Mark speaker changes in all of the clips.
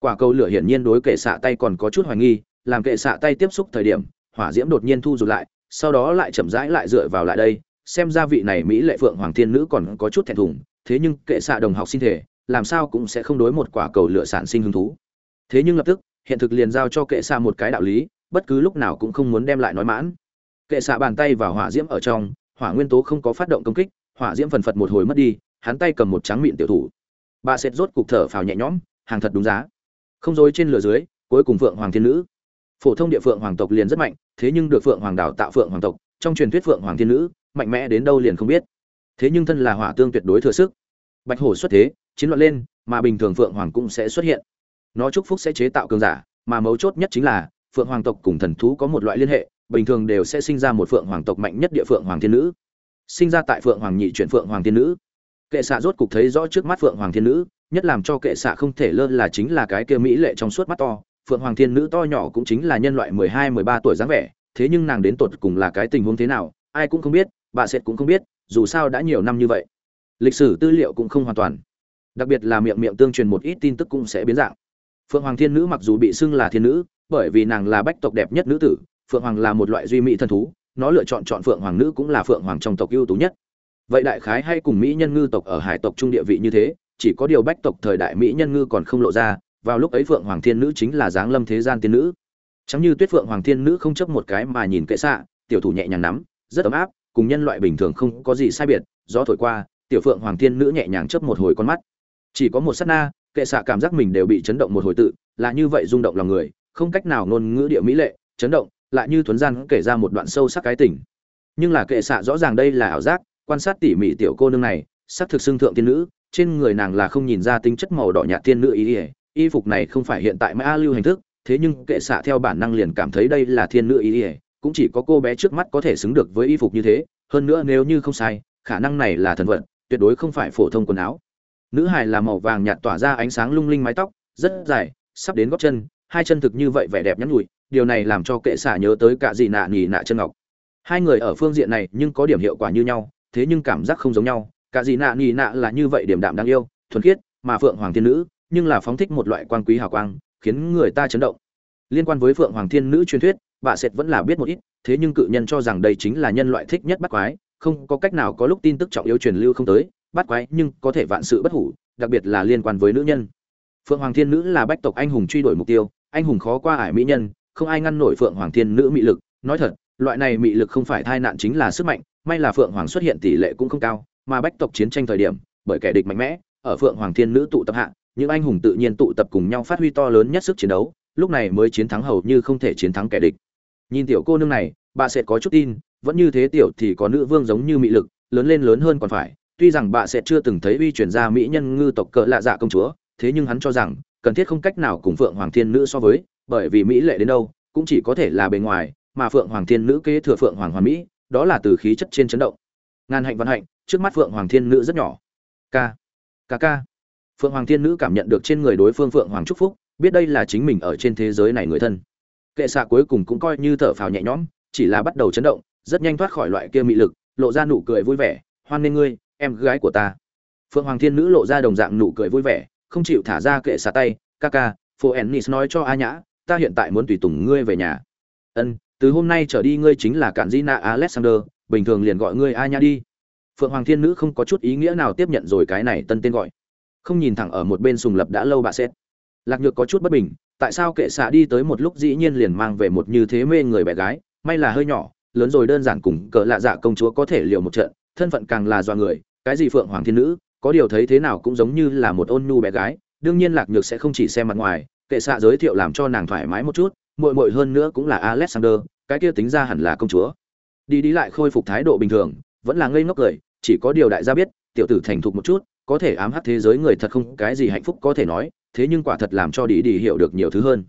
Speaker 1: quả cầu lửa hiển nhiên đối kệ xạ tay còn có chút hoài nghi, làm kệ xạ tay tiếp xúc thời điểm, hỏa diễm đột nhiên thu rụt lại, sau đó lại chậm rãi lại dựa vào lại đây, xem ra vị này mỹ lệ phượng hoàng thiên nữ còn có chút thẹn thùng, thế nhưng kệ xạ đồng học sinh thể, làm sao cũng sẽ không đối một quả cầu lửa sản sinh hứng thú. Thế nhưng lập tức, hiện thực liền giao cho kệ xạ một cái đạo lý, bất cứ lúc nào cũng không muốn đem lại nói mãn. Kệ xạ bàn tay vào hỏa diễm ở trong, hỏa nguyên tố không có phát động công kích, hỏa diễm phần phật một hồi mất đi, hắn tay cầm một trắng miệng tiểu thủ. Bà sệt rốt cục thở phào nhẹ nhõm, hàng thật đúng giá không dối trên lửa dưới cuối cùng phượng hoàng thiên nữ phổ thông địa phượng hoàng tộc liền rất mạnh thế nhưng được phượng hoàng đào tạo phượng hoàng tộc trong truyền thuyết phượng hoàng thiên nữ mạnh mẽ đến đâu liền không biết thế nhưng thân là hỏa tương tuyệt đối thừa sức bạch hổ xuất thế chiến loạn lên mà bình thường phượng hoàng cũng sẽ xuất hiện nó chúc phúc sẽ chế tạo cường giả mà mấu chốt nhất chính là phượng hoàng tộc cùng thần thú có một loại liên hệ bình thường đều sẽ sinh ra một phượng hoàng tộc mạnh nhất địa phượng hoàng thiên nữ sinh ra tại phượng hoàng nhị chuyển phượng hoàng thiên nữ kệ xạ rốt cục thấy rõ trước mắt phượng hoàng thiên nữ nhất làm cho kệ xạ không thể lơ là chính là cái kia mỹ lệ trong suốt mắt to, phượng hoàng thiên nữ to nhỏ cũng chính là nhân loại mười hai, mười ba tuổi dáng vẻ, thế nhưng nàng đến tột cùng là cái tình huống thế nào, ai cũng không biết, bà sệt cũng không biết, dù sao đã nhiều năm như vậy. Lịch sử tư liệu cũng không hoàn toàn. Đặc biệt là miệng miệng tương truyền một ít tin tức cũng sẽ biến dạng. Phượng hoàng thiên nữ mặc dù bị xưng là thiên nữ, bởi vì nàng là bách tộc đẹp nhất nữ tử, phượng hoàng là một loại duy mỹ thần thú, nó lựa chọn chọn phượng hoàng nữ cũng là phượng hoàng trong tộc ưu tú nhất. Vậy đại khái hay cùng mỹ nhân ngư tộc ở hải tộc trung địa vị như thế chỉ có điều bách tộc thời đại mỹ nhân ngư còn không lộ ra, vào lúc ấy phượng hoàng thiên nữ chính là dáng lâm thế gian tiên nữ. Chẳng như tuyết phượng hoàng thiên nữ không chấp một cái mà nhìn kệ xạ, tiểu thủ nhẹ nhàng nắm, rất ấm áp, cùng nhân loại bình thường không có gì sai biệt, gió thổi qua, tiểu phượng hoàng thiên nữ nhẹ nhàng chấp một hồi con mắt. Chỉ có một sát na, kệ xạ cảm giác mình đều bị chấn động một hồi tự, là như vậy rung động lòng người, không cách nào ngôn ngữ địa mỹ lệ, chấn động, lại như thuấn gian kể ra một đoạn sâu sắc cái tỉnh nhưng là kệ xạ rõ ràng đây là ảo giác, quan sát tỉ mỉ tiểu cô nương này sắc thực xưng thượng tiên nữ trên người nàng là không nhìn ra tính chất màu đỏ nhạt tiên nữ ý ỉa. Y phục này không phải hiện tại mã lưu hành thức, thế nhưng kệ xạ theo bản năng liền cảm thấy đây là thiên nữ ý ỉa, cũng chỉ có cô bé trước mắt có thể xứng được với y phục như thế, hơn nữa nếu như không sai, khả năng này là thần vận tuyệt đối không phải phổ thông quần áo. Nữ hài là màu vàng nhạt tỏa ra ánh sáng lung linh mái tóc, rất dài, sắp đến gót chân, hai chân thực như vậy vẻ đẹp nhắn nhụi điều này làm cho kệ xạ nhớ tới cả gì nạ nhì nạ chân ngọc. Hai người ở phương diện này nhưng có điểm hiệu quả như nhau, thế nhưng cảm giác không giống nhau cả dị nạ nhì nạ là như vậy điểm đạm đáng yêu, thuần khiết, mà phượng hoàng thiên nữ, nhưng là phóng thích một loại quan quý hào quang, khiến người ta chấn động. Liên quan với phượng hoàng thiên nữ truyền thuyết, bà sệt vẫn là biết một ít, thế nhưng cự nhân cho rằng đây chính là nhân loại thích nhất bắt quái, không có cách nào có lúc tin tức trọng yếu truyền lưu không tới, bắt quái nhưng có thể vạn sự bất hủ, đặc biệt là liên quan với nữ nhân. Phượng hoàng thiên nữ là bách tộc anh hùng truy đuổi mục tiêu, anh hùng khó qua ải mỹ nhân, không ai ngăn nổi phượng hoàng thiên nữ mị lực. Nói thật, loại này mị lực không phải thai nạn chính là sức mạnh, may là phượng hoàng xuất hiện tỷ lệ cũng không cao mà bách tộc chiến tranh thời điểm, bởi kẻ địch mạnh mẽ, ở phượng hoàng thiên nữ tụ tập hạ, những anh hùng tự nhiên tụ tập cùng nhau phát huy to lớn nhất sức chiến đấu, lúc này mới chiến thắng hầu như không thể chiến thắng kẻ địch. Nhìn tiểu cô nương này, bà sẽ có chút tin, vẫn như thế tiểu thì có nữ vương giống như mị lực, lớn lên lớn hơn còn phải, tuy rằng bà sẽ chưa từng thấy uy truyền ra mỹ nhân ngư tộc cỡ lạ dạ công chúa, thế nhưng hắn cho rằng, cần thiết không cách nào cùng phượng hoàng thiên nữ so với, bởi vì mỹ lệ đến đâu, cũng chỉ có thể là bề ngoài, mà phượng hoàng thiên nữ kế thừa phượng hoàng hoàn mỹ, đó là từ khí chất trên chấn động. Ngàn hạnh văn hạnh trước mắt phượng hoàng thiên nữ rất nhỏ. K k k phượng hoàng thiên nữ cảm nhận được trên người đối phương phượng hoàng trúc phúc, biết đây là chính mình ở trên thế giới này người thân. Kệ xạ cuối cùng cũng coi như thở phào nhẹ nhõm, chỉ là bắt đầu chấn động, rất nhanh thoát khỏi loại kia mị lực, lộ ra nụ cười vui vẻ, hoan nghênh ngươi, em gái của ta. Phượng hoàng thiên nữ lộ ra đồng dạng nụ cười vui vẻ, không chịu thả ra kệ xạ tay, ca ca phố ennis nói cho a nhã, ta hiện tại muốn tùy tùng ngươi về nhà. Ân, từ hôm nay trở đi ngươi chính là cản di na alexander, bình thường liền gọi ngươi a nhã đi phượng hoàng thiên nữ không có chút ý nghĩa nào tiếp nhận rồi cái này tân tên gọi. Không nhìn thẳng ở một bên sùng lập đã lâu bà xét lạc nhược có chút bất bình, tại sao kệ xạ đi tới một lúc dĩ nhiên liền mang về một như thế mê người bé gái, may là hơi nhỏ, lớn rồi đơn giản cùng cỡ lạ dạ công chúa có thể liều một trận, thân phận càng là do người, cái gì phượng hoàng thiên nữ, có điều thấy thế nào cũng giống như là một ôn nhu bé gái, đương nhiên lạc nhược sẽ không chỉ xem mặt ngoài, kệ xạ giới thiệu làm cho nàng thoải mái một chút, muội muội hơn nữa cũng là alexander, cái kia tính ra hẳn là công chúa. Đi đi lại khôi phục thái độ bình thường, vẫn là ngây ngốc cười chỉ có điều đại gia biết, tiểu tử thành thục một chút, có thể ám hắc thế giới người thật không cái gì hạnh phúc có thể nói, thế nhưng quả thật làm cho đi đi hiểu được nhiều thứ hơn.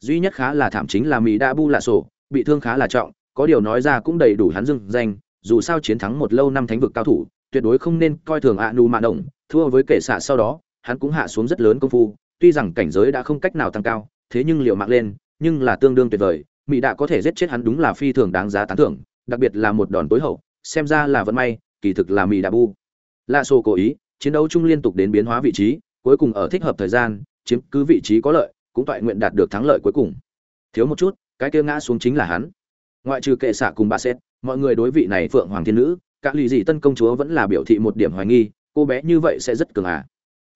Speaker 1: Duy nhất khá là thảm chính là mỹ đã bu lạ sổ, bị thương khá là trọng, có điều nói ra cũng đầy đủ hắn dưng danh, dù sao chiến thắng một lâu năm thánh vực cao thủ, tuyệt đối không nên coi thường ạ nu mạ động thua với kẻ xạ sau đó, hắn cũng hạ xuống rất lớn công phu, tuy rằng cảnh giới đã không cách nào tăng cao, thế nhưng liệu mạng lên, nhưng là tương đương tuyệt vời mỹ đã có thể giết chết hắn đúng là phi thường đáng giá tán thưởng, đặc biệt là một đòn tối hậu, xem ra là vận may kỳ thực là mỹ đã bu. Lạ sổ cố ý, chiến đấu chung liên tục đến biến hóa vị trí, cuối cùng ở thích hợp thời gian, chiếm cứ vị trí có lợi, cũng toại nguyện đạt được thắng lợi cuối cùng. Thiếu một chút, cái kia ngã xuống chính là hắn. Ngoại trừ kệ xạ cùng bà xét mọi người đối vị này phượng hoàng thiên nữ các lì dị tân công chúa vẫn là biểu thị một điểm hoài nghi, cô bé như vậy sẽ rất cường à.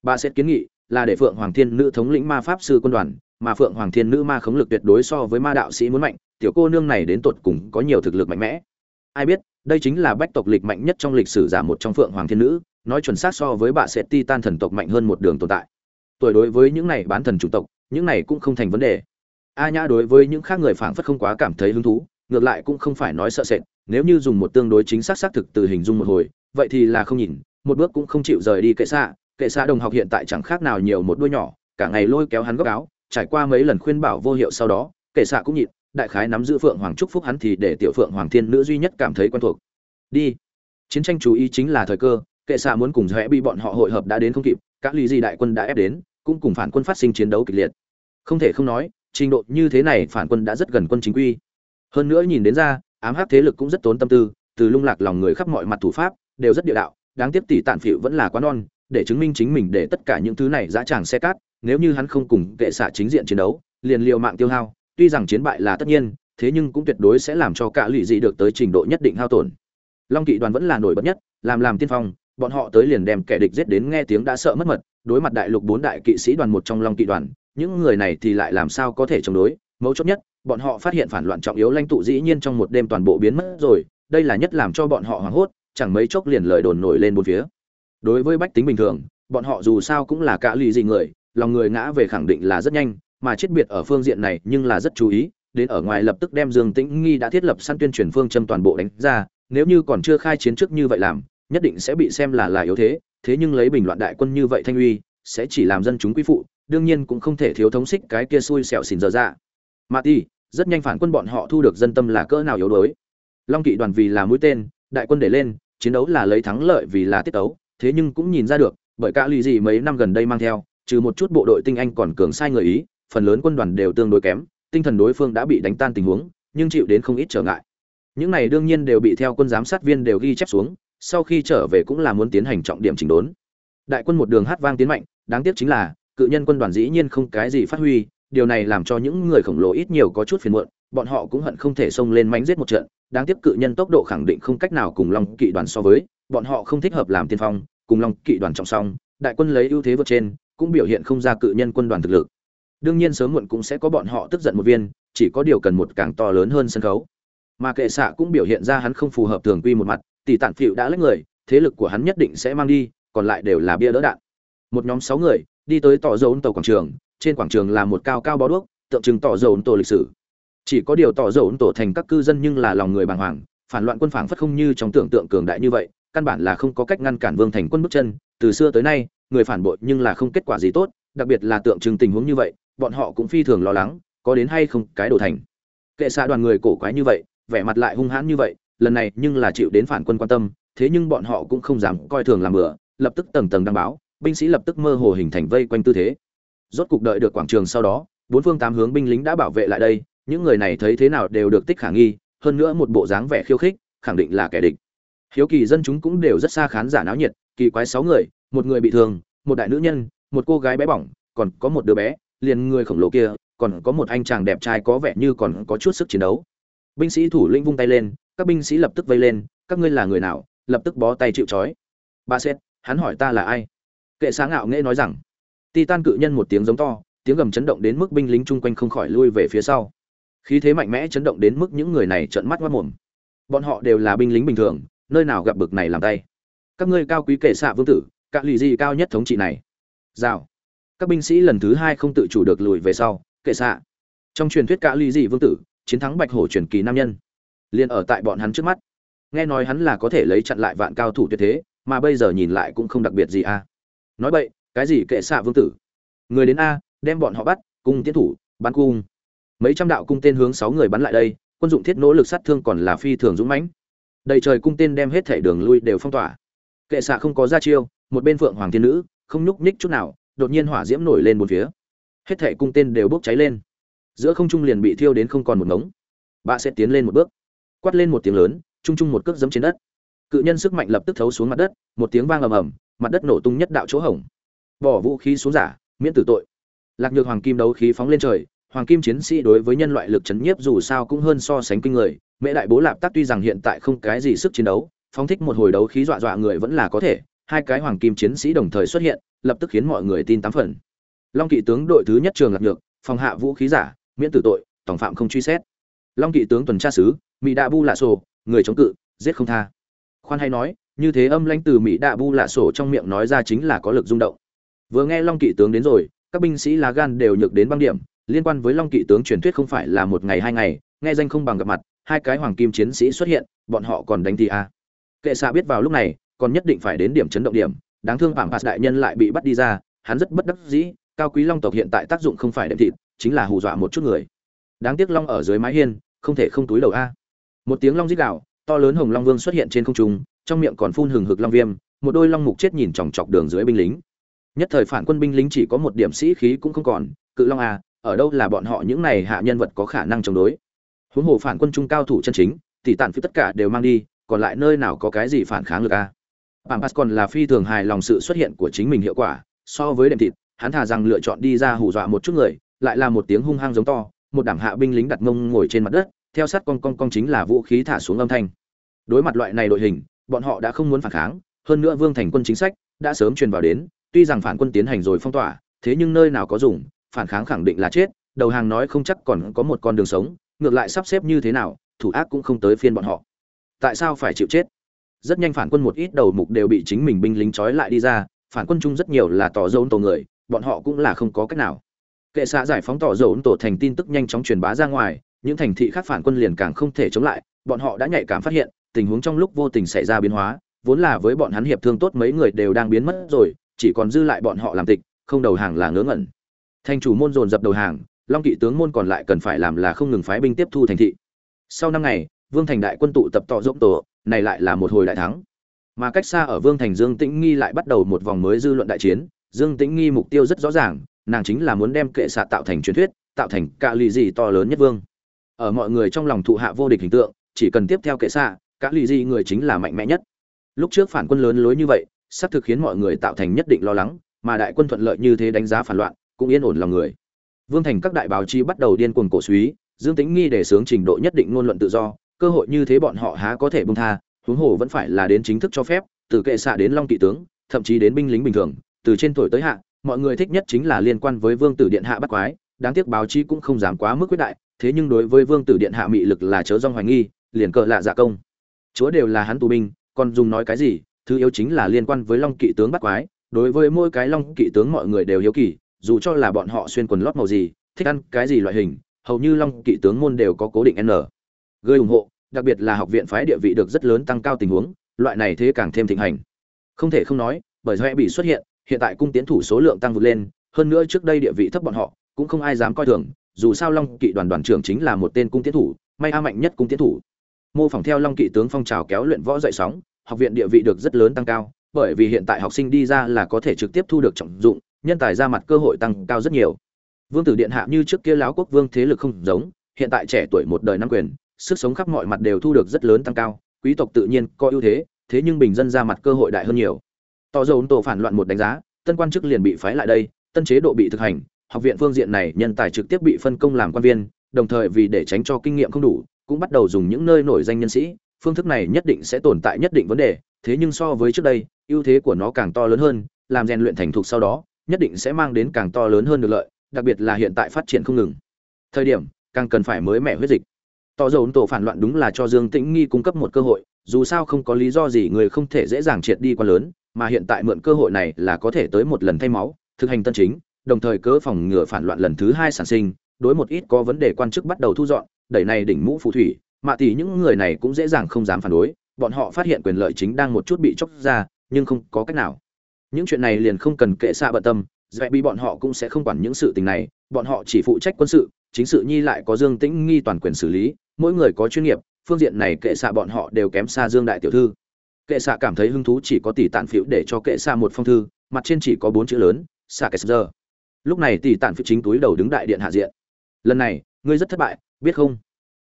Speaker 1: Bà xét kiến nghị là để phượng hoàng thiên nữ thống lĩnh ma pháp sư quân đoàn, mà phượng hoàng thiên nữ ma khống lực tuyệt đối so với ma đạo sĩ muốn mạnh, tiểu cô nương này đến tột cùng có nhiều thực lực mạnh mẽ. Ai biết đây chính là bách tộc lịch mạnh nhất trong lịch sử giả một trong phượng hoàng thiên nữ, nói chuẩn xác so với bà sẽ ti tan thần tộc mạnh hơn một đường tồn tại. Tuổi đối với những này bán thần chủ tộc, những này cũng không thành vấn đề. A nhã đối với những khác người phảng phất không quá cảm thấy hứng thú, ngược lại cũng không phải nói sợ sệt, nếu như dùng một tương đối chính xác xác thực từ hình dung một hồi, vậy thì là không nhìn, một bước cũng không chịu rời đi kệ xa kệ xa đồng học hiện tại chẳng khác nào nhiều một đuôi nhỏ, cả ngày lôi kéo hắn góc áo, trải qua mấy lần khuyên bảo vô hiệu sau đó, kệ xạ cũng nhịn đại khái nắm giữ phượng hoàng trúc phúc hắn thì để tiểu phượng hoàng thiên nữ duy nhất cảm thấy quen thuộc. Đi. Chiến tranh chú ý chính là thời cơ, kệ xạ muốn cùng rẽ bị bọn họ hội hợp đã đến không kịp các lý di đại quân đã ép đến, cũng cùng phản quân phát sinh chiến đấu kịch liệt. Không thể không nói, trình độ như thế này phản quân đã rất gần quân chính quy. Hơn nữa nhìn đến ra, ám hắc thế lực cũng rất tốn tâm tư, từ lung lạc lòng người khắp mọi mặt thủ pháp, đều rất địa đạo, đáng tiếc tỷ tản phịu vẫn là quá non, để chứng minh chính mình để tất cả những thứ này dã tràng xe cát, nếu như hắn không cùng kệ xạ chính diện chiến đấu, liền liều mạng tiêu hao tuy rằng chiến bại là tất nhiên, thế nhưng cũng tuyệt đối sẽ làm cho cả lụy dị được tới trình độ nhất định hao tổn. Long kỵ đoàn vẫn là nổi bật nhất, làm làm tiên phong, bọn họ tới liền đem kẻ địch giết đến nghe tiếng đã sợ mất mật, đối mặt đại lục bốn đại kỵ sĩ đoàn một trong long kỵ đoàn, những người này thì lại làm sao có thể chống đối, mấu chốt nhất, bọn họ phát hiện phản loạn trọng yếu lãnh tụ dĩ nhiên trong một đêm toàn bộ biến mất rồi, đây là nhất làm cho bọn họ hoảng hốt, chẳng mấy chốc liền lời đồn nổi lên bốn phía. Đối với bách tính bình thường, bọn họ dù sao cũng là cả lì gì người, lòng người ngã về khẳng định là rất nhanh mà chết biệt ở phương diện này nhưng là rất chú ý, đến ở ngoài lập tức đem dương tĩnh nghi đã thiết lập săn tuyên truyền phương châm toàn bộ đánh ra, nếu như còn chưa khai chiến trước như vậy làm, nhất định sẽ bị xem là là yếu thế thế nhưng lấy bình loạn đại quân như vậy thanh uy, sẽ chỉ làm dân chúng quý phụ, đương nhiên cũng không thể thiếu thống xích cái kia xui xẻo xỉn giờ ra dạ. mà ti rất nhanh phản quân bọn họ thu được dân tâm là cỡ nào yếu đuối. Long kỵ đoàn vì là mũi tên, đại quân để lên, chiến đấu là lấy thắng lợi vì là tiết tấu, thế nhưng cũng nhìn ra được, bởi cả lì gì mấy năm gần đây mang theo, trừ một chút bộ đội tinh anh còn cường sai người ý phần lớn quân đoàn đều tương đối kém, tinh thần đối phương đã bị đánh tan tình huống, nhưng chịu đến không ít trở ngại. Những này đương nhiên đều bị theo quân giám sát viên đều ghi chép xuống, sau khi trở về cũng là muốn tiến hành trọng điểm chỉnh đốn. Đại quân một đường hát vang tiến mạnh, đáng tiếc chính là, cự nhân quân đoàn dĩ nhiên không cái gì phát huy, điều này làm cho những người khổng lồ ít nhiều có chút phiền muộn, bọn họ cũng hận không thể xông lên mánh giết một trận, đáng tiếc cự nhân tốc độ khẳng định không cách nào cùng long kỵ đoàn so với, bọn họ không thích hợp làm tiên phong, cùng long kỵ đoàn trọng song, đại quân lấy ưu thế vượt trên, cũng biểu hiện không ra cự nhân quân đoàn thực lực đương nhiên sớm muộn cũng sẽ có bọn họ tức giận một viên, chỉ có điều cần một càng to lớn hơn sân khấu. Mà kệ xạ cũng biểu hiện ra hắn không phù hợp thường quy một mặt, tỷ tản phịu đã lấy người, thế lực của hắn nhất định sẽ mang đi, còn lại đều là bia đỡ đạn. Một nhóm sáu người, đi tới tỏ dấu tàu quảng trường, trên quảng trường là một cao cao bó đuốc, tượng trưng tỏ dấu tổ lịch sử. Chỉ có điều tỏ dấu tổ thành các cư dân nhưng là lòng người bàng hoàng, phản loạn quân phản phất không như trong tưởng tượng cường đại như vậy, căn bản là không có cách ngăn cản vương thành quân bước chân. Từ xưa tới nay, người phản bội nhưng là không kết quả gì tốt, đặc biệt là tượng trưng tình huống như vậy bọn họ cũng phi thường lo lắng, có đến hay không cái đồ thành. Kệ xa đoàn người cổ quái như vậy, vẻ mặt lại hung hãn như vậy, lần này nhưng là chịu đến phản quân quan tâm, thế nhưng bọn họ cũng không dám coi thường làm bừa, lập tức tầng tầng đăng báo, binh sĩ lập tức mơ hồ hình thành vây quanh tư thế. Rốt cục đợi được quảng trường sau đó, bốn phương tám hướng binh lính đã bảo vệ lại đây, những người này thấy thế nào đều được tích khả nghi, hơn nữa một bộ dáng vẻ khiêu khích, khẳng định là kẻ địch. Hiếu kỳ dân chúng cũng đều rất xa khán giả náo nhiệt, kỳ quái sáu người, một người bị thương, một đại nữ nhân, một cô gái bé bỏng, còn có một đứa bé liền người khổng lồ kia, còn có một anh chàng đẹp trai có vẻ như còn có chút sức chiến đấu. Binh sĩ thủ lĩnh vung tay lên, các binh sĩ lập tức vây lên, các ngươi là người nào? Lập tức bó tay chịu trói. Ba xét hắn hỏi ta là ai? Kệ sáng ngạo nghễ nói rằng, titan cự nhân một tiếng giống to, tiếng gầm chấn động đến mức binh lính chung quanh không khỏi lui về phía sau. Khí thế mạnh mẽ chấn động đến mức những người này trợn mắt mất mồm. Bọn họ đều là binh lính bình thường, nơi nào gặp bực này làm tay? Các ngươi cao quý kệ xạ vương tử, cạ lì gì cao nhất thống trị này? Rào các binh sĩ lần thứ hai không tự chủ được lùi về sau, kệ xạ. Trong truyền thuyết cả Ly dị vương tử, chiến thắng bạch hổ truyền kỳ nam nhân, liền ở tại bọn hắn trước mắt. Nghe nói hắn là có thể lấy chặn lại vạn cao thủ tuyệt thế, mà bây giờ nhìn lại cũng không đặc biệt gì a. Nói vậy cái gì kệ xạ vương tử? Người đến a, đem bọn họ bắt cung tiến thủ, bắn cung. Mấy trăm đạo cung tên hướng sáu người bắn lại đây, quân dụng thiết nỗ lực sát thương còn là phi thường dũng mãnh. Đầy trời cung tên đem hết thể đường lui đều phong tỏa. Kệ xạ không có ra chiêu, một bên phượng hoàng thiên nữ, không nhúc nhích chút nào đột nhiên hỏa diễm nổi lên một phía. Hết thể cung tên đều bốc cháy lên. Giữa không trung liền bị thiêu đến không còn một ngống. Bà sẽ tiến lên một bước. Quát lên một tiếng lớn, chung chung một cước giấm trên đất. Cự nhân sức mạnh lập tức thấu xuống mặt đất, một tiếng vang ầm ầm, mặt đất nổ tung nhất đạo chỗ hổng. Bỏ vũ khí xuống giả, miễn tử tội. Lạc nhược hoàng kim đấu khí phóng lên trời, hoàng kim chiến sĩ đối với nhân loại lực chấn nhiếp dù sao cũng hơn so sánh kinh người, mễ đại bố lạp tắc tuy rằng hiện tại không cái gì sức chiến đấu, phóng thích một hồi đấu khí dọa dọa người vẫn là có thể hai cái hoàng kim chiến sĩ đồng thời xuất hiện, lập tức khiến mọi người tin tám phần. Long kỵ tướng đội thứ nhất trường lạc nhược, phòng hạ vũ khí giả, miễn tử tội, tổng phạm không truy xét. Long kỵ tướng tuần tra sứ, mỹ đạ bu lạ sổ, người chống cự, giết không tha. Khoan hay nói, như thế âm lãnh từ mỹ đạ bu lạ sổ trong miệng nói ra chính là có lực rung động. Vừa nghe long kỵ tướng đến rồi, các binh sĩ lá gan đều nhược đến băng điểm, liên quan với long kỵ tướng truyền thuyết không phải là một ngày hai ngày, nghe danh không bằng gặp mặt, hai cái hoàng kim chiến sĩ xuất hiện, bọn họ còn đánh thì a. À. kệ xạ biết vào lúc này còn nhất định phải đến điểm chấn động điểm. Đáng thương phạm phạt đại nhân lại bị bắt đi ra, hắn rất bất đắc dĩ, cao quý long tộc hiện tại tác dụng không phải đệm thịt, chính là hù dọa một chút người. Đáng tiếc long ở dưới mái hiên, không thể không túi đầu a. Một tiếng long rít gạo to lớn hồng long vương xuất hiện trên không trung, trong miệng còn phun hừng hực long viêm, một đôi long mục chết nhìn chòng chọc đường dưới binh lính. Nhất thời phản quân binh lính chỉ có một điểm sĩ khí cũng không còn, cự long a, ở đâu là bọn họ những này hạ nhân vật có khả năng chống đối? Huống hồ phản quân trung cao thủ chân chính, tỷ tản phi tất cả đều mang đi, còn lại nơi nào có cái gì phản kháng được a? Pampas còn là phi thường hài lòng sự xuất hiện của chính mình hiệu quả, so với đệm thịt, hắn thà rằng lựa chọn đi ra hù dọa một chút người, lại là một tiếng hung hăng giống to, một đảng hạ binh lính đặt mông ngồi trên mặt đất, theo sát con con con chính là vũ khí thả xuống âm thanh. Đối mặt loại này đội hình, bọn họ đã không muốn phản kháng, hơn nữa Vương Thành quân chính sách đã sớm truyền vào đến, tuy rằng phản quân tiến hành rồi phong tỏa, thế nhưng nơi nào có dùng, phản kháng khẳng định là chết, đầu hàng nói không chắc còn có một con đường sống, ngược lại sắp xếp như thế nào, thủ ác cũng không tới phiên bọn họ. Tại sao phải chịu chết? Rất nhanh phản quân một ít đầu mục đều bị chính mình binh lính trói lại đi ra, phản quân chung rất nhiều là tỏ dấu tổ người, bọn họ cũng là không có cách nào. Kệ xạ giải phóng tỏ dấu tổ thành tin tức nhanh chóng truyền bá ra ngoài những thành thị khác phản quân liền càng không thể chống lại bọn họ đã nhạy cảm phát hiện tình huống trong lúc vô tình xảy ra biến hóa vốn là với bọn hắn hiệp thương tốt mấy người đều đang biến mất rồi chỉ còn dư lại bọn họ làm tịch không đầu hàng là ngớ ngẩn. Thành chủ môn dồn dập đầu hàng long kỵ tướng môn còn lại cần phải làm là không ngừng phái binh tiếp thu thành thị. Sau năm ngày vương thành đại quân tụ tập tỏ dốc tổ này lại là một hồi đại thắng. Mà cách xa ở vương thành dương tĩnh nghi lại bắt đầu một vòng mới dư luận đại chiến. Dương tĩnh nghi mục tiêu rất rõ ràng, nàng chính là muốn đem kệ xạ tạo thành truyền thuyết, tạo thành cả lì gì to lớn nhất vương. Ở mọi người trong lòng thụ hạ vô địch hình tượng, chỉ cần tiếp theo kệ xạ cả lì gì người chính là mạnh mẽ nhất. Lúc trước phản quân lớn lối như vậy, sắp thực khiến mọi người tạo thành nhất định lo lắng, mà đại quân thuận lợi như thế đánh giá phản loạn, cũng yên ổn lòng người. Vương thành các đại báo chí bắt đầu điên cuồng cổ suý, dương tĩnh nghi để sướng trình độ nhất định ngôn luận tự do cơ hội như thế bọn họ há có thể bông tha, huống hồ vẫn phải là đến chính thức cho phép, từ kệ xạ đến long kỵ tướng, thậm chí đến binh lính bình thường, từ trên tuổi tới hạ, mọi người thích nhất chính là liên quan với vương tử điện hạ bắt quái, đáng tiếc báo chí cũng không dám quá mức quyết đại, thế nhưng đối với vương tử điện hạ mị lực là chớ dong hoài nghi, liền cờ lạ dạ công. Chúa đều là hắn tù binh, còn dùng nói cái gì, thứ yếu chính là liên quan với long kỵ tướng bắt quái, đối với mỗi cái long kỵ tướng mọi người đều hiếu kỳ, dù cho là bọn họ xuyên quần lót màu gì, thích ăn cái gì loại hình, hầu như long kỵ tướng môn đều có cố định n. Gây ủng hộ đặc biệt là học viện phái địa vị được rất lớn tăng cao tình huống loại này thế càng thêm thịnh hành không thể không nói bởi do bị xuất hiện hiện tại cung tiến thủ số lượng tăng vượt lên, hơn nữa trước đây địa vị thấp bọn họ, cũng không ai dám coi thường, dù sao Long Kỵ đoàn đoàn trưởng chính là một tên cung tiến thủ, may a mạnh nhất cung tiến thủ. Mô phỏng theo Long Kỵ tướng phong trào kéo luyện võ dậy sóng, học viện địa vị được rất lớn tăng cao, bởi vì hiện tại học sinh đi ra là có thể trực tiếp thu được trọng dụng, nhân tài ra mặt cơ hội tăng cao rất nhiều. Vương tử điện hạ như trước kia láo quốc vương thế lực không giống, hiện tại trẻ tuổi một đời năm quyền, sức sống khắp mọi mặt đều thu được rất lớn tăng cao, quý tộc tự nhiên có ưu thế, thế nhưng bình dân ra mặt cơ hội đại hơn nhiều. Tỏ dầu tổ phản loạn một đánh giá tân quan chức liền bị phái lại đây tân chế độ bị thực hành học viện phương diện này nhân tài trực tiếp bị phân công làm quan viên đồng thời vì để tránh cho kinh nghiệm không đủ cũng bắt đầu dùng những nơi nổi danh nhân sĩ phương thức này nhất định sẽ tồn tại nhất định vấn đề thế nhưng so với trước đây ưu thế của nó càng to lớn hơn làm rèn luyện thành thục sau đó nhất định sẽ mang đến càng to lớn hơn được lợi đặc biệt là hiện tại phát triển không ngừng. Thời điểm càng cần phải mới mẻ huyết dịch tỏ dầu tổ phản loạn đúng là cho dương tĩnh nghi cung cấp một cơ hội dù sao không có lý do gì người không thể dễ dàng triệt đi quá lớn mà hiện tại mượn cơ hội này là có thể tới một lần thay máu, thực hành tân chính, đồng thời cớ phòng ngừa phản loạn lần thứ hai sản sinh, đối một ít có vấn đề quan chức bắt đầu thu dọn, đẩy này đỉnh mũ phù thủy, mạ tỷ những người này cũng dễ dàng không dám phản đối, bọn họ phát hiện quyền lợi chính đang một chút bị chóc ra, nhưng không có cách nào. Những chuyện này liền không cần kệ xa bận tâm, dễ bị bọn họ cũng sẽ không quản những sự tình này, bọn họ chỉ phụ trách quân sự, chính sự nhi lại có Dương Tĩnh nghi toàn quyền xử lý, mỗi người có chuyên nghiệp, phương diện này kệ xạ bọn họ đều kém xa Dương đại tiểu thư. Kệ xạ cảm thấy hứng thú chỉ có tỷ tản phiếu để cho kệ xạ một phong thư mặt trên chỉ có bốn chữ lớn xạ kệ giờ lúc này tỷ tản phiếu chính túi đầu đứng đại điện hạ diện. Lần này ngươi rất thất bại biết không?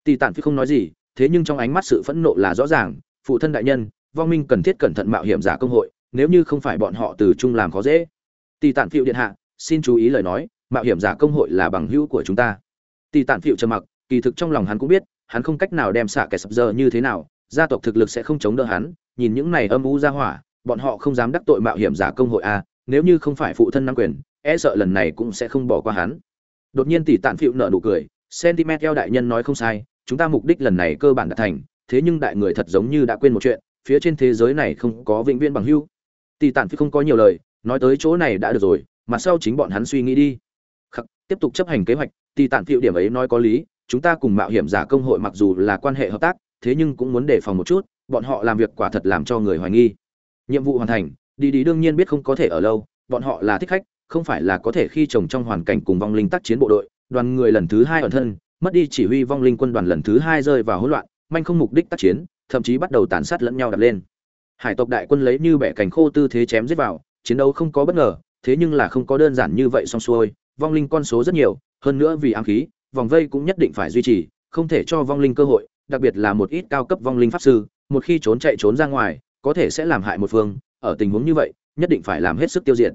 Speaker 1: Tỷ tản phiếu không nói gì thế nhưng trong ánh mắt sự phẫn nộ là rõ ràng phụ thân đại nhân vong minh cần thiết cẩn thận mạo hiểm giả công hội nếu như không phải bọn họ từ chung làm khó dễ. Tỷ tản phiếu điện hạ xin chú ý lời nói mạo hiểm giả công hội là bằng hữu của chúng ta. Tỷ tản phiếu trầm mặc kỳ thực trong lòng hắn cũng biết hắn không cách nào đem xạ kẻ sập giờ như thế nào gia tộc thực lực sẽ không chống đỡ hắn nhìn những này âm u ra hỏa bọn họ không dám đắc tội mạo hiểm giả công hội a nếu như không phải phụ thân nắm quyền e sợ lần này cũng sẽ không bỏ qua hắn. Đột nhiên tỷ tản phịu nở nụ cười sentiment eo đại nhân nói không sai chúng ta mục đích lần này cơ bản đã thành thế nhưng đại người thật giống như đã quên một chuyện phía trên thế giới này không có vĩnh viễn bằng hưu tỷ tản phi không có nhiều lời nói tới chỗ này đã được rồi mặt sau chính bọn hắn suy nghĩ đi. Khắc, tiếp tục chấp hành kế hoạch tỷ tản phiệu điểm ấy nói có lý chúng ta cùng mạo hiểm giả công hội mặc dù là quan hệ hợp tác, thế nhưng cũng muốn đề phòng một chút, bọn họ làm việc quả thật làm cho người hoài nghi. Nhiệm vụ hoàn thành đi đi đương nhiên biết không có thể ở lâu, bọn họ là thích khách, không phải là có thể khi chồng trong hoàn cảnh cùng vong linh tác chiến bộ đội, đoàn người lần thứ hai ẩn thân, mất đi chỉ huy vong linh quân đoàn lần thứ hai rơi vào hỗn loạn, manh không mục đích tác chiến, thậm chí bắt đầu tàn sát lẫn nhau đập lên. Hải tộc đại quân lấy như bẻ cành khô tư thế chém giết vào, chiến đấu không có bất ngờ, thế nhưng là không có đơn giản như vậy xong xuôi, vong linh con số rất nhiều, hơn nữa vì ám khí vòng vây cũng nhất định phải duy trì, không thể cho vong linh cơ hội, đặc biệt là một ít cao cấp vong linh pháp sư, một khi trốn chạy trốn ra ngoài, có thể sẽ làm hại một phương, ở tình huống như vậy, nhất định phải làm hết sức tiêu diệt.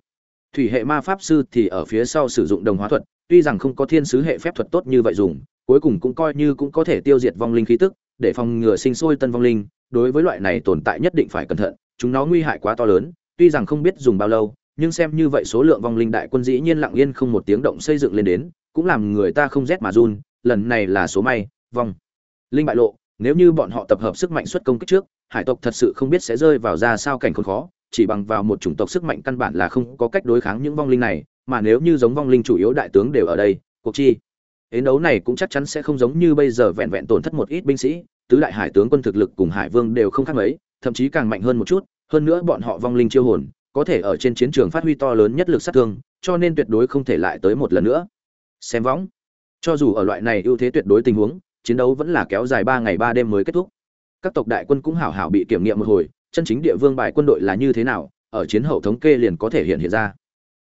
Speaker 1: Thủy hệ ma pháp sư thì ở phía sau sử dụng đồng hóa thuật, tuy rằng không có thiên sứ hệ phép thuật tốt như vậy dùng, cuối cùng cũng coi như cũng có thể tiêu diệt vong linh khí tức, để phòng ngừa sinh sôi tân vong linh, đối với loại này tồn tại nhất định phải cẩn thận, chúng nó nguy hại quá to lớn, tuy rằng không biết dùng bao lâu, nhưng xem như vậy số lượng vong linh đại quân dĩ nhiên lặng yên không một tiếng động xây dựng lên đến cũng làm người ta không rét mà run lần này là số may vong linh bại lộ nếu như bọn họ tập hợp sức mạnh xuất công kích trước hải tộc thật sự không biết sẽ rơi vào ra sao cảnh khốn khó chỉ bằng vào một chủng tộc sức mạnh căn bản là không có cách đối kháng những vong linh này mà nếu như giống vong linh chủ yếu đại tướng đều ở đây cuộc chi Hến đấu này cũng chắc chắn sẽ không giống như bây giờ vẹn vẹn tổn thất một ít binh sĩ, tứ đại hải tướng quân thực lực cùng hải vương đều không khác mấy, thậm chí càng mạnh hơn một chút, hơn nữa bọn họ vong linh chiêu hồn, có thể ở trên chiến trường phát huy to lớn nhất lực sát thương, cho nên tuyệt đối không thể lại tới một lần nữa. Xem võng. Cho dù ở loại này ưu thế tuyệt đối tình huống, chiến đấu vẫn là kéo dài ba ngày ba đêm mới kết thúc. Các tộc đại quân cũng hảo hảo bị kiểm nghiệm một hồi, chân chính địa vương bài quân đội là như thế nào, ở chiến hậu thống kê liền có thể hiện hiện ra.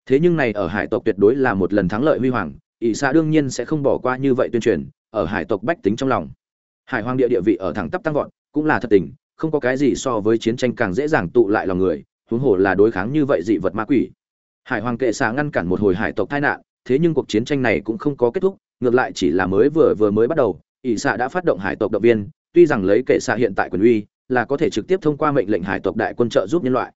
Speaker 1: Thế nhưng này ở hải tộc tuyệt đối là một lần thắng lợi huy hoàng, ỷ xa đương nhiên sẽ không bỏ qua như vậy tuyên truyền ở hải tộc bách tính trong lòng hải hoàng địa địa vị ở thẳng tắp tăng vọt cũng là thật tình không có cái gì so với chiến tranh càng dễ dàng tụ lại lòng người huống hồ là đối kháng như vậy dị vật ma quỷ hải hoàng kệ xa ngăn cản một hồi hải tộc tai nạn thế nhưng cuộc chiến tranh này cũng không có kết thúc, ngược lại chỉ là mới vừa vừa mới bắt đầu, ỷ xạ đã phát động hải tộc động viên, tuy rằng lấy kệ xạ hiện tại quyền uy, là có thể trực tiếp thông qua mệnh lệnh hải tộc đại quân trợ giúp nhân loại.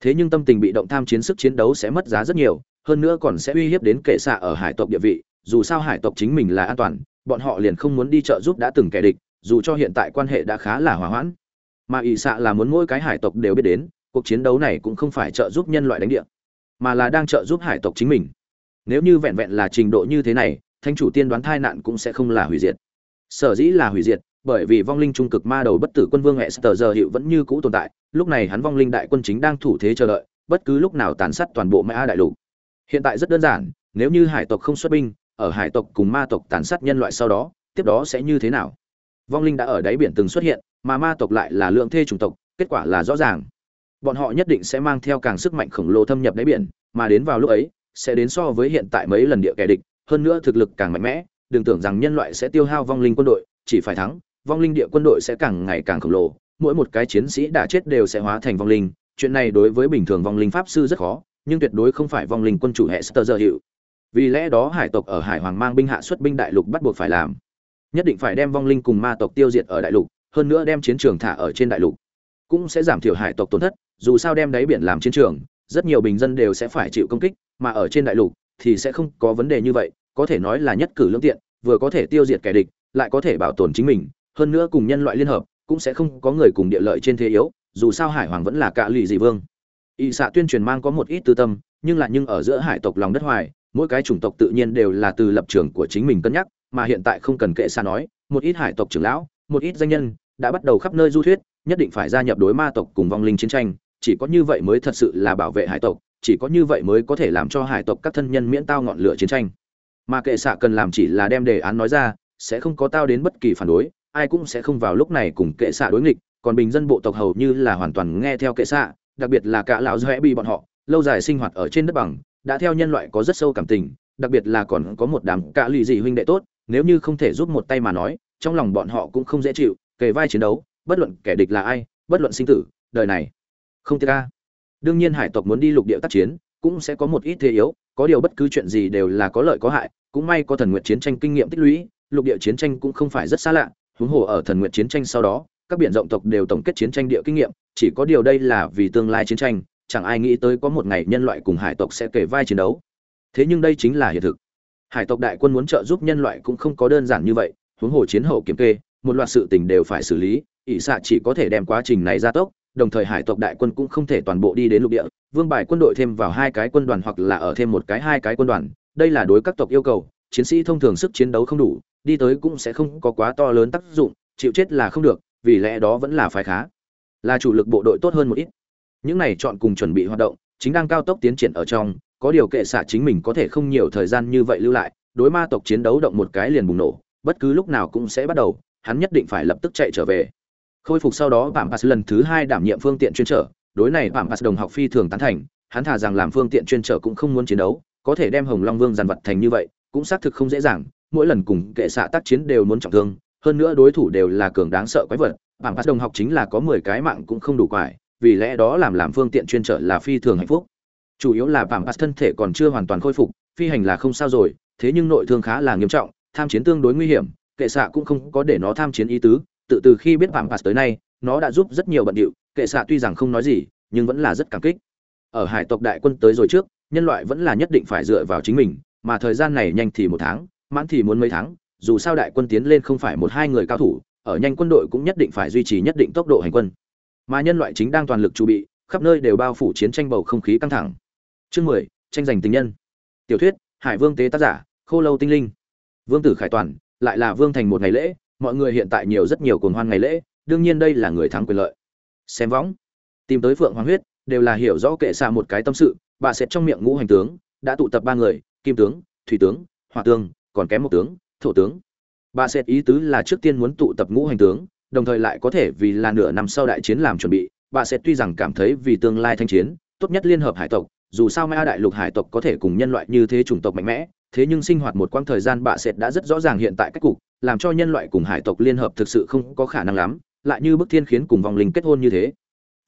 Speaker 1: Thế nhưng tâm tình bị động tham chiến sức chiến đấu sẽ mất giá rất nhiều, hơn nữa còn sẽ uy hiếp đến kệ xạ ở hải tộc địa vị, dù sao hải tộc chính mình là an toàn, bọn họ liền không muốn đi trợ giúp đã từng kẻ địch, dù cho hiện tại quan hệ đã khá là hòa hoãn. Mà ỷ xạ là muốn mỗi cái hải tộc đều biết đến, cuộc chiến đấu này cũng không phải trợ giúp nhân loại đánh địa, mà là đang trợ giúp hải tộc chính mình nếu như vẹn vẹn là trình độ như thế này thanh chủ tiên đoán thai nạn cũng sẽ không là hủy diệt. Sở dĩ là hủy diệt, bởi vì vong linh trung cực ma đầu bất tử quân vương hệ sờ giờ hiệu vẫn như cũ tồn tại, lúc này hắn vong linh đại quân chính đang thủ thế chờ đợi, bất cứ lúc nào tàn sát toàn bộ mã đại lục. Hiện tại rất đơn giản, nếu như hải tộc không xuất binh, ở hải tộc cùng ma tộc tàn sát nhân loại sau đó, tiếp đó sẽ như thế nào? Vong linh đã ở đáy biển từng xuất hiện, mà ma tộc lại là lượng thê chủng tộc, kết quả là rõ ràng. Bọn họ nhất định sẽ mang theo càng sức mạnh khổng lồ thâm nhập đáy biển, mà đến vào lúc ấy sẽ đến so với hiện tại mấy lần địa kẻ địch, hơn nữa thực lực càng mạnh mẽ, đừng tưởng rằng nhân loại sẽ tiêu hao vong linh quân đội, chỉ phải thắng, vong linh địa quân đội sẽ càng ngày càng khổng lồ, mỗi một cái chiến sĩ đã chết đều sẽ hóa thành vong linh. Chuyện này đối với bình thường vong linh pháp sư rất khó, nhưng tuyệt đối không phải vong linh quân chủ hệ sơ giờ hiệu. Vì lẽ đó hải tộc ở hải hoàng mang binh hạ xuất binh đại lục bắt buộc phải làm. Nhất định phải đem vong linh cùng ma tộc tiêu diệt ở đại lục, hơn nữa đem chiến trường thả ở trên đại lục. Cũng sẽ giảm thiểu hải tộc tổn thất, dù sao đem đáy biển làm chiến trường, rất nhiều bình dân đều sẽ phải chịu công kích mà ở trên đại lục thì sẽ không có vấn đề như vậy, có thể nói là nhất cử lương tiện, vừa có thể tiêu diệt kẻ địch, lại có thể bảo tồn chính mình, hơn nữa cùng nhân loại liên hợp, cũng sẽ không có người cùng địa lợi trên thế yếu, dù sao hải hoàng vẫn là cạ lụy dị vương. Y xạ tuyên truyền mang có một ít tư tâm, nhưng là nhưng ở giữa hải tộc lòng đất hoài, mỗi cái chủng tộc tự nhiên đều là từ lập trường của chính mình cân nhắc, mà hiện tại không cần kệ xa nói, một ít hải tộc trưởng lão, một ít danh nhân, đã bắt đầu khắp nơi du thuyết, nhất định phải gia nhập đối ma tộc cùng vong linh chiến tranh, chỉ có như vậy mới thật sự là bảo vệ hải tộc chỉ có như vậy mới có thể làm cho hải tộc các thân nhân miễn tao ngọn lửa chiến tranh. Mà kệ xạ cần làm chỉ là đem đề án nói ra, sẽ không có tao đến bất kỳ phản đối, ai cũng sẽ không vào lúc này cùng kệ xạ đối nghịch, còn bình dân bộ tộc hầu như là hoàn toàn nghe theo kệ xạ, đặc biệt là cả lão dõe bị bọn họ, lâu dài sinh hoạt ở trên đất bằng, đã theo nhân loại có rất sâu cảm tình, đặc biệt là còn có một đám cả lì dị huynh đệ tốt, nếu như không thể giúp một tay mà nói, trong lòng bọn họ cũng không dễ chịu, kề vai chiến đấu, bất luận kẻ địch là ai, bất luận sinh tử, đời này không tiếc ca đương nhiên hải tộc muốn đi lục địa tác chiến, cũng sẽ có một ít thế yếu, có điều bất cứ chuyện gì đều là có lợi có hại, cũng may có thần nguyện chiến tranh kinh nghiệm tích lũy, lục địa chiến tranh cũng không phải rất xa lạ, huống hồ ở thần nguyện chiến tranh sau đó, các biển rộng tộc đều tổng kết chiến tranh địa kinh nghiệm, chỉ có điều đây là vì tương lai chiến tranh, chẳng ai nghĩ tới có một ngày nhân loại cùng hải tộc sẽ kể vai chiến đấu. Thế nhưng đây chính là hiện thực. Hải tộc đại quân muốn trợ giúp nhân loại cũng không có đơn giản như vậy, huống hồ chiến hậu kiểm kê, một loạt sự tình đều phải xử lý, ỷ xạ chỉ có thể đem quá trình này ra tốc đồng thời hải tộc đại quân cũng không thể toàn bộ đi đến lục địa, vương bài quân đội thêm vào hai cái quân đoàn hoặc là ở thêm một cái hai cái quân đoàn, đây là đối các tộc yêu cầu, chiến sĩ thông thường sức chiến đấu không đủ, đi tới cũng sẽ không có quá to lớn tác dụng, chịu chết là không được, vì lẽ đó vẫn là phái khá. Là chủ lực bộ đội tốt hơn một ít. Những này chọn cùng chuẩn bị hoạt động, chính đang cao tốc tiến triển ở trong, có điều kệ xạ chính mình có thể không nhiều thời gian như vậy lưu lại, đối ma tộc chiến đấu động một cái liền bùng nổ, bất cứ lúc nào cũng sẽ bắt đầu, hắn nhất định phải lập tức chạy trở về khôi phục sau đó bảm pass lần thứ hai đảm nhiệm phương tiện chuyên trở. Đối này bảm pass đồng học phi thường tán thành. Hắn thả rằng làm phương tiện chuyên trở cũng không muốn chiến đấu, có thể đem hồng long vương dàn vật thành như vậy, cũng xác thực không dễ dàng. Mỗi lần cùng kệ xạ tác chiến đều muốn trọng thương, hơn nữa đối thủ đều là cường đáng sợ quái vật. Bảm pass đồng học chính là có mười cái mạng cũng không đủ quải, vì lẽ đó làm làm phương tiện chuyên trở là phi thường hạnh phúc. Chủ yếu là bảm pass thân thể còn chưa hoàn toàn khôi phục, phi hành là không sao rồi, thế nhưng nội thương khá là nghiêm trọng, tham chiến tương đối nguy hiểm, kệ xạ cũng không có để nó tham chiến ý tứ tự từ khi biết phạm pass tới nay, nó đã giúp rất nhiều bận điệu, kệ xạ tuy rằng không nói gì, nhưng vẫn là rất cảm kích. Ở hải tộc đại quân tới rồi trước, nhân loại vẫn là nhất định phải dựa vào chính mình, mà thời gian này nhanh thì một tháng, mãn thì muốn mấy tháng, dù sao đại quân tiến lên không phải một hai người cao thủ, ở nhanh quân đội cũng nhất định phải duy trì nhất định tốc độ hành quân. Mà nhân loại chính đang toàn lực chuẩn bị, khắp nơi đều bao phủ chiến tranh bầu không khí căng thẳng. Chương mười, tranh giành tình nhân. Tiểu thuyết, hải vương tế tác giả, khô lâu tinh linh. Vương tử khải toàn, lại là vương thành một ngày lễ mọi người hiện tại nhiều rất nhiều cuồng hoan ngày lễ, đương nhiên đây là người thắng quyền lợi. Xem võng. Tìm tới phượng hoàng huyết, đều là hiểu rõ kệ xa một cái tâm sự, bà sẽ trong miệng ngũ hành tướng, đã tụ tập ba người, kim tướng, thủy tướng, hỏa tướng, còn kém một tướng, thổ tướng. Bà sẽ ý tứ là trước tiên muốn tụ tập ngũ hành tướng, đồng thời lại có thể vì là nửa năm sau đại chiến làm chuẩn bị, bà sẽ tuy rằng cảm thấy vì tương lai thanh chiến, tốt nhất liên hợp hải tộc, dù sao ma đại lục hải tộc có thể cùng nhân loại như thế chủng tộc mạnh mẽ, thế nhưng sinh hoạt một quãng thời gian bà sẽ đã rất rõ ràng hiện tại cách cục làm cho nhân loại cùng hải tộc liên hợp thực sự không có khả năng lắm, lại như bức thiên khiến cùng vòng linh kết hôn như thế.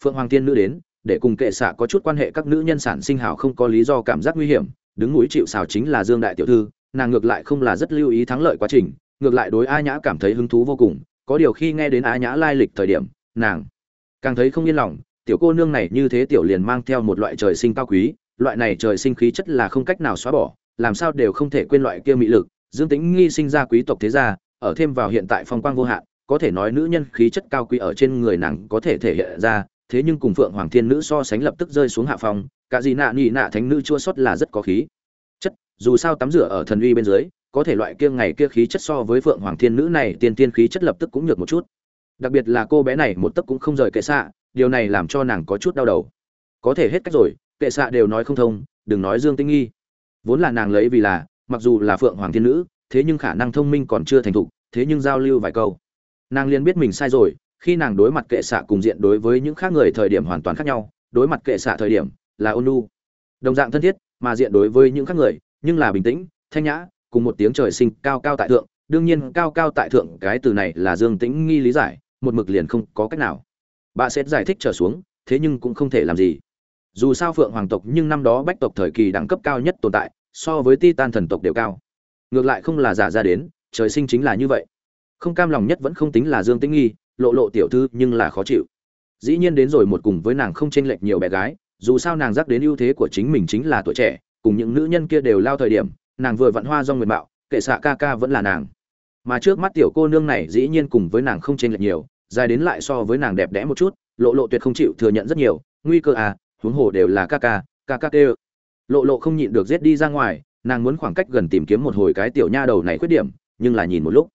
Speaker 1: Phượng hoàng tiên nữ đến, để cùng kệ xạ có chút quan hệ các nữ nhân sản sinh hào không có lý do cảm giác nguy hiểm, đứng núi chịu xào chính là dương đại tiểu thư, nàng ngược lại không là rất lưu ý thắng lợi quá trình, ngược lại đối a nhã cảm thấy hứng thú vô cùng, có điều khi nghe đến a nhã lai lịch thời điểm, nàng càng thấy không yên lòng, tiểu cô nương này như thế tiểu liền mang theo một loại trời sinh cao quý, loại này trời sinh khí chất là không cách nào xóa bỏ, làm sao đều không thể quên loại kia mỹ lực, dương tính nghi sinh ra quý tộc thế gia ở thêm vào hiện tại phong quang vô hạn, có thể nói nữ nhân khí chất cao quý ở trên người nàng có thể thể hiện ra, thế nhưng cùng phượng hoàng thiên nữ so sánh lập tức rơi xuống hạ phong, cả gì nạ nhị nạ thánh nữ chua xót là rất có khí. Chất, dù sao tắm rửa ở thần uy bên dưới, có thể loại kia ngày kia khí chất so với phượng hoàng thiên nữ này tiên tiên khí chất lập tức cũng nhược một chút. Đặc biệt là cô bé này một tấc cũng không rời kệ xạ, điều này làm cho nàng có chút đau đầu. Có thể hết cách rồi, kệ xạ đều nói không thông, đừng nói dương tinh nghi. Vốn là nàng lấy vì là, mặc dù là phượng hoàng thiên nữ, thế nhưng khả năng thông minh còn chưa thành thục thế nhưng giao lưu vài câu. Nàng liền biết mình sai rồi, khi nàng đối mặt kệ xạ cùng diện đối với những khác người thời điểm hoàn toàn khác nhau, đối mặt kệ xạ thời điểm là ôn lu đồng dạng thân thiết, mà diện đối với những khác người, nhưng là bình tĩnh, thanh nhã, cùng một tiếng trời sinh cao cao tại thượng. Đương nhiên, cao cao tại thượng, cái từ này là dương tĩnh nghi lý giải, một mực liền không có cách nào. Bà sẽ giải thích trở xuống, thế nhưng cũng không thể làm gì. Dù sao phượng hoàng tộc nhưng năm đó bách tộc thời kỳ đẳng cấp cao nhất tồn tại, so với ti tan thần tộc đều cao. Ngược lại không là giả ra đến trời sinh chính là như vậy. Không cam lòng nhất vẫn không tính là dương tĩnh nghi, lộ lộ tiểu thư nhưng là khó chịu. Dĩ nhiên đến rồi một cùng với nàng không chênh lệch nhiều bé gái, dù sao nàng dắt đến ưu thế của chính mình chính là tuổi trẻ, cùng những nữ nhân kia đều lao thời điểm, nàng vừa vặn hoa do nguyện bạo kệ xạ ca ca vẫn là nàng. Mà trước mắt tiểu cô nương này dĩ nhiên cùng với nàng không chênh lệch nhiều, dài đến lại so với nàng đẹp đẽ một chút, lộ lộ tuyệt không chịu thừa nhận rất nhiều, nguy cơ à huống hồ đều là ca ca ca ca kêu. Lộ lộ không nhịn được giết đi ra ngoài, nàng muốn khoảng cách gần tìm kiếm một hồi cái tiểu nha đầu này khuyết điểm nhưng là nhìn một lúc.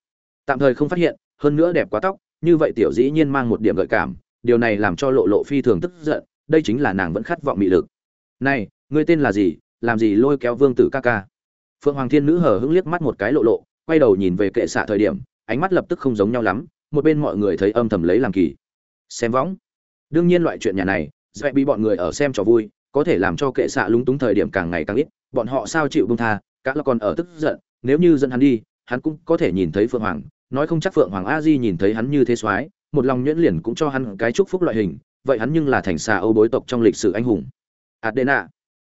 Speaker 1: Tạm thời không phát hiện, hơn nữa đẹp quá tóc, như vậy tiểu dĩ nhiên mang một điểm gợi cảm, điều này làm cho lộ lộ phi thường tức giận, đây chính là nàng vẫn khát vọng mị lực. Này, ngươi tên là gì? Làm gì lôi kéo vương tử ca ca? Phượng hoàng thiên nữ hờ hững liếc mắt một cái lộ lộ, quay đầu nhìn về kệ xạ thời điểm, ánh mắt lập tức không giống nhau lắm, một bên mọi người thấy âm thầm lấy làm kỳ. Xem võng. Đương nhiên loại chuyện nhà này dạy bị bọn người ở xem trò vui, có thể làm cho kệ xạ lúng túng thời điểm càng ngày càng ít, bọn họ sao chịu bông tha các là còn ở tức giận, nếu như dẫn hắn đi hắn cũng có thể nhìn thấy phượng hoàng. Nói không chắc phượng hoàng a di nhìn thấy hắn như thế soái, một lòng nhuyễn liền cũng cho hắn cái chúc phúc loại hình, vậy hắn nhưng là thành xà âu bối tộc trong lịch sử anh hùng. Adena,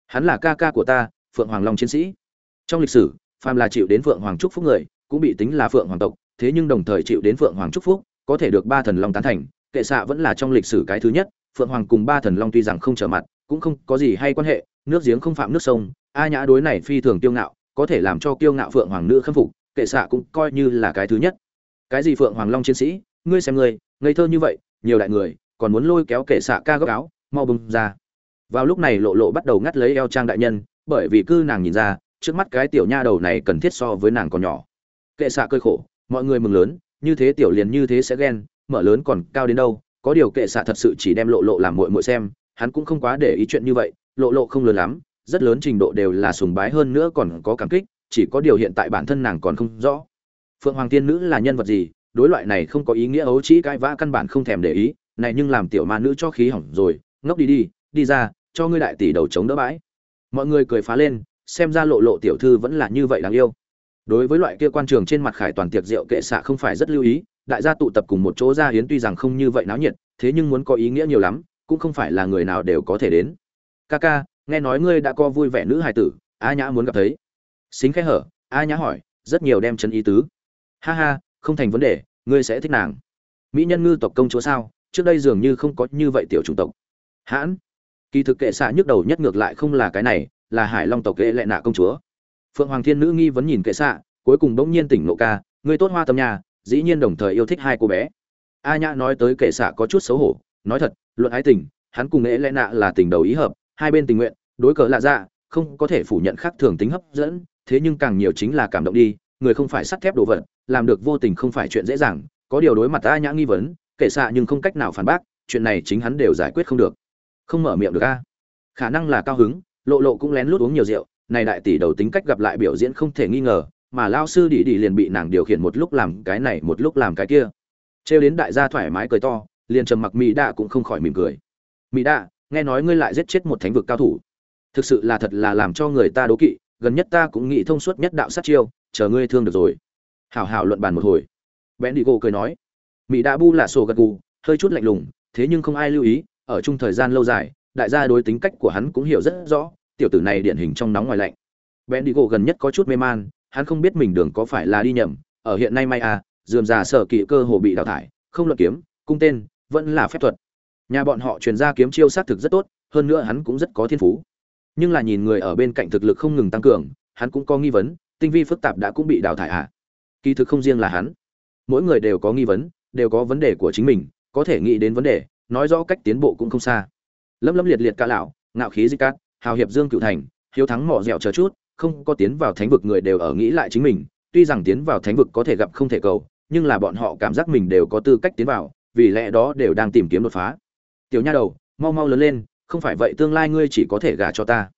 Speaker 1: hắn là ca ca của ta, phượng hoàng long chiến sĩ. Trong lịch sử, phàm là chịu đến phượng hoàng chúc phúc người, cũng bị tính là phượng hoàng tộc, thế nhưng đồng thời chịu đến phượng hoàng chúc phúc, có thể được ba thần long tán thành. Kệ xạ vẫn là trong lịch sử cái thứ nhất, phượng hoàng cùng ba thần long tuy rằng không trở mặt, cũng không có gì hay quan hệ, nước giếng không phạm nước sông, a nhã đối này phi thường kiêu ngạo, có thể làm cho kiêu ngạo phượng hoàng nữ khâm phục kệ xạ cũng coi như là cái thứ nhất. Cái gì phượng hoàng long chiến sĩ, ngươi xem ngươi, ngây thơ như vậy, nhiều đại người, còn muốn lôi kéo kệ xạ ca góc áo, mau bung ra. Vào lúc này lộ lộ bắt đầu ngắt lấy eo trang đại nhân, bởi vì cư nàng nhìn ra, trước mắt cái tiểu nha đầu này cần thiết so với nàng còn nhỏ. Kệ xạ cơi khổ, mọi người mừng lớn, như thế tiểu liền như thế sẽ ghen, mở lớn còn cao đến đâu, có điều kệ xạ thật sự chỉ đem lộ lộ làm muội muội xem, hắn cũng không quá để ý chuyện như vậy, lộ lộ không lớn lắm, rất lớn trình độ đều là sùng bái hơn nữa còn có cảm kích chỉ có điều hiện tại bản thân nàng còn không rõ. Phượng hoàng tiên nữ là nhân vật gì? Đối loại này không có ý nghĩa ấu trĩ cãi vã căn bản không thèm để ý. Này nhưng làm tiểu ma nữ cho khí hỏng rồi. Ngốc đi đi đi ra, cho ngươi đại tỷ đầu chống đỡ bãi. Mọi người cười phá lên, xem ra lộ lộ tiểu thư vẫn là như vậy đáng yêu. Đối với loại kia quan trường trên mặt khải toàn tiệc rượu kệ xạ không phải rất lưu ý, đại gia tụ tập cùng một chỗ ra hiến tuy rằng không như vậy náo nhiệt, thế nhưng muốn có ý nghĩa nhiều lắm, cũng không phải là người nào đều có thể đến. Ca ca nghe nói ngươi đã co vui vẻ nữ hài tử, a nhã muốn gặp thấy xính khẽ hở, a nhã hỏi, rất nhiều đem chân ý tứ. Ha ha, không thành vấn đề, ngươi sẽ thích nàng. Mỹ nhân ngư tộc công chúa sao? Trước đây dường như không có như vậy tiểu chủng tộc. Hãn. Kỳ thực kệ xạ nhức đầu nhất ngược lại không là cái này, là hải long tộc kệ lệ nạ công chúa. Phượng hoàng thiên nữ nghi vấn nhìn kệ xạ, cuối cùng bỗng nhiên tỉnh nộ ca, ngươi tốt hoa tâm nhà, dĩ nhiên đồng thời yêu thích hai cô bé. A nhã nói tới kệ xạ có chút xấu hổ, nói thật, luận ái tình, hắn cùng nghệ lẽ nạ là tình đầu ý hợp, hai bên tình nguyện, đối cờ lạ dạ không có thể phủ nhận khác thường tính hấp dẫn thế nhưng càng nhiều chính là cảm động đi, người không phải sắt thép đồ vật, làm được vô tình không phải chuyện dễ dàng, có điều đối mặt ta nhã nghi vấn, kệ xạ nhưng không cách nào phản bác, chuyện này chính hắn đều giải quyết không được. Không mở miệng được a. Khả năng là cao hứng, lộ lộ cũng lén lút uống nhiều rượu, này đại tỷ đầu tính cách gặp lại biểu diễn không thể nghi ngờ, mà lao sư đi đi liền bị nàng điều khiển một lúc làm cái này, một lúc làm cái kia. Trêu đến đại gia thoải mái cười to, liền trầm mặc mỹ đạ cũng không khỏi mỉm cười. Mỹ đạ, nghe nói ngươi lại giết chết một thánh vực cao thủ. Thực sự là thật là làm cho người ta đố kỵ gần nhất ta cũng nghĩ thông suốt nhất đạo sát chiêu, chờ ngươi thương được rồi. Hảo hảo luận bàn một hồi. Bẽn đi gỗ cười nói. Mỹ đã bu là sổ gật gù, hơi chút lạnh lùng, thế nhưng không ai lưu ý, ở chung thời gian lâu dài, đại gia đối tính cách của hắn cũng hiểu rất rõ, tiểu tử này điển hình trong nóng ngoài lạnh. Bẽn đi gỗ gần nhất có chút mê man, hắn không biết mình đường có phải là đi nhầm, ở hiện nay may à dườm già sở kỵ cơ hồ bị đào thải, không luận kiếm, cung tên, vẫn là phép thuật. Nhà bọn họ truyền ra kiếm chiêu sát thực rất tốt, hơn nữa hắn cũng rất có thiên phú nhưng là nhìn người ở bên cạnh thực lực không ngừng tăng cường, hắn cũng có nghi vấn, tinh vi phức tạp đã cũng bị đào thải à? Kỳ thực không riêng là hắn. Mỗi người đều có nghi vấn, đều có vấn đề của chính mình, có thể nghĩ đến vấn đề, nói rõ cách tiến bộ cũng không xa. Lâm lâm liệt liệt ca lão, ngạo khí di cát, hào hiệp dương cựu thành, hiếu thắng mỏ dẻo chờ chút, không có tiến vào thánh vực người đều ở nghĩ lại chính mình, tuy rằng tiến vào thánh vực có thể gặp không thể cầu, nhưng là bọn họ cảm giác mình đều có tư cách tiến vào, vì lẽ đó đều đang tìm kiếm đột phá. Tiểu nha đầu, mau mau lớn lên không phải vậy tương lai ngươi chỉ có thể gả cho ta.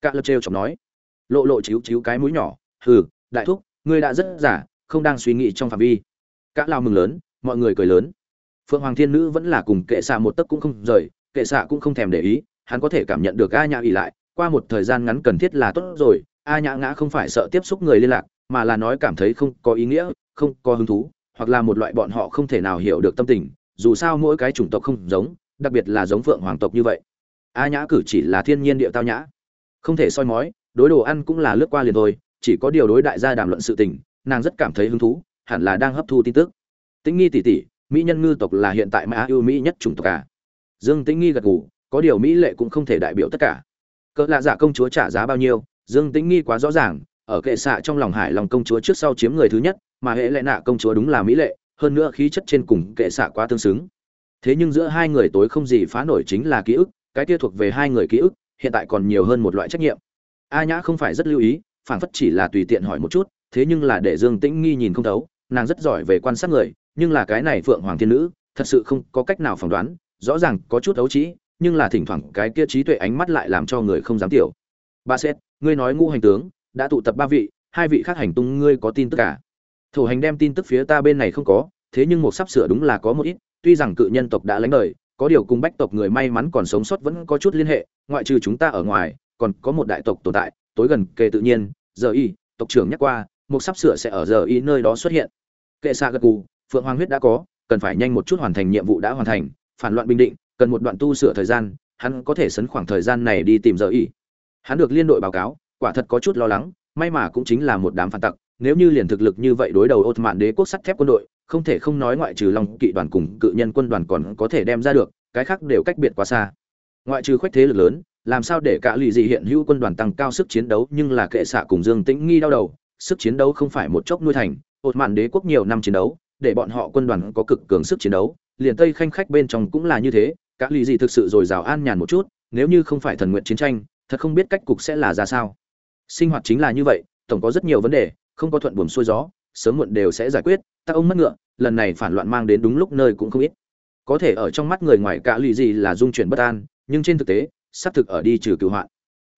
Speaker 1: Cả lập trêu chọc nói. Lộ lộ chíu chíu cái mũi nhỏ. Hừ, đại thúc, ngươi đã rất giả, không đang suy nghĩ trong phạm vi. Cả lao mừng lớn, mọi người cười lớn. Phượng hoàng thiên nữ vẫn là cùng kệ xạ một tấc cũng không rời, kệ xạ cũng không thèm để ý, hắn có thể cảm nhận được a nhã ỉ lại, qua một thời gian ngắn cần thiết là tốt rồi, a nhã ngã không phải sợ tiếp xúc người liên lạc, mà là nói cảm thấy không có ý nghĩa, không có hứng thú, hoặc là một loại bọn họ không thể nào hiểu được tâm tình, dù sao mỗi cái chủng tộc không giống, đặc biệt là giống phượng hoàng tộc như vậy a nhã cử chỉ là thiên nhiên địa tao nhã. Không thể soi mói, đối đồ ăn cũng là lướt qua liền thôi, chỉ có điều đối đại gia đàm luận sự tình, nàng rất cảm thấy hứng thú, hẳn là đang hấp thu tin tức. Tĩnh nghi tỷ tỷ, mỹ nhân ngư tộc là hiện tại mã ưu mỹ nhất chủng tộc cả dương tĩnh nghi gật gù, có điều mỹ lệ cũng không thể đại biểu tất cả. Cỡ lạ giả công chúa trả giá bao nhiêu, dương tĩnh nghi quá rõ ràng, ở kệ xạ trong lòng hải lòng công chúa trước sau chiếm người thứ nhất, mà hệ lệ nạ công chúa đúng là mỹ lệ, hơn nữa khí chất trên cùng kệ xạ quá tương xứng. Thế nhưng giữa hai người tối không gì phá nổi chính là ký ức cái kia thuộc về hai người ký ức, hiện tại còn nhiều hơn một loại trách nhiệm. A nhã không phải rất lưu ý phản phất chỉ là tùy tiện hỏi một chút, thế nhưng là để dương tĩnh nghi nhìn không thấu, nàng rất giỏi về quan sát người, nhưng là cái này phượng hoàng thiên nữ, thật sự không có cách nào phỏng đoán, rõ ràng có chút ấu trĩ, nhưng là thỉnh thoảng cái kia trí tuệ ánh mắt lại làm cho người không dám tiểu. Ba xét ngươi nói ngu hành tướng, đã tụ tập ba vị, hai vị khác hành tung ngươi có tin tức cả. Thủ hành đem tin tức phía ta bên này không có, thế nhưng một sắp sửa đúng là có một ít, tuy rằng cự nhân tộc đã lánh đời có điều cùng bách tộc người may mắn còn sống sót vẫn có chút liên hệ, ngoại trừ chúng ta ở ngoài, còn có một đại tộc tồn tại, tối gần kề tự nhiên, giờ y, tộc trưởng nhắc qua, một sắp sửa sẽ ở giờ y nơi đó xuất hiện. Kệ xa gật cù phượng hoàng huyết đã có, cần phải nhanh một chút hoàn thành nhiệm vụ đã hoàn thành, phản loạn bình định, cần một đoạn tu sửa thời gian, hắn có thể sấn khoảng thời gian này đi tìm giờ y. Hắn được liên đội báo cáo, quả thật có chút lo lắng, may mà cũng chính là một đám phản tặc nếu như liền thực lực như vậy đối đầu ột mạn đế quốc sắt thép quân đội, không thể không nói ngoại trừ long kỵ đoàn cùng cự nhân quân đoàn còn có thể đem ra được, cái khác đều cách biệt quá xa. Ngoại trừ khoách thế lực lớn, làm sao để cả lì dị hiện hữu quân đoàn tăng cao sức chiến đấu nhưng là kệ xạ cùng dương tĩnh nghi đau đầu, sức chiến đấu không phải một chốc nuôi thành ột mạn đế quốc nhiều năm chiến đấu, để bọn họ quân đoàn có cực cường sức chiến đấu, liền tây khanh khách bên trong cũng là như thế, Cả lì dị thực sự dồi dào an nhàn một chút, nếu như không phải thần nguyện chiến tranh, thật không biết cách cục sẽ là ra sao. Sinh hoạt chính là như vậy, tổng có rất nhiều vấn đề không có thuận buồm xuôi gió, sớm muộn đều sẽ giải quyết ta ông mất ngựa, lần này phản loạn mang đến đúng lúc nơi cũng không ít. Có thể ở trong mắt người ngoài cả lì gì là dung chuyển bất an, nhưng trên thực tế, xác thực ở đi trừ cựu hoạn.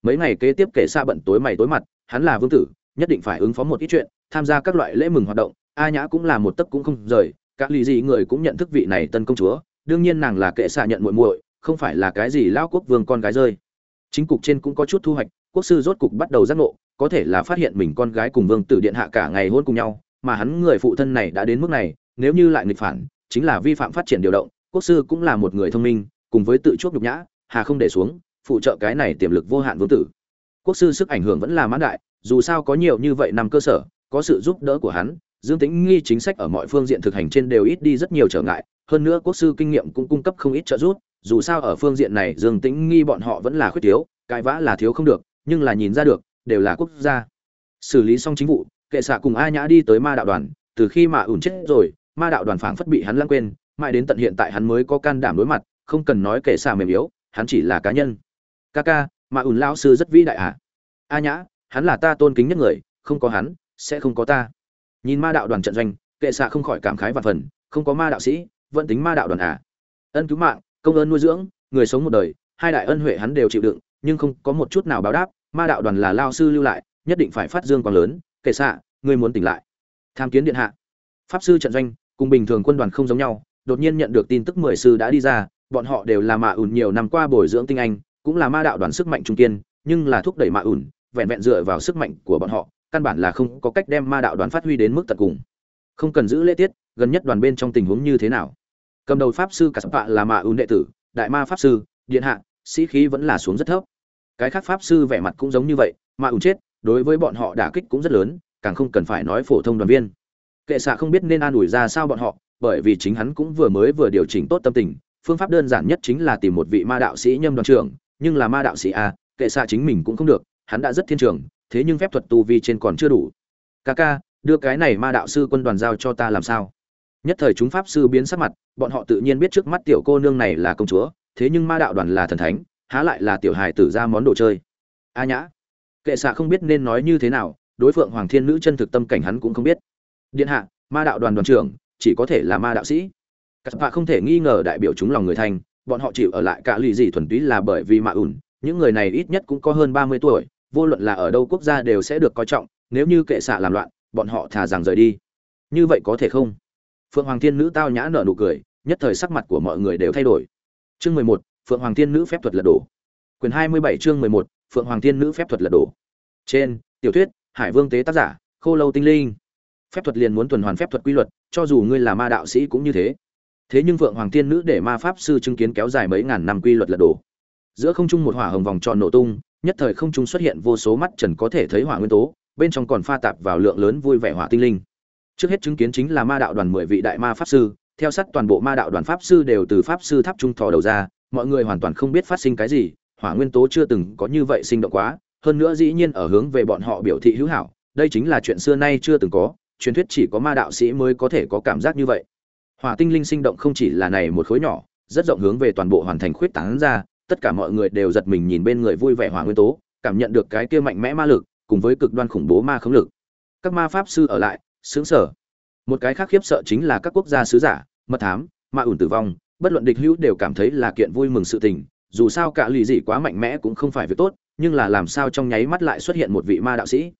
Speaker 1: Mấy ngày kế tiếp kể xa bận tối mày tối mặt, hắn là vương tử, nhất định phải ứng phó một ít chuyện, tham gia các loại lễ mừng hoạt động, a nhã cũng là một tấc cũng không rời các lì gì người cũng nhận thức vị này tân công chúa, đương nhiên nàng là kệ xạ nhận muội muội, không phải là cái gì lao quốc vương con gái rơi. Chính cục trên cũng có chút thu hoạch, quốc sư rốt cục bắt đầu giác ngộ có thể là phát hiện mình con gái cùng vương tử điện hạ cả ngày hôn cùng nhau, mà hắn người phụ thân này đã đến mức này, nếu như lại nghịch phản, chính là vi phạm phát triển điều động, quốc sư cũng là một người thông minh, cùng với tự chuốc nhục nhã, hà không để xuống, phụ trợ cái này tiềm lực vô hạn vương tử. Quốc sư sức ảnh hưởng vẫn là mãn đại, dù sao có nhiều như vậy nằm cơ sở, có sự giúp đỡ của hắn, dương tính nghi chính sách ở mọi phương diện thực hành trên đều ít đi rất nhiều trở ngại, hơn nữa quốc sư kinh nghiệm cũng cung cấp không ít trợ giúp, dù sao ở phương diện này dương tĩnh nghi bọn họ vẫn là khuyết thiếu, cãi vã là thiếu không được, nhưng là nhìn ra được đều là quốc gia. Xử lý xong chính vụ, kệ xạ cùng a nhã đi tới ma đạo đoàn, từ khi mà ủn chết rồi, ma đạo đoàn phảng phất bị hắn lãng quên, mãi đến tận hiện tại hắn mới có can đảm đối mặt, không cần nói kệ xạ mềm yếu, hắn chỉ là cá nhân. Ca ca, mà ủn lao sư rất vĩ đại ạ à? a nhã, hắn là ta tôn kính nhất người, không có hắn, sẽ không có ta. Nhìn ma đạo đoàn trận doanh, kệ xạ không khỏi cảm khái và phần, không có ma đạo sĩ, vẫn tính ma đạo đoàn à? Ân cứu mạng, công ơn nuôi dưỡng, người sống một đời, hai đại ân huệ hắn đều chịu đựng, nhưng không có một chút nào báo đáp ma đạo đoàn là lao sư lưu lại, nhất định phải phát dương quang lớn. Kệ xạ, ngươi muốn tỉnh lại. Tham kiến điện hạ. Pháp sư trận doanh, cùng bình thường quân đoàn không giống nhau, đột nhiên nhận được tin tức mười sư đã đi ra, bọn họ đều là mạ ủn nhiều năm qua bồi dưỡng tinh anh, cũng là ma đạo đoàn sức mạnh trung kiên, nhưng là thúc đẩy mạ ủn vẹn vẹn dựa vào sức mạnh của bọn họ, căn bản là không có cách đem ma đạo đoàn phát huy đến mức tận cùng. Không cần giữ lễ tiết, gần nhất đoàn bên trong tình huống như thế nào? Cầm đầu pháp sư cả sập là mạ ủn đệ tử, đại ma pháp sư, điện hạ, sĩ khí vẫn là xuống rất thấp cái khác pháp sư vẻ mặt cũng giống như vậy, mà ủ chết, đối với bọn họ đả kích cũng rất lớn, càng không cần phải nói phổ thông đoàn viên. Kệ xạ không biết nên an ủi ra sao bọn họ, bởi vì chính hắn cũng vừa mới vừa điều chỉnh tốt tâm tình, phương pháp đơn giản nhất chính là tìm một vị ma đạo sĩ nhâm đoàn trưởng, nhưng là ma đạo sĩ a, kệ xạ chính mình cũng không được, hắn đã rất thiên trường, thế nhưng phép thuật tu vi trên còn chưa đủ. Ca ca, đưa cái này ma đạo sư quân đoàn giao cho ta làm sao? Nhất thời chúng pháp sư biến sắc mặt, bọn họ tự nhiên biết trước mắt tiểu cô nương này là công chúa, thế nhưng ma đạo đoàn là thần thánh há lại là tiểu hài tử ra món đồ chơi. A nhã, kệ xạ không biết nên nói như thế nào, đối phượng hoàng thiên nữ chân thực tâm cảnh hắn cũng không biết. Điện hạ, ma đạo đoàn đoàn trưởng, chỉ có thể là ma đạo sĩ. Các bạn không thể nghi ngờ đại biểu chúng lòng người thành, bọn họ chịu ở lại cả lì gì thuần túy là bởi vì mạ ủn những người này ít nhất cũng có hơn ba mươi tuổi, vô luận là ở đâu quốc gia đều sẽ được coi trọng, nếu như kệ xạ làm loạn, bọn họ thà rằng rời đi. Như vậy có thể không? Phượng hoàng thiên nữ tao nhã nở nụ cười, nhất thời sắc mặt của mọi người đều thay đổi. Chương mười một phượng hoàng thiên nữ phép thuật lật đổ. Quyền hai mươi bảy chương mười một, phượng hoàng thiên nữ phép thuật lật đổ. Trên, tiểu thuyết, hải vương tế tác giả, khô lâu tinh linh. Phép thuật liền muốn tuần hoàn phép thuật quy luật, cho dù ngươi là ma đạo sĩ cũng như thế. Thế nhưng Phượng hoàng thiên nữ để ma pháp sư chứng kiến kéo dài mấy ngàn năm quy luật lật đổ. Giữa không trung một hỏa hồng vòng tròn nổ tung, nhất thời không trung xuất hiện vô số mắt trần có thể thấy hỏa nguyên tố, bên trong còn pha tạp vào lượng lớn vui vẻ hỏa tinh linh. Trước hết chứng kiến chính là ma đạo đoàn mười vị đại ma pháp sư, theo sát toàn bộ ma đạo đoàn pháp sư đều từ pháp sư tháp trung thò đầu ra mọi người hoàn toàn không biết phát sinh cái gì, hỏa nguyên tố chưa từng có như vậy sinh động quá, hơn nữa dĩ nhiên ở hướng về bọn họ biểu thị hữu hảo, đây chính là chuyện xưa nay chưa từng có, truyền thuyết chỉ có ma đạo sĩ mới có thể có cảm giác như vậy. Hỏa tinh linh sinh động không chỉ là này một khối nhỏ, rất rộng hướng về toàn bộ hoàn thành khuyết tán ra, tất cả mọi người đều giật mình nhìn bên người vui vẻ hỏa nguyên tố, cảm nhận được cái kia mạnh mẽ ma lực, cùng với cực đoan khủng bố ma khống lực. Các ma pháp sư ở lại xứng sở một cái khác khiếp sợ chính là các quốc gia sứ giả, mật thám, ma ủn tử vong bất luận địch hữu đều cảm thấy là kiện vui mừng sự tình, dù sao cả lì dị quá mạnh mẽ cũng không phải việc tốt, nhưng là làm sao trong nháy mắt lại xuất hiện một vị ma đạo sĩ.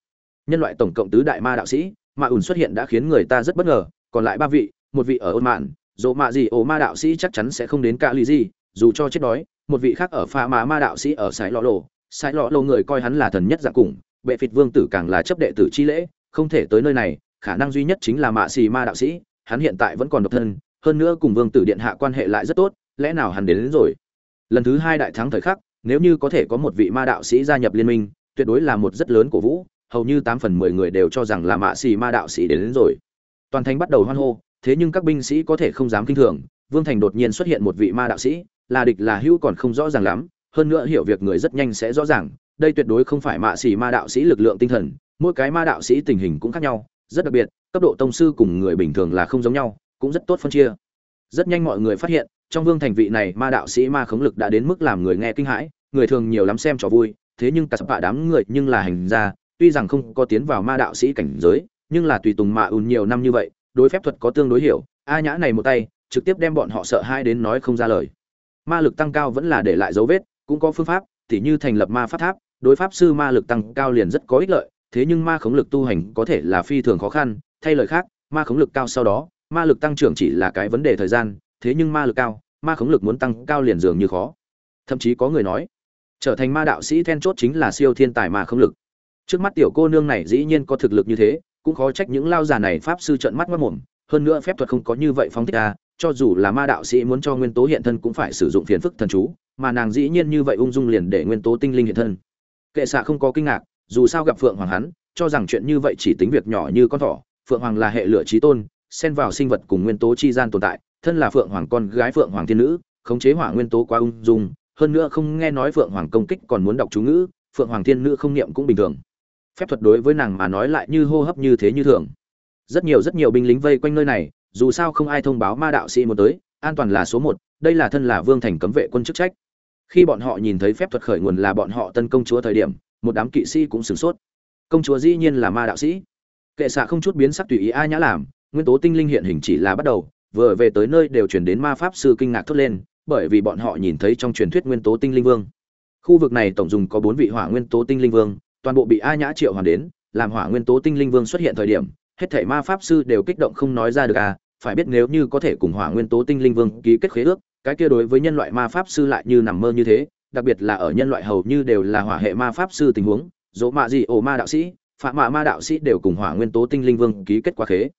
Speaker 1: Nhân loại tổng cộng tứ đại ma đạo sĩ, mà ủn xuất hiện đã khiến người ta rất bất ngờ, còn lại ba vị, một vị ở ôn mạn dỗ mạ gì ồ ma đạo sĩ chắc chắn sẽ không đến cả lì gì dù cho chết đói, một vị khác ở pha mà ma đạo sĩ ở sài lọ lộ. Sài lọ lộ người coi hắn là thần nhất dạng cùng, bệ phịt vương tử càng là chấp đệ tử chi lễ, không thể tới nơi này, khả năng duy nhất chính là mạ xì ma đạo sĩ, hắn hiện tại vẫn còn độc thân hơn nữa cùng vương tử điện hạ quan hệ lại rất tốt lẽ nào hắn đến, đến rồi? Lần thứ hai đại thắng thời khắc nếu như có thể có một vị ma đạo sĩ gia nhập liên minh tuyệt đối là một rất lớn cổ vũ hầu như tám phần mười người đều cho rằng là mạ xì ma đạo sĩ đến, đến rồi. Toàn thành bắt đầu hoan hô thế nhưng các binh sĩ có thể không dám kinh thường vương thành đột nhiên xuất hiện một vị ma đạo sĩ là địch là hữu còn không rõ ràng lắm hơn nữa hiểu việc người rất nhanh sẽ rõ ràng đây tuyệt đối không phải mạ xì ma đạo sĩ lực lượng tinh thần mỗi cái ma đạo sĩ tình hình cũng khác nhau rất đặc biệt cấp độ tông sư cùng người bình thường là không giống nhau cũng rất tốt phân chia. Rất nhanh mọi người phát hiện, trong vương thành vị này ma đạo sĩ ma khống lực đã đến mức làm người nghe kinh hãi, người thường nhiều lắm xem trò vui, thế nhưng cả sập đám người nhưng là hành gia tuy rằng không có tiến vào ma đạo sĩ cảnh giới, nhưng là tùy tùng mạ ùn nhiều năm như vậy, đối phép thuật có tương đối hiểu, a nhã này một tay, trực tiếp đem bọn họ sợ hai đến nói không ra lời. Ma lực tăng cao vẫn là để lại dấu vết, cũng có phương pháp, tỉ như thành lập ma pháp tháp, đối pháp sư ma lực tăng cao liền rất có ích lợi, thế nhưng ma khống lực tu hành có thể là phi thường khó khăn, thay lời khác, ma khống lực cao sau đó ma lực tăng trưởng chỉ là cái vấn đề thời gian, thế nhưng ma lực cao, ma khống lực muốn tăng cao liền dường như khó. Thậm chí có người nói, trở thành ma đạo sĩ then chốt chính là siêu thiên tài ma khống lực. Trước mắt tiểu cô nương này dĩ nhiên có thực lực như thế, cũng khó trách những lao già này pháp sư trợn mắt mất mồm, hơn nữa phép thuật không có như vậy phóng thích a cho dù là ma đạo sĩ muốn cho nguyên tố hiện thân cũng phải sử dụng phiền phức thần chú, mà nàng dĩ nhiên như vậy ung dung liền để nguyên tố tinh linh hiện thân. Kệ xạ không có kinh ngạc, dù sao gặp phượng hoàng hắn, cho rằng chuyện như vậy chỉ tính việc nhỏ như con thỏ, phượng hoàng là hệ lửa trí tôn xen vào sinh vật cùng nguyên tố chi gian tồn tại, thân là phượng hoàng con gái phượng hoàng thiên nữ, khống chế hỏa nguyên tố quá ung dung, hơn nữa không nghe nói phượng hoàng công kích còn muốn đọc chú ngữ, phượng hoàng thiên nữ không niệm cũng bình thường. Phép thuật đối với nàng mà nói lại như hô hấp như thế như thường. Rất nhiều rất nhiều binh lính vây quanh nơi này, dù sao không ai thông báo ma đạo sĩ muốn tới, an toàn là số một, đây là thân là vương thành cấm vệ quân chức trách. Khi bọn họ nhìn thấy phép thuật khởi nguồn là bọn họ tấn công chúa thời điểm, một đám kỵ sĩ cũng sửng sốt. Công chúa dĩ nhiên là ma đạo sĩ. Kệ xạ không chút biến sắc tùy ý ai nhã làm nguyên tố tinh linh hiện hình chỉ là bắt đầu, vừa về tới nơi đều chuyển đến ma pháp sư kinh ngạc thốt lên, bởi vì bọn họ nhìn thấy trong truyền thuyết nguyên tố tinh linh vương. Khu vực này tổng dùng có bốn vị hỏa nguyên tố tinh linh vương, toàn bộ bị a nhã triệu hoàn đến, làm hỏa nguyên tố tinh linh vương xuất hiện thời điểm, hết thảy ma pháp sư đều kích động không nói ra được à phải biết nếu như có thể cùng hỏa nguyên tố tinh linh vương ký kết khế ước, cái kia đối với nhân loại ma pháp sư lại như nằm mơ như thế, đặc biệt là ở nhân loại hầu như đều là hỏa hệ ma pháp sư tình huống, dỗ mạ gì ổ ma đạo sĩ phạm mạ ma đạo sĩ đều cùng hỏa nguyên tố tinh linh vương ký kết quá khế. ước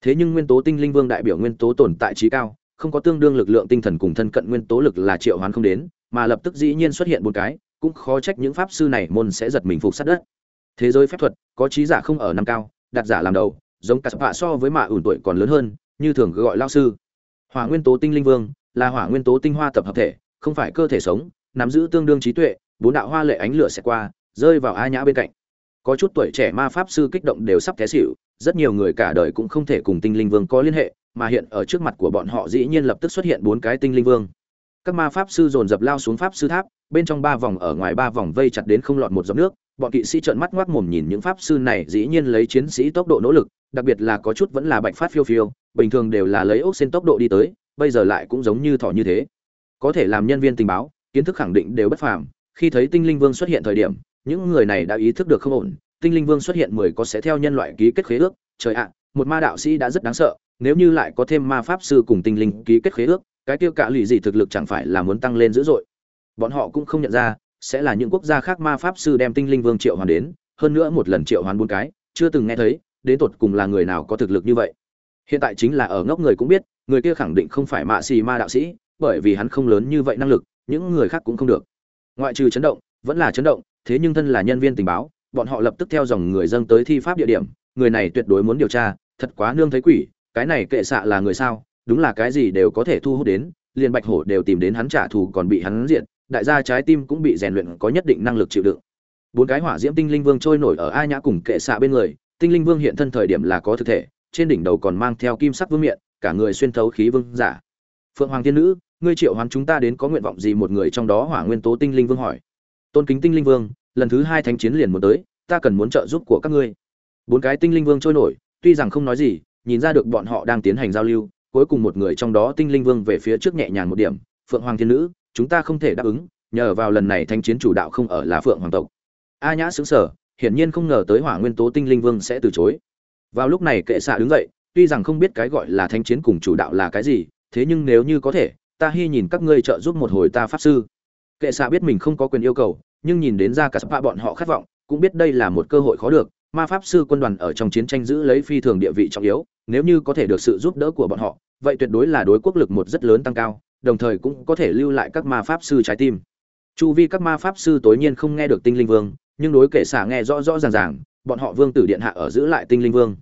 Speaker 1: thế nhưng nguyên tố tinh linh vương đại biểu nguyên tố tồn tại trí cao, không có tương đương lực lượng tinh thần cùng thân cận nguyên tố lực là triệu hoán không đến, mà lập tức dĩ nhiên xuất hiện một cái, cũng khó trách những pháp sư này môn sẽ giật mình phục sát đất. Thế giới phép thuật, có trí giả không ở năm cao đặt giả làm đầu, giống cả sapa so với mạ ủn tuổi còn lớn hơn, như thường gọi lao sư. Hỏa nguyên tố tinh linh vương, là hỏa nguyên tố tinh hoa tập hợp thể, không phải cơ thể sống, nắm giữ tương đương trí tuệ, bốn đạo hoa lệ ánh lửa sẽ qua, rơi vào a nhã bên cạnh. Có chút tuổi trẻ ma pháp sư kích động đều sắp té xỉu rất nhiều người cả đời cũng không thể cùng tinh linh vương có liên hệ, mà hiện ở trước mặt của bọn họ dĩ nhiên lập tức xuất hiện bốn cái tinh linh vương. Các ma pháp sư dồn dập lao xuống pháp sư tháp, bên trong ba vòng ở ngoài ba vòng vây chặt đến không lọt một giọt nước, bọn kỵ sĩ trợn mắt ngoác mồm nhìn những pháp sư này dĩ nhiên lấy chiến sĩ tốc độ nỗ lực, đặc biệt là có chút vẫn là bạch phát phiêu phiêu, bình thường đều là lấy ốc xên tốc độ đi tới, bây giờ lại cũng giống như thỏ như thế. Có thể làm nhân viên tình báo, kiến thức khẳng định đều bất phàm, khi thấy tinh linh vương xuất hiện thời điểm, những người này đã ý thức được không ổn tinh linh vương xuất hiện mười có sẽ theo nhân loại ký kết khế ước, trời ạ, một ma đạo sĩ đã rất đáng sợ, nếu như lại có thêm ma pháp sư cùng tinh linh ký kết khế ước, cái tiêu cả lụy gì thực lực chẳng phải là muốn tăng lên dữ dội. Bọn họ cũng không nhận ra, sẽ là những quốc gia khác ma pháp sư đem tinh linh vương triệu hoàn đến, hơn nữa một lần triệu hoàn buôn cái, chưa từng nghe thấy, đến tột cùng là người nào có thực lực như vậy. Hiện tại chính là ở ngốc người cũng biết, người kia khẳng định không phải mạ xì ma đạo sĩ, bởi vì hắn không lớn như vậy năng lực, những người khác cũng không được. Ngoại trừ chấn động, vẫn là chấn động, thế nhưng thân là nhân viên tình báo bọn họ lập tức theo dòng người dân tới thi pháp địa điểm, người này tuyệt đối muốn điều tra, thật quá nương thấy quỷ, cái này kệ xạ là người sao, đúng là cái gì đều có thể thu hút đến, liền bạch hổ đều tìm đến hắn trả thù còn bị hắn diện đại gia trái tim cũng bị rèn luyện có nhất định năng lực chịu đựng. Bốn cái hỏa diễm tinh linh vương trôi nổi ở a nhã cùng kệ xạ bên người, tinh linh vương hiện thân thời điểm là có thực thể, trên đỉnh đầu còn mang theo kim sắc vương miện, cả người xuyên thấu khí vương giả. Phượng hoàng thiên nữ, ngươi triệu hoán chúng ta đến có nguyện vọng gì một người trong đó hỏa nguyên tố tinh linh vương hỏi. Tôn kính tinh linh vương lần thứ hai thánh chiến liền muốn tới, ta cần muốn trợ giúp của các ngươi. Bốn cái tinh linh vương trôi nổi, tuy rằng không nói gì, nhìn ra được bọn họ đang tiến hành giao lưu, cuối cùng một người trong đó tinh linh vương về phía trước nhẹ nhàng một điểm, phượng hoàng thiên nữ, chúng ta không thể đáp ứng, nhờ vào lần này thanh chiến chủ đạo không ở là phượng hoàng tộc. A nhã xứng sở hiển nhiên không ngờ tới hỏa nguyên tố tinh linh vương sẽ từ chối. Vào lúc này kệ xạ đứng dậy, tuy rằng không biết cái gọi là thanh chiến cùng chủ đạo là cái gì, thế nhưng nếu như có thể, ta hy nhìn các ngươi trợ giúp một hồi ta pháp sư. Kệ xạ biết mình không có quyền yêu cầu nhưng nhìn đến ra cả spa bọn họ khát vọng, cũng biết đây là một cơ hội khó được, ma pháp sư quân đoàn ở trong chiến tranh giữ lấy phi thường địa vị trọng yếu, nếu như có thể được sự giúp đỡ của bọn họ, vậy tuyệt đối là đối quốc lực một rất lớn tăng cao, đồng thời cũng có thể lưu lại các ma pháp sư trái tim. Chu vi các ma pháp sư tối nhiên không nghe được tinh linh vương, nhưng đối kể xạ nghe rõ rõ ràng ràng, bọn họ vương tử điện hạ ở giữ lại tinh linh vương.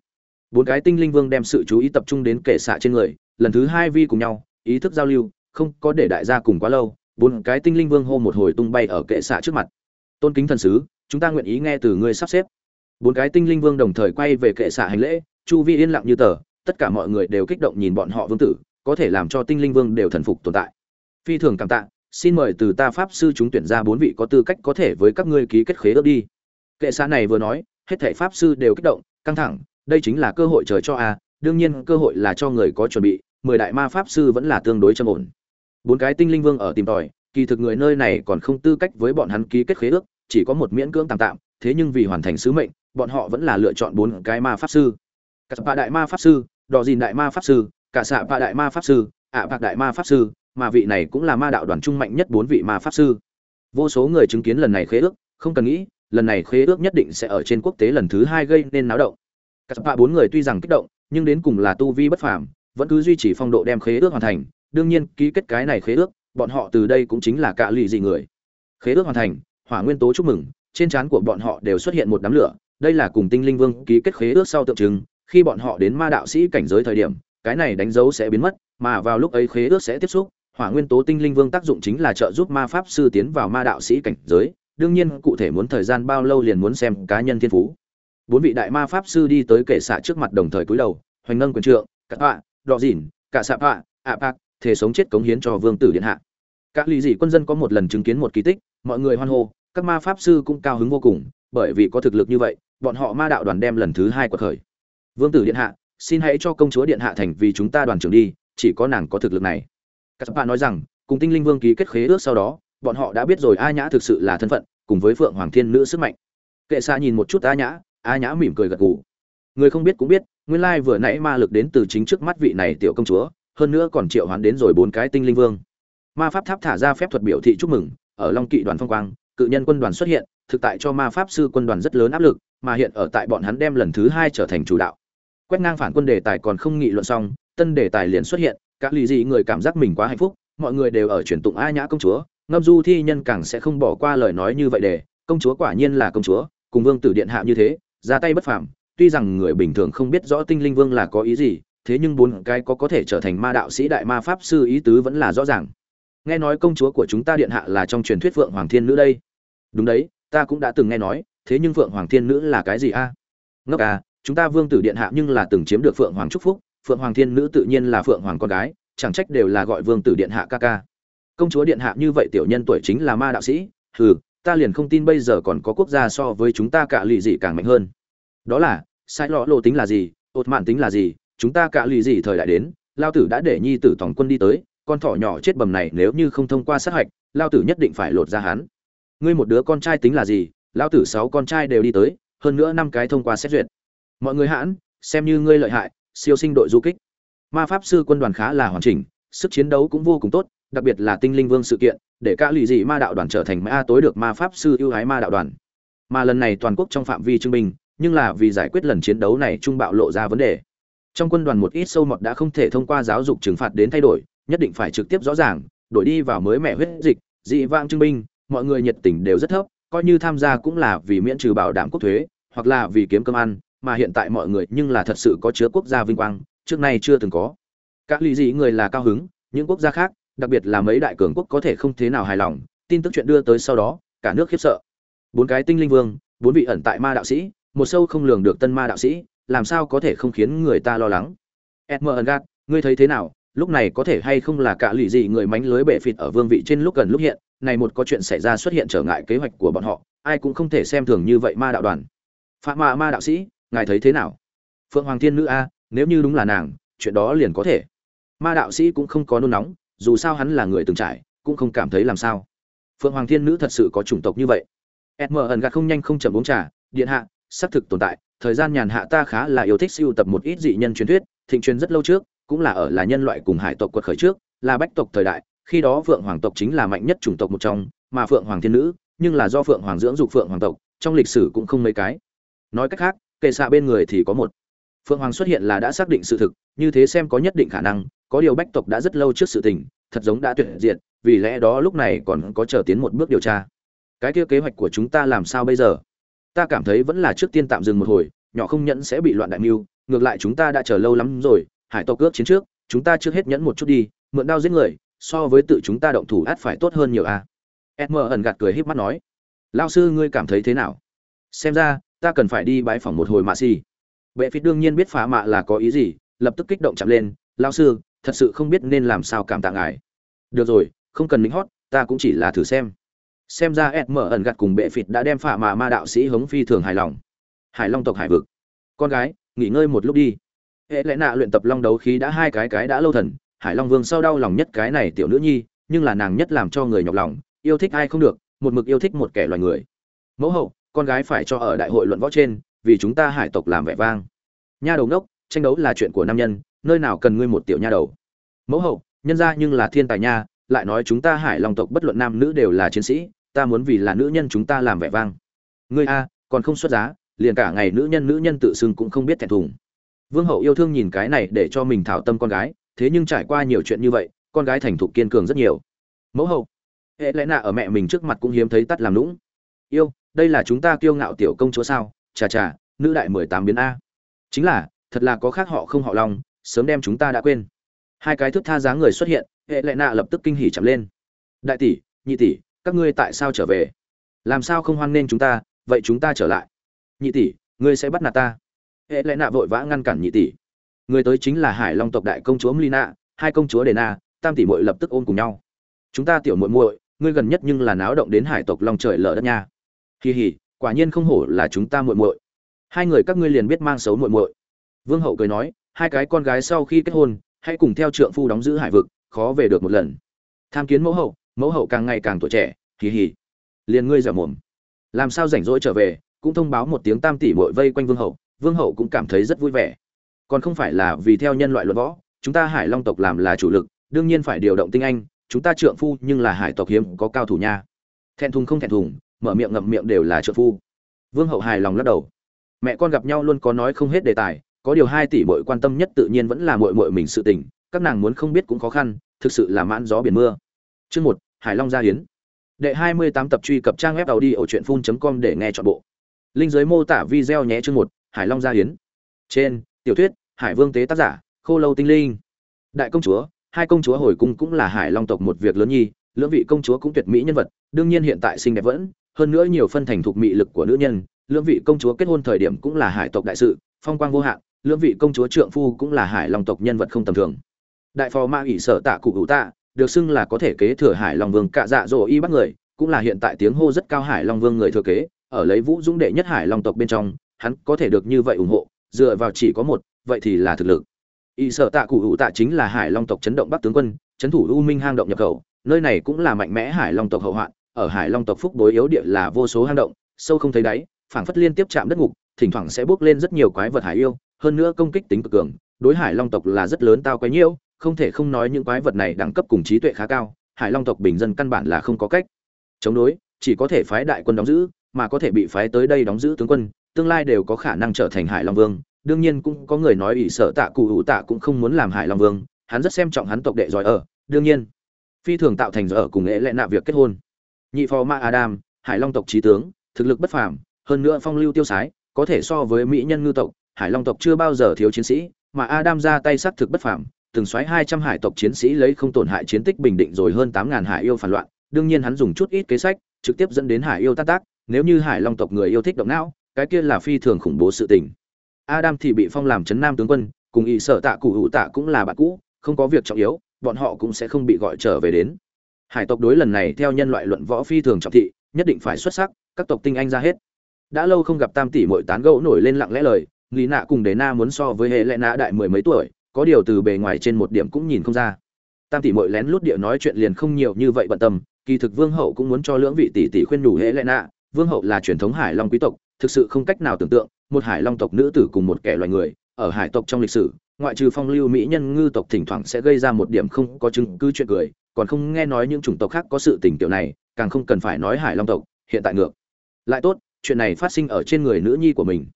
Speaker 1: Bốn cái tinh linh vương đem sự chú ý tập trung đến kể xạ trên người, lần thứ hai vi cùng nhau, ý thức giao lưu, không có để đại gia cùng quá lâu bốn cái tinh linh vương hô một hồi tung bay ở kệ xạ trước mặt. Tôn kính thần sứ, chúng ta nguyện ý nghe từ ngươi sắp xếp. Bốn cái tinh linh vương đồng thời quay về kệ xạ hành lễ, chu vi yên lặng như tờ, tất cả mọi người đều kích động nhìn bọn họ vương tử, có thể làm cho tinh linh vương đều thần phục tồn tại. Phi thường cảm tạ, xin mời từ ta pháp sư chúng tuyển ra bốn vị có tư cách có thể với các ngươi ký kết khế ước đi. Kệ xạ này vừa nói, hết thảy pháp sư đều kích động, căng thẳng, đây chính là cơ hội trời cho a, đương nhiên cơ hội là cho người có chuẩn bị, mười đại ma pháp sư vẫn là tương đối trầm ổn bốn cái tinh linh vương ở tìm tòi, kỳ thực người nơi này còn không tư cách với bọn hắn ký kết khế ước, chỉ có một miễn cưỡng tạm tạm, thế nhưng vì hoàn thành sứ mệnh, bọn họ vẫn là lựa chọn bốn cái ma pháp sư. Cả sapa đại ma pháp sư đò dìn đại ma pháp sư, cả xạ bạ đại ma pháp sư, ạ bạc đại ma pháp sư, mà vị này cũng là ma đạo đoàn trung mạnh nhất bốn vị ma pháp sư. Vô số người chứng kiến lần này khế ước, không cần nghĩ, lần này khế ước nhất định sẽ ở trên quốc tế lần thứ hai gây nên náo động. Cả sapa bốn người tuy rằng kích động, nhưng đến cùng là tu vi bất phàm, vẫn cứ duy trì phong độ đem khế ước hoàn thành đương nhiên ký kết cái này khế ước, bọn họ từ đây cũng chính là cạ lì dị người. Khế ước hoàn thành, hỏa nguyên tố chúc mừng, trên trán của bọn họ đều xuất hiện một đám lửa, đây là cùng tinh linh vương ký kết khế ước sau tượng trưng, khi bọn họ đến ma đạo sĩ cảnh giới thời điểm, cái này đánh dấu sẽ biến mất, mà vào lúc ấy khế ước sẽ tiếp xúc, hỏa nguyên tố tinh linh vương tác dụng chính là trợ giúp ma pháp sư tiến vào ma đạo sĩ cảnh giới, đương nhiên cụ thể muốn thời gian bao lâu liền muốn xem cá nhân thiên phú. Bốn vị đại ma pháp sư đi tới kệ xạ trước mặt đồng thời cúi đầu, hoành ngân quyền trượng cả tọa đọ dỉn cả sạp tọa ạ bạc thể sống chết cống hiến cho vương tử điện hạ. Các lý dị quân dân có một lần chứng kiến một kỳ tích, mọi người hoan hô, các ma pháp sư cũng cao hứng vô cùng, bởi vì có thực lực như vậy, bọn họ ma đạo đoàn đem lần thứ hai quật khởi. Vương tử điện hạ, xin hãy cho công chúa điện hạ thành vì chúng ta đoàn trưởng đi, chỉ có nàng có thực lực này. Các bạn nói rằng, cùng tinh linh vương ký kết khế ước sau đó, bọn họ đã biết rồi a nhã thực sự là thân phận, cùng với phượng hoàng thiên nữ sức mạnh. Kệ xa nhìn một chút a nhã a nhã mỉm cười gật gù. Người không biết cũng biết, nguyên lai vừa nãy ma lực đến từ chính trước mắt vị này tiểu công chúa hơn nữa còn triệu hoán đến rồi bốn cái tinh linh vương. Ma pháp tháp thả ra phép thuật biểu thị chúc mừng, ở long kỵ đoàn phong quang, cự nhân quân đoàn xuất hiện, thực tại cho ma pháp sư quân đoàn rất lớn áp lực, mà hiện ở tại bọn hắn đem lần thứ hai trở thành chủ đạo. Quét ngang phản quân đề tài còn không nghị luận xong, tân đề tài liền xuất hiện các lý dị người cảm giác mình quá hạnh phúc, mọi người đều ở truyền tụng a nhã công chúa, ngâm du thi nhân càng sẽ không bỏ qua lời nói như vậy để, công chúa quả nhiên là công chúa, cùng vương tử điện hạ như thế, ra tay bất phàm, tuy rằng người bình thường không biết rõ tinh linh vương là có ý gì thế nhưng bốn cái có có thể trở thành ma đạo sĩ đại ma pháp sư ý tứ vẫn là rõ ràng. Nghe nói công chúa của chúng ta điện hạ là trong truyền thuyết phượng hoàng thiên nữ đây. Đúng đấy, ta cũng đã từng nghe nói, thế nhưng phượng hoàng thiên nữ là cái gì a? Ngốc à chúng ta vương tử điện hạ nhưng là từng chiếm được phượng hoàng trúc phúc, phượng hoàng thiên nữ tự nhiên là phượng hoàng con gái, chẳng trách đều là gọi vương tử điện hạ ca ca. Công chúa điện hạ như vậy tiểu nhân tuổi chính là ma đạo sĩ, hừ, ta liền không tin bây giờ còn có quốc gia so với chúng ta cả lì dị càng mạnh hơn. Đó là, sai lọ lộ tính là gì, ột mạn tính là gì chúng ta cả lì gì thời đại đến, lao tử đã để nhi tử tổng quân đi tới, con thỏ nhỏ chết bầm này nếu như không thông qua sát hạch, lao tử nhất định phải lột ra hắn. Ngươi một đứa con trai tính là gì? Lao tử sáu con trai đều đi tới, hơn nữa năm cái thông qua xét duyệt. Mọi người hãn, xem như ngươi lợi hại, siêu sinh đội du kích. Ma pháp sư quân đoàn khá là hoàn chỉnh, sức chiến đấu cũng vô cùng tốt, đặc biệt là tinh linh vương sự kiện, để cả lì dị ma đạo đoàn trở thành ma tối được ma pháp sư ưu ái ma đạo đoàn. Mà lần này toàn quốc trong phạm vi trưng binh nhưng là vì giải quyết lần chiến đấu này trung bạo lộ ra vấn đề trong quân đoàn một ít sâu mọt đã không thể thông qua giáo dục trừng phạt đến thay đổi, nhất định phải trực tiếp rõ ràng, đổi đi vào mới mẹ huyết dịch, dị vang trưng binh mọi người nhiệt tình đều rất thấp, coi như tham gia cũng là vì miễn trừ bảo đảm quốc thuế, hoặc là vì kiếm cơm ăn, mà hiện tại mọi người nhưng là thật sự có chứa quốc gia vinh quang, trước nay chưa từng có. Các lý dị người là cao hứng, những quốc gia khác, đặc biệt là mấy đại cường quốc có thể không thế nào hài lòng, tin tức chuyện đưa tới sau đó, cả nước khiếp sợ. Bốn cái tinh linh vương, bốn vị ẩn tại ma đạo sĩ, một sâu không lường được tân ma đạo sĩ làm sao có thể không khiến người ta lo lắng? Edmund gạt ngươi thấy thế nào? Lúc này có thể hay không là cả lì gì người mánh lưới bệ phịt ở vương vị trên lúc gần lúc hiện, này một có chuyện xảy ra xuất hiện trở ngại kế hoạch của bọn họ, ai cũng không thể xem thường như vậy ma đạo đoàn. Phạm ma ma đạo sĩ, ngài thấy thế nào? Phượng hoàng thiên nữ a, nếu như đúng là nàng, chuyện đó liền có thể. Ma đạo sĩ cũng không có nôn nóng, dù sao hắn là người từng trải, cũng không cảm thấy làm sao. Phượng hoàng thiên nữ thật sự có chủng tộc như vậy. Edm ẩn gạt không nhanh không chậm uống trà, điện hạ, xác thực tồn tại thời gian nhàn hạ ta khá là yêu thích sưu tập một ít dị nhân truyền thuyết, thịnh truyền rất lâu trước, cũng là ở là nhân loại cùng hải tộc quật khởi trước, là bách tộc thời đại, khi đó phượng hoàng tộc chính là mạnh nhất chủng tộc một trong, mà phượng hoàng thiên nữ, nhưng là do phượng hoàng dưỡng dục phượng hoàng tộc, trong lịch sử cũng không mấy cái. Nói cách khác, kệ xạ bên người thì có một. Phượng hoàng xuất hiện là đã xác định sự thực, như thế xem có nhất định khả năng, có điều bách tộc đã rất lâu trước sự tình, thật giống đã tuyệt diệt, vì lẽ đó lúc này còn có chờ tiến một bước điều tra. Cái kia kế hoạch của chúng ta làm sao bây giờ? Ta cảm thấy vẫn là trước tiên tạm dừng một hồi, nhỏ không nhẫn sẽ bị loạn đại mưu, ngược lại chúng ta đã chờ lâu lắm rồi, hải tộc cướp chiến trước, chúng ta trước hết nhẫn một chút đi, mượn đao giết người, so với tự chúng ta động thủ át phải tốt hơn nhiều a à. edm ẩn gạt cười híp mắt nói lao sư ngươi cảm thấy thế nào? Xem ra, ta cần phải đi bãi phòng một hồi mạ xì. Bệ phí đương nhiên biết phá mạ là có ý gì, lập tức kích động chạm lên lao sư, thật sự không biết nên làm sao cảm tạ ngài. Được rồi, không cần lính hót, ta cũng chỉ là thử xem xem ra ed mở ẩn gặt cùng bệ phịt đã đem phạ mà ma đạo sĩ hống phi thường hài lòng. Hải long tộc hải vực. Con gái, nghỉ ngơi một lúc đi. Hệ lẽ nạ luyện tập long đấu khí đã hai cái cái đã lâu thần, hải long vương sau đau lòng nhất cái này tiểu nữ nhi, nhưng là nàng nhất làm cho người nhọc lòng, yêu thích ai không được, một mực yêu thích một kẻ loài người. Mẫu hậu, con gái phải cho ở đại hội luận võ trên, vì chúng ta hải tộc làm vẻ vang. Nha đầu ngốc, tranh đấu là chuyện của nam nhân, nơi nào cần ngươi một tiểu nha đầu. Mẫu hậu, nhân ra nhưng là thiên tài nha lại nói chúng ta hải long tộc bất luận nam nữ đều là chiến sĩ, ta muốn vì là nữ nhân chúng ta làm vẻ vang. Ngươi a, còn không xuất giá, liền cả ngày nữ nhân nữ nhân tự xưng cũng không biết thẹn thùng. Vương hậu yêu thương nhìn cái này để cho mình thảo tâm con gái, thế nhưng trải qua nhiều chuyện như vậy, con gái thành thục kiên cường rất nhiều. Mẫu hậu, hệ lẽ nạ ở mẹ mình trước mặt cũng hiếm thấy tắt làm lũng yêu, đây là chúng ta kiêu ngạo tiểu công chúa sao? Chà chà, nữ đại mười tám biến a. Chính là, thật là có khác họ không họ lòng sớm đem chúng ta đã quên. Hai cái thước tha dáng người xuất hiện hệ lệ nạ lập tức kinh hỉ chậm lên. Đại tỷ, nhị tỷ, các ngươi tại sao trở về? Làm sao không hoan nghênh chúng ta, vậy chúng ta trở lại. Nhị tỷ, ngươi sẽ bắt nạt ta. Hệ lệ nạ vội vã ngăn cản nhị tỷ. Người tới chính là hải long tộc đại công chúa mlina hai công chúa đề na, tam tỷ muội lập tức ôm cùng nhau. Chúng ta tiểu muội muội, ngươi gần nhất nhưng là náo động đến hải tộc long trời lở đất nha. Kỳ hỉ quả nhiên không hổ là chúng ta muội muội. Hai người các ngươi liền biết mang xấu muội muội. Vương hậu cười nói, hai cái con gái sau khi kết hôn, hãy cùng theo trượng phu đóng giữ hải vực khó về được một lần. Tham kiến mẫu hậu mẫu hậu càng ngày càng tuổi trẻ kỳ hỉ liền ngươi giả mồm. Làm sao rảnh rỗi trở về, cũng thông báo một tiếng tam tỷ muội vây quanh vương hậu vương hậu cũng cảm thấy rất vui vẻ. Còn không phải là vì theo nhân loại luận võ, chúng ta hải long tộc làm là chủ lực, đương nhiên phải điều động tinh anh, chúng ta trượng phu nhưng là hải tộc hiếm có cao thủ nha. Thẹn thùng không thẹn thùng, mở miệng ngậm miệng đều là trượng phu. Vương hậu hài lòng lắc đầu. Mẹ con gặp nhau luôn có nói không hết đề tài, có điều hai tỷ muội quan tâm nhất tự nhiên vẫn là muội muội mình sự tình các nàng muốn không biết cũng khó khăn, thực sự là mãn gió biển mưa. Chương một, hải long gia hiến. Đệ hai mươi tám tập truy cập trang web tàu đi ở truyện phun com để nghe chọn bộ. Linh giới mô tả video nhé chương một, hải long gia hiến. Trên, tiểu thuyết, hải vương tế tác giả, khô lâu tinh linh. Đại công chúa, hai công chúa hồi cung cũng là hải long tộc một việc lớn nhi, lưỡng vị công chúa cũng tuyệt mỹ nhân vật, đương nhiên hiện tại xinh đẹp vẫn, hơn nữa nhiều phân thành thuộc mị lực của nữ nhân, lưỡng vị công chúa kết hôn thời điểm cũng là hải tộc đại sự, phong quang vô hạn, lưỡng vị công chúa trượng phu cũng là hải long tộc nhân vật không tầm thường đại phò ma ủy sở tạ cụ hữu tạ, được xưng là có thể kế thừa hải long vương cạ dạ dỗ y bắt người, cũng là hiện tại tiếng hô rất cao hải long vương người thừa kế, ở lấy vũ dũng đệ nhất hải long tộc bên trong, hắn có thể được như vậy ủng hộ, dựa vào chỉ có một, vậy thì là thực lực. Y sở tạ cụ hữu tạ chính là hải long tộc chấn động bắc tướng quân, chấn thủ u minh hang động nhập khẩu, nơi này cũng là mạnh mẽ hải long tộc hậu hoạn, ở hải long tộc phúc đối yếu địa là vô số hang động, sâu không thấy đáy, phảng phất liên tiếp chạm đất ngục, thỉnh thoảng sẽ bước lên rất nhiều quái vật hải yêu, hơn nữa công kích tính cực cường, đối hải long tộc là rất lớn tao quái nhiễu không thể không nói những quái vật này đẳng cấp cùng trí tuệ khá cao, hải long tộc bình dân căn bản là không có cách. Chống đối, chỉ có thể phái đại quân đóng giữ, mà có thể bị phái tới đây đóng giữ tướng quân, tương lai đều có khả năng trở thành hải long vương. Đương nhiên cũng có người nói ỷ sợ tạ cụ hữu tạ cũng không muốn làm hải long vương, hắn rất xem trọng hắn tộc đệ giỏi ở. Đương nhiên, phi thường tạo thành giỏi ở cùng nghệ lẽ nạ việc kết hôn. Nhị phò ma adam, hải long tộc trí tướng, thực lực bất phàm, hơn nữa phong lưu tiêu sái, có thể so với mỹ nhân ngư tộc, hải long tộc chưa bao giờ thiếu chiến sĩ, mà adam ra tay sát thực bất phàm từng xoáy hai trăm hải tộc chiến sĩ lấy không tổn hại chiến tích bình định rồi hơn tám ngàn hải yêu phản loạn, đương nhiên hắn dùng chút ít kế sách, trực tiếp dẫn đến hải yêu tan tác, nếu như hải long tộc người yêu thích động não, cái kia là phi thường khủng bố sự tình. Adam thì bị phong làm trấn nam tướng quân, cùng y sở tạ cụ hữu tạ cũng là bạn cũ, không có việc trọng yếu, bọn họ cũng sẽ không bị gọi trở về đến. Hải tộc đối lần này theo nhân loại luận võ phi thường trọng thị, nhất định phải xuất sắc, các tộc tinh anh ra hết. Đã lâu không gặp tam tỷ muội tán gẫu nổi lên lặng lẽ lời, lý nạ cùng đế na muốn so với hệ lệ nạ đại mười mấy tuổi có điều từ bề ngoài trên một điểm cũng nhìn không ra. Tam tỷ muội lén lút địa nói chuyện liền không nhiều như vậy bận tâm, kỳ thực vương hậu cũng muốn cho lưỡng vị tỷ tỷ khuyên nhủ hễ lệ nạ. Vương hậu là truyền thống hải long quý tộc, thực sự không cách nào tưởng tượng, một hải long tộc nữ tử cùng một kẻ loài người, ở hải tộc trong lịch sử, ngoại trừ phong lưu mỹ nhân ngư tộc thỉnh thoảng sẽ gây ra một điểm không có chứng cứ chuyện cười, còn không nghe nói những chủng tộc khác có sự tình kiểu này, càng không cần phải nói hải long tộc, hiện tại ngược. Lại tốt, chuyện này phát sinh ở trên người nữ nhi của mình.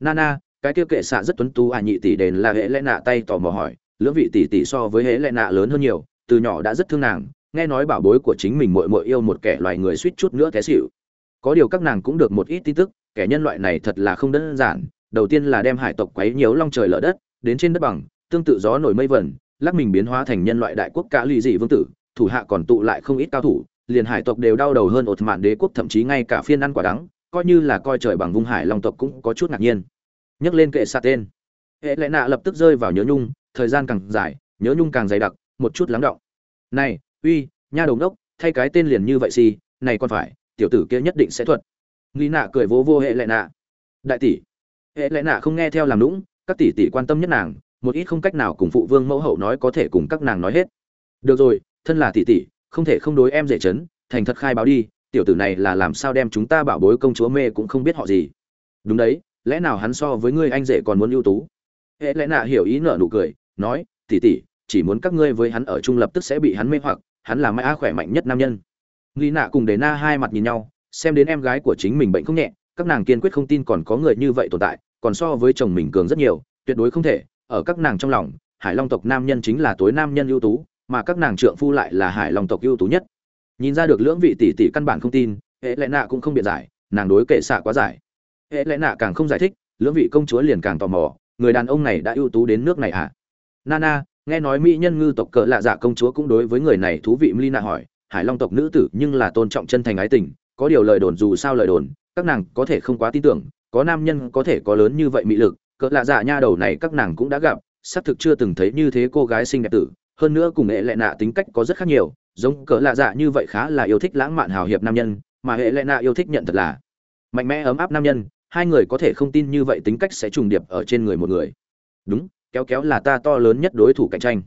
Speaker 1: Nana cái kia kệ xạ rất tuấn tú à nhị tỷ đền là hệ lẽ nạ tay tò mò hỏi, lưỡng vị tỷ tỷ so với hệ lẽ nạ lớn hơn nhiều, từ nhỏ đã rất thương nàng, nghe nói bảo bối của chính mình muội muội yêu một kẻ loài người suýt chút nữa té xịu có điều các nàng cũng được một ít tin tức, kẻ nhân loại này thật là không đơn giản, đầu tiên là đem hải tộc quấy nhiều long trời lở đất, đến trên đất bằng, tương tự gió nổi mây vẩn lắc mình biến hóa thành nhân loại đại quốc cả lì dị vương tử, thủ hạ còn tụ lại không ít cao thủ, liền hải tộc đều đau đầu hơn ột mạn đế quốc, thậm chí ngay cả phiên ăn quả đắng, coi như là coi trời bằng vùng hải long tộc cũng có chút ngạc nhiên. Nhấc lên kệ xạ tên. Hệ lệ nạ lập tức rơi vào nhớ nhung, thời gian càng dài, nhớ nhung càng dày đặc, một chút lắng động. Này, uy, nha đồng đốc thay cái tên liền như vậy si này còn phải, tiểu tử kia nhất định sẽ thuật. Nghi nạ cười vỗ vô hệ lệ nạ. Đại tỷ. Hệ lệ nạ không nghe theo làm lũng các tỷ tỷ quan tâm nhất nàng, một ít không cách nào cùng phụ vương mẫu hậu nói có thể cùng các nàng nói hết. Được rồi, thân là tỷ tỷ, không thể không đối em dễ chấn, thành thật khai báo đi, tiểu tử này là làm sao đem chúng ta bảo bối công chúa mê cũng không biết họ gì. Đúng đấy lẽ nào hắn so với ngươi anh rể còn muốn ưu tú? Hệ lẽ nạ hiểu ý nợ nụ cười, nói tỉ tỉ chỉ muốn các ngươi với hắn ở chung lập tức sẽ bị hắn mê hoặc, hắn là mai a khỏe mạnh nhất nam nhân. Nghi nạ cùng đề na hai mặt nhìn nhau, xem đến em gái của chính mình bệnh không nhẹ, các nàng kiên quyết không tin còn có người như vậy tồn tại, còn so với chồng mình cường rất nhiều, tuyệt đối không thể, ở các nàng trong lòng, hải long tộc nam nhân chính là tối nam nhân ưu tú, mà các nàng trượng phu lại là hải long tộc ưu tú nhất. Nhìn ra được lưỡng vị tỷ tỷ căn bản không tin, hệ lẽ nạ cũng không biện giải, nàng đối kệ xạ quá giải hệ lẽ nạ càng không giải thích, lưỡng vị công chúa liền càng tò mò, người đàn ông này đã ưu tú đến nước này à? Nana nghe nói mỹ nhân ngư tộc cỡ lạ dạ công chúa cũng đối với người này thú vị mlina hỏi, hải long tộc nữ tử nhưng là tôn trọng chân thành ái tình, có điều lời đồn dù sao lời đồn, các nàng có thể không quá tin tưởng, có nam nhân có thể có lớn như vậy mỹ lực, cỡ lạ dạ nha đầu này các nàng cũng đã gặp, xác thực chưa từng thấy như thế cô gái xinh đẹp tử, hơn nữa cùng hệ lệ nạ tính cách có rất khác nhiều, giống cỡ lạ dạ như vậy khá là yêu thích lãng mạn hào hiệp nam nhân, mà hệ lệ nạ yêu thích nhận thật là mạnh mẽ ấm áp nam nhân hai người có thể không tin như vậy tính cách sẽ trùng điệp ở trên người một người. Đúng, kéo kéo là ta to lớn nhất đối thủ cạnh tranh.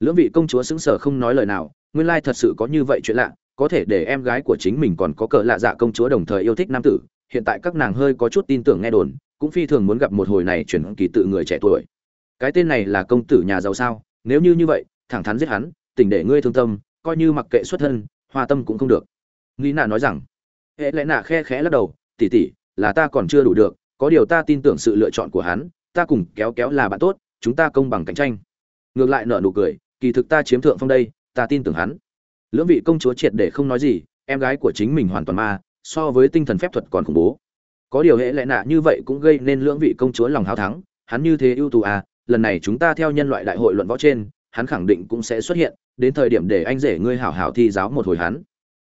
Speaker 1: Lưỡng vị công chúa xứng sở không nói lời nào, nguyên lai thật sự có như vậy chuyện lạ, có thể để em gái của chính mình còn có cỡ lạ dạ công chúa đồng thời yêu thích nam tử, hiện tại các nàng hơi có chút tin tưởng nghe đồn, cũng phi thường muốn gặp một hồi này chuyển kỳ tự người trẻ tuổi. Cái tên này là công tử nhà giàu sao? Nếu như như vậy, thẳng thắn giết hắn tỉnh để ngươi thương tâm, coi như mặc kệ xuất thân, hoa tâm cũng không được. Nghĩ nạ nói rằng, hệ lẽ nạ khe khẽ lắc đầu tỉ tỉ là ta còn chưa đủ được, có điều ta tin tưởng sự lựa chọn của hắn, ta cùng kéo kéo là bạn tốt, chúng ta công bằng cạnh tranh. Ngược lại nợ nụ cười, kỳ thực ta chiếm thượng phong đây, ta tin tưởng hắn. Lưỡng vị công chúa triệt để không nói gì, em gái của chính mình hoàn toàn ma, so với tinh thần phép thuật còn khủng bố. Có điều hệ lẽ nạ như vậy cũng gây nên lưỡng vị công chúa lòng háo thắng, hắn như thế ưu tú à lần này chúng ta theo nhân loại đại hội luận võ trên, hắn khẳng định cũng sẽ xuất hiện, đến thời điểm để anh rể ngươi hảo hảo thi giáo một hồi hắn.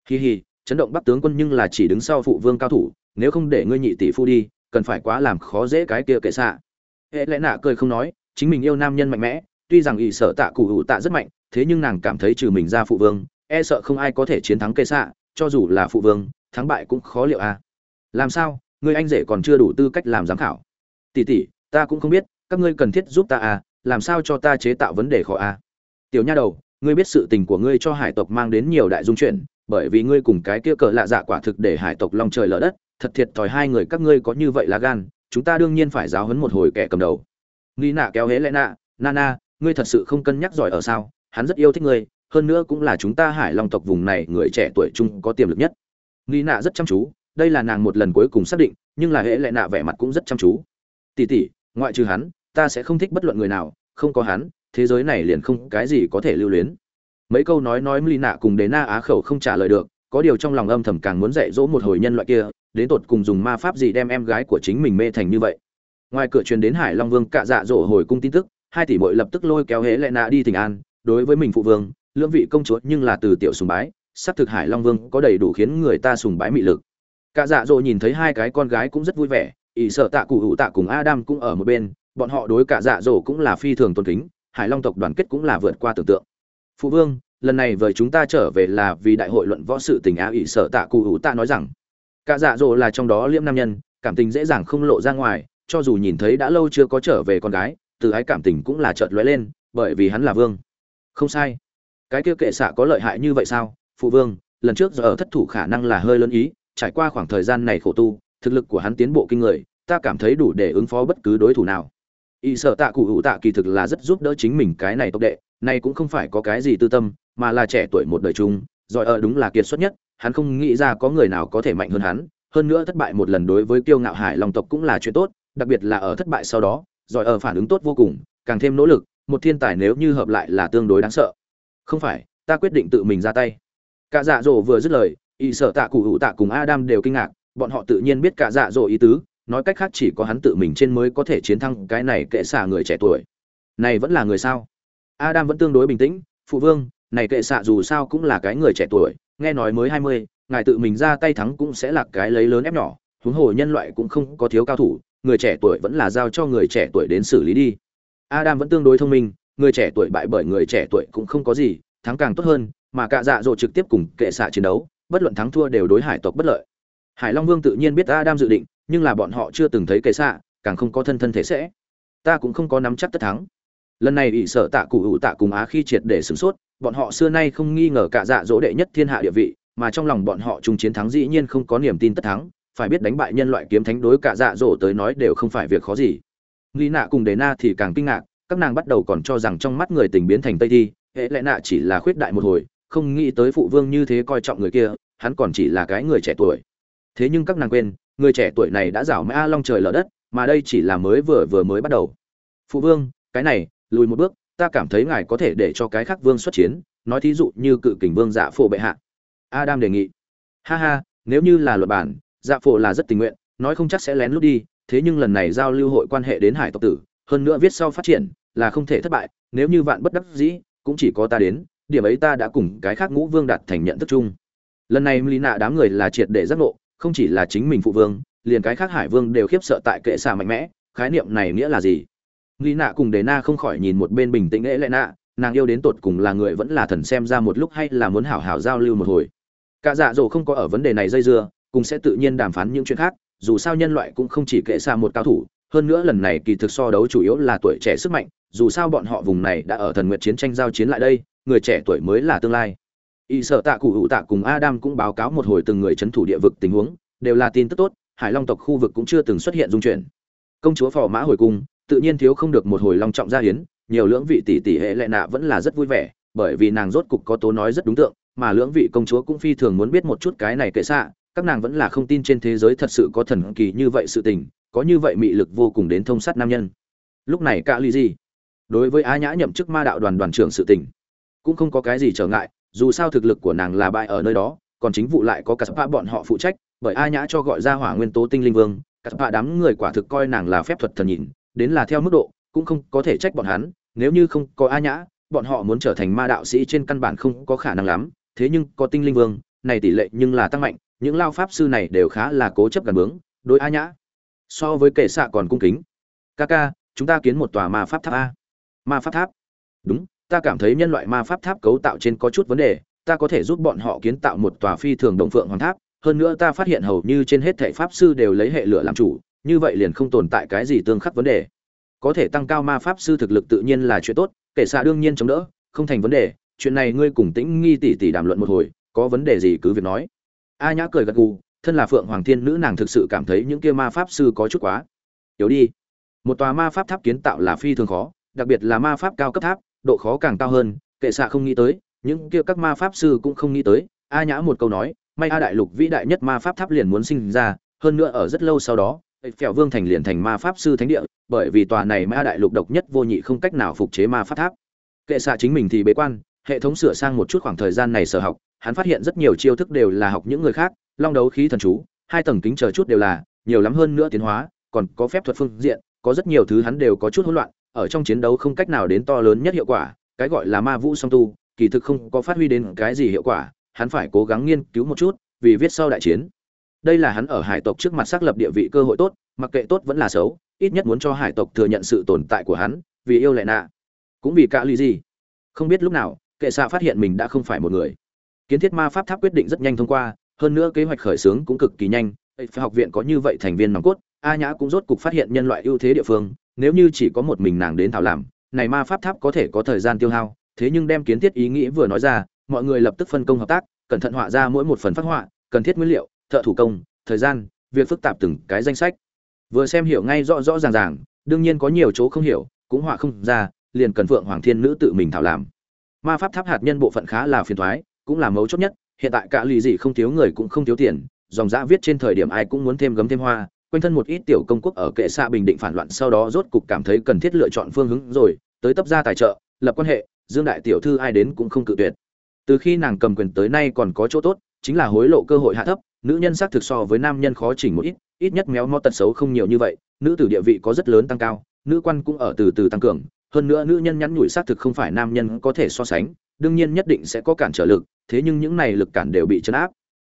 Speaker 1: Hi hi chấn động bắc tướng quân nhưng là chỉ đứng sau phụ vương cao thủ, nếu không để ngươi nhị tỷ phu đi, cần phải quá làm khó dễ cái kia kệ xạ. Hệ lẽ nạ cười không nói, chính mình yêu nam nhân mạnh mẽ, tuy rằng ỷ sợ tạ cụ hữu tạ rất mạnh, thế nhưng nàng cảm thấy trừ mình ra phụ vương e sợ không ai có thể chiến thắng kệ xạ, cho dù là phụ vương, thắng bại cũng khó liệu à. Làm sao, người anh rể còn chưa đủ tư cách làm giám khảo. Tỷ tỷ, ta cũng không biết, các ngươi cần thiết giúp ta à làm sao cho ta chế tạo vấn đề khó à. Tiểu nha đầu ngươi biết sự tình của ngươi cho hải tộc mang đến nhiều đại dung chuyện bởi vì ngươi cùng cái kia cờ lạ dạ quả thực để hải tộc long trời lở đất, thật thiệt thòi hai người các ngươi có như vậy là gan, chúng ta đương nhiên phải giáo huấn một hồi kẻ cầm đầu. Nghi nạ kéo hế lẽ nạ nana ngươi thật sự không cân nhắc giỏi ở sao? Hắn rất yêu thích ngươi, hơn nữa cũng là chúng ta hải long tộc vùng này người trẻ tuổi chung có tiềm lực nhất. Nghi nạ rất chăm chú, đây là nàng một lần cuối cùng xác định, nhưng là hễ lẽ nạ vẻ mặt cũng rất chăm chú. Tỉ tỉ ngoại trừ hắn, ta sẽ không thích bất luận người nào, không có hắn thế giới này liền không cái gì có thể lưu luyến. Mấy câu nói nói mỹ nạ cùng đến na á khẩu không trả lời được, có điều trong lòng âm thầm càng muốn dạy dỗ một hồi nhân loại kia, đến tột cùng dùng ma pháp gì đem em gái của chính mình mê thành như vậy. Ngoài cửa truyền đến hải long vương cạ dạ dỗ hồi cung tin tức, hai tỷ mội lập tức lôi kéo hễ lệ nạ đi thỉnh an, đối với mình phụ vương, lưỡng vị công chúa, nhưng là từ tiểu sùng bái, xác thực hải long vương có đầy đủ khiến người ta sùng bái mị lực. Cạ dạ dỗ nhìn thấy hai cái con gái cũng rất vui vẻ, ỷ sợ tạ cụ hữu tạ cùng adam cũng ở một bên, bọn họ đối cạ dạ dỗ cũng là phi thường tôn kính hải long tộc đoàn kết cũng là vượt qua tưởng tượng. Phụ vương, lần này với chúng ta trở về là vì đại hội luận võ sự tình á ỷ sở tạ cụ hữu tạ nói rằng. Cả dạ dỗ là trong đó liễm nam nhân, cảm tình dễ dàng không lộ ra ngoài, cho dù nhìn thấy đã lâu chưa có trở về con gái, từ ái cảm tình cũng là chợt lóe lên, bởi vì hắn là vương. Không sai. Cái kia kệ xạ có lợi hại như vậy sao? Phụ vương, lần trước giờ ở thất thủ khả năng là hơi lớn ý, trải qua khoảng thời gian này khổ tu, thực lực của hắn tiến bộ kinh người, ta cảm thấy đủ để ứng phó bất cứ đối thủ nào y sợ tạ cụ hữu tạ kỳ thực là rất giúp đỡ chính mình cái này tốc đệ này cũng không phải có cái gì tư tâm, mà là trẻ tuổi một đời chung, giỏi ở đúng là kiệt xuất nhất, hắn không nghĩ ra có người nào có thể mạnh hơn hắn, hơn nữa thất bại một lần đối với kiêu ngạo hải long tộc cũng là chuyện tốt, đặc biệt là ở thất bại sau đó, giỏi ở phản ứng tốt vô cùng, càng thêm nỗ lực, một thiên tài nếu như hợp lại là tương đối đáng sợ. Không phải, ta quyết định tự mình ra tay. Cả dạ dỗ vừa dứt lời y sở tạ cụ hữu tạ cùng adam đều kinh ngạc, bọn họ tự nhiên biết cả dạ dỗ ý tứ nói cách khác chỉ có hắn tự mình trên mới có thể chiến thắng cái này kệ xạ người trẻ tuổi. Này vẫn là người sao? Adam vẫn tương đối bình tĩnh, phụ vương, này kệ xạ dù sao cũng là cái người trẻ tuổi, nghe nói mới hai mươi, ngài tự mình ra tay thắng cũng sẽ là cái lấy lớn ép nhỏ, huống hồ nhân loại cũng không có thiếu cao thủ, người trẻ tuổi vẫn là giao cho người trẻ tuổi đến xử lý đi. Adam vẫn tương đối thông minh, người trẻ tuổi bại bởi người trẻ tuổi cũng không có gì, thắng càng tốt hơn, mà cả dạ dỗ trực tiếp cùng kệ xạ chiến đấu, bất luận thắng thua đều đối hải tộc bất lợi hải long vương tự nhiên biết adam dự định, nhưng là bọn họ chưa từng thấy kệ xạ, càng không có thân thân thể sẽ. Ta cũng không có nắm chắc tất thắng. Lần này ỷ sợ tạ cụ hữu tạ cùng á khi triệt để sửng sốt, bọn họ xưa nay không nghi ngờ cả dạ dỗ đệ nhất thiên hạ địa vị, mà trong lòng bọn họ chung chiến thắng dĩ nhiên không có niềm tin tất thắng, phải biết đánh bại nhân loại kiếm thánh đối cả dạ dỗ tới nói đều không phải việc khó gì. Nghi nạ cùng đề na thì càng kinh ngạc, các nàng bắt đầu còn cho rằng trong mắt người tình biến thành tây thi, hệ lẽ nạ chỉ là khuyết đại một hồi, không nghĩ tới phụ vương như thế coi trọng người kia, hắn còn chỉ là cái người trẻ tuổi thế nhưng các nàng quên, người trẻ tuổi này đã rảo mã long trời lở đất, mà đây chỉ là mới vừa vừa mới bắt đầu. Phụ vương, cái này, lùi một bước, ta cảm thấy ngài có thể để cho cái khác vương xuất chiến, nói thí dụ như cự kình vương dạ phổ bệ hạ. Adam đề nghị. Ha ha, nếu như là luật bản dạ phổ là rất tình nguyện, nói không chắc sẽ lén lút đi, thế nhưng lần này giao lưu hội quan hệ đến hải tộc tử, hơn nữa viết sau phát triển, là không thể thất bại, nếu như vạn bất đắc dĩ, cũng chỉ có ta đến, điểm ấy ta đã cùng cái khác ngũ vương đạt thành nhận thức chung. Lần này lý nạ đám người là triệt để giác ngộ không chỉ là chính mình phụ vương, liền cái khác hải vương đều khiếp sợ tại kệ xạ mạnh mẽ, khái niệm này nghĩa là gì? Nghi nạ cùng đề na không khỏi nhìn một bên bình tĩnh ế lệ nạ, nàng yêu đến tột cùng là người vẫn là thần xem ra một lúc hay là muốn hảo hảo giao lưu một hồi? Cả dạ dỗ không có ở vấn đề này dây dưa, cùng sẽ tự nhiên đàm phán những chuyện khác, dù sao nhân loại cũng không chỉ kệ xa một cao thủ, hơn nữa lần này kỳ thực so đấu chủ yếu là tuổi trẻ sức mạnh, dù sao bọn họ vùng này đã ở thần nguyện chiến tranh giao chiến lại đây, người trẻ tuổi mới là tương lai y sợ tạ cụ hữu tạ cùng adam cũng báo cáo một hồi từng người c h ấ n thủ địa vực tình huống, đều là tin tức tốt, hải long tộc khu vực cũng chưa từng xuất hiện dung chuyển. Công chúa phò mã hồi cung, tự nhiên thiếu không được một hồi long trọng gia hiến, nhiều lưỡng vị tỷ tỷ hệ lệ nạ vẫn là rất vui vẻ, bởi vì nàng rốt cục có tố nói rất đúng tượng, mà lưỡng vị công chúa cũng phi thường muốn biết một chút cái này kệ xạ, các nàng vẫn là không tin trên thế giới thật sự có thần kỳ như vậy sự tình, có như vậy mị lực vô cùng đến thông sát nam nhân. Lúc này cả ly gì đối với á nhã nhậm chức ma đạo đoàn đoàn trưởng sự tình, cũng không có cái gì trở ngại dù sao thực lực của nàng là bại ở nơi đó, còn chính vụ lại có cả spa bọn họ phụ trách, bởi a nhã cho gọi ra hỏa nguyên tố tinh linh vương, cả spa đám người quả thực coi nàng là phép thuật thần nhìn đến là theo mức độ, cũng không có thể trách bọn hắn, nếu như không có a nhã, bọn họ muốn trở thành ma đạo sĩ trên căn bản không có khả năng lắm, thế nhưng có tinh linh vương, này tỷ lệ nhưng là tăng mạnh, những lao pháp sư này đều khá là cố chấp gần bướng, đối a nhã, so với kệ xạ còn cung kính. Ca ca chúng ta kiến một tòa ma pháp tháp a. Ma pháp tháp? Đúng ta cảm thấy nhân loại ma pháp tháp cấu tạo trên có chút vấn đề, ta có thể giúp bọn họ kiến tạo một tòa phi thường đồng phượng hoàng tháp, hơn nữa ta phát hiện hầu như trên hết thể pháp sư đều lấy hệ lửa làm chủ, như vậy liền không tồn tại cái gì tương khắc vấn đề. Có thể tăng cao ma pháp sư thực lực tự nhiên là chuyện tốt, kể xa đương nhiên chống đỡ, không thành vấn đề, chuyện này ngươi cùng tĩnh nghi tỷ tỷ đàm luận một hồi, có vấn đề gì cứ việc nói. A nhã cười gật gù, thân là phượng hoàng thiên nữ nàng thực sự cảm thấy những kia ma pháp sư có chút quá. Yếu đi. Một tòa ma pháp tháp kiến tạo là phi thường khó, đặc biệt là ma pháp cao cấp tháp độ khó càng cao hơn, kệ xạ không nghĩ tới, những kia các ma pháp sư cũng không nghĩ tới. A nhã một câu nói, may a đại lục vĩ đại nhất ma pháp tháp liền muốn sinh ra, hơn nữa ở rất lâu sau đó phèo vương thành liền thành ma pháp sư thánh địa, bởi vì tòa này ma đại lục độc nhất vô nhị không cách nào phục chế ma pháp tháp. Kệ xạ chính mình thì bế quan, hệ thống sửa sang một chút khoảng thời gian này sở học, hắn phát hiện rất nhiều chiêu thức đều là học những người khác, long đấu khí thần chú, hai tầng kính chờ chút đều là nhiều lắm hơn nữa tiến hóa, còn có phép thuật phương diện, có rất nhiều thứ hắn đều có chút hỗn loạn ở trong chiến đấu không cách nào đến to lớn nhất hiệu quả, cái gọi là ma vũ song tu, kỳ thực không có phát huy đến cái gì hiệu quả, hắn phải cố gắng nghiên cứu một chút, vì viết sau đại chiến. Đây là hắn ở hải tộc trước mặt xác lập địa vị cơ hội tốt, mặc kệ tốt vẫn là xấu, ít nhất muốn cho hải tộc thừa nhận sự tồn tại của hắn, vì yêu lệ nạ. Cũng vì cả ly gì. Không biết lúc nào, kệ xạ phát hiện mình đã không phải một người. Kiến thiết ma pháp tháp quyết định rất nhanh thông qua, hơn nữa kế hoạch khởi xướng cũng cực kỳ nhanh, phải học viện có như vậy thành viên nòng cốt, a nhã cũng rốt cục phát hiện nhân loại ưu thế địa phương nếu như chỉ có một mình nàng đến thảo làm, này ma pháp tháp có thể có thời gian tiêu hao, thế nhưng đem kiến thiết ý nghĩ vừa nói ra, mọi người lập tức phân công hợp tác, cẩn thận họa ra mỗi một phần phát họa, cần thiết nguyên liệu, thợ thủ công, thời gian, việc phức tạp từng cái danh sách. Vừa xem hiểu ngay rõ rõ ràng ràng, đương nhiên có nhiều chỗ không hiểu, cũng họa không ra, liền cần phượng hoàng thiên nữ tự mình thảo làm. Ma pháp tháp hạt nhân bộ phận khá là phiền thoái cũng là mấu chốt nhất, hiện tại cả lì gì không thiếu người cũng không thiếu tiền, dòng giã viết trên thời điểm ai cũng muốn thêm gấm thêm hoa quanh thân một ít tiểu công quốc ở kệ xạ bình định phản loạn sau đó rốt cục cảm thấy cần thiết lựa chọn phương hướng rồi, tới tấp ra tài trợ, lập quan hệ, dương đại tiểu thư ai đến cũng không cự tuyệt. Từ khi nàng cầm quyền tới nay còn có chỗ tốt, chính là hối lộ cơ hội hạ thấp, nữ nhân xác thực so với nam nhân khó chỉnh một ít ít nhất méo mó tật xấu không nhiều như vậy, nữ tử địa vị có rất lớn tăng cao, nữ quan cũng ở từ từ tăng cường, hơn nữa nữ nhân nhắn nhủi xác thực không phải nam nhân có thể so sánh, đương nhiên nhất định sẽ có cản trở lực, thế nhưng những này lực cản đều bị chấn áp.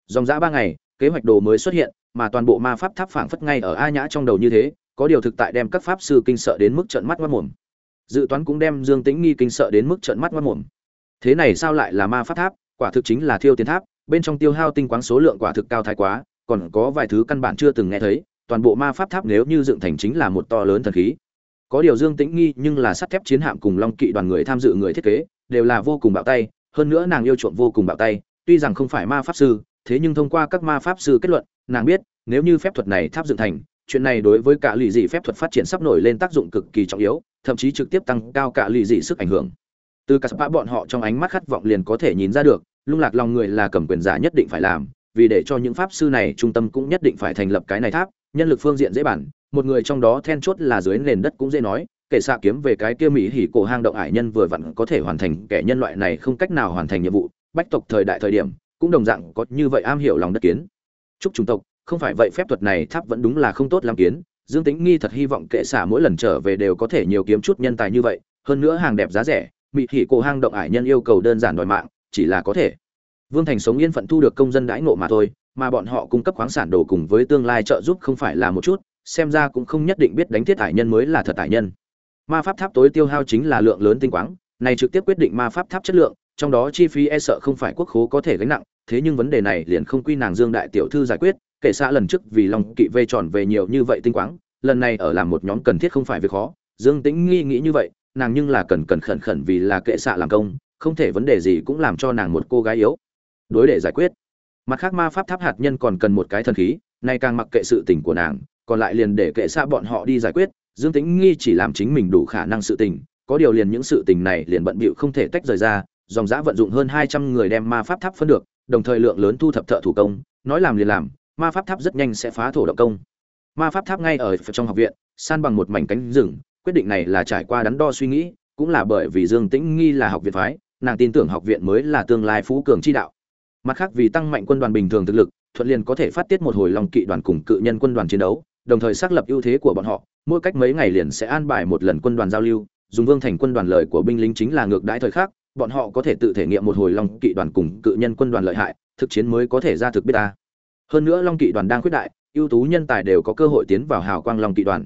Speaker 1: Dòng dã ba ngày kế hoạch đồ mới xuất hiện, mà toàn bộ ma pháp tháp phảng phất ngay ở a nhã trong đầu như thế, có điều thực tại đem các pháp sư kinh sợ đến mức trợn mắt mất mồm. Dự toán cũng đem dương tĩnh nghi kinh sợ đến mức trợn mắt mất mồm. Thế này sao lại là ma pháp tháp? Quả thực chính là thiêu tiến tháp, bên trong tiêu hao tinh quáng số lượng quả thực cao thái quá, còn có vài thứ căn bản chưa từng nghe thấy, toàn bộ ma pháp tháp nếu như dựng thành chính là một to lớn thần khí. Có điều dương tĩnh nghi nhưng là sắt thép chiến hạm cùng long kỵ đoàn người tham dự người thiết kế, đều là vô cùng bạo tay, hơn nữa nàng yêu chuộng vô cùng bạo tay, tuy rằng không phải ma pháp sư thế nhưng thông qua các ma pháp sư kết luận, nàng biết, nếu như phép thuật này tháp dựng thành, chuyện này đối với cả lì dị phép thuật phát triển sắp nổi lên tác dụng cực kỳ trọng yếu, thậm chí trực tiếp tăng cao cả lì dị sức ảnh hưởng. Từ cả spa bọn họ trong ánh mắt khát vọng liền có thể nhìn ra được, lung lạc lòng người là cầm quyền giả nhất định phải làm, vì để cho những pháp sư này trung tâm cũng nhất định phải thành lập cái này tháp, nhân lực phương diện dễ bản, một người trong đó then chốt là dưới nền đất cũng dễ nói, kể xạ kiếm về cái kia mỹ hỉ cổ hang động ải nhân vừa vặn có thể hoàn thành kẻ nhân loại này không cách nào hoàn thành nhiệm vụ, bách tộc thời đại thời điểm cũng đồng dạng có như vậy am hiểu lòng đất kiến. Chúc chủng tộc, không phải vậy phép thuật này tháp vẫn đúng là không tốt làm kiến. Dương tính nghi thật hy vọng kệ xả mỗi lần trở về đều có thể nhiều kiếm chút nhân tài như vậy. Hơn nữa hàng đẹp giá rẻ, mị thị cổ hang động ải nhân yêu cầu đơn giản đòi mạng, chỉ là có thể. Vương thành sống yên phận thu được công dân đãi ngộ mà thôi, mà bọn họ cung cấp khoáng sản đồ cùng với tương lai trợ giúp không phải là một chút, xem ra cũng không nhất định biết đánh thiết ải nhân mới là thật ải nhân. Ma pháp tháp tối tiêu hao chính là lượng lớn tinh quáng, này trực tiếp quyết định ma pháp tháp chất lượng, trong đó chi phí e sợ không phải quốc khố có thể gánh nặng thế nhưng vấn đề này liền không quy nàng dương đại tiểu thư giải quyết, kể xa lần trước vì lòng kỵ vây tròn về nhiều như vậy tinh quáng, lần này ở làm một nhóm cần thiết không phải việc khó. Dương tĩnh nghi nghĩ như vậy, nàng nhưng là cần cần khẩn khẩn vì là kệ xạ làm công, không thể vấn đề gì cũng làm cho nàng một cô gái yếu. Đối để giải quyết. Mặt khác ma pháp tháp hạt nhân còn cần một cái thần khí, nay càng mặc kệ sự tình của nàng, còn lại liền để kệ xạ bọn họ đi giải quyết. Dương tĩnh nghi chỉ làm chính mình đủ khả năng sự tình, có điều liền những sự tình này liền bận bịu không thể tách rời ra, dòng dã vận dụng hơn hai trăm người đem ma pháp tháp phân được đồng thời lượng lớn thu thập thợ thủ công, nói làm liền làm, ma pháp tháp rất nhanh sẽ phá thổ động công. Ma pháp tháp ngay ở trong học viện, san bằng một mảnh cánh rừng, quyết định này là trải qua đắn đo suy nghĩ, cũng là bởi vì dương tĩnh nghi là học viện phái, nàng tin tưởng học viện mới là tương lai phú cường chi đạo. Mặt khác vì tăng mạnh quân đoàn bình thường thực lực, thuận liền có thể phát tiết một hồi lòng kỵ đoàn cùng cự nhân quân đoàn chiến đấu, đồng thời xác lập ưu thế của bọn họ, mỗi cách mấy ngày liền sẽ an bài một lần quân đoàn giao lưu, dùng vương thành quân đoàn lời của binh lính chính là ngược đãi thời khắc bọn họ có thể tự thể nghiệm một hồi long kỵ đoàn cùng cự nhân quân đoàn lợi hại, thực chiến mới có thể ra thực biết ta. Hơn nữa long kỵ đoàn đang khuyết đại, ưu tú nhân tài đều có cơ hội tiến vào hào quang long kỵ đoàn.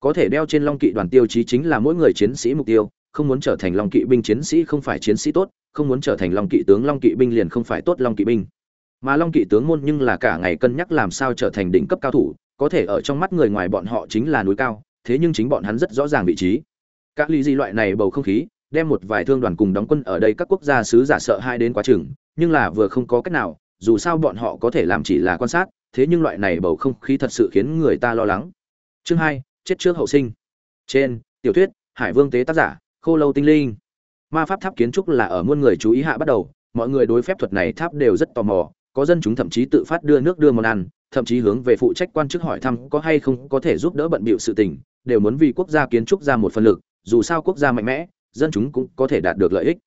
Speaker 1: Có thể đeo trên long kỵ đoàn tiêu chí chính là mỗi người chiến sĩ mục tiêu, không muốn trở thành long kỵ binh chiến sĩ không phải chiến sĩ tốt, không muốn trở thành long kỵ tướng long kỵ binh liền không phải tốt long kỵ binh. Mà long kỵ tướng môn nhưng là cả ngày cân nhắc làm sao trở thành đỉnh cấp cao thủ, có thể ở trong mắt người ngoài bọn họ chính là núi cao, thế nhưng chính bọn hắn rất rõ ràng vị trí. Các ly di loại này bầu không khí đem một vài thương đoàn cùng đóng quân ở đây các quốc gia sứ giả sợ hai đến quá chừng, nhưng là vừa không có cách nào, dù sao bọn họ có thể làm chỉ là quan sát, thế nhưng loại này bầu không khí thật sự khiến người ta lo lắng. Chương hai, chết trước hậu sinh. Trên, tiểu thuyết, hải vương tế tác giả, khô lâu tinh linh. Ma pháp tháp kiến trúc là ở muôn người chú ý hạ bắt đầu, mọi người đối phép thuật này tháp đều rất tò mò, có dân chúng thậm chí tự phát đưa nước đưa món ăn, thậm chí hướng về phụ trách quan chức hỏi thăm có hay không có thể giúp đỡ bận bịu sự tình, đều muốn vì quốc gia kiến trúc ra một phần lực, dù sao quốc gia mạnh mẽ dân chúng cũng có thể đạt được lợi ích.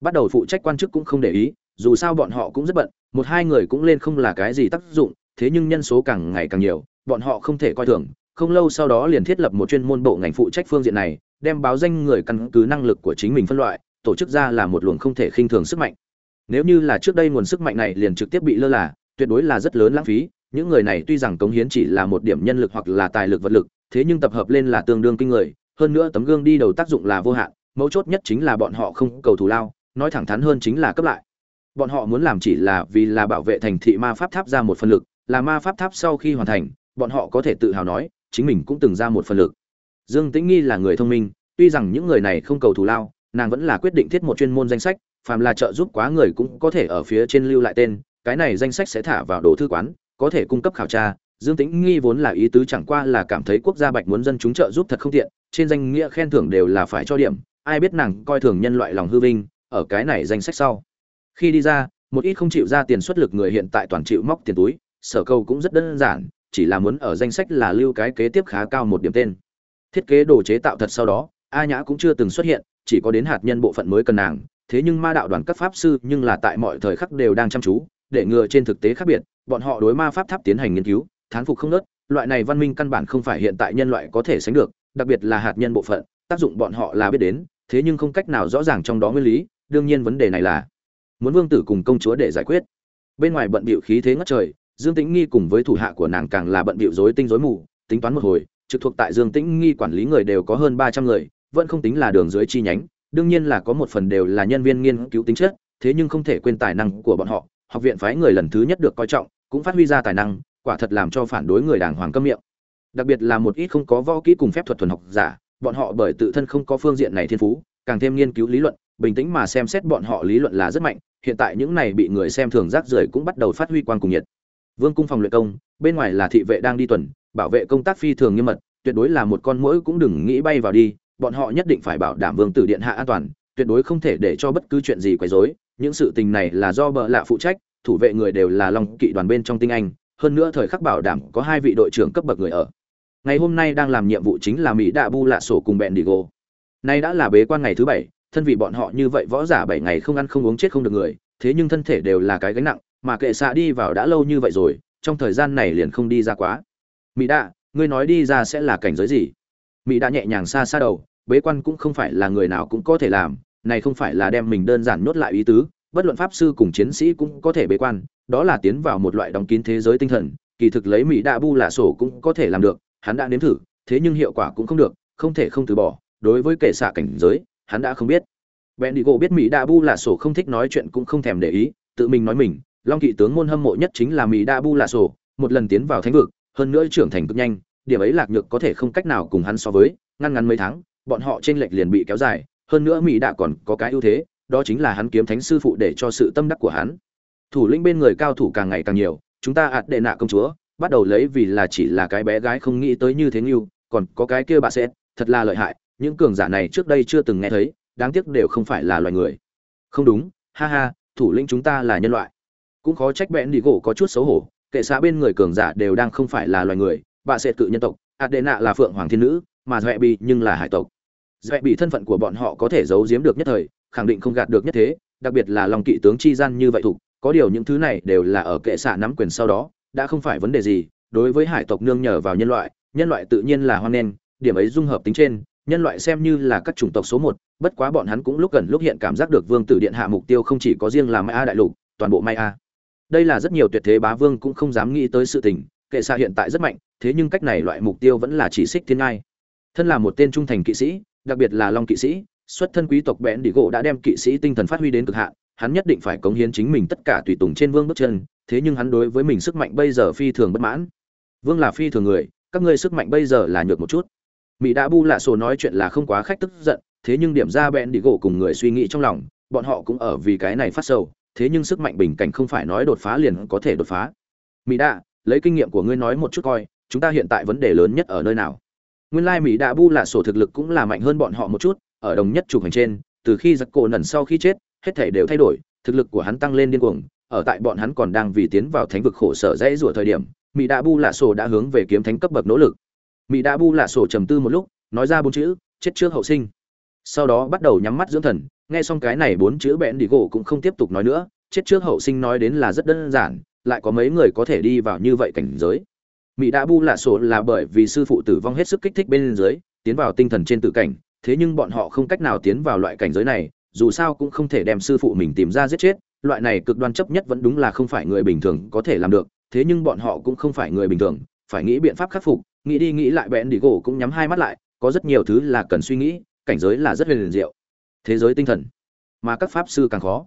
Speaker 1: Bắt đầu phụ trách quan chức cũng không để ý, dù sao bọn họ cũng rất bận, một hai người cũng lên không là cái gì tác dụng, thế nhưng nhân số càng ngày càng nhiều, bọn họ không thể coi thường, không lâu sau đó liền thiết lập một chuyên môn bộ ngành phụ trách phương diện này, đem báo danh người căn cứ năng lực của chính mình phân loại, tổ chức ra là một luồng không thể khinh thường sức mạnh. Nếu như là trước đây nguồn sức mạnh này liền trực tiếp bị lơ là, tuyệt đối là rất lớn lãng phí, những người này tuy rằng cống hiến chỉ là một điểm nhân lực hoặc là tài lực vật lực, thế nhưng tập hợp lên là tương đương kinh người, hơn nữa tấm gương đi đầu tác dụng là vô hạn mấu chốt nhất chính là bọn họ không cầu thù lao, nói thẳng thắn hơn chính là cấp lại. Bọn họ muốn làm chỉ là vì là bảo vệ thành thị ma pháp tháp ra một phần lực, là ma pháp tháp sau khi hoàn thành, bọn họ có thể tự hào nói, chính mình cũng từng ra một phần lực. Dương tĩnh nghi là người thông minh, tuy rằng những người này không cầu thù lao, nàng vẫn là quyết định thiết một chuyên môn danh sách, phàm là trợ giúp quá người cũng có thể ở phía trên lưu lại tên, cái này danh sách sẽ thả vào đồ thư quán, có thể cung cấp khảo tra. Dương tĩnh nghi vốn là ý tứ chẳng qua là cảm thấy quốc gia bạch muốn dân chúng trợ giúp thật không tiện, trên danh nghĩa khen thưởng đều là phải cho điểm ai biết nàng coi thường nhân loại lòng hư vinh, ở cái này danh sách sau. Khi đi ra, một ít không chịu ra tiền xuất lực người hiện tại toàn chịu móc tiền túi, sở câu cũng rất đơn giản, chỉ là muốn ở danh sách là lưu cái kế tiếp khá cao một điểm tên. Thiết kế đồ chế tạo thật sau đó, a nhã cũng chưa từng xuất hiện, chỉ có đến hạt nhân bộ phận mới cần nàng, thế nhưng ma đạo đoàn các pháp sư nhưng là tại mọi thời khắc đều đang chăm chú, để ngừa trên thực tế khác biệt, bọn họ đối ma pháp tháp tiến hành nghiên cứu, thán phục không nớt, loại này văn minh căn bản không phải hiện tại nhân loại có thể sánh được, đặc biệt là hạt nhân bộ phận, tác dụng bọn họ là biết đến thế nhưng không cách nào rõ ràng trong đó nguyên lý, đương nhiên vấn đề này là muốn vương tử cùng công chúa để giải quyết. Bên ngoài bận bịu khí thế ngất trời, dương tĩnh nghi cùng với thủ hạ của nàng càng là bận bịu rối tinh rối mù, tính toán một hồi, trực thuộc tại dương tĩnh nghi quản lý người đều có hơn ba trăm người, vẫn không tính là đường dưới chi nhánh, đương nhiên là có một phần đều là nhân viên nghiên cứu tính chất, thế nhưng không thể quên tài năng của bọn họ, học viện phái người lần thứ nhất được coi trọng, cũng phát huy ra tài năng, quả thật làm cho phản đối người đảng hoàng câm miệng. Đặc biệt là một ít không có võ kỹ cùng phép thuật thuần học giả bọn họ bởi tự thân không có phương diện này thiên phú, càng thêm nghiên cứu lý luận, bình tĩnh mà xem xét bọn họ lý luận là rất mạnh, hiện tại những này bị người xem thường rác rưởi cũng bắt đầu phát huy quang cùng nhiệt. Vương cung phòng luyện công, bên ngoài là thị vệ đang đi tuần, bảo vệ công tác phi thường nghiêm mật, tuyệt đối là một con muỗi cũng đừng nghĩ bay vào đi, bọn họ nhất định phải bảo đảm vương tử điện hạ an toàn, tuyệt đối không thể để cho bất cứ chuyện gì quấy rối, những sự tình này là do bợ lạ phụ trách, thủ vệ người đều là long kỵ đoàn bên trong tinh anh, hơn nữa thời khắc bảo đảm có hai vị đội trưởng cấp bậc người ở ngày hôm nay đang làm nhiệm vụ chính là mỹ đạ bu lạ sổ cùng bẹn đi gô nay đã là bế quan ngày thứ bảy, thân vị bọn họ như vậy võ giả bảy ngày không ăn không uống chết không được người, thế nhưng thân thể đều là cái gánh nặng, mà kệ xạ đi vào đã lâu như vậy rồi, trong thời gian này liền không đi ra quá. Mỹ đạ, ngươi nói đi ra sẽ là cảnh giới gì? Mỹ đạ nhẹ nhàng xa xa đầu, bế quan cũng không phải là người nào cũng có thể làm, này không phải là đem mình đơn giản nhốt lại ý tứ, bất luận pháp sư cùng chiến sĩ cũng có thể bế quan, đó là tiến vào một loại đóng kín thế giới tinh thần, kỳ thực lấy mỹ đạ bu lạ sổ cũng có thể làm được hắn đã nếm thử, thế nhưng hiệu quả cũng không được, không thể không từ bỏ. Đối với kẻ xạ cảnh giới, hắn đã không biết. Bèn đi gỗ biết mỹ Đa bu là sổ không thích nói chuyện cũng không thèm để ý, tự mình nói mình. Long kỵ tướng môn hâm mộ nhất chính là mỹ Đa bu là sổ, một lần tiến vào thánh vực, hơn nữa trưởng thành cực nhanh, điểm ấy lạc nhược có thể không cách nào cùng hắn so với, ngăn ngắn mấy tháng, bọn họ trên lệch liền bị kéo dài, hơn nữa mỹ đã còn có cái ưu thế, đó chính là hắn kiếm thánh sư phụ để cho sự tâm đắc của hắn. Thủ lĩnh bên người cao thủ càng ngày càng nhiều, chúng ta ạt đệ nạ công chúa bắt đầu lấy vì là chỉ là cái bé gái không nghĩ tới như thế như còn có cái kia bà sẽ thật là lợi hại, những cường giả này trước đây chưa từng nghe thấy, đáng tiếc đều không phải là loài người. Không đúng, ha ha, thủ lĩnh chúng ta là nhân loại. Cũng khó trách bẽn đi gỗ có chút xấu hổ, kệ xã bên người cường giả đều đang không phải là loài người, bà sẽ cự nhân tộc, adena là phượng hoàng thiên nữ, mà dọa bị nhưng là hải tộc. Dọa bị thân phận của bọn họ có thể giấu giếm được nhất thời, khẳng định không gạt được nhất thế, đặc biệt là lòng kỵ tướng chi gian như vậy thủ, có điều những thứ này đều là ở kệ xạ nắm quyền sau đó đã không phải vấn đề gì, đối với hải tộc nương nhờ vào nhân loại nhân loại tự nhiên là hoan nghênh, điểm ấy dung hợp tính trên, nhân loại xem như là các chủng tộc số một, bất quá bọn hắn cũng lúc gần lúc hiện cảm giác được vương tử điện hạ mục tiêu không chỉ có riêng là mai a đại lục, toàn bộ mai a đây là rất nhiều tuyệt thế bá vương cũng không dám nghĩ tới sự tình, kệ xa hiện tại rất mạnh, thế nhưng cách này loại mục tiêu vẫn là chỉ xích thiên ngai. Thân là một tên trung thành kỵ sĩ, đặc biệt là long kỵ sĩ, xuất thân quý tộc bẽn đi gỗ đã đem kỵ sĩ tinh thần phát huy đến cực hạn, hắn nhất định phải cống hiến chính mình tất cả tùy tùng trên vương bước chân thế nhưng hắn đối với mình sức mạnh bây giờ phi thường bất mãn. Vương là phi thường người, các ngươi sức mạnh bây giờ là nhược một chút. Mỹ đã bu lạ sổ nói chuyện là không quá khách tức giận, thế nhưng điểm ra bẹn đi gỗ cùng người suy nghĩ trong lòng, bọn họ cũng ở vì cái này phát sầu, thế nhưng sức mạnh bình cảnh không phải nói đột phá liền có thể đột phá. Mỹ đã lấy kinh nghiệm của ngươi nói một chút coi, chúng ta hiện tại vấn đề lớn nhất ở nơi nào? Nguyên lai mỹ đã bu lạ sổ thực lực cũng là mạnh hơn bọn họ một chút, ở đồng nhất trục hành trên, từ khi giặc cổ nần sau khi chết, hết thể đều thay đổi, thực lực của hắn tăng lên điên cuồng ở tại bọn hắn còn đang vì tiến vào thánh vực khổ sở dễ rủa thời điểm, Mị Đa bu lạ sổ đã hướng về kiếm thánh cấp bậc nỗ lực. Mị Đa bu lạ sổ trầm tư một lúc, nói ra bốn chữ, chết trước hậu sinh. Sau đó bắt đầu nhắm mắt dưỡng thần, nghe xong cái này bốn chữ bẽn đi gỗ cũng không tiếp tục nói nữa, chết trước hậu sinh nói đến là rất đơn giản, lại có mấy người có thể đi vào như vậy cảnh giới. Mị Đa bu lạ sổ là bởi vì sư phụ tử vong hết sức kích thích bên dưới, tiến vào tinh thần trên tự cảnh, thế nhưng bọn họ không cách nào tiến vào loại cảnh giới này, dù sao cũng không thể đem sư phụ mình tìm ra giết chết loại này cực đoan chấp nhất vẫn đúng là không phải người bình thường có thể làm được, thế nhưng bọn họ cũng không phải người bình thường, phải nghĩ biện pháp khắc phục, nghĩ đi nghĩ lại bẹn đi gỗ cũng nhắm hai mắt lại, có rất nhiều thứ là cần suy nghĩ, cảnh giới là rất huyền diệu. Thế giới tinh thần, mà các pháp sư càng khó.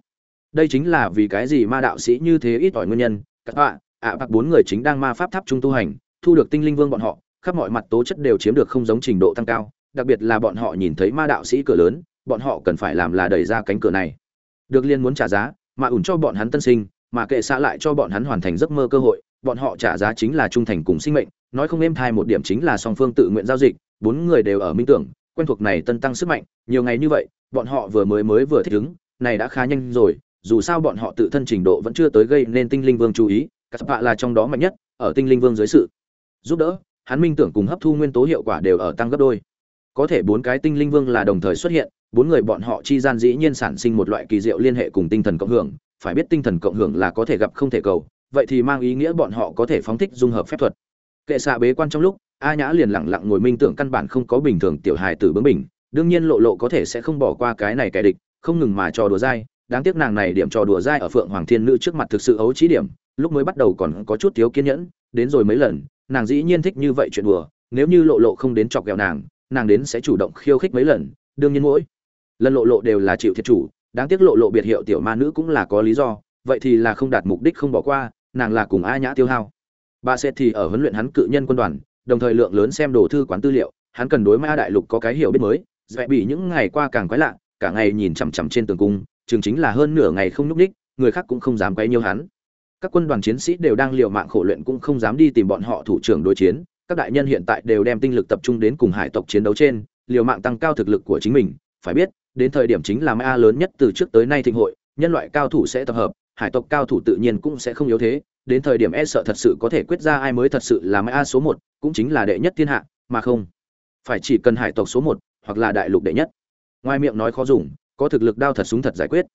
Speaker 1: Đây chính là vì cái gì ma đạo sĩ như thế ít ỏi nguyên nhân, các bạn ạ bạc bốn người chính đang ma pháp tháp trung tu hành, thu được tinh linh vương bọn họ, khắp mọi mặt tố chất đều chiếm được không giống trình độ tăng cao, đặc biệt là bọn họ nhìn thấy ma đạo sĩ cửa lớn, bọn họ cần phải làm là đẩy ra cánh cửa này. Được liên muốn trả giá mà ủn cho bọn hắn tân sinh, mà kệ xạ lại cho bọn hắn hoàn thành giấc mơ cơ hội, bọn họ trả giá chính là trung thành cùng sinh mệnh, nói không êm thai một điểm chính là song phương tự nguyện giao dịch, bốn người đều ở minh tưởng, quen thuộc này tân tăng sức mạnh, nhiều ngày như vậy, bọn họ vừa mới mới vừa thích ứng, này đã khá nhanh rồi, dù sao bọn họ tự thân trình độ vẫn chưa tới gây nên tinh linh vương chú ý các bạn là trong đó mạnh nhất, ở tinh linh vương dưới sự giúp đỡ, hắn minh tưởng cùng hấp thu nguyên tố hiệu quả đều ở tăng gấp đôi có thể bốn cái tinh linh vương là đồng thời xuất hiện, bốn người bọn họ chi gian dĩ nhiên sản sinh một loại kỳ diệu liên hệ cùng tinh thần cộng hưởng, phải biết tinh thần cộng hưởng là có thể gặp không thể cầu, vậy thì mang ý nghĩa bọn họ có thể phóng thích dung hợp phép thuật. Kệ xạ bế quan trong lúc, a nhã liền lẳng lặng ngồi minh tưởng căn bản không có bình thường tiểu hài tử bướng bình đương nhiên lộ lộ có thể sẽ không bỏ qua cái này kẻ địch, không ngừng mà trò đùa dai, đáng tiếc nàng này điểm trò đùa dai ở phượng hoàng thiên nữ trước mặt thực sự ấu trí điểm, lúc mới bắt đầu còn có chút thiếu kiên nhẫn, đến rồi mấy lần, nàng dĩ nhiên thích như vậy chuyện đùa, nếu như lộ lộ không đến chọc ghẹo nàng nàng đến sẽ chủ động khiêu khích mấy lần, đương nhiên mỗi lần lộ lộ đều là chịu thiệt chủ, đáng tiếc lộ lộ biệt hiệu tiểu ma nữ cũng là có lý do, vậy thì là không đạt mục đích không bỏ qua, nàng là cùng a nhã tiêu hao. Bà sẽ thì ở huấn luyện hắn cự nhân quân đoàn, đồng thời lượng lớn xem đồ thư quán tư liệu, hắn cần đối ma đại lục có cái hiểu biết mới, dễ bị những ngày qua càng quái lạ, cả ngày nhìn chằm chằm trên tường cung, chừng chính là hơn nửa ngày không nhúc đích người khác cũng không dám quấy nhiều hắn. Các quân đoàn chiến sĩ đều đang liều mạng khổ luyện cũng không dám đi tìm bọn họ thủ trưởng đối chiến các đại nhân hiện tại đều đem tinh lực tập trung đến cùng hải tộc chiến đấu trên, liều mạng tăng cao thực lực của chính mình. Phải biết, đến thời điểm chính là ma lớn nhất từ trước tới nay thịnh hội, nhân loại cao thủ sẽ tập hợp, hải tộc cao thủ tự nhiên cũng sẽ không yếu thế. Đến thời điểm e sợ thật sự có thể quyết ra ai mới thật sự là ma số một, cũng chính là đệ nhất thiên hạ, mà không phải chỉ cần hải tộc số một, hoặc là đại lục đệ nhất. Ngoài miệng nói khó dùng, có thực lực đao thật súng thật giải quyết.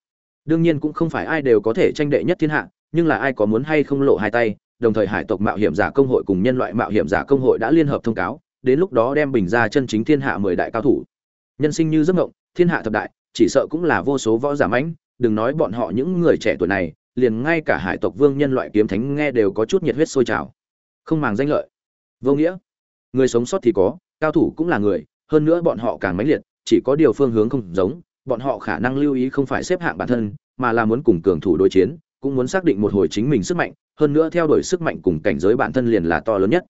Speaker 1: Đương nhiên cũng không phải ai đều có thể tranh đệ nhất thiên hạ, nhưng là ai có muốn hay không lộ hai tay đồng thời hải tộc mạo hiểm giả công hội cùng nhân loại mạo hiểm giả công hội đã liên hợp thông cáo, đến lúc đó đem bình ra chân chính thiên hạ mười đại cao thủ. Nhân sinh như giấc ngộng thiên hạ thập đại, chỉ sợ cũng là vô số võ giả mãnh, đừng nói bọn họ những người trẻ tuổi này, liền ngay cả hải tộc vương nhân loại kiếm thánh nghe đều có chút nhiệt huyết sôi trào. Không màng danh lợi. Vô nghĩa. Người sống sót thì có, cao thủ cũng là người, hơn nữa bọn họ càng mãnh liệt, chỉ có điều phương hướng không giống, bọn họ khả năng lưu ý không phải xếp hạng bản thân, mà là muốn cùng cường thủ đối chiến, cũng muốn xác định một hồi chính mình sức mạnh hơn nữa theo đuổi sức mạnh cùng cảnh giới bản thân liền là to lớn nhất.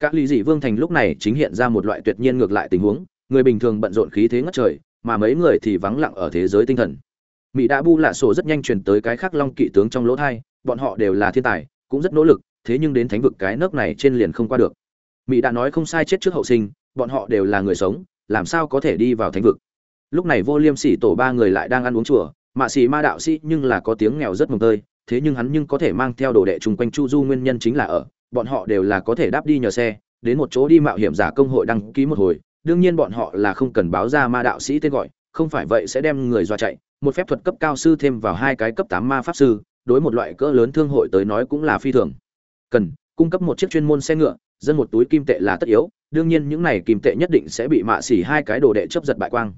Speaker 1: Các lý dị vương thành lúc này chính hiện ra một loại tuyệt nhiên ngược lại tình huống, người bình thường bận rộn khí thế ngất trời, mà mấy người thì vắng lặng ở thế giới tinh thần. Mỹ đã bu lạ sổ rất nhanh truyền tới cái khác long kỵ tướng trong lỗ thai, bọn họ đều là thiên tài, cũng rất nỗ lực, thế nhưng đến thánh vực cái nước này trên liền không qua được. Mỹ đã nói không sai chết trước hậu sinh, bọn họ đều là người sống, làm sao có thể đi vào thánh vực? Lúc này vô liêm sỉ tổ ba người lại đang ăn uống chùa, mạ sỉ ma đạo sĩ nhưng là có tiếng nghèo rất mồng tơi thế nhưng hắn nhưng có thể mang theo đồ đệ chung quanh chu du nguyên nhân chính là ở, bọn họ đều là có thể đáp đi nhờ xe, đến một chỗ đi mạo hiểm giả công hội đăng ký một hồi, đương nhiên bọn họ là không cần báo ra ma đạo sĩ tên gọi, không phải vậy sẽ đem người dọa chạy. Một phép thuật cấp cao sư thêm vào hai cái cấp tám ma pháp sư, đối một loại cỡ lớn thương hội tới nói cũng là phi thường. Cần cung cấp một chiếc chuyên môn xe ngựa, dân một túi kim tệ là tất yếu, đương nhiên những này kim tệ nhất định sẽ bị mạ xỉ hai cái đồ đệ chấp giật bại quang.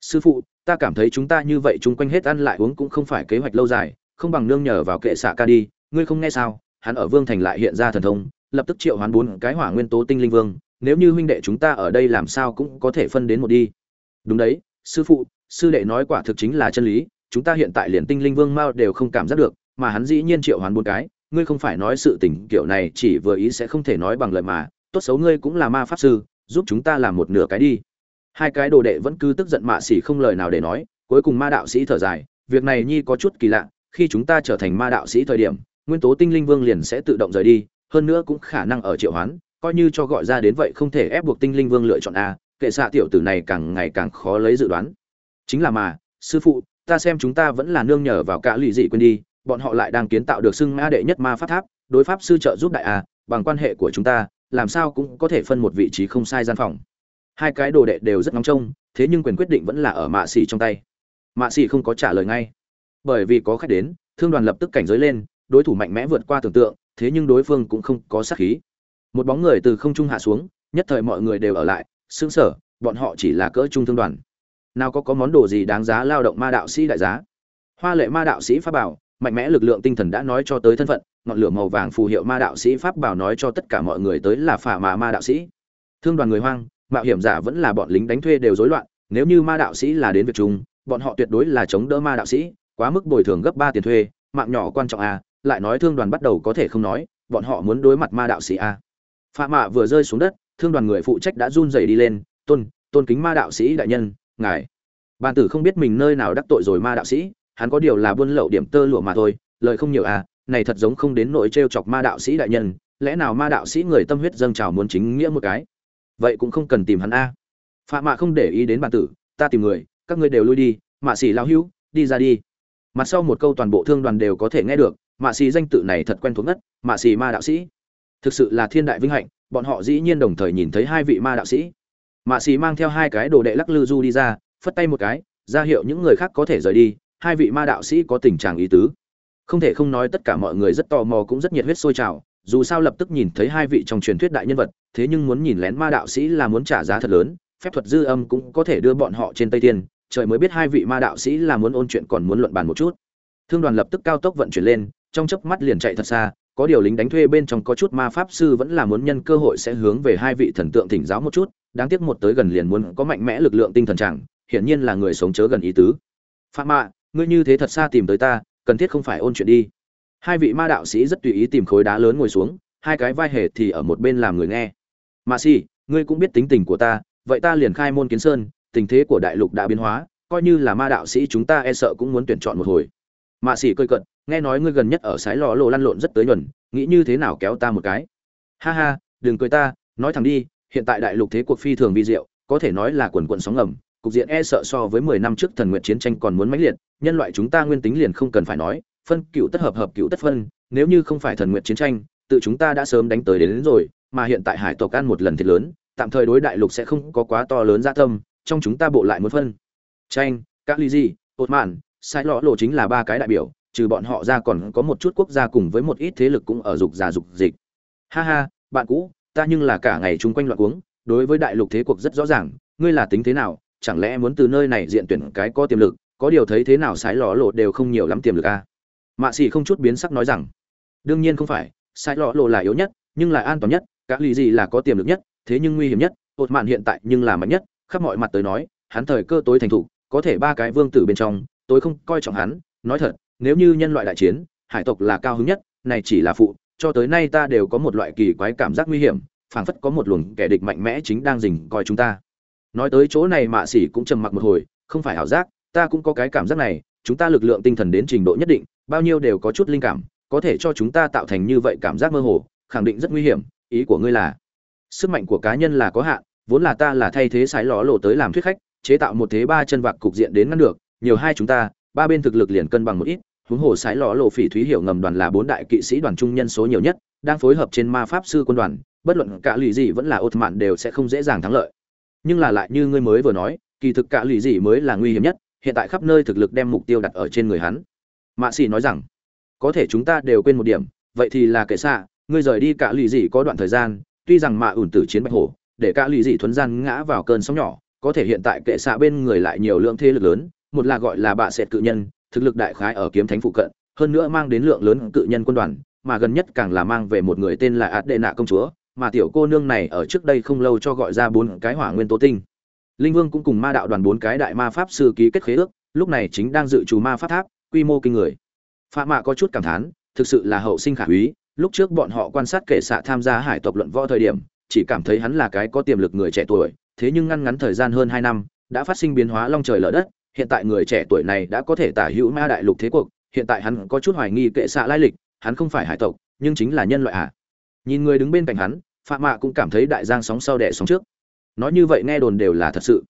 Speaker 1: Sư phụ, ta cảm thấy chúng ta như vậy chung quanh hết ăn lại uống cũng không phải kế hoạch lâu dài không bằng nương nhờ vào kệ xạ ca đi, ngươi không nghe sao? Hắn ở vương thành lại hiện ra thần thông, lập tức triệu hoán bốn cái hỏa nguyên tố tinh linh vương, nếu như huynh đệ chúng ta ở đây làm sao cũng có thể phân đến một đi. Đúng đấy, sư phụ, sư đệ nói quả thực chính là chân lý, chúng ta hiện tại liền tinh linh vương mao đều không cảm giác được, mà hắn dĩ nhiên triệu hoán bốn cái, ngươi không phải nói sự tình kiểu này chỉ vừa ý sẽ không thể nói bằng lời mà, tốt xấu ngươi cũng là ma pháp sư, giúp chúng ta làm một nửa cái đi. Hai cái đồ đệ vẫn cứ tức giận mạ xỉ không lời nào để nói, cuối cùng ma đạo sĩ thở dài, việc này nhi có chút kỳ lạ khi chúng ta trở thành ma đạo sĩ thời điểm, nguyên tố tinh linh vương liền sẽ tự động rời đi, hơn nữa cũng khả năng ở triệu hoán, coi như cho gọi ra đến vậy không thể ép buộc tinh linh vương lựa chọn a, kệ xạ tiểu tử này càng ngày càng khó lấy dự đoán. Chính là mà, sư phụ, ta xem chúng ta vẫn là nương nhờ vào cả lụy dị quên đi, bọn họ lại đang kiến tạo được xưng ma đệ nhất ma pháp tháp, đối pháp sư trợ giúp đại a, bằng quan hệ của chúng ta, làm sao cũng có thể phân một vị trí không sai gian phòng. Hai cái đồ đệ đều rất ngóng trông, thế nhưng quyền quyết định vẫn là ở mạ xỉ trong tay. Mạ xỉ không có trả lời ngay bởi vì có khách đến, thương đoàn lập tức cảnh giới lên, đối thủ mạnh mẽ vượt qua tưởng tượng, thế nhưng đối phương cũng không có sát khí. Một bóng người từ không trung hạ xuống, nhất thời mọi người đều ở lại xứng sở bọn họ chỉ là cỡ trung thương đoàn. Nào có có món đồ gì đáng giá lao động ma đạo sĩ đại giá? Hoa lệ ma đạo sĩ pháp bảo, mạnh mẽ lực lượng tinh thần đã nói cho tới thân phận, ngọn lửa màu vàng phù hiệu ma đạo sĩ pháp bảo nói cho tất cả mọi người tới là phả mà ma đạo sĩ. Thương đoàn người hoang, mạo hiểm giả vẫn là bọn lính đánh thuê đều rối loạn, nếu như ma đạo sĩ là đến việc chung, bọn họ tuyệt đối là chống đỡ ma đạo sĩ quá mức bồi thường gấp ba tiền thuê, mạng nhỏ quan trọng à lại nói thương đoàn bắt đầu có thể không nói, bọn họ muốn đối mặt ma đạo sĩ à. Phạm mạ vừa rơi xuống đất, thương đoàn người phụ trách đã run rẩy đi lên, tôn tôn kính ma đạo sĩ đại nhân, ngài. Bàn tử không biết mình nơi nào đắc tội rồi ma đạo sĩ, hắn có điều là buôn lậu điểm tơ lụa mà thôi, lời không nhiều à này thật giống không đến nỗi trêu chọc ma đạo sĩ đại nhân, lẽ nào ma đạo sĩ người tâm huyết dâng trào muốn chính nghĩa một cái? Vậy cũng không cần tìm hắn à. a phạm mạ không để ý đến bàn tử, ta tìm người, các ngươi đều lui đi, mạ sĩ lao hữu, đi ra đi mặt sau một câu toàn bộ thương đoàn đều có thể nghe được, mạ xì danh tự này thật quen thuộc nhất mạ xì ma đạo sĩ. Thực sự là thiên đại vinh hạnh, bọn họ dĩ nhiên đồng thời nhìn thấy hai vị ma đạo sĩ. Mạ xì mang theo hai cái đồ đệ lắc lư du đi ra, phất tay một cái, ra hiệu những người khác có thể rời đi, hai vị ma đạo sĩ có tình trạng ý tứ. Không thể không nói tất cả mọi người rất tò mò cũng rất nhiệt huyết sôi trào, dù sao lập tức nhìn thấy hai vị trong truyền thuyết đại nhân vật, thế nhưng muốn nhìn lén ma đạo sĩ là muốn trả giá thật lớn, phép thuật dư âm cũng có thể đưa bọn họ trên tây tiên trời mới biết hai vị ma đạo sĩ là muốn ôn chuyện còn muốn luận bàn một chút. Thương đoàn lập tức cao tốc vận chuyển lên, trong chớp mắt liền chạy thật xa, có điều lính đánh thuê bên trong có chút ma pháp sư vẫn là muốn nhân cơ hội sẽ hướng về hai vị thần tượng thỉnh giáo một chút, đáng tiếc một tới gần liền muốn có mạnh mẽ lực lượng tinh thần chẳng, hiển nhiên là người sống chớ gần ý tứ. Phạm mạ, ngươi như thế thật xa tìm tới ta, cần thiết không phải ôn chuyện đi. Hai vị ma đạo sĩ rất tùy ý tìm khối đá lớn ngồi xuống, hai cái vai hề thì ở một bên làm người nghe. Mạ si ngươi cũng biết tính tình của ta, vậy ta liền khai môn kiến sơn tình thế của đại lục đã biến hóa coi như là ma đạo sĩ chúng ta e sợ cũng muốn tuyển chọn một hồi. Mạ sĩ cơi cận nghe nói ngươi gần nhất ở sái lò lộ lăn lộn rất tới nhuần nghĩ như thế nào kéo ta một cái? Ha ha đừng cười ta nói thẳng đi hiện tại đại lục thế cuộc phi thường vi diệu có thể nói là quần quần sóng ngầm cục diện e sợ so với mười năm trước thần nguyện chiến tranh còn muốn mãnh liệt nhân loại chúng ta nguyên tính liền không cần phải nói phân cựu tất hợp hợp cựu tất phân nếu như không phải thần nguyện chiến tranh tự chúng ta đã sớm đánh tới đến, đến rồi mà hiện tại hải tộc ăn một lần thiệt lớn tạm thời đối đại lục sẽ không có quá to lớn gia tâm trong chúng ta bộ lại một phân. Tranh các ly gì ột mạn, sai lọ lộ chính là ba cái đại biểu, trừ bọn họ ra còn có một chút quốc gia cùng với một ít thế lực cũng ở dục già dục dịch. Ha ha, bạn cũ, ta nhưng là cả ngày chung quanh loạn uống đối với đại lục thế cuộc rất rõ ràng, ngươi là tính thế nào, chẳng lẽ muốn từ nơi này diện tuyển cái có tiềm lực, có điều thấy thế nào sái lọ lộ đều không nhiều lắm tiềm lực à? mạ xỉ không chút biến sắc nói rằng, đương nhiên không phải sái lọ lộ là yếu nhất, nhưng là an toàn nhất, các lý gì là có tiềm lực nhất, thế nhưng nguy hiểm nhất ột mạn hiện tại nhưng là mạnh nhất khắp mọi mặt tới nói, hắn thời cơ tối thành thục, có thể ba cái vương tử bên trong, tôi không coi trọng hắn. Nói thật, nếu như nhân loại đại chiến, hải tộc là cao hứng nhất, này chỉ là phụ, cho tới nay ta đều có một loại kỳ quái cảm giác nguy hiểm, phảng phất có một luồng kẻ địch mạnh mẽ chính đang dình coi chúng ta. Nói tới chỗ này mạ xỉ cũng trầm mặc một hồi, không phải ảo giác, ta cũng có cái cảm giác này, chúng ta lực lượng tinh thần đến trình độ nhất định, bao nhiêu đều có chút linh cảm, có thể cho chúng ta tạo thành như vậy cảm giác mơ hồ, khẳng định rất nguy hiểm, ý của ngươi là, sức mạnh của cá nhân là có hạn vốn là ta là thay thế sái ló lộ tới làm thuyết khách, chế tạo một thế ba chân vạc cục diện đến ngăn được, nhiều hai chúng ta, ba bên thực lực liền cân bằng một ít, huống hồ sái ló lộ phỉ thúy hiểu ngầm đoàn là bốn đại kỵ sĩ đoàn trung nhân số nhiều nhất, đang phối hợp trên ma pháp sư quân đoàn, bất luận cả lì gì vẫn là ột mạn đều sẽ không dễ dàng thắng lợi. Nhưng là lại như ngươi mới vừa nói, kỳ thực cả lì gì mới là nguy hiểm nhất, hiện tại khắp nơi thực lực đem mục tiêu đặt ở trên người hắn. Mạ sĩ nói rằng, có thể chúng ta đều quên một điểm, vậy thì là kệ xạ, ngươi rời đi cả lì gì có đoạn thời gian, tuy rằng mạ ủn tử chiến bạch hổ để cả lì dị thuấn gian ngã vào cơn sóng nhỏ, có thể hiện tại kệ xạ bên người lại nhiều lượng thế lực lớn, một là gọi là bạ sệt cự nhân, thực lực đại khái ở kiếm thánh phụ cận, hơn nữa mang đến lượng lớn cự nhân quân đoàn, mà gần nhất càng là mang về một người tên là ạt đệ nạ công chúa, mà tiểu cô nương này ở trước đây không lâu cho gọi ra bốn cái hỏa nguyên tố tinh. Linh vương cũng cùng ma đạo đoàn bốn cái đại ma pháp sư ký kết khế ước, lúc này chính đang dự trù ma pháp tháp, quy mô kinh người. Phạm mạ có chút cảm thán, thực sự là hậu sinh khả úy lúc trước bọn họ quan sát kệ xạ tham gia hải tộc luận võ thời điểm chỉ cảm thấy hắn là cái có tiềm lực người trẻ tuổi, thế nhưng ngăn ngắn thời gian hơn hai năm, đã phát sinh biến hóa long trời lở đất, hiện tại người trẻ tuổi này đã có thể tả hữu ma đại lục thế cuộc, hiện tại hắn có chút hoài nghi kệ xạ lai lịch, hắn không phải hải tộc, nhưng chính là nhân loại à. Nhìn người đứng bên cạnh hắn phạm mạ cũng cảm thấy đại giang sóng sau đẻ sóng trước. Nói như vậy nghe đồn đều là thật sự.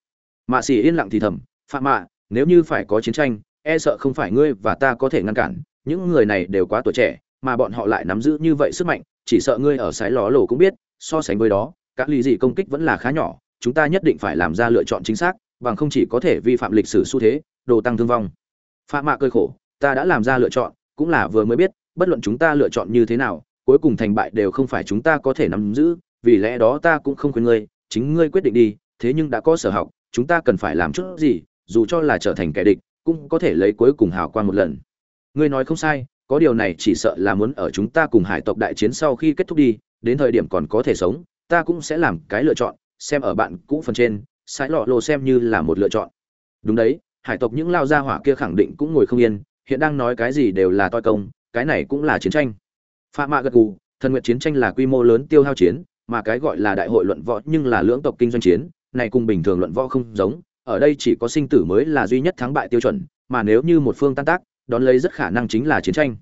Speaker 1: Mạ Sĩ yên lặng thì thầm phạm mạ, nếu như phải có chiến tranh e sợ không phải ngươi và ta có thể ngăn cản, những người này đều quá tuổi trẻ, mà bọn họ lại nắm giữ như vậy sức mạnh, chỉ sợ ngươi ở sái ló lổ cũng biết so sánh với đó, các lý dị công kích vẫn là khá nhỏ, chúng ta nhất định phải làm ra lựa chọn chính xác, bằng không chỉ có thể vi phạm lịch sử xu thế, đồ tăng thương vong. Phạm mạ cơi khổ, ta đã làm ra lựa chọn, cũng là vừa mới biết, bất luận chúng ta lựa chọn như thế nào, cuối cùng thành bại đều không phải chúng ta có thể nắm giữ, vì lẽ đó ta cũng không khuyên ngươi, chính ngươi quyết định đi, thế nhưng đã có sở học, chúng ta cần phải làm chút gì, dù cho là trở thành kẻ địch, cũng có thể lấy cuối cùng hào quang một lần. Ngươi nói không sai, có điều này chỉ sợ là muốn ở chúng ta cùng hải tộc đại chiến sau khi kết thúc đi đến thời điểm còn có thể sống, ta cũng sẽ làm cái lựa chọn, xem ở bạn cũ phần trên, sái lọ lồ xem như là một lựa chọn. Đúng đấy, hải tộc những lao gia hỏa kia khẳng định cũng ngồi không yên, hiện đang nói cái gì đều là toi công, cái này cũng là chiến tranh. Pha mạ gật gù, thần nguyện chiến tranh là quy mô lớn tiêu hao chiến, mà cái gọi là đại hội luận võ nhưng là lưỡng tộc kinh doanh chiến, này cùng bình thường luận võ không giống, ở đây chỉ có sinh tử mới là duy nhất thắng bại tiêu chuẩn, mà nếu như một phương tan tác, đón lấy rất khả năng chính là chiến tranh.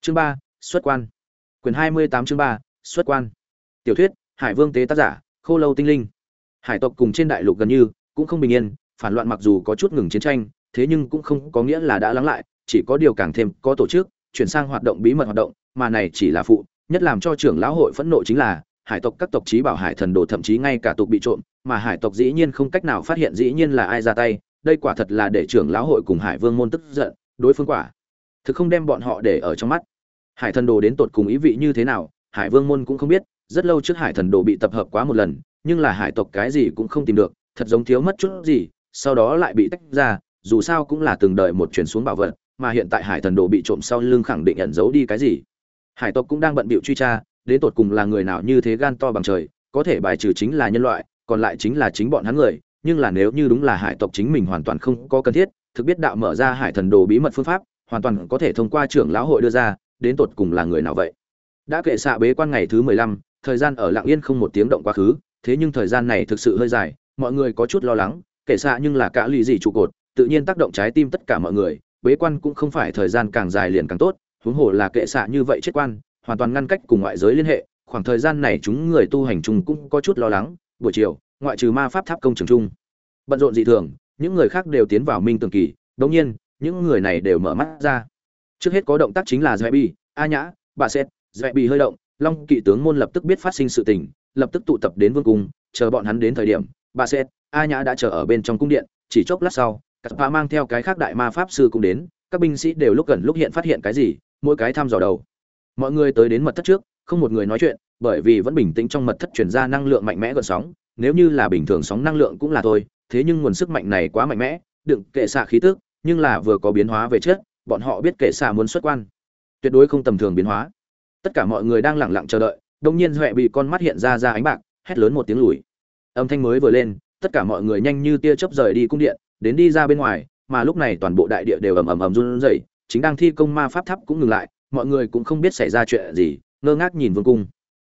Speaker 1: Chương ba, xuất quan. Quyền hai mươi tám chương ba xuất quan. Tiểu thuyết, hải vương tế tác giả, khô lâu tinh linh. Hải tộc cùng trên đại lục gần như, cũng không bình yên, phản loạn mặc dù có chút ngừng chiến tranh, thế nhưng cũng không có nghĩa là đã lắng lại, chỉ có điều càng thêm có tổ chức, chuyển sang hoạt động bí mật hoạt động, mà này chỉ là phụ, nhất làm cho trưởng lão hội phẫn nộ chính là, hải tộc các tộc chí bảo hải thần đồ thậm chí ngay cả tục bị trộm, mà hải tộc dĩ nhiên không cách nào phát hiện dĩ nhiên là ai ra tay, đây quả thật là để trưởng lão hội cùng hải vương môn tức giận, đối phương quả, thực không đem bọn họ để ở trong mắt. Hải thần đồ đến tột cùng ý vị như thế nào hải vương môn cũng không biết, rất lâu trước hải thần đồ bị tập hợp quá một lần, nhưng là hải tộc cái gì cũng không tìm được, thật giống thiếu mất chút gì, sau đó lại bị tách ra, dù sao cũng là từng đợi một chuyển xuống bảo vật, mà hiện tại hải thần đồ bị trộm sau lưng khẳng định ẩn giấu đi cái gì. Hải tộc cũng đang bận bịu truy tra, đến tột cùng là người nào như thế gan to bằng trời, có thể bài trừ chính là nhân loại, còn lại chính là chính bọn hắn người, nhưng là nếu như đúng là hải tộc chính mình hoàn toàn không có cần thiết, thực biết đạo mở ra hải thần đồ bí mật phương pháp, hoàn toàn có thể thông qua trưởng lão hội đưa ra, đến tột cùng là người nào vậy? Đã kệ xạ bế quan ngày thứ mười lăm, thời gian ở lặng yên không một tiếng động quá khứ, thế nhưng thời gian này thực sự hơi dài, mọi người có chút lo lắng, kệ xạ nhưng là cả lì gì trụ cột, tự nhiên tác động trái tim tất cả mọi người, bế quan cũng không phải thời gian càng dài liền càng tốt, huống hồ là kệ xạ như vậy chết quan, hoàn toàn ngăn cách cùng ngoại giới liên hệ, khoảng thời gian này chúng người tu hành chung cũng có chút lo lắng, buổi chiều, ngoại trừ ma pháp tháp công trường chung, bận rộn dị thường, những người khác đều tiến vào minh tường kỳ, đống nhiên, những người này đều mở mắt ra. Trước hết có động tác chính là dạy bi a nhã, bà xét dạy bị hơi động long kỵ tướng môn lập tức biết phát sinh sự tình lập tức tụ tập đến vương cung chờ bọn hắn đến thời điểm bà sẽ, a nhã đã chờ ở bên trong cung điện chỉ chốc lát sau các bà mang theo cái khác đại ma pháp sư cũng đến các binh sĩ đều lúc gần lúc hiện phát hiện cái gì mỗi cái thăm dò đầu. Mọi người tới đến mật thất trước không một người nói chuyện bởi vì vẫn bình tĩnh trong mật thất chuyển ra năng lượng mạnh mẽ gần sóng nếu như là bình thường sóng năng lượng cũng là thôi thế nhưng nguồn sức mạnh này quá mạnh mẽ đựng kệ xạ khí tức nhưng là vừa có biến hóa về trước, bọn họ biết kệ xạ muốn xuất quan. Tuyệt đối không tầm thường biến hóa tất cả mọi người đang lẳng lặng chờ đợi đông nhiên huệ bị con mắt hiện ra ra ánh bạc, hét lớn một tiếng lùi. Âm thanh mới vừa lên, tất cả mọi người nhanh như tia chớp rời đi cung điện, đến đi ra bên ngoài, mà lúc này toàn bộ đại địa đều ầm ầm ầm run rẩy, chính đang thi công ma pháp tháp cũng ngừng lại, mọi người cũng không biết xảy ra chuyện gì, ngơ ngác nhìn vương cung.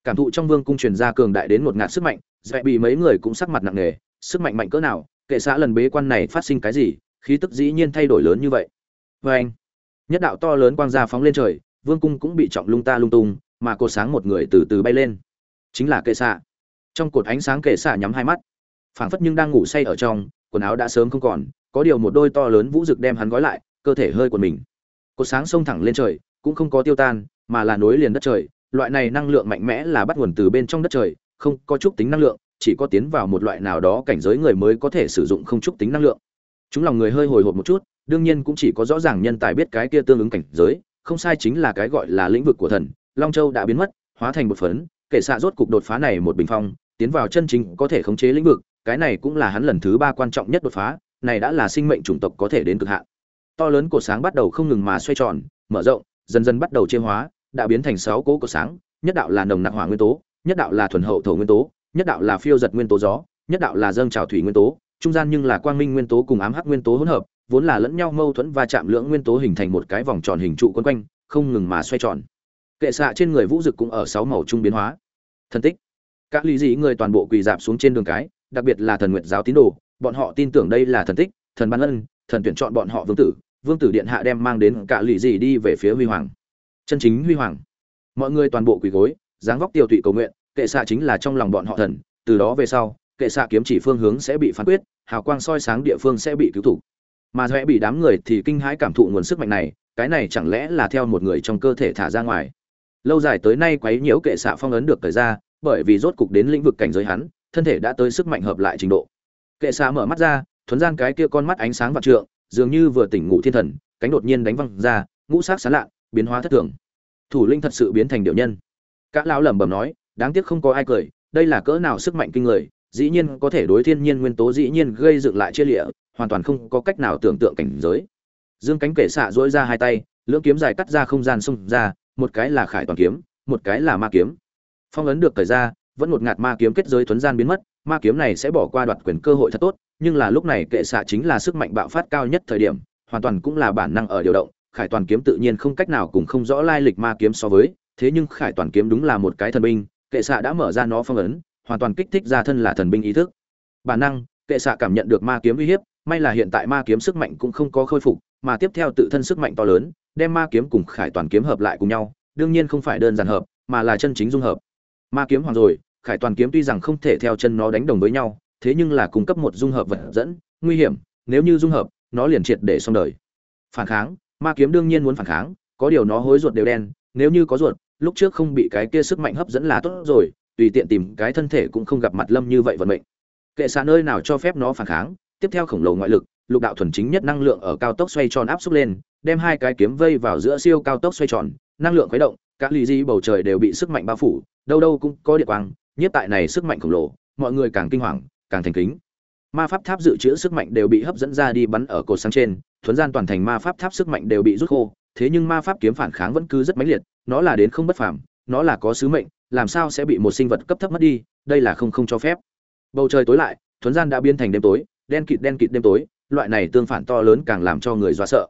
Speaker 1: Cảm thụ trong vương cung truyền ra cường đại đến một ngạt sức mạnh dạy bị mấy người cũng sắc mặt nặng nề, sức mạnh mạnh cỡ nào, kệ xã lần bế quan này phát sinh cái gì, khí tức dĩ nhiên thay đổi lớn như vậy. Vê anh nhất đạo to lớn quang gia phóng lên trời vương cung cũng bị trọng lung ta lung tung, mà cột sáng một người từ từ bay lên. Chính là kệ xạ. Trong cột ánh sáng kệ xạ nhắm hai mắt. Phảng phất nhưng đang ngủ say ở trong, quần áo đã sớm không còn, có điều một đôi to lớn vũ rực đem hắn gói lại, cơ thể hơi của mình. Cột sáng xông thẳng lên trời, cũng không có tiêu tan, mà là nối liền đất trời. Loại này năng lượng mạnh mẽ là bắt nguồn từ bên trong đất trời, không có chút tính năng lượng, chỉ có tiến vào một loại nào đó cảnh giới người mới có thể sử dụng không chút tính năng lượng. Chúng lòng người hơi hồi hộp một chút, đương nhiên cũng chỉ có rõ ràng nhân tài biết cái kia tương ứng cảnh giới không sai chính là cái gọi là lĩnh vực của thần, long châu đã biến mất, hóa thành một phấn, kể xạ rốt cục đột phá này một bình phong, tiến vào chân chính có thể khống chế lĩnh vực, cái này cũng là hắn lần thứ ba quan trọng nhất đột phá, này đã là sinh mệnh chủng tộc có thể đến cực hạn. To lớn của sáng bắt đầu không ngừng mà xoay tròn, mở rộng, dần dần bắt đầu chia hóa, đã biến thành sáu cố của sáng, nhất đạo là nồng nặc hỏa nguyên tố, nhất đạo là thuần hậu thổ nguyên tố, nhất đạo là phiêu giật nguyên tố gió, nhất đạo là dâng trào thủy nguyên tố, trung gian nhưng là quang minh nguyên tố cùng ám hắc nguyên tố hỗn hợp vốn là lẫn nhau mâu thuẫn và chạm lưỡng nguyên tố hình thành một cái vòng tròn hình trụ quấn quanh, không ngừng mà xoay tròn. Kệ xạ trên người vũ dực cũng ở sáu màu trung biến hóa. Thân tích. Các lý dị người toàn bộ quỳ dạp xuống trên đường cái, đặc biệt là thần nguyện giáo tín đồ, bọn họ tin tưởng đây là thần tích, thần ban ân, thần tuyển chọn bọn họ vương tử vương tử điện hạ đem mang đến cả lì dị đi về phía huy hoàng. Chân chính huy hoàng. Mọi người toàn bộ quỳ gối, dáng vóc tiêu tụy cầu nguyện, kệ xạ chính là trong lòng bọn họ thần, từ đó về sau, kệ xạ kiếm chỉ phương hướng sẽ bị phán quyết, hào quang soi sáng địa phương sẽ bị cứu thủ mà dễ bị đám người thì kinh hãi cảm thụ nguồn sức mạnh này, cái này chẳng lẽ là theo một người trong cơ thể thả ra ngoài? Lâu dài tới nay quấy nhiễu kệ xạ phong ấn được thời ra bởi vì rốt cục đến lĩnh vực cảnh giới hắn, thân thể đã tới sức mạnh hợp lại trình độ. Kệ xạ mở mắt ra, thuấn gian cái kia con mắt ánh sáng vạn trượng, dường như vừa tỉnh ngủ thiên thần, cánh đột nhiên đánh văng ra, ngũ sắc sán lạ biến hóa thất thường. Thủ linh thật sự biến thành điệu nhân. Cả lão lẩm bẩm nói, đáng tiếc không có ai cười, đây là cỡ nào sức mạnh kinh người, dĩ nhiên có thể đối thiên nhiên nguyên tố dĩ nhiên gây dựng lại chia lịa hoàn toàn không có cách nào tưởng tượng cảnh giới. Dương cánh kể xạ dỗi ra hai tay, lưỡng kiếm dài cắt ra không gian xông ra, một cái là khải toàn kiếm, một cái là ma kiếm. Phong ấn được thời ra, vẫn một ngạt ma kiếm kết giới thuấn gian biến mất, ma kiếm này sẽ bỏ qua đoạt quyền cơ hội thật tốt, nhưng là lúc này kệ xạ chính là sức mạnh bạo phát cao nhất thời điểm, hoàn toàn cũng là bản năng ở điều động, khải toàn kiếm tự nhiên không cách nào cùng không rõ lai lịch ma kiếm so với, thế nhưng khải toàn kiếm đúng là một cái thần binh, kệ xạ đã mở ra nó phong ấn, hoàn toàn kích thích ra thân là thần binh ý thức. Bản năng, kệ xạ cảm nhận được ma kiếm uy hiếp may là hiện tại ma kiếm sức mạnh cũng không có khôi phục, mà tiếp theo tự thân sức mạnh to lớn, đem ma kiếm cùng khải toàn kiếm hợp lại cùng nhau, đương nhiên không phải đơn giản hợp, mà là chân chính dung hợp. Ma kiếm hoàng rồi, khải toàn kiếm tuy rằng không thể theo chân nó đánh đồng với nhau, thế nhưng là cung cấp một dung hợp vật dẫn, nguy hiểm, nếu như dung hợp, nó liền triệt để xong đời. Phản kháng, ma kiếm đương nhiên muốn phản kháng, có điều nó hối ruột đều đen, nếu như có ruột, lúc trước không bị cái kia sức mạnh hấp dẫn là tốt rồi, tùy tiện tìm cái thân thể cũng không gặp mặt lâm như vậy vận mệnh. Kệ xạ nơi nào cho phép nó phản kháng tiếp theo khổng lồ ngoại lực, lục đạo thuần chính nhất năng lượng ở cao tốc xoay tròn áp xúc lên, đem hai cái kiếm vây vào giữa siêu cao tốc xoay tròn, năng lượng khuấy động các ly di bầu trời đều bị sức mạnh bao phủ, đâu đâu cũng có địa quang, nhất tại này sức mạnh khổng lồ, mọi người càng kinh hoàng, càng thành kính. Ma pháp tháp dự trữ sức mạnh đều bị hấp dẫn ra đi bắn ở cột sáng trên thuấn gian toàn thành ma pháp tháp sức mạnh đều bị rút khô, thế nhưng ma pháp kiếm phản kháng vẫn cứ rất mãnh liệt, nó là đến không bất phàm, nó là có sứ mệnh, làm sao sẽ bị một sinh vật cấp thấp mất đi, đây là không không cho phép. Bầu trời tối lại thuấn gian đã biến thành đêm tối đen kịt đen kịt đêm tối, loại này tương phản to lớn càng làm cho người dọa sợ.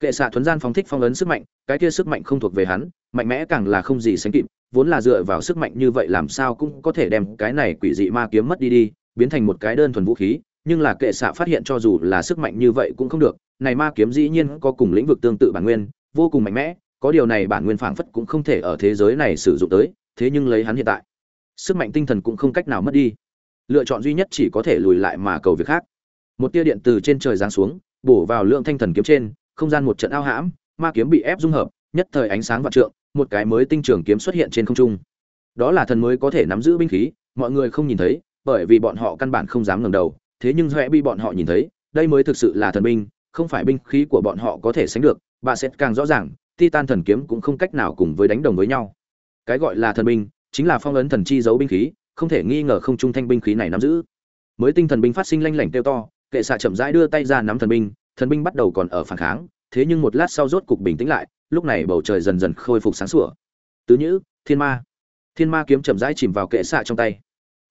Speaker 1: Kệ xạ thuấn gian phóng thích phong ấn sức mạnh, cái kia sức mạnh không thuộc về hắn, mạnh mẽ càng là không gì sánh kịp, vốn là dựa vào sức mạnh như vậy làm sao cũng có thể đem cái này quỷ dị ma kiếm mất đi đi, biến thành một cái đơn thuần vũ khí, nhưng là kệ xạ phát hiện cho dù là sức mạnh như vậy cũng không được, này ma kiếm dĩ nhiên có cùng lĩnh vực tương tự bản nguyên, vô cùng mạnh mẽ, có điều này bản nguyên phảng phất cũng không thể ở thế giới này sử dụng tới, thế nhưng lấy hắn hiện tại, sức mạnh tinh thần cũng không cách nào mất đi. Lựa chọn duy nhất chỉ có thể lùi lại mà cầu việc khác một tia điện từ trên trời giáng xuống, bổ vào lượng thanh thần kiếm trên, không gian một trận ao hãm, ma kiếm bị ép dung hợp, nhất thời ánh sáng vạn trượng, một cái mới tinh trường kiếm xuất hiện trên không trung. Đó là thần mới có thể nắm giữ binh khí, mọi người không nhìn thấy, bởi vì bọn họ căn bản không dám ngẩng đầu, thế nhưng doẹ bị bọn họ nhìn thấy, đây mới thực sự là thần binh, không phải binh khí của bọn họ có thể sánh được, bà sẽ càng rõ ràng, titan thần kiếm cũng không cách nào cùng với đánh đồng với nhau. Cái gọi là thần binh, chính là phong ấn thần chi giấu binh khí, không thể nghi ngờ không trung thanh binh khí này nắm giữ. Mới tinh thần binh phát sinh lanh lảnh kêu to kệ xạ chậm rãi đưa tay ra nắm thần binh thần binh bắt đầu còn ở phản kháng, thế nhưng một lát sau rốt cục bình tĩnh lại, lúc này bầu trời dần dần khôi phục sáng sủa. Tứ nhữ, thiên ma. Thiên ma kiếm chậm rãi chìm vào kệ xạ trong tay.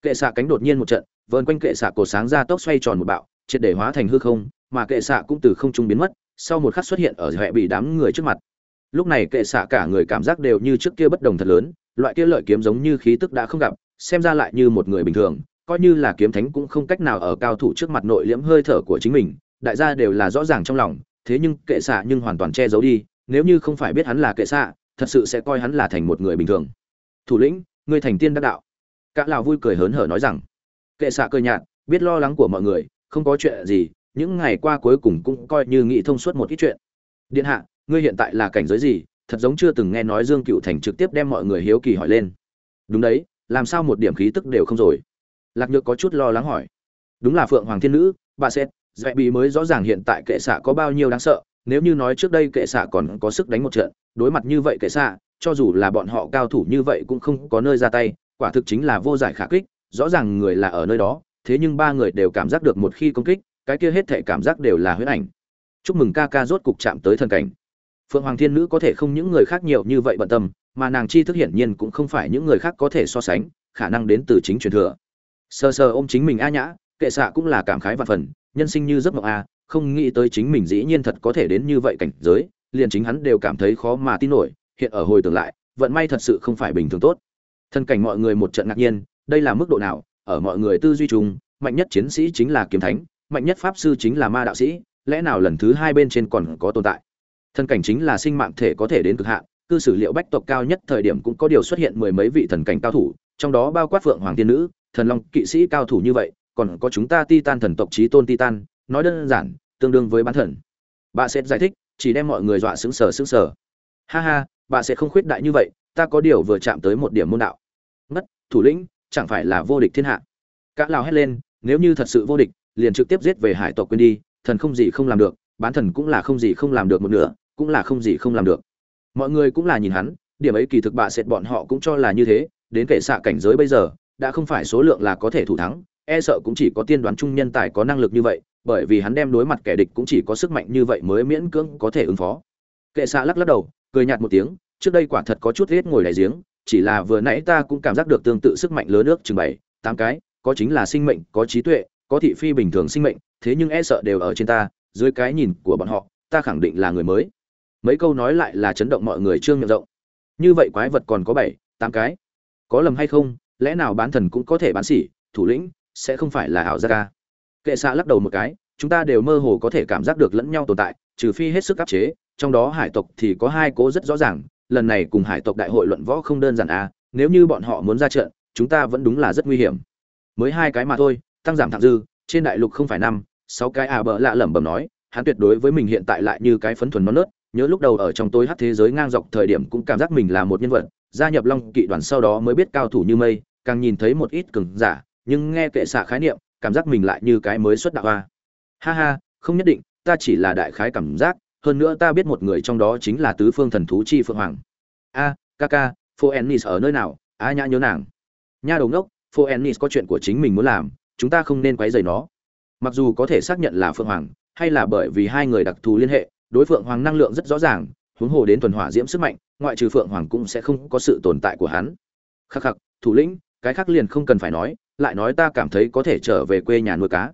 Speaker 1: Kệ xạ cánh đột nhiên một trận, vờn quanh kệ xạ cổ sáng ra tốc xoay tròn một bạo, triệt để hóa thành hư không, mà kệ xạ cũng từ không trung biến mất, sau một khắc xuất hiện ở hệ bị đám người trước mặt. Lúc này kệ xạ cả người cảm giác đều như trước kia bất đồng thật lớn, loại kia lợi kiếm giống như khí tức đã không gặp, xem ra lại như một người bình thường coi như là kiếm thánh cũng không cách nào ở cao thủ trước mặt nội liễm hơi thở của chính mình, đại gia đều là rõ ràng trong lòng, thế nhưng kệ xạ nhưng hoàn toàn che giấu đi, nếu như không phải biết hắn là kệ xạ, thật sự sẽ coi hắn là thành một người bình thường. Thủ lĩnh người thành tiên đắc đạo. Cả lào vui cười hớn hở nói rằng, kệ xạ cười nhạt, biết lo lắng của mọi người, không có chuyện gì, những ngày qua cuối cùng cũng coi như nghĩ thông suốt một ít chuyện. Điện hạ, ngươi hiện tại là cảnh giới gì? Thật giống chưa từng nghe nói dương cựu thành trực tiếp đem mọi người hiếu kỳ hỏi lên. Đúng đấy, làm sao một điểm khí tức đều không rồi? Lạc nhược có chút lo lắng hỏi. Đúng là phượng hoàng thiên nữ, bà xét dạy bị mới rõ ràng hiện tại kệ xạ có bao nhiêu đáng sợ, nếu như nói trước đây kệ xạ còn có sức đánh một trận, đối mặt như vậy kệ xạ, cho dù là bọn họ cao thủ như vậy cũng không có nơi ra tay, quả thực chính là vô giải khả kích, rõ ràng người là ở nơi đó, thế nhưng ba người đều cảm giác được một khi công kích, cái kia hết thể cảm giác đều là huyết ảnh. Chúc mừng ca ca rốt cục chạm tới thần cảnh. Phượng hoàng thiên nữ có thể không những người khác nhiều như vậy bận tâm, mà nàng chi thức hiển nhiên cũng không phải những người khác có thể so sánh, khả năng đến từ chính truyền thừa sờ sờ ôm chính mình a nhã, kệ xạ cũng là cảm khái và phần, nhân sinh như giấc mộng a không nghĩ tới chính mình dĩ nhiên thật có thể đến như vậy cảnh giới, liền chính hắn đều cảm thấy khó mà tin nổi, hiện ở hồi tưởng lại, vận may thật sự không phải bình thường tốt. Thân cảnh mọi người một trận ngạc nhiên, đây là mức độ nào, ở mọi người tư duy chung, mạnh nhất chiến sĩ chính là kiếm thánh, mạnh nhất pháp sư chính là ma đạo sĩ, lẽ nào lần thứ hai bên trên còn có tồn tại? Thần cảnh chính là sinh mạng thể có thể đến cực hạn, cư sử liệu bách tộc cao nhất thời điểm cũng có điều xuất hiện mười mấy vị thần cảnh cao thủ, trong đó bao quát phượng hoàng tiên nữ thần long kỵ sĩ cao thủ như vậy, còn có chúng ta titan thần tộc trí tôn titan, nói đơn giản, tương đương với bán thần. Bà sẽ giải thích, chỉ đem mọi người dọa sững sờ sững sờ. Ha ha, bà sẽ không khuyết đại như vậy, ta có điều vừa chạm tới một điểm môn đạo. Ngất, thủ lĩnh, chẳng phải là vô địch thiên hạ. Các lao hét lên, nếu như thật sự vô địch, liền trực tiếp giết về hải tộc quên đi, thần không gì không làm được, bán thần cũng là không gì không làm được một nửa, cũng là không gì không làm được. Mọi người cũng là nhìn hắn, điểm ấy kỳ thực bà sệt bọn họ cũng cho là như thế, đến kể xạ cảnh giới bây giờ đã không phải số lượng là có thể thủ thắng e sợ cũng chỉ có tiên đoán trung nhân tài có năng lực như vậy, bởi vì hắn đem đối mặt kẻ địch cũng chỉ có sức mạnh như vậy mới miễn cưỡng có thể ứng phó. Kệ xạ lắc lắc đầu, cười nhạt một tiếng, trước đây quả thật có chút hết ngồi đại giếng, chỉ là vừa nãy ta cũng cảm giác được tương tự sức mạnh lớn nước chừng bảy, tám cái, có chính là sinh mệnh, có trí tuệ, có thị phi bình thường sinh mệnh, thế nhưng e sợ đều ở trên ta, dưới cái nhìn của bọn họ, ta khẳng định là người mới. Mấy câu nói lại là chấn động mọi người trương miệng rộng. Như vậy quái vật còn có bảy, tám cái. Có lầm hay không lẽ nào bán thần cũng có thể bán xỉ thủ lĩnh, sẽ không phải là ảo gia ca à? kệ xạ lắc đầu một cái, chúng ta đều mơ hồ có thể cảm giác được lẫn nhau tồn tại, trừ phi hết sức áp chế, trong đó hải tộc thì có hai cố rất rõ ràng, lần này cùng hải tộc đại hội luận võ không đơn giản à nếu như bọn họ muốn ra trận, chúng ta vẫn đúng là rất nguy hiểm. Mới hai cái mà thôi, tăng giảm thẳng dư, trên đại lục không phải năm, sáu cái à bợ lạ lẩm bẩm nói, hắn tuyệt đối với mình hiện tại lại như cái phấn thuần non nớt, nhớ lúc đầu ở trong tối hát thế giới ngang dọc thời điểm cũng cảm giác mình là một nhân vật gia nhập long kỵ đoàn sau đó mới biết cao thủ như mây càng nhìn thấy một ít cường giả nhưng nghe kệ xạ khái niệm cảm giác mình lại như cái mới xuất đạo hoa. Ha ha không nhất định ta chỉ là đại khái cảm giác hơn nữa ta biết một người trong đó chính là tứ phương thần thú chi phượng hoàng. A à, ca ca phô ennis ở nơi nào? A nhã nhớ nàng. Nha đầu ngốc phô ennis có chuyện của chính mình muốn làm chúng ta không nên quấy rầy nó. Mặc dù có thể xác nhận là phượng hoàng hay là bởi vì hai người đặc thù liên hệ đối phượng hoàng năng lượng rất rõ ràng huống hồ đến tuần hỏa diễm sức mạnh, ngoại trừ phượng hoàng cũng sẽ không có sự tồn tại của hắn. Khắc khắc, thủ lĩnh, cái khác liền không cần phải nói, lại nói ta cảm thấy có thể trở về quê nhà nuôi cá.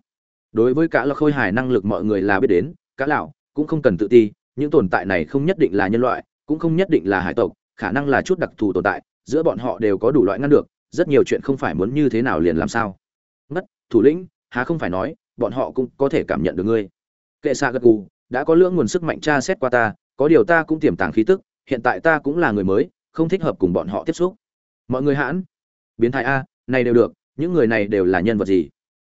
Speaker 1: Đối với cả là khôi hài năng lực mọi người là biết đến cá lão cũng không cần tự ti, những tồn tại này không nhất định là nhân loại, cũng không nhất định là hải tộc, khả năng là chút đặc thù tồn tại, giữa bọn họ đều có đủ loại ngăn được, rất nhiều chuyện không phải muốn như thế nào liền làm sao. Ngất, thủ lĩnh, há không phải nói, bọn họ cũng có thể cảm nhận được ngươi. Kệ xa gật gù, đã có lưỡng nguồn sức mạnh tra xét qua ta có điều ta cũng tiềm tàng khí tức, hiện tại ta cũng là người mới, không thích hợp cùng bọn họ tiếp xúc. Mọi người hãn. Biến thái a, này đều được, những người này đều là nhân vật gì?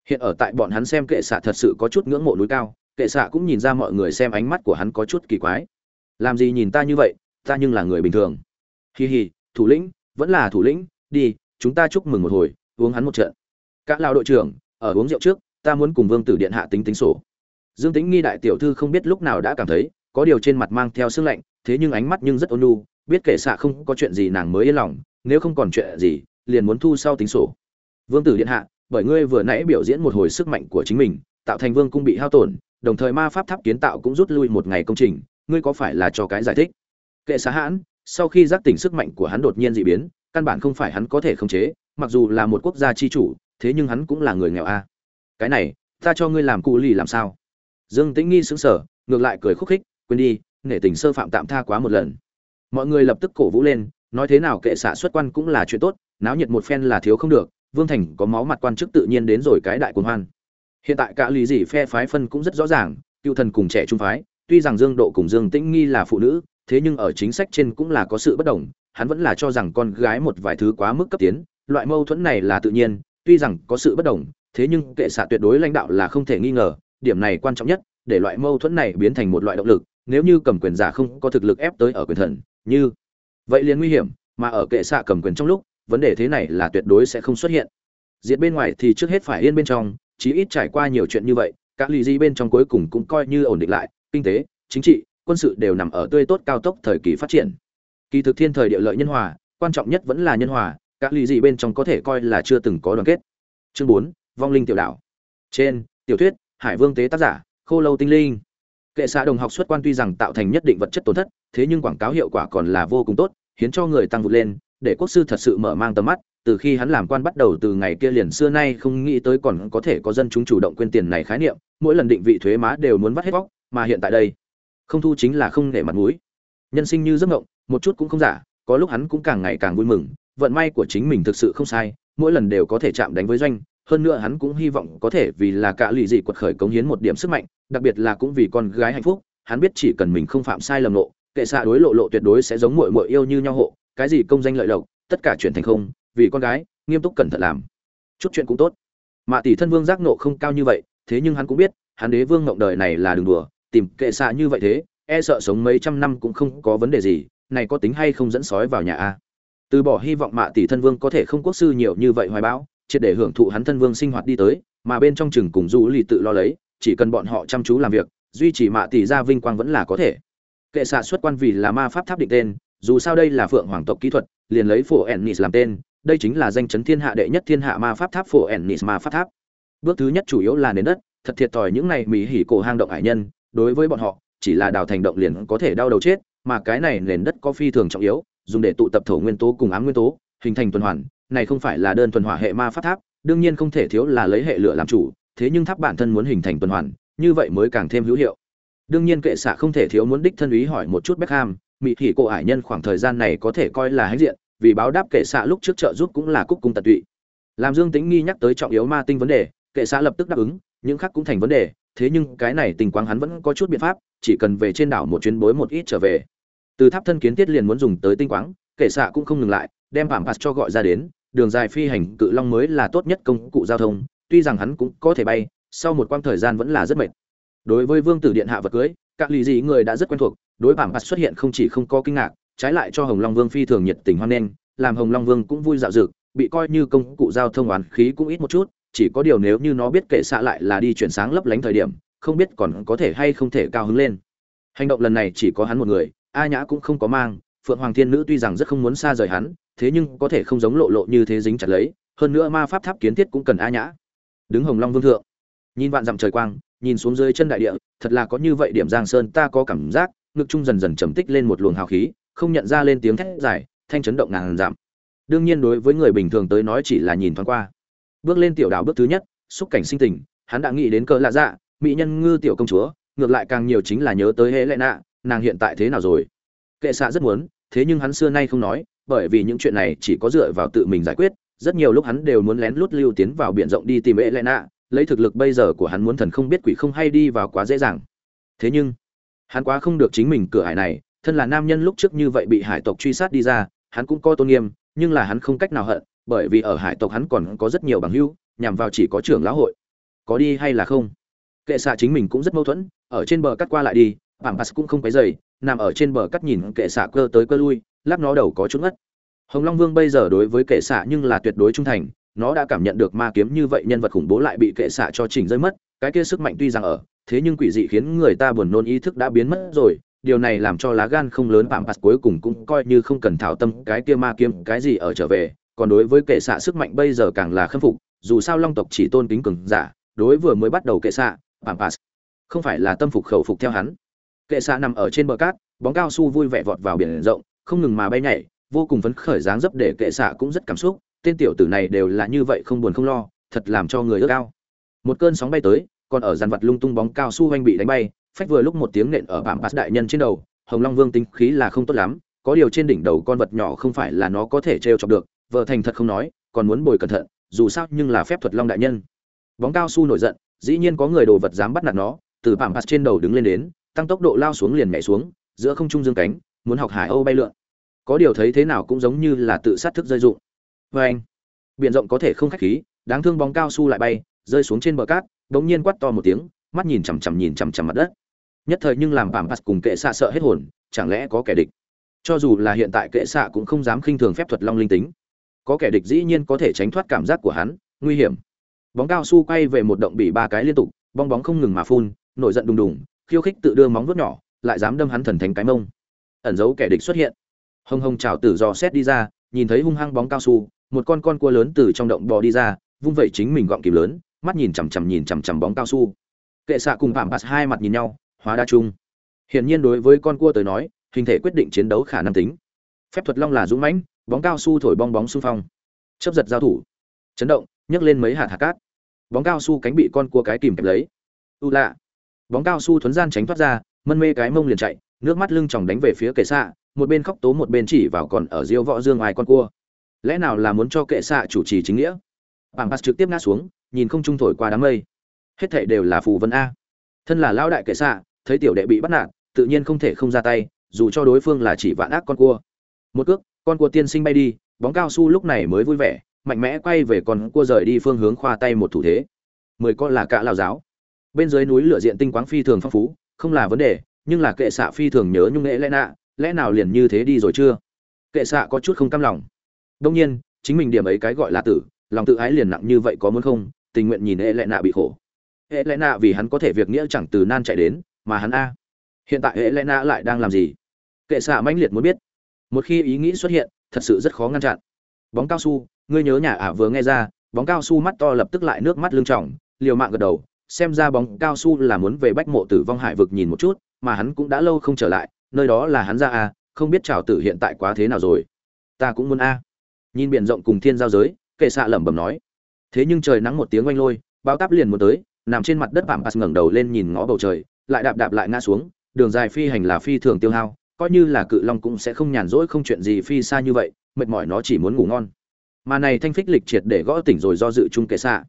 Speaker 1: Hiện ở tại bọn hắn xem kệ xạ thật sự có chút ngưỡng mộ núi cao, kệ xạ cũng nhìn ra mọi người xem ánh mắt của hắn có chút kỳ quái. Làm gì nhìn ta như vậy, ta nhưng là người bình thường. Hì hì thủ lĩnh, vẫn là thủ lĩnh, đi, chúng ta chúc mừng một hồi, uống hắn một trận. Các lao đội trưởng, ở uống rượu trước, ta muốn cùng vương tử điện hạ tính tính sổ. Dương tính nghi đại tiểu thư không biết lúc nào đã cảm thấy có điều trên mặt mang theo sương lạnh, thế nhưng ánh mắt nhưng rất ôn nhu, biết kệ xạ không có chuyện gì nàng mới yên lòng, nếu không còn chuyện gì, liền muốn thu sau tính sổ. Vương tử điện hạ, bởi ngươi vừa nãy biểu diễn một hồi sức mạnh của chính mình, tạo thành vương cung bị hao tổn, đồng thời ma pháp tháp kiến tạo cũng rút lui một ngày công trình, ngươi có phải là cho cái giải thích? Kệ xá hãn, sau khi giác tỉnh sức mạnh của hắn đột nhiên dị biến, căn bản không phải hắn có thể khống chế, mặc dù là một quốc gia chi chủ, thế nhưng hắn cũng là người nghèo a. Cái này, ta cho ngươi làm cụ lì làm sao? Dương tĩnh nghi sững sờ, ngược lại cười khúc khích quên đi nể tình sơ phạm tạm tha quá một lần. Mọi người lập tức cổ vũ lên, nói thế nào kệ xạ xuất quan cũng là chuyện tốt, náo nhiệt một phen là thiếu không được, vương thành có máu mặt quan chức tự nhiên đến rồi cái đại cuồng hoan. Hiện tại cả lý gì phe phái phân cũng rất rõ ràng, cựu thần cùng trẻ trung phái, tuy rằng dương độ cùng dương tĩnh nghi là phụ nữ, thế nhưng ở chính sách trên cũng là có sự bất đồng, hắn vẫn là cho rằng con gái một vài thứ quá mức cấp tiến, loại mâu thuẫn này là tự nhiên, tuy rằng có sự bất đồng, thế nhưng kệ xạ tuyệt đối lãnh đạo là không thể nghi ngờ, điểm này quan trọng nhất, để loại mâu thuẫn này biến thành một loại động lực nếu như cầm quyền giả không có thực lực ép tới ở quyền thần, như vậy liền nguy hiểm, mà ở kệ xạ cầm quyền trong lúc, vấn đề thế này là tuyệt đối sẽ không xuất hiện. Diệt bên ngoài thì trước hết phải yên bên trong, chí ít trải qua nhiều chuyện như vậy, các lì di bên trong cuối cùng cũng coi như ổn định lại, kinh tế, chính trị, quân sự đều nằm ở tươi tốt cao tốc thời kỳ phát triển. Kỳ thực thiên thời địa lợi nhân hòa, quan trọng nhất vẫn là nhân hòa, các lì di bên trong có thể coi là chưa từng có đoàn kết. Chương bốn, vong linh tiểu đảo trên, tiểu thuyết, hải vương tế tác giả, khô lâu tinh linh kệ xã đồng học xuất quan tuy rằng tạo thành nhất định vật chất tổn thất thế nhưng quảng cáo hiệu quả còn là vô cùng tốt khiến cho người tăng vụt lên để quốc sư thật sự mở mang tầm mắt từ khi hắn làm quan bắt đầu từ ngày kia liền xưa nay không nghĩ tới còn có thể có dân chúng chủ động quên tiền này khái niệm mỗi lần định vị thuế má đều muốn vắt hết vóc mà hiện tại đây không thu chính là không để mặt mũi. Nhân sinh như giấc ngộng, một chút cũng không giả có lúc hắn cũng càng ngày càng vui mừng vận may của chính mình thực sự không sai mỗi lần đều có thể chạm đánh với doanh hơn nữa hắn cũng hy vọng có thể vì là cả lì dị quật khởi cống hiến một điểm sức mạnh, đặc biệt là cũng vì con gái hạnh phúc, hắn biết chỉ cần mình không phạm sai lầm lộ, kệ xạ đối lộ lộ tuyệt đối sẽ giống muội muội yêu như nhau hộ, cái gì công danh lợi lộc, tất cả chuyển thành không, vì con gái, nghiêm túc cẩn thận làm. Chút chuyện cũng tốt. Mạ tỷ thân vương giác nộ không cao như vậy, thế nhưng hắn cũng biết, hắn đế vương ngộng đời này là đường đùa, tìm kệ xạ như vậy thế e sợ sống mấy trăm năm cũng không có vấn đề gì, này có tính hay không dẫn sói vào nhà a? Từ bỏ hy vọng mạ tỷ thân vương có thể không quốc sư nhiều như vậy hoài bão triệt để hưởng thụ hắn thân vương sinh hoạt đi tới, mà bên trong chừng cùng du lì tự lo lấy, chỉ cần bọn họ chăm chú làm việc, duy trì mạ tỷ gia vinh quang vẫn là có thể. Kệ xạ xuất quan vì là ma pháp tháp định tên, dù sao đây là phượng hoàng tộc kỹ thuật, liền lấy phổ ennis làm tên, đây chính là danh chấn thiên hạ đệ nhất thiên hạ ma pháp tháp phổ ennis ma pháp tháp. Bước thứ nhất chủ yếu là nền đất, thật thiệt thòi những này mỹ hỉ cổ hang động hải nhân, đối với bọn họ, chỉ là đào thành động liền có thể đau đầu chết, mà cái này nền đất có phi thường trọng yếu, dùng để tụ tập thổ nguyên tố cùng ám nguyên tố, hình thành tuần hoàn này không phải là đơn thuần hỏa hệ ma pháp tháp đương nhiên không thể thiếu là lấy hệ lửa làm chủ thế nhưng tháp bản thân muốn hình thành tuần hoàn như vậy mới càng thêm hữu hiệu đương nhiên kệ xạ không thể thiếu muốn đích thân ý hỏi một chút Beckham, mỹ thị cô ải nhân khoảng thời gian này có thể coi là hãnh diện, vì báo đáp kệ xạ lúc trước trợ giúp cũng là cúc cung tận tụy. Làm Dương Tĩnh nghi nhắc tới trọng yếu ma tinh vấn đề, kệ xạ lập tức đáp ứng, những khác cũng thành vấn đề, thế nhưng cái này tình quang hắn vẫn có chút biện pháp, chỉ cần về trên đảo một chuyến bối một ít trở về. Từ tháp thân kiến tiết liền muốn dùng tới tinh quáng, kệ xạ cũng không ngừng lại, đem Phạm Phạt cho gọi ra đến, đường dài phi hành cự long mới là tốt nhất công cụ giao thông, tuy rằng hắn cũng có thể bay, sau một quãng thời gian vẫn là rất mệt. Đối với Vương tử điện hạ vật cưới, các lì gì người đã rất quen thuộc đối bản mặt xuất hiện không chỉ không có kinh ngạc trái lại cho hồng long vương phi thường nhiệt tình hoan nghênh làm hồng long vương cũng vui dạo dực bị coi như công cụ giao thông oán khí cũng ít một chút chỉ có điều nếu như nó biết kệ xạ lại là đi chuyển sáng lấp lánh thời điểm không biết còn có thể hay không thể cao hứng lên hành động lần này chỉ có hắn một người a nhã cũng không có mang phượng hoàng thiên nữ tuy rằng rất không muốn xa rời hắn thế nhưng có thể không giống lộ lộ như thế dính chặt lấy, hơn nữa ma pháp tháp kiến thiết cũng cần a nhã. Đứng hồng long vương thượng, nhìn vạn dặm trời quang, nhìn xuống dưới chân đại địa, thật là có như vậy điểm giang sơn ta có cảm giác, ngực trung dần dần trầm tích lên một luồng hào khí, không nhận ra lên tiếng thét dài, thanh chấn động ngàn giảm đương nhiên đối với người bình thường tới nói chỉ là nhìn thoáng qua. Bước lên tiểu đảo bước thứ nhất, xúc cảnh sinh tình, hắn đã nghĩ đến cỡ lạ dạ mỹ nhân ngư tiểu công chúa, ngược lại càng nhiều chính là nhớ tới hệ lệ nạ, nàng hiện tại thế nào rồi? Kệ xạ rất muốn, thế nhưng hắn xưa nay không nói bởi vì những chuyện này chỉ có dựa vào tự mình giải quyết rất nhiều lúc hắn đều muốn lén lút lưu tiến vào biển rộng đi tìm Elena, lấy thực lực bây giờ của hắn muốn thần không biết quỷ không hay đi vào quá dễ dàng. Thế nhưng hắn quá không được chính mình cửa hải này thân là nam nhân lúc trước như vậy bị hải tộc truy sát đi ra hắn cũng có tôn nghiêm nhưng là hắn không cách nào hận bởi vì ở hải tộc hắn còn có rất nhiều bằng hữu nhằm vào chỉ có trưởng lão hội. Có đi hay là không? Kệ xạ chính mình cũng rất mâu thuẫn ở trên bờ cắt qua lại đi bảng pass cũng không quấy dày nằm ở trên bờ cắt nhìn kệ xạ cơ tới cơ lui, lắc nó đầu có chút ngất. Hồng long vương bây giờ đối với kệ xạ nhưng là tuyệt đối trung thành, nó đã cảm nhận được ma kiếm như vậy nhân vật khủng bố lại bị kệ xạ cho chỉnh rơi mất, cái kia sức mạnh tuy rằng ở, thế nhưng quỷ dị khiến người ta buồn nôn ý thức đã biến mất rồi, điều này làm cho lá gan không lớn phạm phạt cuối cùng cũng coi như không cần thảo tâm cái kia ma kiếm, cái gì ở trở về, còn đối với kệ xạ sức mạnh bây giờ càng là khâm phục, dù sao long tộc chỉ tôn kính cường giả, đối vừa mới bắt đầu kệ xạ, phạm phạt không phải là tâm phục khẩu phục theo hắn kệ xạ nằm ở trên bờ cát, bóng cao su vui vẻ vọt vào biển rộng, không ngừng mà bay nhảy, vô cùng phấn khởi dáng dấp để kệ xạ cũng rất cảm xúc, tên tiểu tử này đều là như vậy không buồn không lo, thật làm cho người ước ao. Một cơn sóng bay tới, còn ở dàn vật lung tung bóng cao su oanh bị đánh bay, phách vừa lúc một tiếng nện ở bảng bát đại nhân trên đầu, hồng long vương tính khí là không tốt lắm, có điều trên đỉnh đầu con vật nhỏ không phải là nó có thể trêu chọc được, vợ thành thật không nói, còn muốn bồi cẩn thận, dù sao nhưng là phép thuật long đại nhân. Bóng cao su nổi giận, dĩ nhiên có người đồ vật dám bắt nạt nó, từ bảng bát trên đầu đứng lên đến tăng tốc độ lao xuống liền nhảy xuống, giữa không trung dương cánh, muốn học hải âu bay lượn. Có điều thấy thế nào cũng giống như là tự sát thức rơi dụng vê anh, biển rộng có thể không khách khí, đáng thương bóng cao su lại bay, rơi xuống trên bờ cát, bỗng nhiên quát to một tiếng, mắt nhìn chằm chằm nhìn chằm chằm mặt đất. Nhất thời nhưng làm bảng pass cùng kệ xạ sợ hết hồn, chẳng lẽ có kẻ địch? Cho dù là hiện tại kệ xạ cũng không dám khinh thường phép thuật long linh tính. Có kẻ địch dĩ nhiên có thể tránh thoát cảm giác của hắn, nguy hiểm. Bóng cao su quay về một động bị ba cái liên tục, bong bóng không ngừng mà phun, nổi giận đùng đùng khiêu khích tự đưa móng vuốt nhỏ, lại dám đâm hắn thần thánh cái mông. Ẩn giấu kẻ địch xuất hiện. Hồng hồng chảo tử dò xét đi ra, nhìn thấy hung hăng bóng cao su, một con con cua lớn từ trong động bò đi ra, vung vẩy chính mình gọn kìm lớn, mắt nhìn chằm chằm nhìn chằm chằm bóng cao su. Kệ xạ cùng phạm bạt hai mặt nhìn nhau, hóa đa chung. Hiển nhiên đối với con cua tới nói, hình thể quyết định chiến đấu khả năng tính. Phép thuật long là dũng mãnh, bóng cao su thổi bong bóng xung phong. Chớp giật giao thủ. Chấn động, nhấc lên mấy hạt hạt cát. Bóng cao su cánh bị con cua cái kìm kẹp lấy. U lạ bóng cao su thuấn gian tránh thoát ra, mân mê cái mông liền chạy, nước mắt lưng tròng đánh về phía kệ xạ, một bên khóc tố một bên chỉ vào còn ở diêu võ dương ai con cua. Lẽ nào là muốn cho kệ xạ chủ trì chính nghĩa? Bảng pass trực tiếp ngã xuống, nhìn không trung thổi qua đám mây. Hết thảy đều là phù vân a. Thân là lão đại kệ xạ, thấy tiểu đệ bị bắt nạt, tự nhiên không thể không ra tay, dù cho đối phương là chỉ vạn ác con cua. Một cước, con cua tiên sinh bay đi, bóng cao su lúc này mới vui vẻ, mạnh mẽ quay về con cua rời đi phương hướng khoa tay một thủ thế. Mười con là cả lao giáo bên dưới núi lửa diện tinh quáng phi thường phong phú, không là vấn đề, nhưng là kệ xạ phi thường nhớ nhung nghệ lẽ nạ, lẽ nào liền như thế đi rồi chưa? Kệ xạ có chút không cam lòng. Đông nhiên, chính mình điểm ấy cái gọi là tử, lòng tự ái liền nặng như vậy có muốn không? Tình nguyện nhìn hệ lẽ nạ bị khổ. Hệ lẽ nạ vì hắn có thể việc nghĩa chẳng từ nan chạy đến, mà hắn a. Hiện tại hệ lẽ nạ lại đang làm gì? Kệ xạ mãnh liệt muốn biết. Một khi ý nghĩ xuất hiện, thật sự rất khó ngăn chặn. Bóng cao su, ngươi nhớ nhà ả vừa nghe ra, bóng cao su mắt to lập tức lại nước mắt lưng tròng, liều mạng gật đầu xem ra bóng cao su là muốn về bách mộ tử vong hải vực nhìn một chút, mà hắn cũng đã lâu không trở lại, nơi đó là hắn ra a không biết trào tử hiện tại quá thế nào rồi. Ta cũng muốn a. Nhìn biển rộng cùng thiên giao giới, kệ xạ lẩm bẩm nói. Thế nhưng trời nắng một tiếng oanh lôi bao táp liền muốn tới, nằm trên mặt đất bạm pass ngẩng đầu lên nhìn ngó bầu trời, lại đạp đạp lại ngã xuống, đường dài phi hành là phi thường tiêu hao, coi như là cự long cũng sẽ không nhàn rỗi không chuyện gì phi xa như vậy, mệt mỏi nó chỉ muốn ngủ ngon. Mà này thanh phích lịch triệt để gõ tỉnh rồi do dự chung kệ xạ.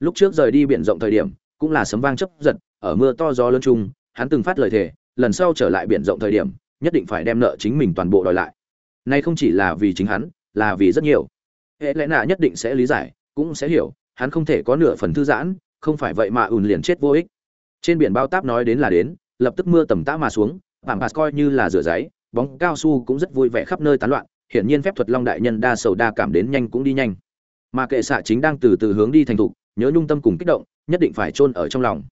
Speaker 1: Lúc trước rời đi biển rộng thời điểm cũng là sấm vang chấp giật, ở mưa to gió lớn chung, hắn từng phát lời thề, lần sau trở lại biển rộng thời điểm, nhất định phải đem nợ chính mình toàn bộ đòi lại. Nay không chỉ là vì chính hắn, là vì rất nhiều. Hệ lẽ nạ nhất định sẽ lý giải, cũng sẽ hiểu, hắn không thể có nửa phần thư giãn, không phải vậy mà ùn liền chết vô ích. Trên biển bao táp nói đến là đến, lập tức mưa tầm tã mà xuống bảng pass coi như là rửa giấy, bóng cao su cũng rất vui vẻ khắp nơi tán loạn, hiển nhiên phép thuật long đại nhân đa sầu đa cảm đến nhanh cũng đi nhanh. Mà kệ xạ chính đang từ từ hướng đi thành thục, nhớ nhung tâm cùng kích động nhất định phải chôn ở trong lòng.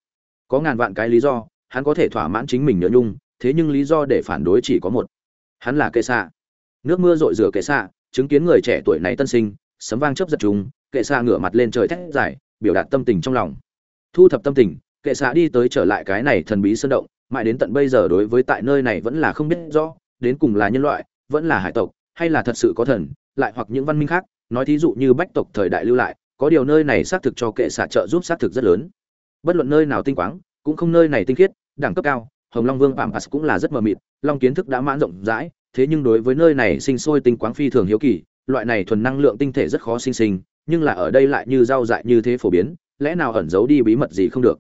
Speaker 1: Có ngàn vạn cái lý do, hắn có thể thỏa mãn chính mình nhớ nhung, thế nhưng lý do để phản đối chỉ có một. Hắn là kệ xạ. Nước mưa rội rửa kệ xạ, chứng kiến người trẻ tuổi này tân sinh, sấm vang chớp giật chúng, kệ xạ ngửa mặt lên trời thét giải biểu đạt tâm tình trong lòng. Thu thập tâm tình, kệ xạ đi tới trở lại cái này thần bí sơn động, mãi đến tận bây giờ đối với tại nơi này vẫn là không biết rõ, đến cùng là nhân loại, vẫn là hải tộc, hay là thật sự có thần, lại hoặc những văn minh khác, nói thí dụ như bách tộc thời đại lưu lại có điều nơi này xác thực cho kệ xạ trợ giúp xác thực rất lớn. Bất luận nơi nào tinh quáng, cũng không nơi này tinh khiết, đẳng cấp cao, hồng long vương pampas cũng là rất mờ mịt, long kiến thức đã mãn rộng rãi, thế nhưng đối với nơi này sinh sôi tinh quáng phi thường hiếu kỳ, loại này thuần năng lượng tinh thể rất khó sinh sinh, nhưng là ở đây lại như rau dại như thế phổ biến, lẽ nào ẩn giấu đi bí mật gì không được?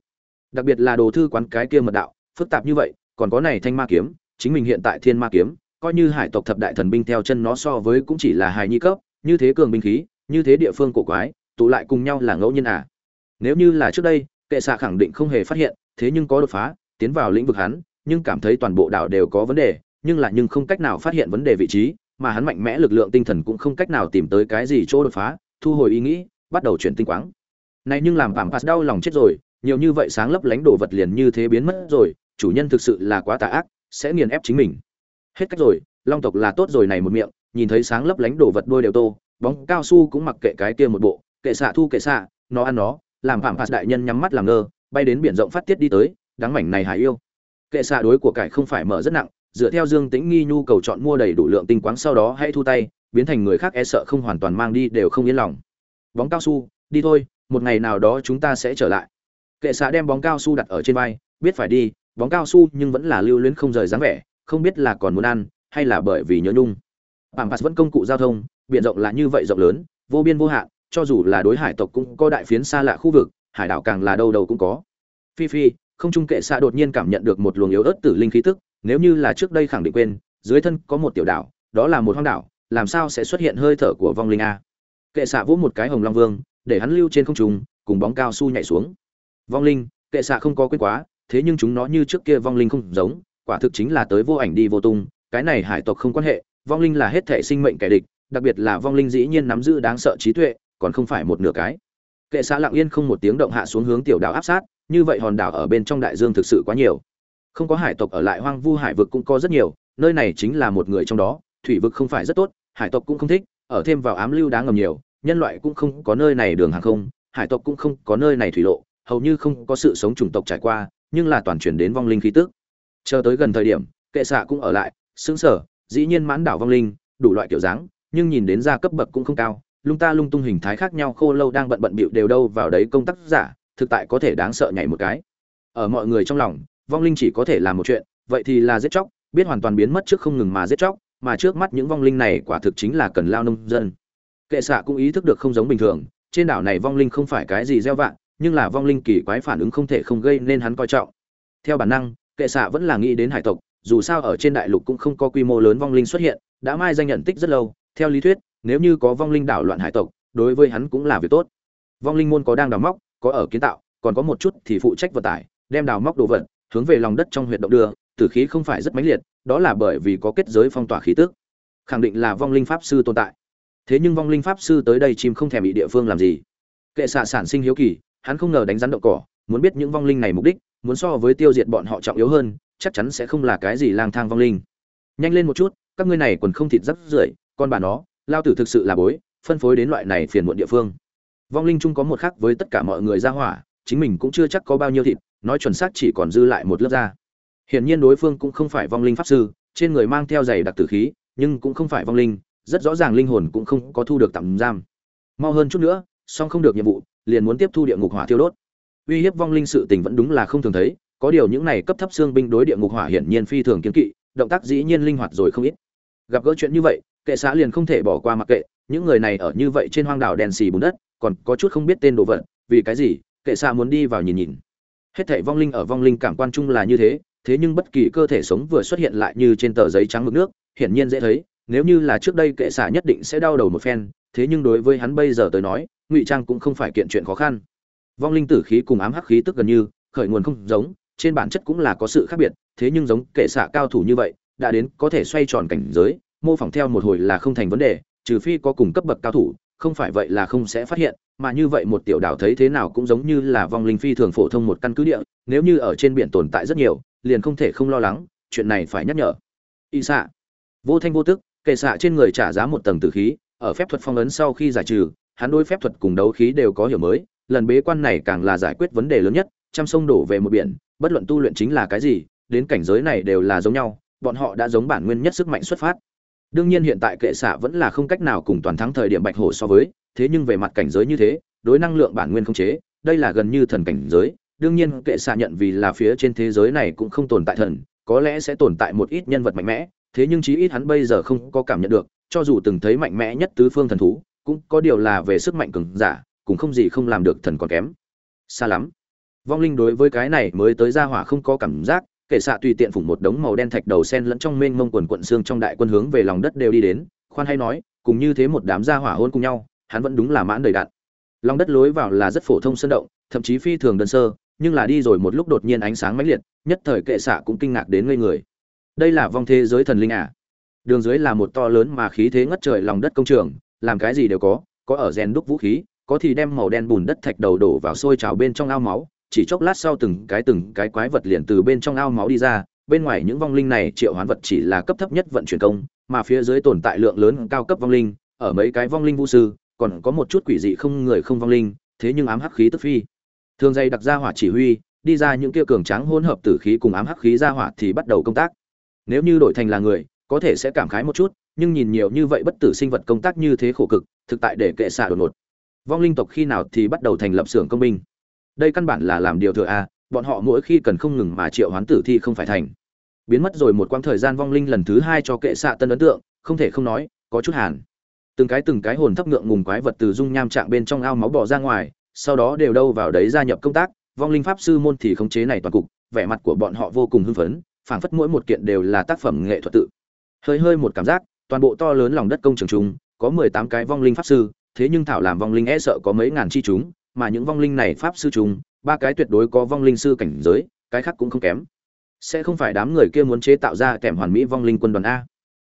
Speaker 1: Đặc biệt là đồ thư quán cái kia mật đạo, phức tạp như vậy, còn có này thanh ma kiếm, chính mình hiện tại thiên ma kiếm, coi như hải tộc thập đại thần binh theo chân nó so với cũng chỉ là hài nhi cấp, như thế cường binh khí, như thế địa phương cổ quái tụ lại cùng nhau là ngẫu nhiên à. Nếu như là trước đây, kệ xạ khẳng định không hề phát hiện, thế nhưng có đột phá, tiến vào lĩnh vực hắn, nhưng cảm thấy toàn bộ đảo đều có vấn đề, nhưng là nhưng không cách nào phát hiện vấn đề vị trí, mà hắn mạnh mẽ lực lượng tinh thần cũng không cách nào tìm tới cái gì chỗ đột phá, thu hồi ý nghĩ, bắt đầu chuyển tinh quáng. Này nhưng làm Pass đau lòng chết rồi, nhiều như vậy sáng lấp lánh đồ vật liền như thế biến mất rồi, chủ nhân thực sự là quá tà ác, sẽ nghiền ép chính mình. Hết cách rồi, long tộc là tốt rồi này một miệng, nhìn thấy sáng lấp lánh đồ vật đôi đều tô, bóng cao su cũng mặc kệ cái kia một bộ kệ xạ thu kệ xạ nó ăn nó làm phạm phạt đại nhân nhắm mắt làm ngơ bay đến biển rộng phát tiết đi tới đáng mảnh này hải yêu. Kệ xạ đối của cải không phải mở rất nặng dựa theo dương tĩnh nghi nhu cầu chọn mua đầy đủ lượng tinh quáng sau đó hãy thu tay biến thành người khác e sợ không hoàn toàn mang đi đều không yên lòng. Bóng cao su đi thôi một ngày nào đó chúng ta sẽ trở lại. Kệ xạ đem bóng cao su đặt ở trên vai biết phải đi bóng cao su nhưng vẫn là lưu luyến không rời dáng vẻ không biết là còn muốn ăn hay là bởi vì nhớ nhung. Pampas vẫn công cụ giao thông, biển rộng là như vậy rộng lớn, vô biên vô hạn, cho dù là đối hải tộc cũng có đại phiến xa lạ khu vực, hải đảo càng là đâu đâu cũng có. Phi Phi, không trung kệ xạ đột nhiên cảm nhận được một luồng yếu ớt tử linh khí tức, nếu như là trước đây khẳng định quên, dưới thân có một tiểu đảo, đó là một hoang đảo, làm sao sẽ xuất hiện hơi thở của vong linh a? Kệ xạ vỗ một cái hồng long vương, để hắn lưu trên không trung, cùng bóng cao su nhảy xuống. Vong linh, kệ xạ không có quên quá, thế nhưng chúng nó như trước kia vong linh không giống, quả thực chính là tới vô ảnh đi vô tung, cái này hải tộc không quan hệ, vong linh là hết thể sinh mệnh kẻ địch đặc biệt là vong linh dĩ nhiên nắm giữ đáng sợ trí tuệ còn không phải một nửa cái. Kệ xã lặng yên không một tiếng động hạ xuống hướng tiểu đảo áp sát, như vậy hòn đảo ở bên trong đại dương thực sự quá nhiều. Không có hải tộc ở lại hoang vu hải vực cũng có rất nhiều, nơi này chính là một người trong đó, thủy vực không phải rất tốt, hải tộc cũng không thích, ở thêm vào ám lưu đáng ngầm nhiều, nhân loại cũng không có nơi này đường hàng không, hải tộc cũng không có nơi này thủy lộ, hầu như không có sự sống chủng tộc trải qua, nhưng là toàn chuyển đến vong linh khí tức. Chờ tới gần thời điểm, kệ xạ cũng ở lại xứng sở dĩ nhiên mãn đảo vong linh, đủ loại kiểu dáng, nhưng nhìn đến ra cấp bậc cũng không cao lung ta lung tung hình thái khác nhau khô lâu đang bận bận bịu đều đâu vào đấy công tác giả thực tại có thể đáng sợ nhảy một cái. Ở mọi người trong lòng vong linh chỉ có thể làm một chuyện vậy thì là giết chóc biết hoàn toàn biến mất trước không ngừng mà giết chóc mà trước mắt những vong linh này quả thực chính là cần lao nông dân. Kệ xạ cũng ý thức được không giống bình thường trên đảo này vong linh không phải cái gì gieo vạn nhưng là vong linh kỳ quái phản ứng không thể không gây nên hắn coi trọng. Theo bản năng kệ xạ vẫn là nghĩ đến hải tộc dù sao ở trên đại lục cũng không có quy mô lớn vong linh xuất hiện, đã mai danh nhận tích rất lâu, theo lý thuyết, nếu như có vong linh đảo loạn hải tộc, đối với hắn cũng là việc tốt. Vong linh môn có đang đào móc, có ở kiến tạo, còn có một chút thì phụ trách vận tải, đem đào móc đồ vật hướng về lòng đất trong huyệt động đưa, tử khí không phải rất mãnh liệt, đó là bởi vì có kết giới phong tỏa khí tức. Khẳng định là vong linh pháp sư tồn tại. Thế nhưng vong linh pháp sư tới đây chim không thèm bị địa phương làm gì. Kệ xạ sản sinh hiếu kỳ, hắn không ngờ đánh rắn đậu cỏ, muốn biết những vong linh này mục đích, muốn so với tiêu diệt bọn họ trọng yếu hơn, chắc chắn sẽ không là cái gì lang thang vong linh nhanh lên một chút các ngươi này còn không thịt rắc rưởi con bà nó lao tử thực sự là bối, phân phối đến loại này phiền muộn địa phương. Vong linh chung có một khác với tất cả mọi người ra hỏa, chính mình cũng chưa chắc có bao nhiêu thịt, nói chuẩn xác chỉ còn dư lại một lớp da. Hiển nhiên đối phương cũng không phải vong linh pháp sư, trên người mang theo giày đặc tử khí, nhưng cũng không phải vong linh, rất rõ ràng linh hồn cũng không có thu được tạm giam. Mau hơn chút nữa, song không được nhiệm vụ, liền muốn tiếp thu địa ngục hỏa thiêu đốt. Uy hiếp vong linh sự tình vẫn đúng là không thường thấy, có điều những này cấp thấp xương binh đối địa ngục hỏa hiển nhiên phi thường kiến kỵ, động tác dĩ nhiên linh hoạt rồi không ít. Gặp gỡ chuyện như vậy kệ xã liền không thể bỏ qua mặc kệ, những người này ở như vậy trên hoang đảo đèn xì bùn đất, còn có chút không biết tên đồ vật, vì cái gì, kệ xã muốn đi vào nhìn nhìn. Hết thảy vong linh ở vong linh cảm quan chung là như thế thế nhưng bất kỳ cơ thể sống vừa xuất hiện lại như trên tờ giấy trắng mực nước, hiển nhiên dễ thấy, nếu như là trước đây kệ xã nhất định sẽ đau đầu một phen, thế nhưng đối với hắn bây giờ tới nói, ngụy trang cũng không phải kiện chuyện khó khăn. Vong linh tử khí cùng ám hắc khí tức gần như, khởi nguồn không giống, trên bản chất cũng là có sự khác biệt, thế nhưng giống kệ xạ cao thủ như vậy, đã đến có thể xoay tròn cảnh giới mô phỏng theo một hồi là không thành vấn đề, trừ phi có cùng cấp bậc cao thủ, không phải vậy là không sẽ phát hiện, mà như vậy một tiểu đảo thấy thế nào cũng giống như là vong linh phi thường phổ thông một căn cứ địa, nếu như ở trên biển tồn tại rất nhiều, liền không thể không lo lắng, chuyện này phải nhắc nhở. Y xạ vô thanh vô tức, kệ xạ trên người trả giá một tầng tử khí, ở phép thuật phong ấn sau khi giải trừ, hắn đôi phép thuật cùng đấu khí đều có hiểu mới, lần bế quan này càng là giải quyết vấn đề lớn nhất, trăm sông đổ về một biển, bất luận tu luyện chính là cái gì, đến cảnh giới này đều là giống nhau, bọn họ đã giống bản nguyên nhất sức mạnh xuất phát đương nhiên hiện tại kệ xạ vẫn là không cách nào cùng toàn thắng thời điểm bạch hổ so với, thế nhưng về mặt cảnh giới như thế, đối năng lượng bản nguyên không chế, đây là gần như thần cảnh giới. Đương nhiên kệ xạ nhận vì là phía trên thế giới này cũng không tồn tại thần, có lẽ sẽ tồn tại một ít nhân vật mạnh mẽ, thế nhưng chí ít hắn bây giờ không có cảm nhận được, cho dù từng thấy mạnh mẽ nhất tứ phương thần thú, cũng có điều là về sức mạnh cường giả, cũng không gì không làm được thần còn kém. Xa lắm. Vong linh đối với cái này mới tới ra hỏa không có cảm giác kệ xạ tùy tiện phủng một đống màu đen thạch đầu sen lẫn trong mênh mông quần quận xương trong đại quân hướng về lòng đất đều đi đến, khoan hay nói, cùng như thế một đám gia hỏa hôn cùng nhau, hắn vẫn đúng là mãn đầy đạn. Lòng đất lối vào là rất phổ thông sơn động, thậm chí phi thường đơn sơ, nhưng là đi rồi một lúc đột nhiên ánh sáng mãnh liệt, nhất thời kệ xạ cũng kinh ngạc đến ngây người. Đây là vong thế giới thần linh à? Đường dưới là một to lớn mà khí thế ngất trời lòng đất công trường, làm cái gì đều có có ở rèn đúc vũ khí, có thì đem màu đen bùn đất thạch đầu đổ vào sôi trào bên trong ao máu chỉ chốc lát sau từng cái từng cái quái vật liền từ bên trong ao máu đi ra, bên ngoài những vong linh này triệu hoán vật chỉ là cấp thấp nhất vận chuyển công, mà phía dưới tồn tại lượng lớn cao cấp vong linh, ở mấy cái vong linh vũ sư, còn có một chút quỷ dị không người không vong linh, thế nhưng ám hắc khí tức phi. Thường dây đặc ra hỏa chỉ huy, đi ra những kia cường tráng hỗn hợp tử khí cùng ám hắc khí ra hỏa thì bắt đầu công tác. Nếu như đổi thành là người, có thể sẽ cảm khái một chút, nhưng nhìn nhiều như vậy bất tử sinh vật công tác như thế khổ cực, thực tại để kệ xạ đột ngột. Vong linh tộc khi nào thì bắt đầu thành lập xưởng công binh? Đây căn bản là làm điều thừa a, bọn họ mỗi khi cần không ngừng mà triệu hoán tử thi không phải thành. Biến mất rồi một quãng thời gian vong linh lần thứ hai cho kệ xạ tân ấn tượng, không thể không nói, có chút hàn. Từng cái từng cái hồn thấp ngượng ngùng quái vật từ dung nham trạng bên trong ao máu bỏ ra ngoài, sau đó đều đâu vào đấy gia nhập công tác, vong linh pháp sư môn thì khống chế này toàn cục, vẻ mặt của bọn họ vô cùng hưng phấn, phảng phất mỗi một kiện đều là tác phẩm nghệ thuật tự. Hơi hơi một cảm giác, toàn bộ to lớn lòng đất công trường chúng có mười tám cái vong linh pháp sư, thế nhưng thảo làm vong linh e sợ có mấy ngàn chi chúng mà những vong linh này pháp sư chúng ba cái tuyệt đối có vong linh sư cảnh giới, cái khác cũng không kém. Sẽ không phải đám người kia muốn chế tạo ra kèm hoàn mỹ vong linh quân đoàn a.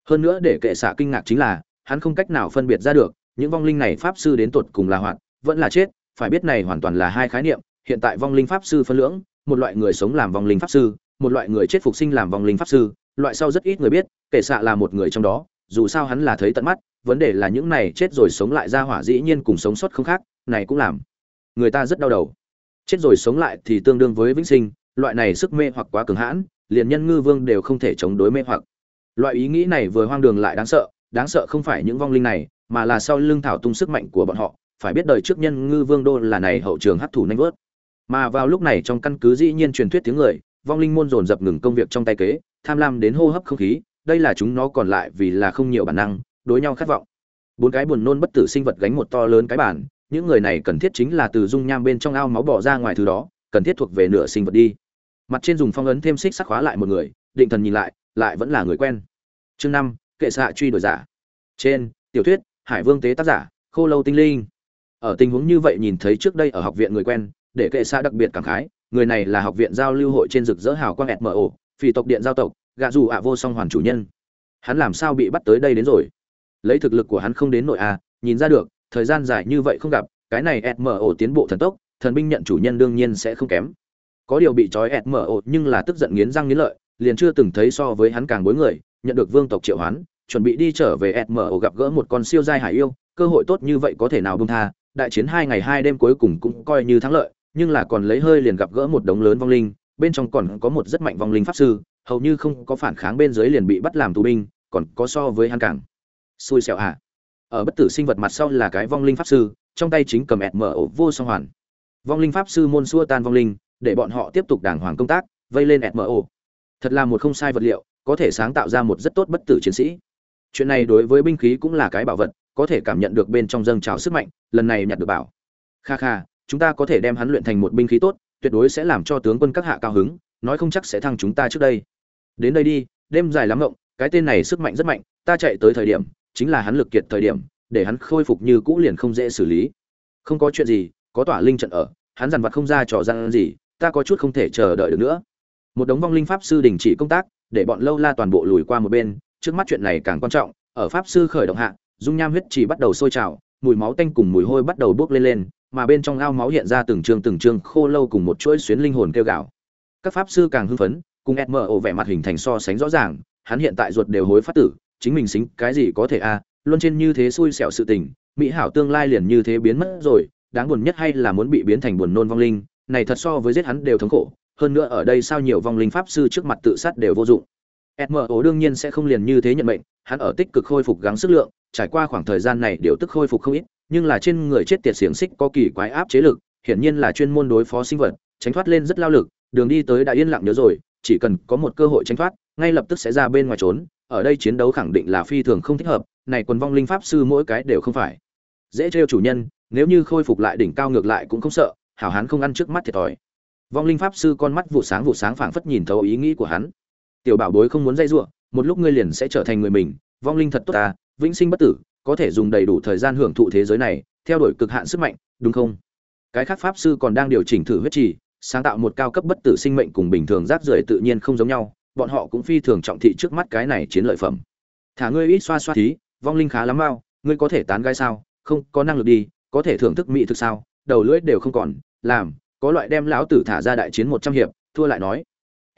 Speaker 1: Hơn nữa để kệ xạ kinh ngạc chính là, hắn không cách nào phân biệt ra được, những vong linh này pháp sư đến tột cùng là hoạt, vẫn là chết, phải biết này hoàn toàn là hai khái niệm, hiện tại vong linh pháp sư phân lưỡng, một loại người sống làm vong linh pháp sư, một loại người chết phục sinh làm vong linh pháp sư, loại sau rất ít người biết, kệ xạ là một người trong đó, dù sao hắn là thấy tận mắt, vấn đề là những này chết rồi sống lại ra hỏa dĩ nhiên cùng sống sót không khác, này cũng làm người ta rất đau đầu. Chết rồi sống lại thì tương đương với vĩnh sinh, loại này sức mê hoặc quá cường hãn, liền nhân ngư vương đều không thể chống đối mê hoặc. Loại ý nghĩ này vừa hoang đường lại đáng sợ đáng sợ không phải những vong linh này, mà là sau lưng thảo tung sức mạnh của bọn họ, phải biết đời trước nhân ngư vương đô là này hậu trường hấp thủ nanh vớt. Mà vào lúc này trong căn cứ dĩ nhiên truyền thuyết tiếng người, vong linh môn dồn dập ngừng công việc trong tay kế, tham lam đến hô hấp không khí, đây là chúng nó còn lại vì là không nhiều bản năng, đối nhau khát vọng. Bốn cái buồn nôn bất tử sinh vật gánh một to lớn cái bản những người này cần thiết chính là từ dung nham bên trong ao máu bỏ ra ngoài thứ đó, cần thiết thuộc về nửa sinh vật đi. Mặt trên dùng phong ấn thêm xích sắc khóa lại một người, định thần nhìn lại lại vẫn là người quen. Chương năm, kệ xạ truy đuổi giả. Trên, tiểu thuyết, hải vương tế tác giả, khô lâu tinh linh. Ở tình huống như vậy nhìn thấy trước đây ở học viện người quen, để kệ xạ đặc biệt cảm khái, người này là học viện giao lưu hội trên rực rỡ hào quang mo phi tộc điện giao tộc, gạ dù ạ vô song hoàn chủ nhân. Hắn làm sao bị bắt tới đây đến rồi? Lấy thực lực của hắn không đến nội a, nhìn ra được thời gian dài như vậy không gặp, cái này SMO tiến bộ thần tốc, thần binh nhận chủ nhân đương nhiên sẽ không kém. Có điều bị trói SMO nhưng là tức giận nghiến răng nghiến lợi, liền chưa từng thấy so với hắn càng bối người, nhận được vương tộc triệu hoán, chuẩn bị đi trở về SMO gặp gỡ một con siêu giai hải yêu, cơ hội tốt như vậy có thể nào buông tha, đại chiến hai ngày hai đêm cuối cùng cũng coi như thắng lợi, nhưng là còn lấy hơi liền gặp gỡ một đống lớn vong linh, bên trong còn có một rất mạnh vong linh pháp sư, hầu như không có phản kháng bên dưới liền bị bắt làm tù binh, còn có so với hắn càng. Xui xẻo hạ ở bất tử sinh vật mặt sau là cái vong linh pháp sư, trong tay chính cầm ẹt mở ổ vô song hoàn. Vong linh pháp sư môn xua tan vong linh, để bọn họ tiếp tục đàng hoàng công tác, vây lên ẹt mở ổ thật là một không sai vật liệu, có thể sáng tạo ra một rất tốt bất tử chiến sĩ. Chuyện này đối với binh khí cũng là cái bảo vật, có thể cảm nhận được bên trong dâng trào sức mạnh, lần này nhặt được bảo. Kha kha, chúng ta có thể đem hắn luyện thành một binh khí tốt, tuyệt đối sẽ làm cho tướng quân các hạ cao hứng, nói không chắc sẽ thăng chúng ta trước đây. Đến đây đi, đêm dài lắm ngộng cái tên này sức mạnh rất mạnh, ta chạy tới thời điểm chính là hắn lực kiệt thời điểm, để hắn khôi phục như cũ liền không dễ xử lý. Không có chuyện gì, có tỏa linh trận ở, hắn dằn vặt không ra trò gian gì, ta có chút không thể chờ đợi được nữa. Một đống vong linh pháp sư đình chỉ công tác, để bọn lâu la toàn bộ lùi qua một bên, trước mắt chuyện này càng quan trọng, ở pháp sư khởi động hạ, dung nham huyết chỉ bắt đầu sôi trào, mùi máu tanh cùng mùi hôi bắt đầu bốc lên lên, mà bên trong ao máu hiện ra từng trường từng trường khô lâu cùng một chuỗi xuyến linh hồn kêu gào. Các pháp sư càng hưng phấn, cùng mo vẻ mặt hình thành so sánh rõ ràng, hắn hiện tại ruột đều hối phát tử chính mình xính cái gì có thể a luôn trên như thế xui xẻo sự tình, mỹ hảo tương lai liền như thế biến mất rồi, đáng buồn nhất hay là muốn bị biến thành buồn nôn vong linh, này thật so với giết hắn đều thống khổ, hơn nữa ở đây sao nhiều vong linh pháp sư trước mặt tự sát đều vô dụng. Mo đương nhiên sẽ không liền như thế nhận mệnh, hắn ở tích cực khôi phục gắng sức lượng, trải qua khoảng thời gian này điều tức khôi phục không ít, nhưng là trên người chết tiệt xiềng xích có kỳ quái áp chế lực, hiển nhiên là chuyên môn đối phó sinh vật, tránh thoát lên rất lao lực, đường đi tới đã yên lặng nhớ rồi, chỉ cần có một cơ hội tránh thoát, ngay lập tức sẽ ra bên ngoài trốn ở đây chiến đấu khẳng định là phi thường không thích hợp, này quần vong linh pháp sư mỗi cái đều không phải. Dễ trêu chủ nhân, nếu như khôi phục lại đỉnh cao ngược lại cũng không sợ, hảo hán không ăn trước mắt thiệt thòi. Vong linh pháp sư con mắt vụ sáng vụ sáng phảng phất nhìn thấu ý nghĩ của hắn. Tiểu bảo bối không muốn dây dưa, một lúc ngươi liền sẽ trở thành người mình, vong linh thật tốt ta, vĩnh sinh bất tử, có thể dùng đầy đủ thời gian hưởng thụ thế giới này, theo đuổi cực hạn sức mạnh, đúng không? Cái khác pháp sư còn đang điều chỉnh thử huyết trì, sáng tạo một cao cấp bất tử sinh mệnh cùng bình thường rác rưởi tự nhiên không giống nhau bọn họ cũng phi thường trọng thị trước mắt cái này chiến lợi phẩm. Thả ngươi ít xoa xoa thí, vong linh khá lắm bao ngươi có thể tán gai sao? Không, có năng lực đi, có thể thưởng thức mỹ thực sao? Đầu lưỡi đều không còn, làm, có loại đem lão tử thả ra đại chiến một trăm hiệp, thua lại nói.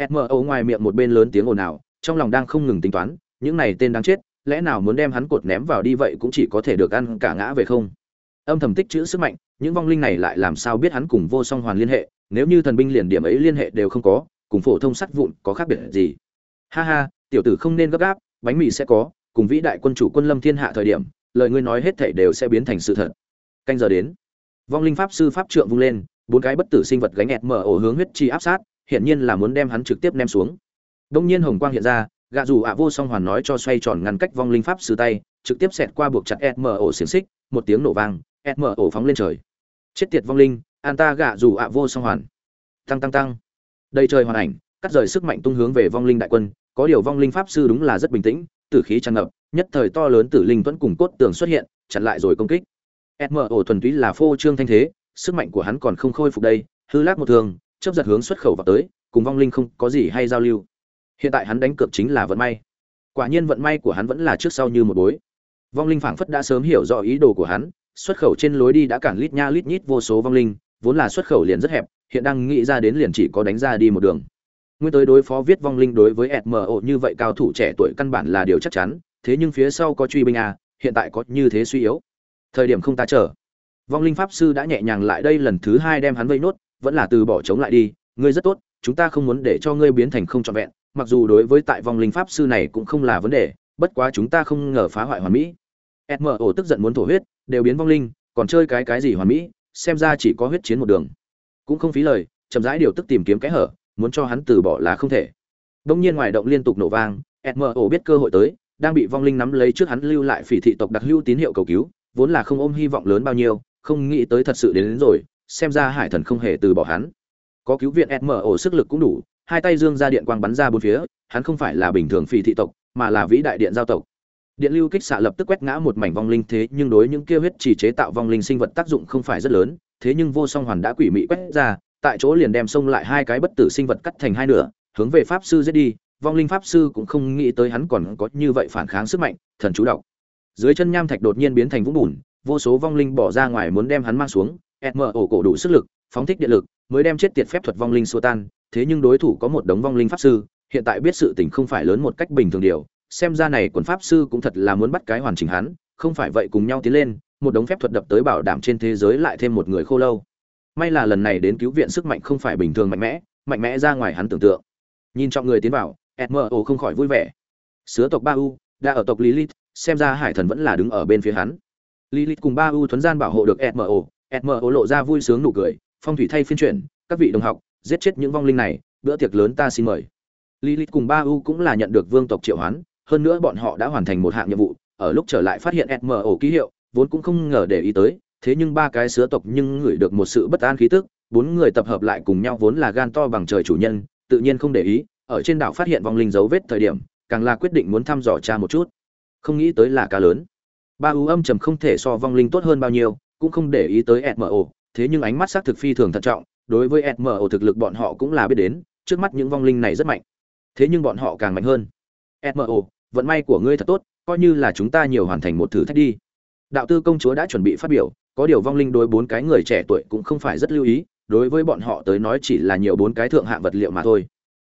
Speaker 1: Smo ngoài miệng một bên lớn tiếng ồn ào, trong lòng đang không ngừng tính toán, những này tên đáng chết, lẽ nào muốn đem hắn cột ném vào đi vậy cũng chỉ có thể được ăn cả ngã về không? Âm thầm tích chữ sức mạnh, những vong linh này lại làm sao biết hắn cùng vô song hoàn liên hệ, nếu như thần binh liền điểm ấy liên hệ đều không có cùng phổ thông sắt vụn có khác biệt gì? Ha ha, tiểu tử không nên gấp gáp, bánh mì sẽ có, cùng vĩ đại quân chủ quân lâm thiên hạ thời điểm, lời ngươi nói hết thảy đều sẽ biến thành sự thật. Canh giờ đến. Vong linh pháp sư pháp trượng vung lên, bốn cái bất tử sinh vật gánh ẹt mở ổ hướng huyết chi áp sát hiện nhiên là muốn đem hắn trực tiếp ném xuống. Đông nhiên hồng quang hiện ra, gạ dù ạ vô song hoàn nói cho xoay tròn ngăn cách vong linh pháp sư tay, trực tiếp xẹt qua buộc chặt ẹt mở ổ xiềng xích, một tiếng nổ vang, ẹt mở ổ phóng lên trời. Chết tiệt vong linh, an ta gạ dù ạ vô song hoàn. Tăng tăng tăng đây trời hoàn ảnh, cắt rời sức mạnh tung hướng về vong linh đại quân, có điều vong linh pháp sư đúng là rất bình tĩnh, tử khí tràn ngập, nhất thời to lớn tử linh vẫn cùng cốt tường xuất hiện, chặn lại rồi công kích. Mo thuần túy là phô trương thanh thế, sức mạnh của hắn còn không khôi phục đây, hư lát một thường chấp giật hướng xuất khẩu vào tới, cùng vong linh không có gì hay giao lưu. Hiện tại hắn đánh cược chính là vận may. Quả nhiên vận may của hắn vẫn là trước sau như một bối. Vong linh phảng phất đã sớm hiểu rõ ý đồ của hắn, xuất khẩu trên lối đi đã cản lít nha lít nhít vô số vong linh, vốn là xuất khẩu liền rất hẹp hiện đang nghĩ ra đến liền chỉ có đánh ra đi một đường. Nguyên tới đối phó viết vong linh đối với smo như vậy cao thủ trẻ tuổi căn bản là điều chắc chắn, thế nhưng phía sau có truy binh à? hiện tại có như thế suy yếu. Thời điểm không ta chờ. Vong linh pháp sư đã nhẹ nhàng lại đây lần thứ hai đem hắn vây nốt, vẫn là từ bỏ chống lại đi, ngươi rất tốt, chúng ta không muốn để cho ngươi biến thành không trọn vẹn, mặc dù đối với tại vong linh pháp sư này cũng không là vấn đề, bất quá chúng ta không ngờ phá hoại hoàn mỹ. Smo tức giận muốn thổ huyết, đều biến vong linh, còn chơi cái cái gì hoàn mỹ, xem ra chỉ có huyết chiến một đường cũng không phí lời chậm rãi điều tức tìm kiếm kẽ hở muốn cho hắn từ bỏ là không thể. Đông nhiên ngoài động liên tục nổ vang mo biết cơ hội tới đang bị vong linh nắm lấy trước hắn lưu lại phỉ thị tộc đặc hữu tín hiệu cầu cứu vốn là không ôm hy vọng lớn bao nhiêu không nghĩ tới thật sự đến, đến rồi xem ra hải thần không hề từ bỏ hắn. Có cứu viện mo sức lực cũng đủ hai tay dương ra điện quang bắn ra bốn phía hắn không phải là bình thường phỉ thị tộc mà là vĩ đại điện giao tộc. Điện lưu kích xạ lập tức quét ngã một mảnh vong linh thế nhưng đối những kia huyết chỉ chế tạo vong linh sinh vật tác dụng không phải rất lớn thế nhưng vô song hoàn đã quỷ mị quét ra, tại chỗ liền đem xông lại hai cái bất tử sinh vật cắt thành hai nửa, hướng về pháp sư giết đi, vong linh pháp sư cũng không nghĩ tới hắn còn có như vậy phản kháng sức mạnh, thần chú độc. Dưới chân nham thạch đột nhiên biến thành vũng bùn, vô số vong linh bỏ ra ngoài muốn đem hắn mang xuống mở ổ cổ đủ sức lực, phóng thích điện lực, mới đem chết tiệt phép thuật vong linh xua tan, thế nhưng đối thủ có một đống vong linh pháp sư, hiện tại biết sự tình không phải lớn một cách bình thường điều, xem ra này quần pháp sư cũng thật là muốn bắt cái hoàn chỉnh hắn, không phải vậy cùng nhau tiến lên một đống phép thuật đập tới bảo đảm trên thế giới lại thêm một người khô lâu. May là lần này đến cứu viện sức mạnh không phải bình thường mạnh mẽ mạnh mẽ ra ngoài hắn tưởng tượng. Nhìn trọng người tiến vào mo không khỏi vui vẻ. Sứa tộc ba u, đã ở tộc lilith, xem ra hải thần vẫn là đứng ở bên phía hắn. Lilith cùng ba u thuấn gian bảo hộ được mo mo lộ ra vui sướng nụ cười, phong thủy thay phiên chuyển, các vị đồng học, giết chết những vong linh này, bữa tiệc lớn ta xin mời. Lilith cùng ba u cũng là nhận được vương tộc triệu hoán, hơn nữa bọn họ đã hoàn thành một hạng nhiệm vụ, ở lúc trở lại phát hiện mo ký hiệu vốn cũng không ngờ để ý tới thế nhưng ba cái sứa tộc nhưng ngửi được một sự bất an khí tức, bốn người tập hợp lại cùng nhau vốn là gan to bằng trời chủ nhân, tự nhiên không để ý, ở trên đảo phát hiện vong linh dấu vết thời điểm, càng là quyết định muốn thăm dò tra một chút. Không nghĩ tới là cá lớn. Ba u âm trầm không thể so vong linh tốt hơn bao nhiêu, cũng không để ý tới SMO, thế nhưng ánh mắt sắc thực phi thường thận trọng, đối với SMO thực lực bọn họ cũng là biết đến, trước mắt những vong linh này rất mạnh. Thế nhưng bọn họ càng mạnh hơn. SMO, vận may của ngươi thật tốt coi như là chúng ta nhiều hoàn thành một thử thách đi đạo tư công chúa đã chuẩn bị phát biểu, có điều vong linh đối bốn cái người trẻ tuổi cũng không phải rất lưu ý, đối với bọn họ tới nói chỉ là nhiều bốn cái thượng hạng vật liệu mà thôi.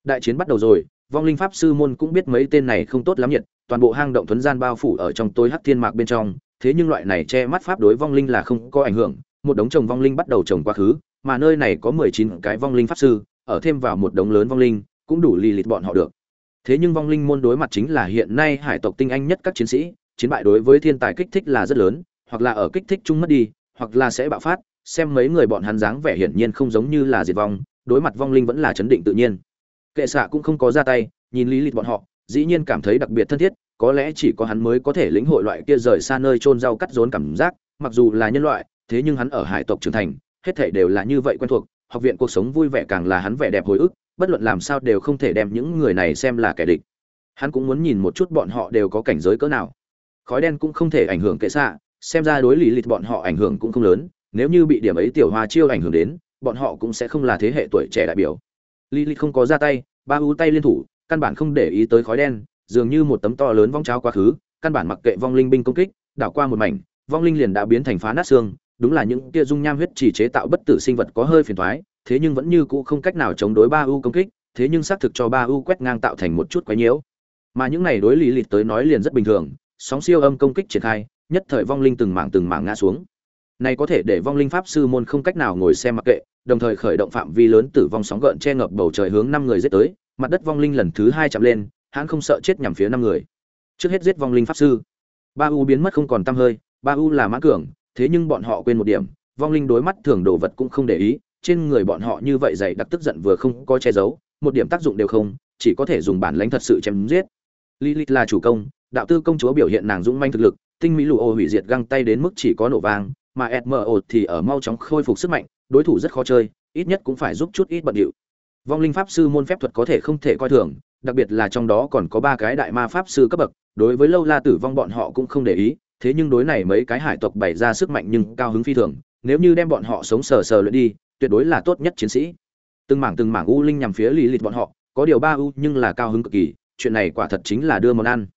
Speaker 1: Đại chiến bắt đầu rồi, vong linh pháp sư môn cũng biết mấy tên này không tốt lắm nhiệt, toàn bộ hang động thuấn gian bao phủ ở trong tối hắc thiên mạc bên trong, thế nhưng loại này che mắt pháp đối vong linh là không có ảnh hưởng, một đống trồng vong linh bắt đầu trồng quá khứ, mà nơi này có mười chín cái vong linh pháp sư, ở thêm vào một đống lớn vong linh, cũng đủ lì lịt bọn họ được. Thế nhưng vong linh môn đối mặt chính là hiện nay hải tộc tinh anh nhất các chiến sĩ chiến bại đối với thiên tài kích thích là rất lớn, hoặc là ở kích thích chung mất đi, hoặc là sẽ bạo phát, xem mấy người bọn hắn dáng vẻ hiển nhiên không giống như là diệt vong, đối mặt vong linh vẫn là chấn định tự nhiên. Kệ xạ cũng không có ra tay, nhìn lý lịch bọn họ, dĩ nhiên cảm thấy đặc biệt thân thiết, có lẽ chỉ có hắn mới có thể lĩnh hội loại kia rời xa nơi trôn rau cắt rốn cảm giác, mặc dù là nhân loại, thế nhưng hắn ở hải tộc trưởng thành, hết thảy đều là như vậy quen thuộc, học viện cuộc sống vui vẻ càng là hắn vẻ đẹp hồi ức, bất luận làm sao đều không thể đem những người này xem là kẻ địch. Hắn cũng muốn nhìn một chút bọn họ đều có cảnh giới cỡ nào khói đen cũng không thể ảnh hưởng kệ xạ, xem ra đối lý lịch bọn họ ảnh hưởng cũng không lớn, nếu như bị điểm ấy tiểu hoa chiêu ảnh hưởng đến, bọn họ cũng sẽ không là thế hệ tuổi trẻ đại biểu. Lý lịch không có ra tay, ba u tay liên thủ, căn bản không để ý tới khói đen, dường như một tấm to lớn vong cháo quá khứ, căn bản mặc kệ vong linh binh công kích, đảo qua một mảnh, vong linh liền đã biến thành phá nát xương, đúng là những kia dung nham huyết chỉ chế tạo bất tử sinh vật có hơi phiền toái, thế nhưng vẫn như cũ không cách nào chống đối ba u công kích, thế nhưng xác thực cho ba u quét ngang tạo thành một chút quái nhiễu. Mà những này đối lý lịch tới nói liền rất bình thường sóng siêu âm công kích triển khai, nhất thời vong linh từng mảng từng mảng ngã xuống. Này có thể để vong linh pháp sư môn không cách nào ngồi xem mặc kệ, đồng thời khởi động phạm vi lớn tử vong sóng gợn che ngập bầu trời hướng năm người giết tới, mặt đất vong linh lần thứ hai chạm lên, hắn không sợ chết nhằm phía năm người. Trước hết giết vong linh pháp sư. Ba u biến mất không còn tăm hơi, ba u là mã cường, thế nhưng bọn họ quên một điểm, vong linh đối mắt thường đồ vật cũng không để ý, trên người bọn họ như vậy dày đặc tức giận vừa không có che giấu, một điểm tác dụng đều không, chỉ có thể dùng bản lãnh thật sự chém giết. Lilith là chủ công đạo tư công chúa biểu hiện nàng dũng manh thực lực tinh mỹ lụ ô hủy diệt găng tay đến mức chỉ có nổ vàng, mà smo thì ở mau chóng khôi phục sức mạnh đối thủ rất khó chơi ít nhất cũng phải giúp chút ít bận điệu. Vong linh pháp sư môn phép thuật có thể không thể coi thường đặc biệt là trong đó còn có ba cái đại ma pháp sư cấp bậc đối với lâu la tử vong bọn họ cũng không để ý thế nhưng đối này mấy cái hải tộc bày ra sức mạnh nhưng cao hứng phi thường nếu như đem bọn họ sống sờ sờ luyện đi tuyệt đối là tốt nhất chiến sĩ. Từng mảng từng mảng u linh nhằm phía lì lịt bọn họ có điều ba u nhưng là cao hứng cực kỳ chuyện này quả thật chính là đưa món ăn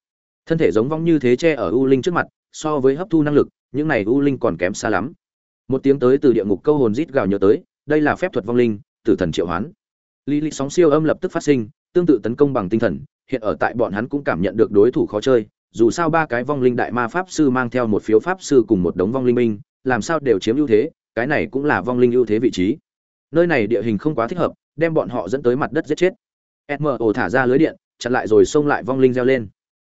Speaker 1: thân thể giống vong như thế che ở u linh trước mặt, so với hấp thu năng lực, những này u linh còn kém xa lắm. Một tiếng tới từ địa ngục câu hồn rít gào nhớ tới, đây là phép thuật vong linh, tử thần triệu hoán. Lý lịch sóng siêu âm lập tức phát sinh, tương tự tấn công bằng tinh thần, hiện ở tại bọn hắn cũng cảm nhận được đối thủ khó chơi, dù sao ba cái vong linh đại ma pháp sư mang theo một phiếu pháp sư cùng một đống vong linh minh làm sao đều chiếm ưu thế, cái này cũng là vong linh ưu thế vị trí. Nơi này địa hình không quá thích hợp, đem bọn họ dẫn tới mặt đất giết chết. Mo thả ra lưới điện, chặn lại rồi xông lại vong linh reo lên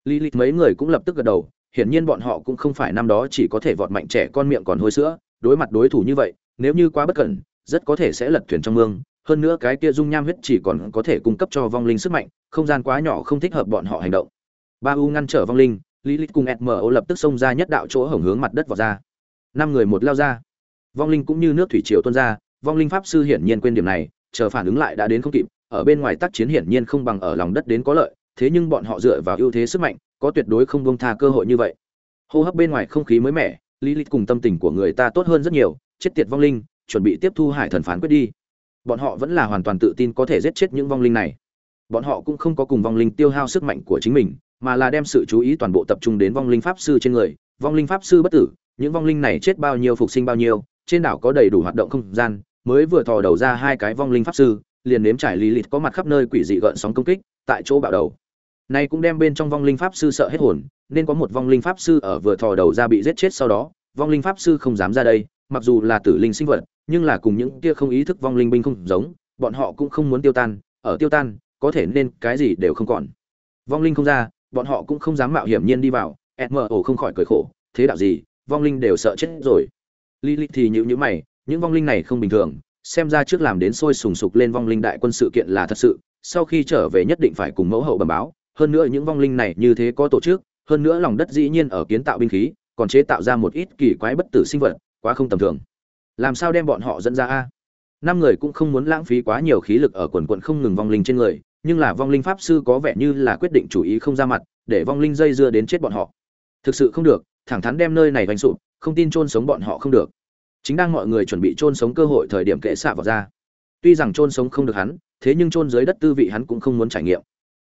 Speaker 1: lý lịch mấy người cũng lập tức gật đầu, hiển nhiên bọn họ cũng không phải năm đó chỉ có thể vọt mạnh trẻ con miệng còn hôi sữa, đối mặt đối thủ như vậy, nếu như quá bất cẩn, rất có thể sẽ lật thuyền trong mương, hơn nữa cái kia dung nham huyết chỉ còn có thể cung cấp cho vong linh sức mạnh, không gian quá nhỏ không thích hợp bọn họ hành động. Ba u ngăn trở vong linh lý lịch cùng smo lập tức xông ra nhất đạo chỗ hổng hướng mặt đất vọt ra. Năm người một lao ra. Vong linh cũng như nước thủy triều tuôn ra, vong linh pháp sư hiển nhiên quên điểm này, chờ phản ứng lại đã đến không kịp, ở bên ngoài tác chiến hiển nhiên không bằng ở lòng đất đến có lợi thế nhưng bọn họ dựa vào ưu thế sức mạnh, có tuyệt đối không buông tha cơ hội như vậy. Hô hấp bên ngoài không khí mới mẻ lý lịch cùng tâm tình của người ta tốt hơn rất nhiều, chết tiệt vong linh, chuẩn bị tiếp thu hải thần phán quyết đi. Bọn họ vẫn là hoàn toàn tự tin có thể giết chết những vong linh này. Bọn họ cũng không có cùng vong linh tiêu hao sức mạnh của chính mình, mà là đem sự chú ý toàn bộ tập trung đến vong linh pháp sư trên người. Vong linh pháp sư bất tử, những vong linh này chết bao nhiêu phục sinh bao nhiêu, trên đảo có đầy đủ hoạt động không gian, mới vừa thò đầu ra hai cái vong linh pháp sư, liền nếm trải lý lịch có mặt khắp nơi quỷ dị gợn sóng công kích, tại chỗ bạo đầu này cũng đem bên trong vong linh pháp sư sợ hết hồn nên có một vong linh pháp sư ở vừa thò đầu ra bị giết chết sau đó vong linh pháp sư không dám ra đây mặc dù là tử linh sinh vật nhưng là cùng những kia không ý thức vong linh binh không giống bọn họ cũng không muốn tiêu tan ở tiêu tan có thể nên cái gì đều không còn. Vong linh không ra bọn họ cũng không dám mạo hiểm nhiên đi vào ổ không khỏi cười khổ thế đạo gì vong linh đều sợ chết rồi. Lilith thì nhíu nhíu mày, những vong linh này không bình thường, xem ra trước làm đến sôi sùng sục lên vong linh đại quân sự kiện là thật sự, sau khi trở về nhất định phải cùng mẫu hậu bẩm báo, hơn nữa những vong linh này như thế có tổ chức, hơn nữa lòng đất dĩ nhiên ở kiến tạo binh khí, còn chế tạo ra một ít kỳ quái bất tử sinh vật, quá không tầm thường. Làm sao đem bọn họ dẫn ra a? Năm người cũng không muốn lãng phí quá nhiều khí lực ở quần quần không ngừng vong linh trên người, nhưng là vong linh pháp sư có vẻ như là quyết định chủ ý không ra mặt, để vong linh dây dưa đến chết bọn họ. Thực sự không được, thẳng thắn đem nơi này vành sụp, không tin chôn sống bọn họ không được chính đang mọi người chuẩn bị chôn sống cơ hội thời điểm kệ xạ vào ra tuy rằng chôn sống không được hắn thế nhưng chôn dưới đất tư vị hắn cũng không muốn trải nghiệm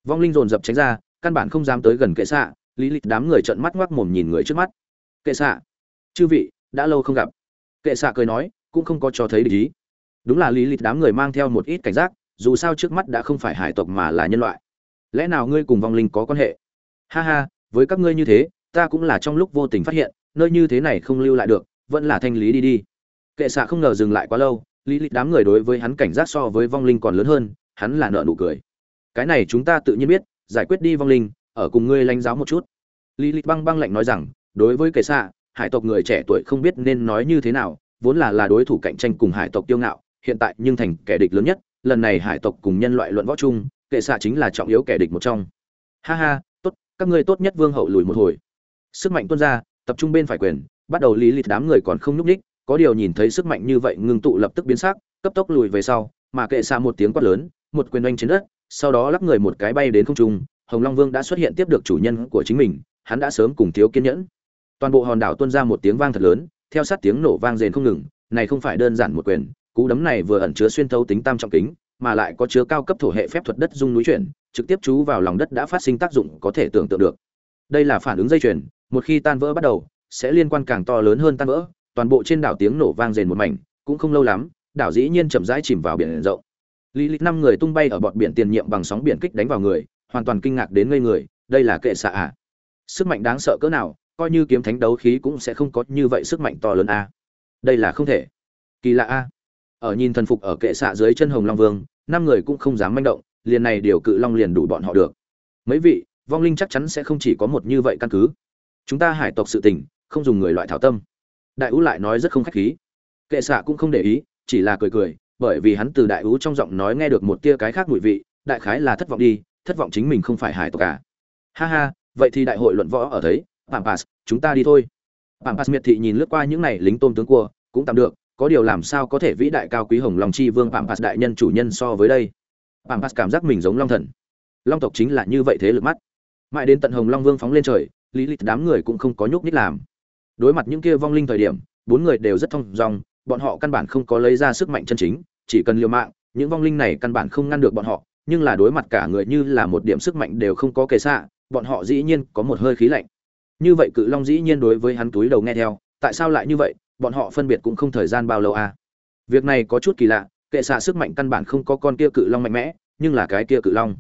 Speaker 1: vong linh dồn dập tránh ra, căn bản không dám tới gần kệ xạ, lý lịch đám người trợn mắt ngoác mồm nhìn người trước mắt. Kệ xạ, chư vị, đã lâu không gặp. Kệ xạ cười nói, cũng không có cho thấy được ý. Đúng là lý lịch đám người mang theo một ít cảnh giác, dù sao trước mắt đã không phải hải tộc mà là nhân loại. Lẽ nào ngươi cùng vong linh có quan hệ? Ha ha, với các ngươi như thế, ta cũng là trong lúc vô tình phát hiện, nơi như thế này không lưu lại được, vẫn là thanh lý đi đi. Kệ xạ không ngờ dừng lại quá lâu, lý lịch đám người đối với hắn cảnh giác so với vong linh còn lớn hơn, hắn là nợ nụ cười cái này chúng ta tự nhiên biết, giải quyết đi vong linh, ở cùng ngươi lãnh giáo một chút. Lý lịch băng băng lạnh nói rằng, đối với kệ xạ, hải tộc người trẻ tuổi không biết nên nói như thế nào, vốn là là đối thủ cạnh tranh cùng hải tộc tiêu ngạo, hiện tại nhưng thành kẻ địch lớn nhất, lần này hải tộc cùng nhân loại luận võ chung kệ xạ chính là trọng yếu kẻ địch một trong. Ha ha, tốt, các ngươi tốt nhất vương hậu lùi một hồi. Sức mạnh tuôn ra, tập trung bên phải quyền, bắt đầu lý lịch đám người còn không nhúc ních có điều nhìn thấy sức mạnh như vậy ngưng tụ lập tức biến sắc, cấp tốc lùi về sau, mà kệ xạ một tiếng quát lớn, một quyền oanh trên đất sau đó lắp người một cái bay đến không trung, hồng long vương đã xuất hiện tiếp được chủ nhân của chính mình, hắn đã sớm cùng thiếu kiên nhẫn. Toàn bộ hòn đảo tuôn ra một tiếng vang thật lớn, theo sát tiếng nổ vang rền không ngừng, này không phải đơn giản một quyền, cú đấm này vừa ẩn chứa xuyên thấu tính tam trọng kính, mà lại có chứa cao cấp thổ hệ phép thuật đất dung núi chuyển, trực tiếp chú vào lòng đất đã phát sinh tác dụng có thể tưởng tượng được. Đây là phản ứng dây chuyền, một khi tan vỡ bắt đầu, sẽ liên quan càng to lớn hơn tan vỡ, toàn bộ trên đảo tiếng nổ vang rền một mảnh, cũng không lâu lắm, đảo dĩ nhiên chậm rãi chìm vào biển rộng lý lịch năm người tung bay ở bọt biển tiền nhiệm bằng sóng biển kích đánh vào người, hoàn toàn kinh ngạc đến ngây người, đây là kệ xạ à? Sức mạnh đáng sợ cỡ nào, coi như kiếm thánh đấu khí cũng sẽ không có như vậy sức mạnh to lớn a đây là không thể. Kỳ lạ a ở nhìn thần phục ở kệ xạ dưới chân hồng long vương, năm người cũng không dám manh động, liền này điều cự long liền đủ bọn họ được. Mấy vị, vong linh chắc chắn sẽ không chỉ có một như vậy căn cứ. Chúng ta hải tộc sự tình, không dùng người loại thảo tâm. Đại ú lại nói rất không khách khí. Kệ xạ cũng không để ý, chỉ là cười cười bởi vì hắn từ đại ú trong giọng nói nghe được một tia cái khác mùi vị, đại khái là thất vọng đi, thất vọng chính mình không phải hải tộc cả ha ha, vậy thì đại hội luận võ ở thấy pampas chúng ta đi thôi. Pampas miệt thị nhìn lướt qua những này lính tôm tướng cua, cũng tạm được, có điều làm sao có thể vĩ đại cao quý hồng long chi vương pampas đại nhân chủ nhân so với đây? Pampas cảm giác mình giống long thần. Long tộc chính là như vậy thế lực mắt. Mãi đến tận hồng long vương phóng lên trời, lý lịch đám người cũng không có nhúc nhích làm. Đối mặt những kia vong linh thời điểm, bốn người đều rất thông dong bọn họ căn bản không có lấy ra sức mạnh chân chính, chỉ cần liều mạng, những vong linh này căn bản không ngăn được bọn họ, nhưng là đối mặt cả người như là một điểm sức mạnh đều không có kề xạ bọn họ dĩ nhiên có một hơi khí lạnh. Như vậy cự long dĩ nhiên đối với hắn túi đầu nghe theo, tại sao lại như vậy, bọn họ phân biệt cũng không thời gian bao lâu à? Việc này có chút kỳ lạ, kệ xạ sức mạnh căn bản không có con kia cự long mạnh mẽ, nhưng là cái kia cự long.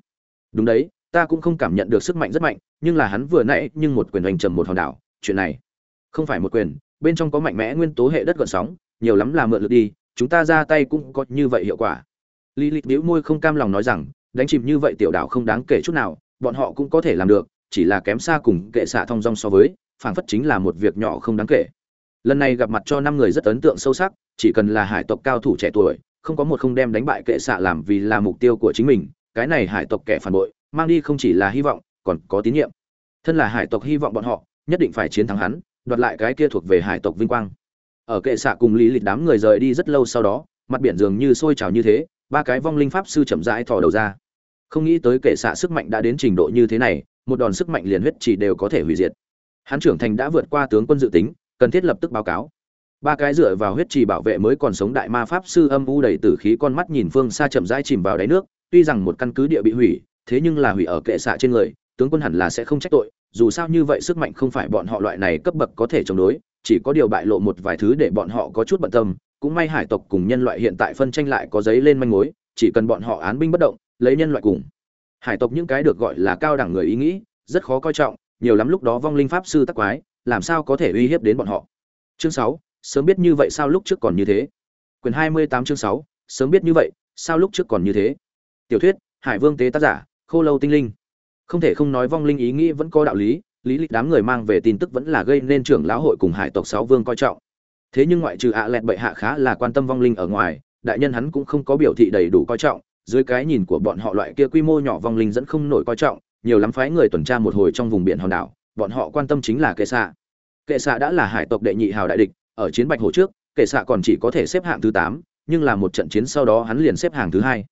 Speaker 1: Đúng đấy, ta cũng không cảm nhận được sức mạnh rất mạnh, nhưng là hắn vừa nãy nhưng một quyền hành trầm một hòn đảo, chuyện này không phải một quyền, bên trong có mạnh mẽ nguyên tố hệ đất gợn sóng nhiều lắm là mượn lực đi, chúng ta ra tay cũng có như vậy hiệu quả. Lý lịch bĩu môi không cam lòng nói rằng, đánh chìm như vậy tiểu đảo không đáng kể chút nào, bọn họ cũng có thể làm được, chỉ là kém xa cùng kệ xạ thông dong so với, phảng phất chính là một việc nhỏ không đáng kể. Lần này gặp mặt cho năm người rất ấn tượng sâu sắc, chỉ cần là hải tộc cao thủ trẻ tuổi, không có một không đem đánh bại kệ xạ làm vì là mục tiêu của chính mình, cái này hải tộc kẻ phản bội, mang đi không chỉ là hy vọng, còn có tín nhiệm. Thân là hải tộc hy vọng bọn họ, nhất định phải chiến thắng hắn, đoạt lại cái kia thuộc về hải tộc vinh quang ở kệ xạ cùng lý lịch đám người rời đi rất lâu sau đó, mặt biển dường như sôi trào như thế, ba cái vong linh pháp sư chậm rãi thò đầu ra. Không nghĩ tới kệ xạ sức mạnh đã đến trình độ như thế này, một đòn sức mạnh liền huyết chỉ đều có thể hủy diệt. Hắn trưởng thành đã vượt qua tướng quân dự tính, cần thiết lập tức báo cáo. Ba cái dựa vào huyết trì bảo vệ mới còn sống đại ma pháp sư âm u đầy tử khí con mắt nhìn phương xa chậm rãi chìm vào đáy nước, tuy rằng một căn cứ địa bị hủy, thế nhưng là hủy ở kệ xạ trên người, tướng quân hẳn là sẽ không trách tội, dù sao như vậy sức mạnh không phải bọn họ loại này cấp bậc có thể chống đối chỉ có điều bại lộ một vài thứ để bọn họ có chút bận tâm, cũng may hải tộc cùng nhân loại hiện tại phân tranh lại có giấy lên manh mối, chỉ cần bọn họ án binh bất động, lấy nhân loại cùng. Hải tộc những cái được gọi là cao đẳng người ý nghĩ, rất khó coi trọng, nhiều lắm lúc đó vong linh pháp sư tắc quái, làm sao có thể uy hiếp đến bọn họ. Chương sáu, sớm biết như vậy sao lúc trước còn như thế? Quyền hai mươi tám chương sáu, sớm biết như vậy sao lúc trước còn như thế? Tiểu thuyết, hải vương tế tác giả, khô lâu tinh linh. Không thể không nói vong linh ý nghĩ vẫn có đạo lý lý lịch đám người mang về tin tức vẫn là gây nên trưởng lão hội cùng hải tộc sáu vương coi trọng. Thế nhưng ngoại trừ ạ lẹt bệ hạ khá là quan tâm vong linh ở ngoài, đại nhân hắn cũng không có biểu thị đầy đủ coi trọng, dưới cái nhìn của bọn họ loại kia quy mô nhỏ vong linh dẫn không nổi coi trọng, nhiều lắm phái người tuần tra một hồi trong vùng biển hòn đảo, bọn họ quan tâm chính là kệ xạ. Kệ xạ đã là hải tộc đệ nhị hào đại địch, ở chiến bạch hồ trước, kệ xạ còn chỉ có thể xếp hạng thứ tám, nhưng là một trận chiến sau đó hắn liền xếp hạng thứ hai.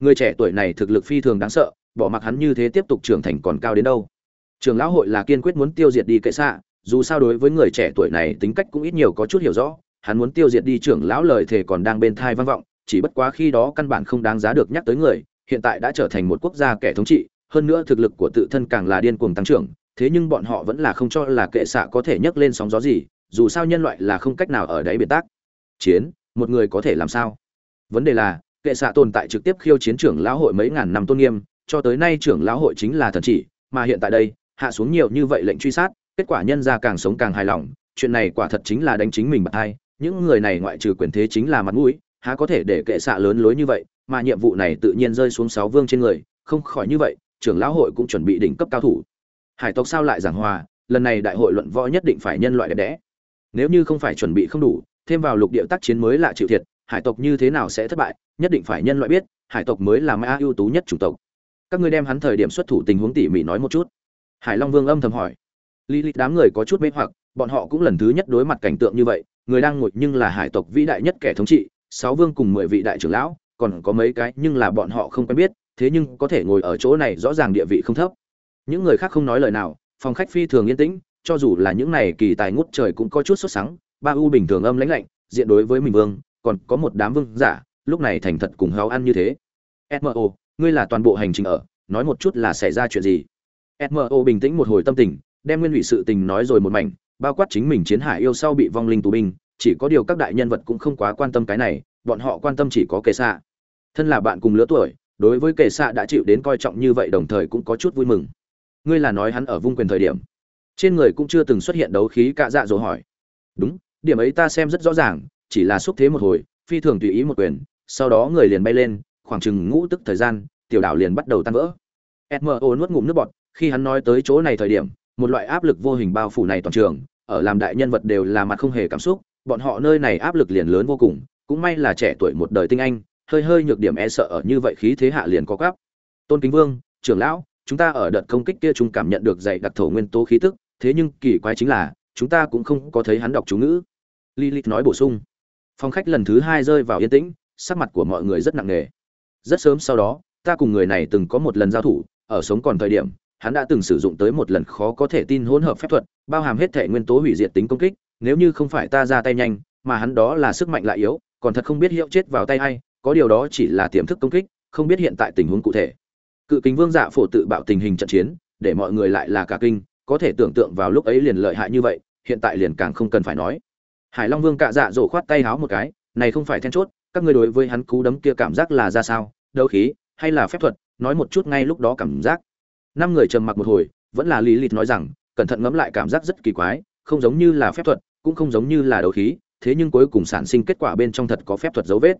Speaker 1: Người trẻ tuổi này thực lực phi thường đáng sợ, bỏ mặc hắn như thế tiếp tục trưởng thành còn cao đến đâu trường lão hội là kiên quyết muốn tiêu diệt đi kệ xạ, dù sao đối với người trẻ tuổi này tính cách cũng ít nhiều có chút hiểu rõ, hắn muốn tiêu diệt đi trưởng lão lời thề còn đang bên thai vang vọng, chỉ bất quá khi đó căn bản không đáng giá được nhắc tới người, hiện tại đã trở thành một quốc gia kẻ thống trị, hơn nữa thực lực của tự thân càng là điên cuồng tăng trưởng, thế nhưng bọn họ vẫn là không cho là kệ xạ có thể nhấc lên sóng gió gì, dù sao nhân loại là không cách nào ở đáy biển tác. Chiến, một người có thể làm sao? Vấn đề là, kệ xạ tồn tại trực tiếp khiêu chiến trưởng lão hội mấy ngàn năm tôn nghiêm, cho tới nay trưởng lão hội chính là thần chỉ, mà hiện tại đây hạ xuống nhiều như vậy lệnh truy sát, kết quả nhân ra càng sống càng hài lòng, chuyện này quả thật chính là đánh chính mình bật hai những người này ngoại trừ quyền thế chính là mặt mũi, há có thể để kệ xạ lớn lối như vậy, mà nhiệm vụ này tự nhiên rơi xuống sáu vương trên người, không khỏi như vậy, trưởng lão hội cũng chuẩn bị đỉnh cấp cao thủ. Hải tộc sao lại giảng hòa, lần này đại hội luận võ nhất định phải nhân loại đẹp đẽ. Nếu như không phải chuẩn bị không đủ, thêm vào lục địa tác chiến mới là chịu thiệt, hải tộc như thế nào sẽ thất bại, nhất định phải nhân loại biết, hải tộc mới là mã ưu tú nhất chủng tộc. Các ngươi đem hắn thời điểm xuất thủ tình huống tỉ mỉ nói một chút hải long vương âm thầm hỏi. Lý lịch đám người có chút mê hoặc, bọn họ cũng lần thứ nhất đối mặt cảnh tượng như vậy, người đang ngồi nhưng là hải tộc vĩ đại nhất kẻ thống trị, sáu vương cùng mười vị đại trưởng lão, còn có mấy cái nhưng là bọn họ không quen biết, thế nhưng có thể ngồi ở chỗ này rõ ràng địa vị không thấp. Những người khác không nói lời nào, phòng khách phi thường yên tĩnh, cho dù là những này kỳ tài ngút trời cũng có chút sốt sắng, ba u bình thường âm lãnh lạnh, diện đối với mình vương, còn có một đám vương giả, lúc này thành thật cùng háo ăn như thế. Smo ngươi là toàn bộ hành trình ở, nói một chút là xảy ra chuyện gì? Smo bình tĩnh một hồi tâm tình, đem nguyên ủy sự tình nói rồi một mảnh, bao quát chính mình chiến hải yêu sau bị vong linh tù binh, chỉ có điều các đại nhân vật cũng không quá quan tâm cái này, bọn họ quan tâm chỉ có kệ xạ. Thân là bạn cùng lứa tuổi, đối với kệ xạ đã chịu đến coi trọng như vậy đồng thời cũng có chút vui mừng. Ngươi là nói hắn ở vung quyền thời điểm. Trên người cũng chưa từng xuất hiện đấu khí cạ dạ dỗ hỏi. Đúng, điểm ấy ta xem rất rõ ràng, chỉ là xúc thế một hồi, phi thường tùy ý một quyền, sau đó người liền bay lên, khoảng chừng ngũ tức thời gian, tiểu đảo liền bắt đầu tan vỡ. Smo nuốt ngụm nước bọt khi hắn nói tới chỗ này thời điểm, một loại áp lực vô hình bao phủ này toàn trường, ở làm đại nhân vật đều là mặt không hề cảm xúc, bọn họ nơi này áp lực liền lớn vô cùng, cũng may là trẻ tuổi một đời tinh anh, hơi hơi nhược điểm e sợ ở như vậy khí thế hạ liền có gấp tôn kính vương, trưởng lão, chúng ta ở đợt công kích kia chúng cảm nhận được dạy đặc thổ nguyên tố khí tức, thế nhưng kỳ quái chính là, chúng ta cũng không có thấy hắn đọc chú ngữ. Lilith nói bổ sung. Phòng khách lần thứ hai rơi vào yên tĩnh, sắc mặt của mọi người rất nặng nề. Rất sớm sau đó, ta cùng người này từng có một lần giao thủ, ở sống còn thời điểm hắn đã từng sử dụng tới một lần khó có thể tin hỗn hợp phép thuật, bao hàm hết thể nguyên tố hủy diệt tính công kích, nếu như không phải ta ra tay nhanh, mà hắn đó là sức mạnh lại yếu, còn thật không biết hiệu chết vào tay ai. có điều đó chỉ là tiềm thức công kích, không biết hiện tại tình huống cụ thể. Cự Kình vương dạ phổ tự bạo tình hình trận chiến, để mọi người lại là cả kinh, có thể tưởng tượng vào lúc ấy liền lợi hại như vậy, hiện tại liền càng không cần phải nói. Hải long vương cạ dạ rồ khoát tay háo một cái, này không phải then chốt, các ngươi đối với hắn cú đấm kia cảm giác là ra sao? Đấu khí, hay là phép thuật? Nói một chút ngay lúc đó cảm giác năm người trầm mặc một hồi, vẫn là lý lịch nói rằng, cẩn thận ngẫm lại cảm giác rất kỳ quái, không giống như là phép thuật, cũng không giống như là đấu khí, thế nhưng cuối cùng sản sinh kết quả bên trong thật có phép thuật dấu vết.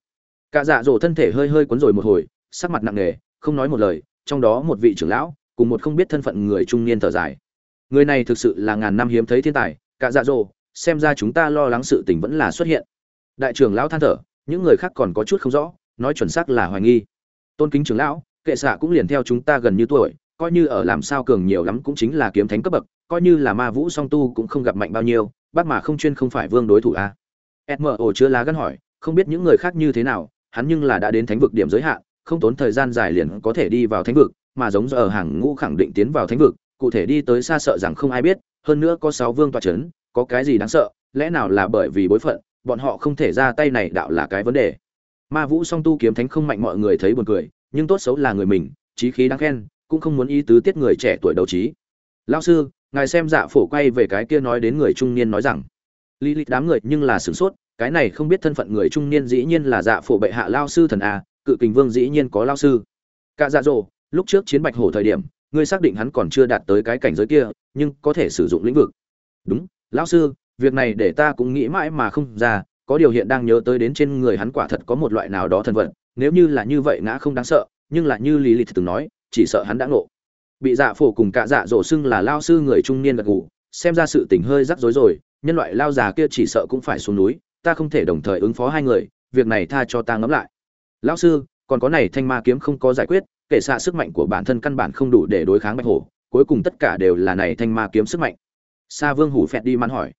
Speaker 1: Cả dạ dỗ thân thể hơi hơi cuốn rồi một hồi, sắc mặt nặng nề, không nói một lời, trong đó một vị trưởng lão, cùng một không biết thân phận người trung niên thở dài. Người này thực sự là ngàn năm hiếm thấy thiên tài, cả dạ dỗ xem ra chúng ta lo lắng sự tình vẫn là xuất hiện. Đại trưởng lão than thở, những người khác còn có chút không rõ, nói chuẩn xác là hoài nghi. Tôn kính trưởng lão, kệ xạ cũng liền theo chúng ta gần như tuổi coi như ở làm sao cường nhiều lắm cũng chính là kiếm thánh cấp bậc, coi như là ma vũ song tu cũng không gặp mạnh bao nhiêu, bác mà không chuyên không phải vương đối thủ a à? smo chứa lá gân hỏi, không biết những người khác như thế nào, hắn nhưng là đã đến thánh vực điểm giới hạn, không tốn thời gian dài liền có thể đi vào thánh vực, mà giống giờ hàng ngũ khẳng định tiến vào thánh vực, cụ thể đi tới xa sợ rằng không ai biết, hơn nữa có sáu vương tọa chấn, có cái gì đáng sợ, lẽ nào là bởi vì bối phận, bọn họ không thể ra tay này đạo là cái vấn đề ma vũ song tu kiếm thánh không mạnh mọi người thấy buồn cười, nhưng tốt xấu là người mình, trí khí đáng khen cũng không muốn ý tứ tiết người trẻ tuổi đầu trí. Lao sư ngài xem dạ phổ quay về cái kia nói đến người trung niên nói rằng lý lịch đám người nhưng là sửng sốt cái này không biết thân phận người trung niên dĩ nhiên là dạ phổ bệ hạ lao sư thần à, cự kình vương dĩ nhiên có lao sư. Cả dạ dỗ lúc trước chiến bạch hổ thời điểm ngươi xác định hắn còn chưa đạt tới cái cảnh giới kia nhưng có thể sử dụng lĩnh vực. Đúng lão sư việc này để ta cũng nghĩ mãi mà không ra có điều hiện đang nhớ tới đến trên người hắn quả thật có một loại nào đó thần vận nếu như là như vậy ngã không đáng sợ nhưng là như lý lịch từng nói chỉ sợ hắn đã ngộ. Bị dạ phổ cùng cả dạ dỗ xưng là lao sư người trung niên gật gù, xem ra sự tình hơi rắc rối rồi, nhân loại lao già kia chỉ sợ cũng phải xuống núi, ta không thể đồng thời ứng phó hai người, việc này tha cho ta ngẫm lại. Lão sư, còn có này thanh ma kiếm không có giải quyết, kể xạ sức mạnh của bản thân căn bản không đủ để đối kháng bạch hổ, cuối cùng tất cả đều là này thanh ma kiếm sức mạnh. Sa vương hủ phẹt đi mắn hỏi.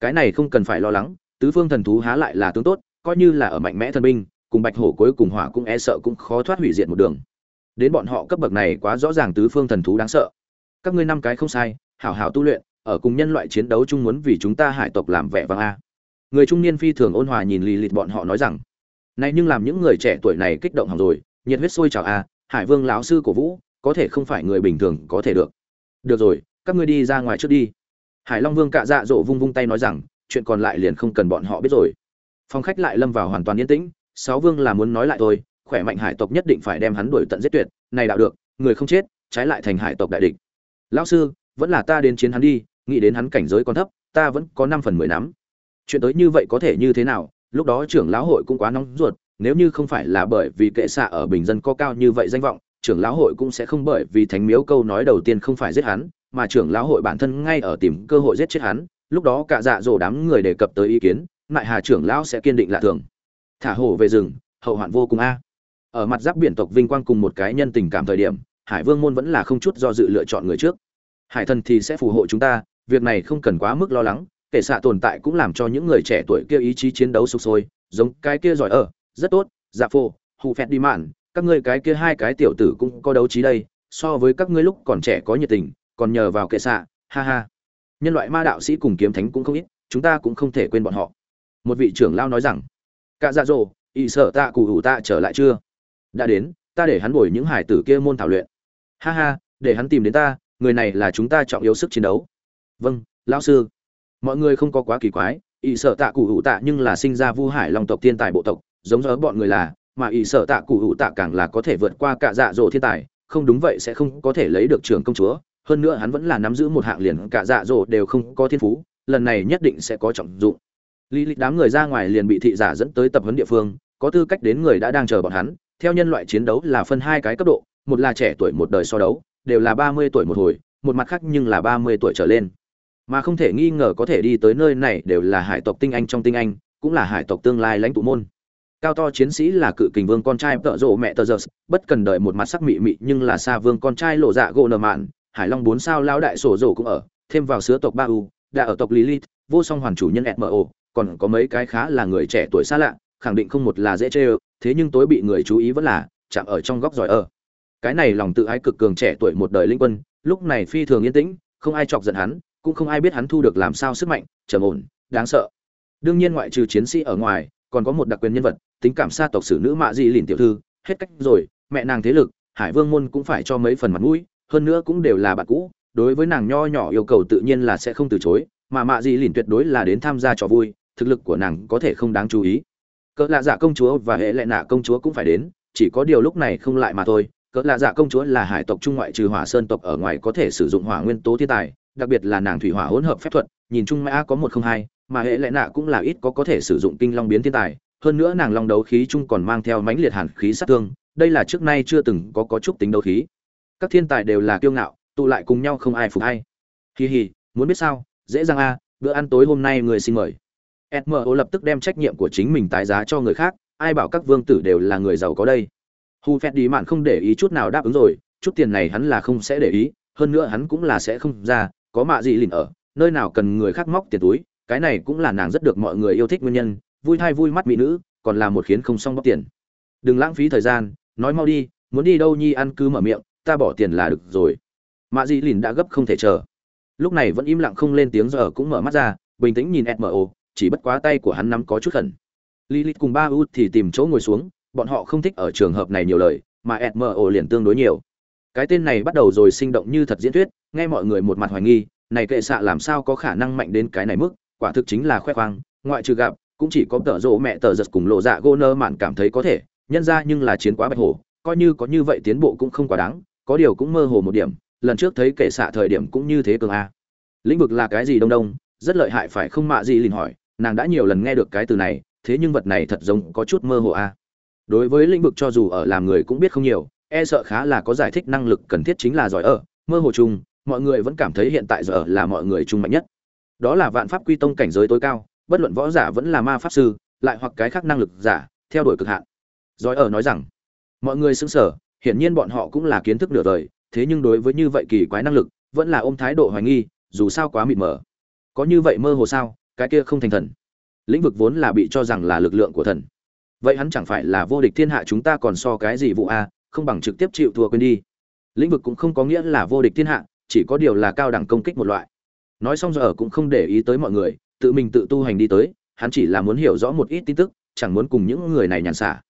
Speaker 1: Cái này không cần phải lo lắng, tứ phương thần thú há lại là tướng tốt, coi như là ở mạnh mẽ thần binh, cùng bạch hổ cuối cùng hỏa cũng e sợ cũng khó thoát hủy diệt một đường đến bọn họ cấp bậc này quá rõ ràng tứ phương thần thú đáng sợ. Các ngươi năm cái không sai, hảo hảo tu luyện, ở cùng nhân loại chiến đấu chung muốn vì chúng ta hải tộc làm vẻ vang a. Người trung niên phi thường ôn hòa nhìn lì lịt bọn họ nói rằng, này nhưng làm những người trẻ tuổi này kích động hỏng rồi, nhiệt huyết sôi trào a, hải vương lão sư của vũ, có thể không phải người bình thường có thể được. Được rồi, các ngươi đi ra ngoài trước đi. Hải long vương cạ dạ dỗ vung vung tay nói rằng, chuyện còn lại liền không cần bọn họ biết rồi. Phong khách lại lâm vào hoàn toàn yên tĩnh, sáu vương là muốn nói lại thôi khỏe mạnh hải tộc nhất định phải đem hắn đuổi tận giết tuyệt. Này đạo được, người không chết, trái lại thành hải tộc đại địch. Lão sư, vẫn là ta đến chiến hắn đi, nghĩ đến hắn cảnh giới còn thấp, ta vẫn có năm phần mười nắm. Chuyện tới như vậy có thể như thế nào? Lúc đó trưởng lão hội cũng quá nóng ruột, nếu như không phải là bởi vì kệ xạ ở bình dân có cao như vậy danh vọng, trưởng lão hội cũng sẽ không bởi vì thánh miếu câu nói đầu tiên không phải giết hắn, mà trưởng lão hội bản thân ngay ở tìm cơ hội giết chết hắn. Lúc đó cả dạ dỗ đám người đề cập tới ý kiến, mại hà trưởng lão sẽ kiên định lạ thường. Thả hổ về rừng, hậu hoạn vô cùng a ở mặt giáp biển tộc vinh quang cùng một cái nhân tình cảm thời điểm, hải vương môn vẫn là không chút do dự lựa chọn người trước. Hải thần thì sẽ phù hộ chúng ta, việc này không cần quá mức lo lắng, kể xạ tồn tại cũng làm cho những người trẻ tuổi kia ý chí chiến đấu sụp sôi, giống cái kia giỏi ở, rất tốt dạ phô, hù phét đi mạn, các ngươi cái kia hai cái tiểu tử cũng có đấu trí đây, so với các ngươi lúc còn trẻ có nhiệt tình, còn nhờ vào kệ xạ, ha ha. Nhân loại ma đạo sĩ cùng kiếm thánh cũng không ít, chúng ta cũng không thể quên bọn họ. Một vị trưởng lao nói rằng cả dạ dỗ ỵ sợ tạ cụ hủ tạ trở lại chưa? Đã đến, ta để hắn bồi những hải tử kia môn thảo luyện. Ha ha, để hắn tìm đến ta, người này là chúng ta trọng yếu sức chiến đấu. Vâng lão sư. Mọi người không có quá kỳ quái ỵ sợ tạ cụ hữu tạ nhưng là sinh ra vu hải long tộc thiên tài bộ tộc, giống như bọn người là, mà ỵ sợ tạ cụ hữu tạ càng là có thể vượt qua cả dạ dỗ thiên tài, không đúng vậy sẽ không có thể lấy được trường công chúa. Hơn nữa hắn vẫn là nắm giữ một hạng liền cả dạ dỗ đều không có thiên phú, lần này nhất định sẽ có trọng dụng. Lý lịch đám người ra ngoài liền bị thị giả dẫn tới tập huấn địa phương, có tư cách đến người đã đang chờ bọn hắn theo nhân loại chiến đấu là phân hai cái cấp độ, một là trẻ tuổi một đời so đấu, đều là ba mươi tuổi một hồi, một mặt khác nhưng là ba mươi tuổi trở lên. Mà không thể nghi ngờ có thể đi tới nơi này đều là hải tộc tinh anh trong tinh anh, cũng là hải tộc tương lai lãnh tụ môn. Cao to chiến sĩ là cự kình vương con trai tợ rộ mẹ tờ giơ bất cần đợi một mặt sắc mị mị nhưng là xa vương con trai lộ dạ gỗ nợ mạn, hải long bốn sao lao đại sổ rổ cũng ở, thêm vào sứa tộc ba u, đã ở tộc lilith, vô song hoàn chủ nhân mo còn có mấy cái khá là người trẻ tuổi xa lạ khẳng định không một là dễ chơi thế nhưng tối bị người chú ý vẫn là chạm ở trong góc giỏi ở cái này lòng tự ái cực cường trẻ tuổi một đời linh quân, lúc này phi thường yên tĩnh, không ai chọc giận hắn, cũng không ai biết hắn thu được làm sao sức mạnh, trầm ổn, đáng sợ. Đương nhiên ngoại trừ chiến sĩ ở ngoài, còn có một đặc quyền nhân vật, tính cảm xa tộc sử nữ mạ di lìn tiểu thư, hết cách rồi, mẹ nàng thế lực, hải vương môn cũng phải cho mấy phần mặt mũi, hơn nữa cũng đều là bạn cũ, đối với nàng nho nhỏ yêu cầu tự nhiên là sẽ không từ chối, mà mạ di lìn tuyệt đối là đến tham gia trò vui, thực lực của nàng có thể không đáng chú ý cỡ lạ dạ công chúa và hệ lệ nạ công chúa cũng phải đến, chỉ có điều lúc này không lại mà thôi. Cỡ lạ dạ công chúa là hải tộc trung ngoại trừ hỏa sơn tộc ở ngoài có thể sử dụng hỏa nguyên tố thiên tài, đặc biệt là nàng thủy hỏa hỗn hợp phép thuật, nhìn chung mã có một không hai, mà hệ lệ nạ cũng là ít có có thể sử dụng kinh long biến thiên tài. Hơn nữa nàng long đấu khí chung còn mang theo mãnh liệt hàn khí sát thương, đây là trước nay chưa từng có có chút tính đấu khí. Các thiên tài đều là kiêu ngạo, tụ lại cùng nhau không ai phục hay. Hì hì muốn biết sao? Dễ dàng a bữa ăn tối hôm nay người xin mời smo lập tức đem trách nhiệm của chính mình tái giá cho người khác, ai bảo các vương tử đều là người giàu có đây? Hu Phẹt đi mạn không để ý chút nào đáp ứng rồi, chút tiền này hắn là không sẽ để ý, hơn nữa hắn cũng là sẽ không ra, có mạ gì lìn ở, nơi nào cần người khác móc tiền túi, cái này cũng là nàng rất được mọi người yêu thích nguyên nhân, vui thai vui mắt mỹ nữ, còn là một khiến không xong bóc tiền. Đừng lãng phí thời gian, nói mau đi, muốn đi đâu nhi ăn cứ mở miệng, ta bỏ tiền là được rồi. Mạ gì lìn đã gấp không thể chờ. Lúc này vẫn im lặng không lên tiếng giờ cũng mở mắt ra, bình tĩnh nhìn smo chỉ bất quá tay của hắn nắm có chút khẩn. Lilith cùng ba u thì tìm chỗ ngồi xuống bọn họ không thích ở trường hợp này nhiều lời mà smo liền tương đối nhiều. Cái tên này bắt đầu rồi sinh động như thật diễn thuyết nghe mọi người một mặt hoài nghi này kệ xạ làm sao có khả năng mạnh đến cái này mức quả thực chính là khoe khoang ngoại trừ gặp cũng chỉ có tợ rộ mẹ tờ giật cùng lộ dạ Goner mạn cảm thấy có thể nhân ra nhưng là chiến quá bạch hổ, coi như có như vậy tiến bộ cũng không quá đáng có điều cũng mơ hồ một điểm lần trước thấy kệ xạ thời điểm cũng như thế cường a. Lĩnh vực là cái gì đông đông rất lợi hại phải không mạ gì liền hỏi nàng đã nhiều lần nghe được cái từ này, thế nhưng vật này thật giống có chút mơ hồ a. Đối với lĩnh vực cho dù ở làm người cũng biết không nhiều e sợ khá là có giải thích năng lực cần thiết chính là giỏi ở, mơ hồ chung, mọi người vẫn cảm thấy hiện tại giờ là mọi người chung mạnh nhất. Đó là vạn pháp quy tông cảnh giới tối cao, bất luận võ giả vẫn là ma pháp sư, lại hoặc cái khác năng lực giả, theo đuổi cực hạn. Giỏi ở nói rằng, mọi người xứng sở hiển nhiên bọn họ cũng là kiến thức nửa đời, thế nhưng đối với như vậy kỳ quái năng lực, vẫn là ôm thái độ hoài nghi, dù sao quá mịt mờ. Có như vậy mơ hồ sao? Cái kia không thành thần. Lĩnh vực vốn là bị cho rằng là lực lượng của thần. Vậy hắn chẳng phải là vô địch thiên hạ chúng ta còn so cái gì vụ a, không bằng trực tiếp chịu thua quên đi. Lĩnh vực cũng không có nghĩa là vô địch thiên hạ, chỉ có điều là cao đẳng công kích một loại. Nói xong giờ cũng không để ý tới mọi người, tự mình tự tu hành đi tới, hắn chỉ là muốn hiểu rõ một ít tin tức, chẳng muốn cùng những người này nhàn xả.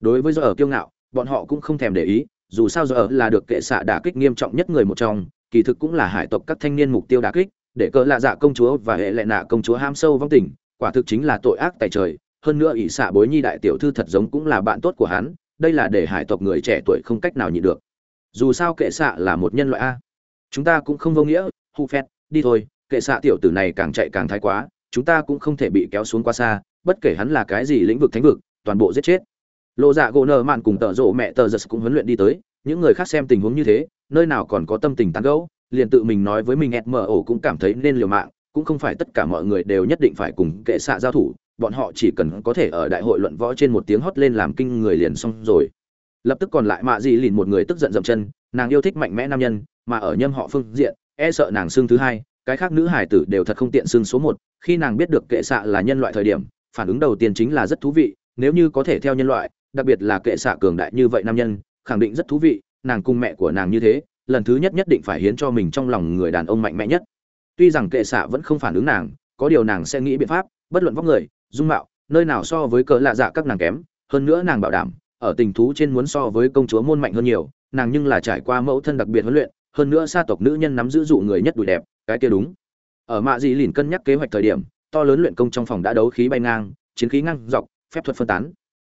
Speaker 1: Đối với giờ kiêu ngạo, bọn họ cũng không thèm để ý, dù sao giờ là được kệ xạ đả kích nghiêm trọng nhất người một trong, kỳ thực cũng là hải tộc các thanh niên mục tiêu đả kích để cỡ lạ dạ công chúa và hệ lệ nạ công chúa ham sâu vong tình, quả thực chính là tội ác tại trời. Hơn nữa ỷ xạ bối nhi đại tiểu thư thật giống cũng là bạn tốt của hắn, đây là để hải tộc người trẻ tuổi không cách nào nhịn được. Dù sao kệ xạ là một nhân loại a. Chúng ta cũng không vô nghĩa hu phét, đi thôi, kệ xạ tiểu tử này càng chạy càng thái quá, chúng ta cũng không thể bị kéo xuống quá xa, bất kể hắn là cái gì lĩnh vực thánh vực, toàn bộ giết chết. Lộ dạ gỗ nợ mạn cùng tợ rộ mẹ tờ giật cũng huấn luyện đi tới, những người khác xem tình huống như thế, nơi nào còn có tâm tình tán gẫu liền tự mình nói với mình ẹt mở ổ cũng cảm thấy nên liều mạng, cũng không phải tất cả mọi người đều nhất định phải cùng kệ xạ giao thủ, bọn họ chỉ cần có thể ở đại hội luận võ trên một tiếng hót lên làm kinh người liền xong rồi. Lập tức còn lại mạ dị lìn một người tức giận dậm chân, nàng yêu thích mạnh mẽ nam nhân, mà ở nhâm họ phương diện e sợ nàng xương thứ hai, cái khác nữ hải tử đều thật không tiện xương số một. Khi nàng biết được kệ xạ là nhân loại thời điểm, phản ứng đầu tiên chính là rất thú vị, nếu như có thể theo nhân loại, đặc biệt là kệ xạ cường đại như vậy nam nhân, khẳng định rất thú vị, nàng cùng mẹ của nàng như thế lần thứ nhất nhất định phải hiến cho mình trong lòng người đàn ông mạnh mẽ nhất. Tuy rằng kệ xạ vẫn không phản ứng nàng, có điều nàng sẽ nghĩ biện pháp, bất luận vóc người, dung mạo, nơi nào so với cỡ lạ dạ các nàng kém, hơn nữa nàng bảo đảm, ở tình thú trên muốn so với công chúa môn mạnh hơn nhiều, nàng nhưng là trải qua mẫu thân đặc biệt huấn luyện, hơn nữa sa tộc nữ nhân nắm giữ dụ người nhất đùi đẹp, cái kia đúng. Ở mạ dị lìn cân nhắc kế hoạch thời điểm, to lớn luyện công trong phòng đã đấu khí bay ngang, chiến khí ngang dọc, phép thuật phân tán.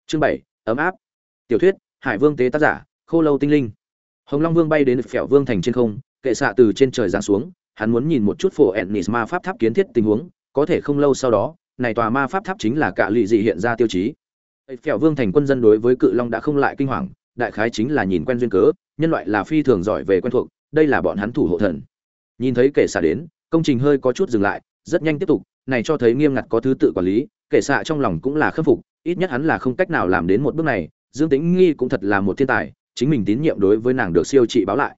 Speaker 1: Chương bảy, ấm áp. Tiểu thuyết, hải vương tế tác giả, khô lâu tinh linh hồng long vương bay đến phèo vương thành trên không, kệ xạ từ trên trời giáng xuống, hắn muốn nhìn một chút phổ ennis ma pháp tháp kiến thiết tình huống, có thể không lâu sau đó, này tòa ma pháp tháp chính là cả lụy dị hiện ra tiêu chí. Phèo vương thành quân dân đối với cự long đã không lại kinh hoàng, đại khái chính là nhìn quen duyên cớ, nhân loại là phi thường giỏi về quen thuộc, đây là bọn hắn thủ hộ thần. Nhìn thấy kệ xạ đến, công trình hơi có chút dừng lại, rất nhanh tiếp tục, này cho thấy nghiêm ngặt có thứ tự quản lý, kệ xạ trong lòng cũng là khâm phục, ít nhất hắn là không cách nào làm đến một bước này, dương tính nghi cũng thật là một thiên tài chính mình tín nhiệm đối với nàng được siêu trị báo lại.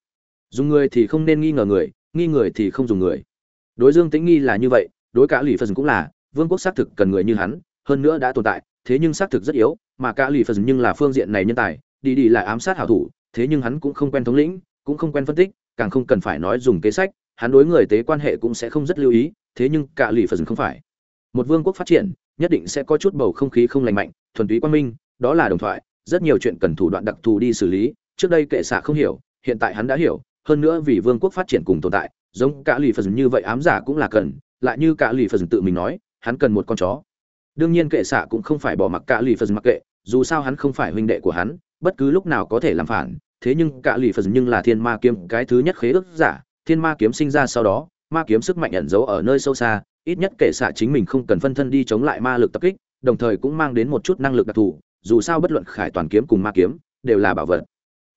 Speaker 1: Dùng người thì không nên nghi ngờ người, nghi người thì không dùng người. Đối dương tĩnh nghi là như vậy, đối cả lì phần cũng là, vương quốc xác thực cần người như hắn, hơn nữa đã tồn tại, thế nhưng xác thực rất yếu, mà cả lì phần nhưng là phương diện này nhân tài, đi đi lại ám sát hảo thủ, thế nhưng hắn cũng không quen thống lĩnh, cũng không quen phân tích, càng không cần phải nói dùng kế sách, hắn đối người tế quan hệ cũng sẽ không rất lưu ý, thế nhưng cả lì phần không phải. Một vương quốc phát triển, nhất định sẽ có chút bầu không khí không lành mạnh, thuần túy quan minh, đó là đồng thoại rất nhiều chuyện cần thủ đoạn đặc thù đi xử lý, trước đây kệ xạ không hiểu, hiện tại hắn đã hiểu, hơn nữa vì vương quốc phát triển cùng tồn tại, giống cả lì phật như vậy ám giả cũng là cần, lại như cả lì phật tự mình nói, hắn cần một con chó. Đương nhiên kệ xạ cũng không phải bỏ mặc cả lì phật mặc kệ, dù sao hắn không phải huynh đệ của hắn, bất cứ lúc nào có thể làm phản, thế nhưng cả lì phật nhưng là thiên ma kiếm, cái thứ nhất khế ước giả, thiên ma kiếm sinh ra sau đó, ma kiếm sức mạnh ẩn giấu ở nơi sâu xa, ít nhất kệ xạ chính mình không cần phân thân đi chống lại ma lực tập kích, đồng thời cũng mang đến một chút năng lực đặc thù dù sao bất luận khải toàn kiếm cùng ma kiếm, đều là bảo vật.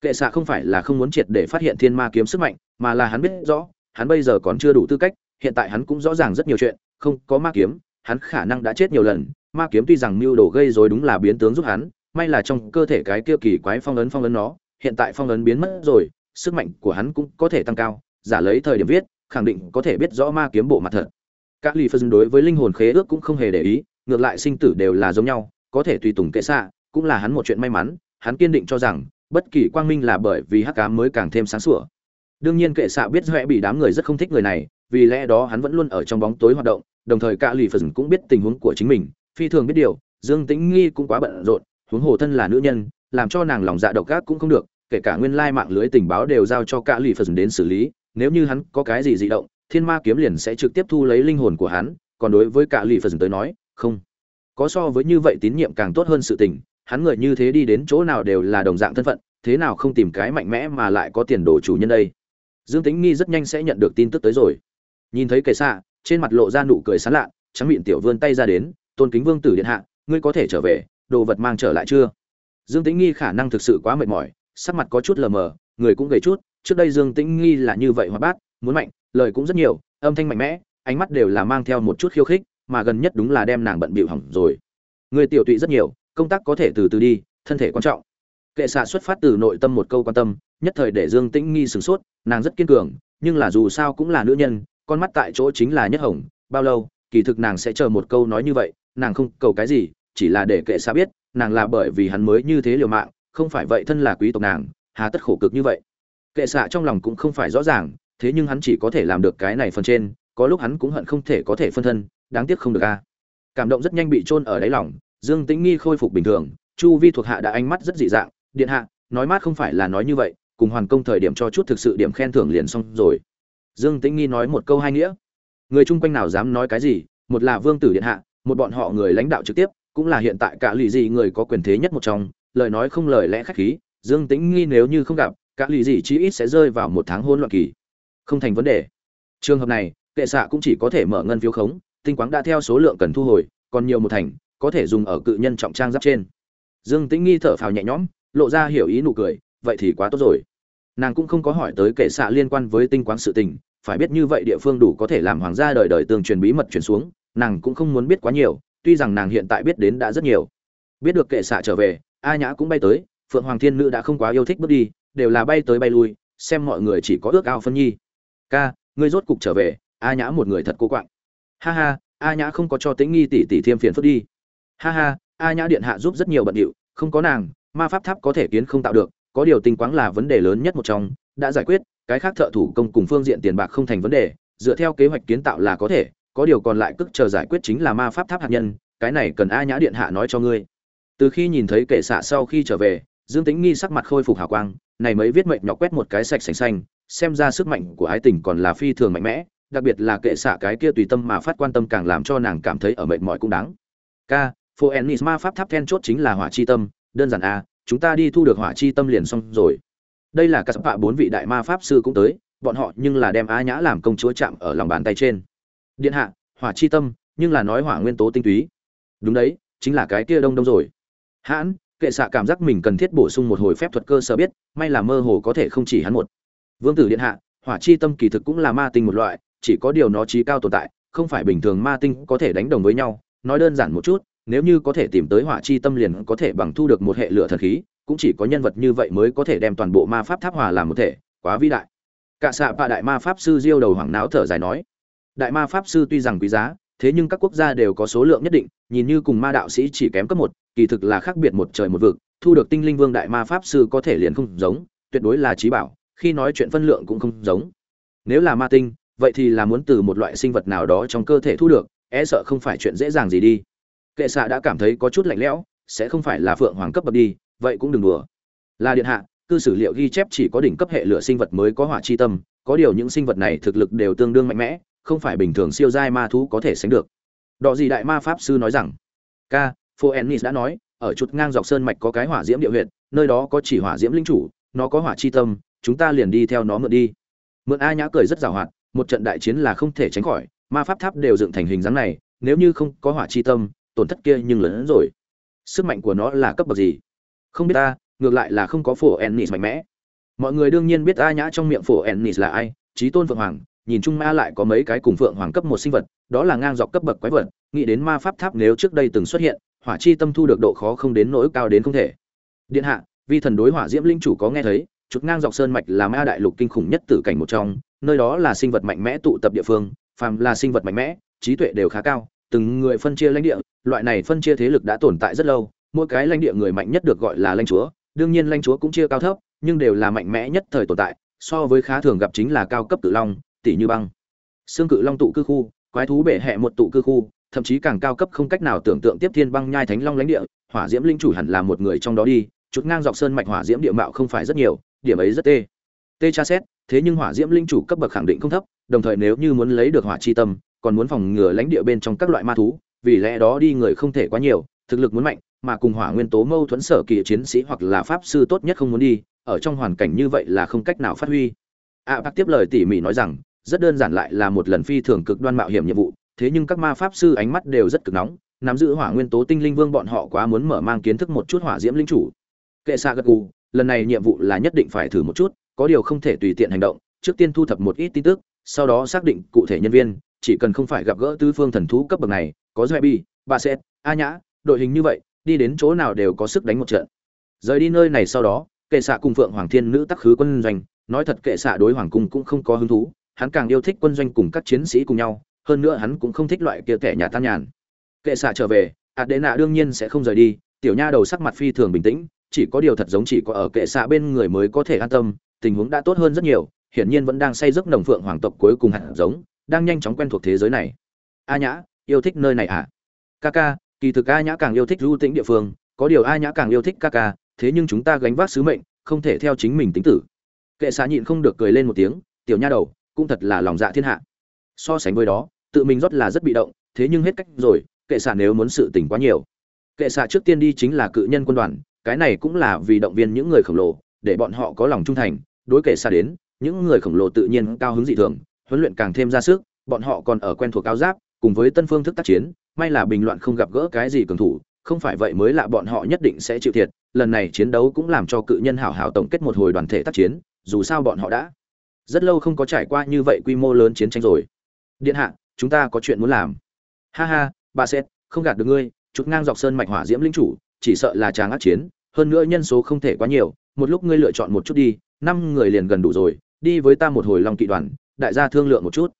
Speaker 1: Kệ xạ không phải là không muốn triệt để phát hiện thiên ma kiếm sức mạnh, mà là hắn biết rõ, hắn bây giờ còn chưa đủ tư cách, hiện tại hắn cũng rõ ràng rất nhiều chuyện, không có ma kiếm, hắn khả năng đã chết nhiều lần, ma kiếm tuy rằng mưu đồ gây rồi đúng là biến tướng giúp hắn, may là trong cơ thể cái kia kỳ quái phong ấn phong ấn nó, hiện tại phong ấn biến mất rồi, sức mạnh của hắn cũng có thể tăng cao, giả lấy thời điểm viết, khẳng định có thể biết rõ ma kiếm bộ mặt thật. Các lì phân đối với linh hồn khế ước cũng không hề để ý, ngược lại sinh tử đều là giống nhau có thể tùy tùng kệ xạ, cũng là hắn một chuyện may mắn, hắn kiên định cho rằng, bất kỳ quang minh là bởi vì hắc ám mới càng thêm sáng sủa. Đương nhiên kệ xạ biết rẽ bị đám người rất không thích người này, vì lẽ đó hắn vẫn luôn ở trong bóng tối hoạt động, đồng thời cả lì phần cũng biết tình huống của chính mình, phi thường biết điều, dương tĩnh nghi cũng quá bận rộn, huống hồ thân là nữ nhân, làm cho nàng lòng dạ độc ác cũng không được, kể cả nguyên lai mạng lưới tình báo đều giao cho cả lì phần đến xử lý, nếu như hắn có cái gì dị động, thiên ma kiếm liền sẽ trực tiếp thu lấy linh hồn của hắn, còn đối với cả lì phần tới nói, không có so với như vậy tín nhiệm càng tốt hơn sự tình, hắn người như thế đi đến chỗ nào đều là đồng dạng thân phận, thế nào không tìm cái mạnh mẽ mà lại có tiền đồ chủ nhân đây. Dương tính nghi rất nhanh sẽ nhận được tin tức tới rồi. Nhìn thấy kệ xạ, trên mặt lộ ra nụ cười sán lạ, trắng miệng tiểu vươn tay ra đến, tôn kính vương tử điện hạ, ngươi có thể trở về, đồ vật mang trở lại chưa? Dương tính nghi khả năng thực sự quá mệt mỏi, sắc mặt có chút lờ mờ, người cũng gầy chút, trước đây dương tĩnh nghi là như vậy hoạt bát, muốn mạnh, lời cũng rất nhiều, âm thanh mạnh mẽ, ánh mắt đều là mang theo một chút khiêu khích mà gần nhất đúng là đem nàng bận bịu hỏng rồi. Người tiểu tụy rất nhiều, công tác có thể từ từ đi, thân thể quan trọng. Kệ xạ xuất phát từ nội tâm một câu quan tâm, nhất thời để dương tĩnh nghi sửng sốt, nàng rất kiên cường, nhưng là dù sao cũng là nữ nhân, con mắt tại chỗ chính là nhất hồng, bao lâu, kỳ thực nàng sẽ chờ một câu nói như vậy, nàng không cầu cái gì, chỉ là để kệ xạ biết, nàng là bởi vì hắn mới như thế liều mạng, không phải vậy thân là quý tộc nàng, hà tất khổ cực như vậy. Kệ xạ trong lòng cũng không phải rõ ràng, thế nhưng hắn chỉ có thể làm được cái này phần trên, có lúc hắn cũng hận không thể có thể phân thân đáng tiếc không được a. Cảm động rất nhanh bị chôn ở đáy lòng, dương tĩnh nghi khôi phục bình thường, chu vi thuộc hạ đã ánh mắt rất dị dạng, điện hạ, nói mát không phải là nói như vậy, cùng hoàn công thời điểm cho chút thực sự điểm khen thưởng liền xong rồi. Dương tĩnh nghi nói một câu hai nghĩa. Người chung quanh nào dám nói cái gì, một là vương tử điện hạ, một bọn họ người lãnh đạo trực tiếp, cũng là hiện tại cả lì gì người có quyền thế nhất một trong, lời nói không lời lẽ khách khí, dương tĩnh nghi nếu như không gặp, cả lì gì chí ít sẽ rơi vào một tháng hôn loạn kỳ. Không thành vấn đề. Trường hợp này, kệ xạ cũng chỉ có thể mở ngân phiếu khống tinh quáng đã theo số lượng cần thu hồi, còn nhiều một thành, có thể dùng ở cự nhân trọng trang giáp trên. Dương tĩnh nghi thở phào nhẹ nhõm, lộ ra hiểu ý nụ cười, vậy thì quá tốt rồi. Nàng cũng không có hỏi tới kệ xạ liên quan với tinh quáng sự tình, phải biết như vậy địa phương đủ có thể làm hoàng gia đời đời tương truyền bí mật truyền xuống, nàng cũng không muốn biết quá nhiều, tuy rằng nàng hiện tại biết đến đã rất nhiều. Biết được kệ xạ trở về, a nhã cũng bay tới, phượng hoàng thiên nữ đã không quá yêu thích bước đi, đều là bay tới bay lui, xem mọi người chỉ có ước ao phân nhi. Ca, ngươi rốt cục trở về, a nhã một người thật cô quạng ha ha, a nhã không có cho tĩnh nghi tỷ tỷ thiêm phiền phức đi. Ha ha, a nhã điện hạ giúp rất nhiều bận điệu, không có nàng, ma pháp tháp có thể kiến không tạo được, có điều tinh quáng là vấn đề lớn nhất một trong, đã giải quyết, cái khác thợ thủ công cùng phương diện tiền bạc không thành vấn đề, dựa theo kế hoạch kiến tạo là có thể, có điều còn lại cức chờ giải quyết chính là ma pháp tháp hạt nhân, cái này cần a nhã điện hạ nói cho ngươi. Từ khi nhìn thấy kệ xạ sau khi trở về, dương tính nghi sắc mặt khôi phục hào quang, này mới viết mệnh nhọc quét một cái sạch sành xanh, xem ra sức mạnh của ái tình còn là phi thường mạnh mẽ đặc biệt là kệ xạ cái kia tùy tâm mà phát quan tâm càng làm cho nàng cảm thấy ở mệt mỏi cũng đáng. K phố ennis ma pháp tháp then chốt chính là hỏa chi tâm, đơn giản a chúng ta đi thu được hỏa chi tâm liền xong rồi. Đây là các bạ bốn vị đại ma pháp sư cũng tới, bọn họ nhưng là đem a nhã làm công chúa chạm ở lòng bàn tay trên. Điện hạ, hỏa chi tâm, nhưng là nói hỏa nguyên tố tinh túy. Đúng đấy, chính là cái kia đông đông rồi. Hãn, kệ xạ cảm giác mình cần thiết bổ sung một hồi phép thuật cơ sở biết, may là mơ hồ có thể không chỉ hắn một. Vương tử điện hạ, hỏa chi tâm kỳ thực cũng là ma tinh một loại chỉ có điều nó trí cao tồn tại, không phải bình thường ma tinh có thể đánh đồng với nhau. Nói đơn giản một chút, nếu như có thể tìm tới hỏa chi tâm liền có thể bằng thu được một hệ lửa thần khí, cũng chỉ có nhân vật như vậy mới có thể đem toàn bộ ma pháp tháp hòa làm một thể, quá vĩ đại. Cả xạ bạ đại ma pháp sư diêu đầu hoảng não thở dài nói, đại ma pháp sư tuy rằng quý giá, thế nhưng các quốc gia đều có số lượng nhất định, nhìn như cùng ma đạo sĩ chỉ kém cấp một, kỳ thực là khác biệt một trời một vực, thu được tinh linh vương đại ma pháp sư có thể liền không giống, tuyệt đối là trí bảo, khi nói chuyện phân lượng cũng không giống. Nếu là ma tinh vậy thì là muốn từ một loại sinh vật nào đó trong cơ thể thu được e sợ không phải chuyện dễ dàng gì đi. Kệ xạ đã cảm thấy có chút lạnh lẽo, sẽ không phải là phượng hoàng cấp bậc đi, vậy cũng đừng đùa. Là điện hạ, cư sử liệu ghi chép chỉ có đỉnh cấp hệ lửa sinh vật mới có hỏa chi tâm, có điều những sinh vật này thực lực đều tương đương mạnh mẽ, không phải bình thường siêu giai ma thú có thể sánh được. Đọ gì đại ma pháp sư nói rằng, ca phô ennis đã nói, ở chút ngang dọc sơn mạch có cái hỏa diễm địa huyện nơi đó có chỉ hỏa diễm linh chủ, nó có hỏa chi tâm, chúng ta liền đi theo nó mượn đi. Mượn a nhã cười rất giàu hoạt một trận đại chiến là không thể tránh khỏi, ma pháp tháp đều dựng thành hình dáng này, nếu như không có hỏa chi tâm, tổn thất kia nhưng lớn hơn rồi. Sức mạnh của nó là cấp bậc gì? Không biết ta, ngược lại là không có phổ ennis mạnh mẽ. Mọi người đương nhiên biết a nhã trong miệng phổ ennis là ai trí tôn phượng hoàng, nhìn chung ma lại có mấy cái cùng phượng hoàng cấp một sinh vật, đó là ngang dọc cấp bậc quái vật, nghĩ đến ma pháp tháp nếu trước đây từng xuất hiện, hỏa chi tâm thu được độ khó không đến nỗi cao đến không thể. Điện hạ, vi thần đối hỏa diễm linh chủ có nghe thấy chút ngang dọc sơn mạch là ma đại lục kinh khủng nhất tử cảnh một trong, nơi đó là sinh vật mạnh mẽ tụ tập địa phương, phàm là sinh vật mạnh mẽ, trí tuệ đều khá cao, từng người phân chia lãnh địa, loại này phân chia thế lực đã tồn tại rất lâu, mỗi cái lãnh địa người mạnh nhất được gọi là lãnh chúa, đương nhiên lãnh chúa cũng chia cao thấp, nhưng đều là mạnh mẽ nhất thời tồn tại, so với khá thường gặp chính là cao cấp cự long, tỷ như băng. Xương cự long tụ cư khu, quái thú bể hệ một tụ cư khu, thậm chí càng cao cấp không cách nào tưởng tượng tiếp thiên băng nhai thánh long lãnh địa, hỏa diễm linh chủ hẳn là một người trong đó đi chút ngang dọc sơn mạch hỏa diễm địa mạo không phải rất nhiều điểm ấy rất tê. Tê tra xét thế nhưng hỏa diễm linh chủ cấp bậc khẳng định không thấp đồng thời nếu như muốn lấy được hỏa chi tâm còn muốn phòng ngừa lãnh địa bên trong các loại ma thú vì lẽ đó đi người không thể quá nhiều thực lực muốn mạnh mà cùng hỏa nguyên tố mâu thuẫn sở kỳ chiến sĩ hoặc là pháp sư tốt nhất không muốn đi ở trong hoàn cảnh như vậy là không cách nào phát huy. A à, bác tiếp lời tỉ mỉ nói rằng rất đơn giản lại là một lần phi thường cực đoan mạo hiểm nhiệm vụ thế nhưng các ma pháp sư ánh mắt đều rất cực nóng nắm giữ hỏa nguyên tố tinh linh vương bọn họ quá muốn mở mang kiến thức một chút hỏa diễm linh chủ. Kệ xa gật gù lần này nhiệm vụ là nhất định phải thử một chút, có điều không thể tùy tiện hành động, trước tiên thu thập một ít tin tức, sau đó xác định cụ thể nhân viên, chỉ cần không phải gặp gỡ tứ phương thần thú cấp bậc này, có doe bi ba set a nhã, đội hình như vậy, đi đến chỗ nào đều có sức đánh một trận. Rời đi nơi này sau đó, kệ xạ cùng phượng hoàng thiên nữ tắc khứ quân doanh, nói thật kệ xạ đối hoàng cung cũng không có hứng thú, hắn càng yêu thích quân doanh cùng các chiến sĩ cùng nhau, hơn nữa hắn cũng không thích loại kia kẻ nhà tan nhàn. Kệ xạ trở về ạt đệ nạ đương nhiên sẽ không rời đi, tiểu nha đầu sắc mặt phi thường bình tĩnh chỉ có điều thật giống chỉ có ở kệ xạ bên người mới có thể an tâm, tình huống đã tốt hơn rất nhiều, hiển nhiên vẫn đang say giấc nồng phượng hoàng tộc cuối cùng hạt giống, đang nhanh chóng quen thuộc thế giới này. A nhã, yêu thích nơi này à? Ca ca kỳ thực a nhã càng yêu thích lưu tĩnh địa phương, có điều a nhã càng yêu thích ca ca thế nhưng chúng ta gánh vác sứ mệnh, không thể theo chính mình tính tử. Kệ xạ nhịn không được cười lên một tiếng, tiểu nha đầu, cũng thật là lòng dạ thiên hạ. So sánh với đó, tự mình rót là rất bị động, thế nhưng hết cách rồi, kệ xạ nếu muốn sự tỉnh quá nhiều. Kệ xạ trước tiên đi chính là cự nhân quân đoàn cái này cũng là vì động viên những người khổng lồ, để bọn họ có lòng trung thành, đối kể xa đến, những người khổng lồ tự nhiên cao hứng dị thường, huấn luyện càng thêm ra sức, bọn họ còn ở quen thuộc cao giáp, cùng với tân phương thức tác chiến, may là bình loạn không gặp gỡ cái gì cường thủ, không phải vậy mới là bọn họ nhất định sẽ chịu thiệt, lần này chiến đấu cũng làm cho cự nhân hảo hảo tổng kết một hồi đoàn thể tác chiến, dù sao bọn họ đã rất lâu không có trải qua như vậy quy mô lớn chiến tranh rồi. Điện hạ, chúng ta có chuyện muốn làm. Ha ha, bà sẽ không gạt được ngươi, chút ngang dọc sơn mạch hỏa diễm linh chủ chỉ sợ là tràng ác chiến, hơn nữa nhân số không thể quá nhiều, một lúc ngươi lựa chọn một chút đi, năm người liền gần đủ rồi, đi với ta một hồi long kỵ đoàn, đại gia thương lượng một chút.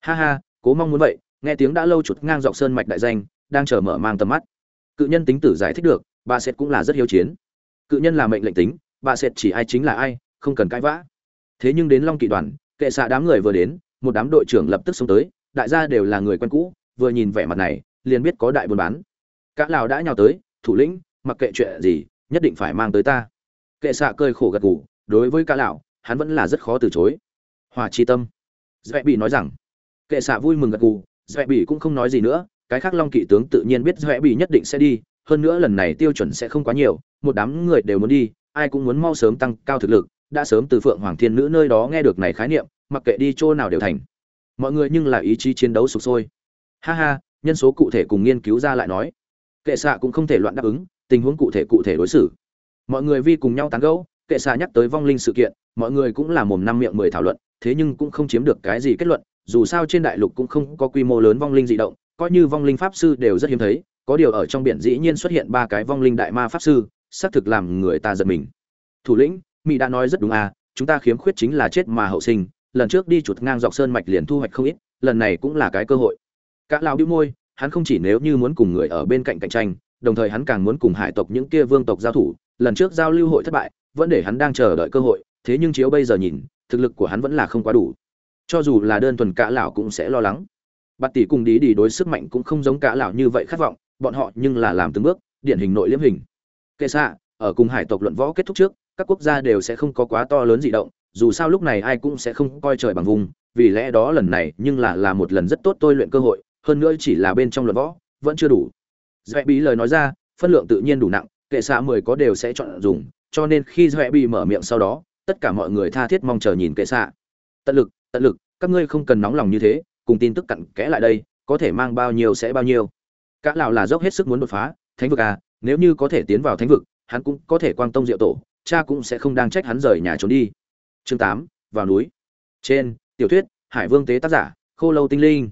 Speaker 1: Ha ha, cố mong muốn vậy. Nghe tiếng đã lâu chuột ngang dọc sơn mạch đại danh, đang chờ mở mang tầm mắt. Cự nhân tính tử giải thích được, bà sệt cũng là rất hiếu chiến. Cự nhân là mệnh lệnh tính, bà sệt chỉ ai chính là ai, không cần cãi vã. Thế nhưng đến long kỵ đoàn, kệ xạ đám người vừa đến, một đám đội trưởng lập tức xông tới, đại gia đều là người quen cũ, vừa nhìn vẻ mặt này, liền biết có đại buôn bán. Các lão đã nhào tới, thủ lĩnh mặc kệ chuyện gì, nhất định phải mang tới ta. Kệ xạ cơi khổ gật gù, đối với cả lão, hắn vẫn là rất khó từ chối. Hòa chi tâm. Dễ bị nói rằng, kệ xạ vui mừng gật gù dễ bị cũng không nói gì nữa, cái khác long kỵ tướng tự nhiên biết dễ bị nhất định sẽ đi, hơn nữa lần này tiêu chuẩn sẽ không quá nhiều, một đám người đều muốn đi, ai cũng muốn mau sớm tăng cao thực lực, đã sớm từ phượng hoàng thiên nữ nơi đó nghe được này khái niệm, mặc kệ đi chỗ nào đều thành. Mọi người nhưng là ý chí chiến đấu sục sôi. Ha ha, nhân số cụ thể cùng nghiên cứu ra lại nói. Kệ xạ cũng không thể loạn đáp ứng tình huống cụ thể cụ thể đối xử. Mọi người vi cùng nhau tán gẫu, kệ xạ nhắc tới vong linh sự kiện, mọi người cũng là mồm năm miệng mười thảo luận, thế nhưng cũng không chiếm được cái gì kết luận, dù sao trên đại lục cũng không có quy mô lớn vong linh dị động, coi như vong linh pháp sư đều rất hiếm thấy, có điều ở trong biển dĩ nhiên xuất hiện ba cái vong linh đại ma pháp sư, xác thực làm người ta giật mình. Thủ lĩnh mỹ đã nói rất đúng à chúng ta khiếm khuyết chính là chết mà hậu sinh, lần trước đi chuột ngang dọc sơn mạch liền thu hoạch không ít, lần này cũng là cái cơ hội. Cả lao đĩu môi, hắn không chỉ nếu như muốn cùng người ở bên cạnh cạnh tranh đồng thời hắn càng muốn cùng hải tộc những kia vương tộc giao thủ, lần trước giao lưu hội thất bại, vẫn để hắn đang chờ đợi cơ hội, thế nhưng chiếu bây giờ nhìn, thực lực của hắn vẫn là không quá đủ. Cho dù là đơn thuần cả lão cũng sẽ lo lắng. Bạt tỷ cùng đi đi đối sức mạnh cũng không giống cả lão như vậy khát vọng, bọn họ nhưng là làm từng bước, điển hình nội liễm hình. Kệ xạ, ở cùng hải tộc luận võ kết thúc trước, các quốc gia đều sẽ không có quá to lớn dị động, dù sao lúc này ai cũng sẽ không coi trời bằng vùng, vì lẽ đó lần này nhưng là là một lần rất tốt tôi luyện cơ hội, hơn nữa chỉ là bên trong luận võ, vẫn chưa đủ dễ bí lời nói ra, phân lượng tự nhiên đủ nặng, kệ xạ mười có đều sẽ chọn dùng, cho nên khi dễ bí mở miệng sau đó, tất cả mọi người tha thiết mong chờ nhìn kệ xạ. Tận lực tận lực, các ngươi không cần nóng lòng như thế, cùng tin tức cặn kẽ lại đây, có thể mang bao nhiêu sẽ bao nhiêu. Cả lão là dốc hết sức muốn đột phá, thánh vực à nếu như có thể tiến vào thánh vực, hắn cũng có thể quang tông diệu tổ, cha cũng sẽ không đang trách hắn rời nhà trốn đi. Chương tám, vào núi. Trên, tiểu thuyết, hải vương tế tác giả, khô lâu tinh linh.